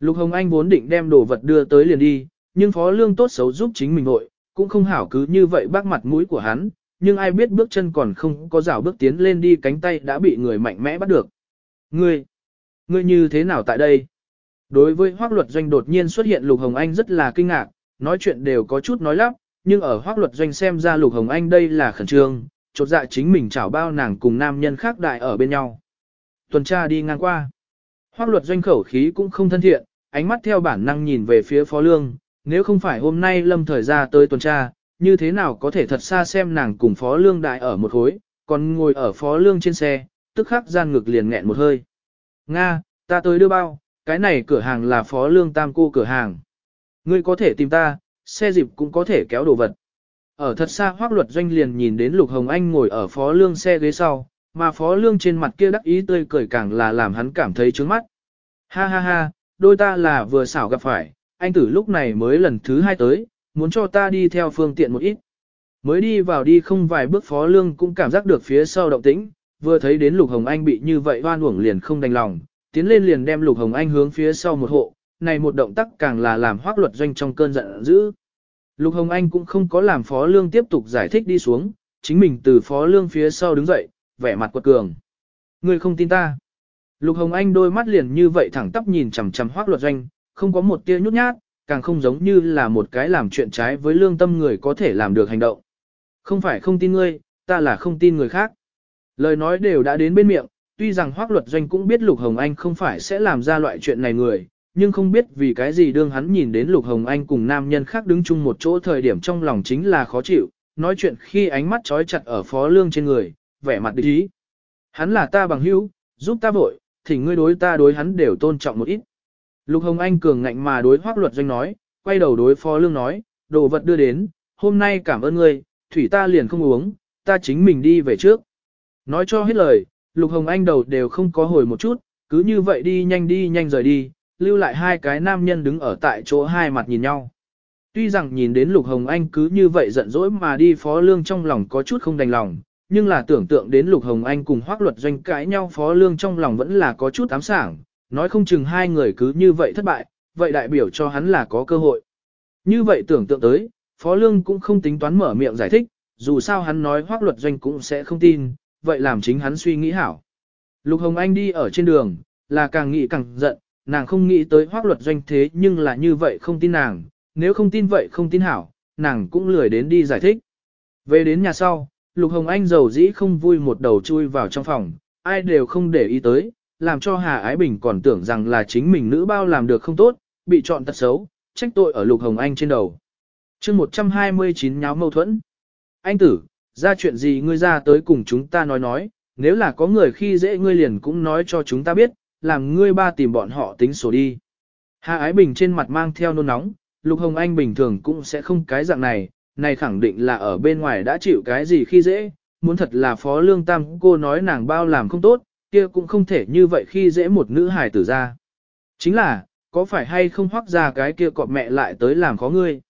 Lục Hồng Anh vốn định đem đồ vật đưa tới liền đi, nhưng phó lương tốt xấu giúp chính mình nội cũng không hảo cứ như vậy bác mặt mũi của hắn, nhưng ai biết bước chân còn không có rào bước tiến lên đi cánh tay đã bị người mạnh mẽ bắt được. Ngươi, ngươi như thế nào tại đây? Đối với hoác luật doanh đột nhiên xuất hiện Lục Hồng Anh rất là kinh ngạc, nói chuyện đều có chút nói lắp, nhưng ở hoác luật doanh xem ra Lục Hồng Anh đây là khẩn trương, chột dạ chính mình chảo bao nàng cùng nam nhân khác đại ở bên nhau. Tuần tra đi ngang qua. Hoác luật doanh khẩu khí cũng không thân thiện, ánh mắt theo bản năng nhìn về phía phó lương, nếu không phải hôm nay lâm thời ra tới tuần tra, như thế nào có thể thật xa xem nàng cùng phó lương đại ở một khối, còn ngồi ở phó lương trên xe, tức khắc gian ngực liền nghẹn một hơi. Nga, ta tới đưa bao, cái này cửa hàng là phó lương tam cô cửa hàng. Ngươi có thể tìm ta, xe dịp cũng có thể kéo đồ vật. Ở thật xa hoác luật doanh liền nhìn đến Lục Hồng Anh ngồi ở phó lương xe ghế sau, mà phó lương trên mặt kia đắc ý tươi cười càng là làm hắn cảm thấy trướng mắt. Ha ha ha, đôi ta là vừa xảo gặp phải, anh tử lúc này mới lần thứ hai tới, muốn cho ta đi theo phương tiện một ít. Mới đi vào đi không vài bước phó lương cũng cảm giác được phía sau động tĩnh, vừa thấy đến Lục Hồng Anh bị như vậy hoan uổng liền không đành lòng, tiến lên liền đem Lục Hồng Anh hướng phía sau một hộ, này một động tác càng là làm hoác luật doanh trong cơn giận dữ. Lục Hồng Anh cũng không có làm Phó Lương tiếp tục giải thích đi xuống, chính mình từ Phó Lương phía sau đứng dậy, vẻ mặt quật cường. Ngươi không tin ta. Lục Hồng Anh đôi mắt liền như vậy thẳng tắp nhìn chằm chằm hoác luật doanh, không có một tia nhút nhát, càng không giống như là một cái làm chuyện trái với lương tâm người có thể làm được hành động. Không phải không tin ngươi, ta là không tin người khác. Lời nói đều đã đến bên miệng, tuy rằng hoác luật doanh cũng biết Lục Hồng Anh không phải sẽ làm ra loại chuyện này người, nhưng không biết vì cái gì đương hắn nhìn đến Lục Hồng Anh cùng nam nhân khác đứng chung một chỗ thời điểm trong lòng chính là khó chịu, nói chuyện khi ánh mắt trói chặt ở phó lương trên người, vẻ mặt địch ý. Hắn là ta bằng hữu, giúp ta vội, thì ngươi đối ta đối hắn đều tôn trọng một ít. Lục Hồng Anh cường ngạnh mà đối hoác luật doanh nói, quay đầu đối phó lương nói, đồ vật đưa đến, hôm nay cảm ơn ngươi, thủy ta liền không uống, ta chính mình đi về trước. Nói cho hết lời, Lục Hồng Anh đầu đều không có hồi một chút, cứ như vậy đi nhanh đi nhanh rời đi, lưu lại hai cái nam nhân đứng ở tại chỗ hai mặt nhìn nhau. Tuy rằng nhìn đến Lục Hồng Anh cứ như vậy giận dỗi mà đi phó lương trong lòng có chút không đành lòng, nhưng là tưởng tượng đến Lục Hồng Anh cùng hoác luật doanh cãi nhau phó lương trong lòng vẫn là có chút ám sảng, nói không chừng hai người cứ như vậy thất bại, vậy đại biểu cho hắn là có cơ hội. Như vậy tưởng tượng tới, phó lương cũng không tính toán mở miệng giải thích, dù sao hắn nói hoác luật doanh cũng sẽ không tin, vậy làm chính hắn suy nghĩ hảo. Lục Hồng Anh đi ở trên đường, là càng nghĩ càng giận, nàng không nghĩ tới hoác luật doanh thế nhưng là như vậy không tin nàng, nếu không tin vậy không tin hảo, nàng cũng lười đến đi giải thích. Về đến nhà sau, Lục Hồng Anh giàu dĩ không vui một đầu chui vào trong phòng, ai đều không để ý tới, làm cho Hà Ái Bình còn tưởng rằng là chính mình nữ bao làm được không tốt, bị chọn tật xấu, trách tội ở Lục Hồng Anh trên đầu. chương 129 nháo mâu thuẫn. Anh tử, ra chuyện gì ngươi ra tới cùng chúng ta nói nói, nếu là có người khi dễ ngươi liền cũng nói cho chúng ta biết, làm ngươi ba tìm bọn họ tính sổ đi. Hà Ái Bình trên mặt mang theo nôn nóng, Lục Hồng Anh bình thường cũng sẽ không cái dạng này, này khẳng định là ở bên ngoài đã chịu cái gì khi dễ, muốn thật là phó lương tam cô nói nàng bao làm không tốt, kia cũng không thể như vậy khi dễ một nữ hài tử ra. Chính là, có phải hay không hoác ra cái kia cọp mẹ lại tới làm khó ngươi.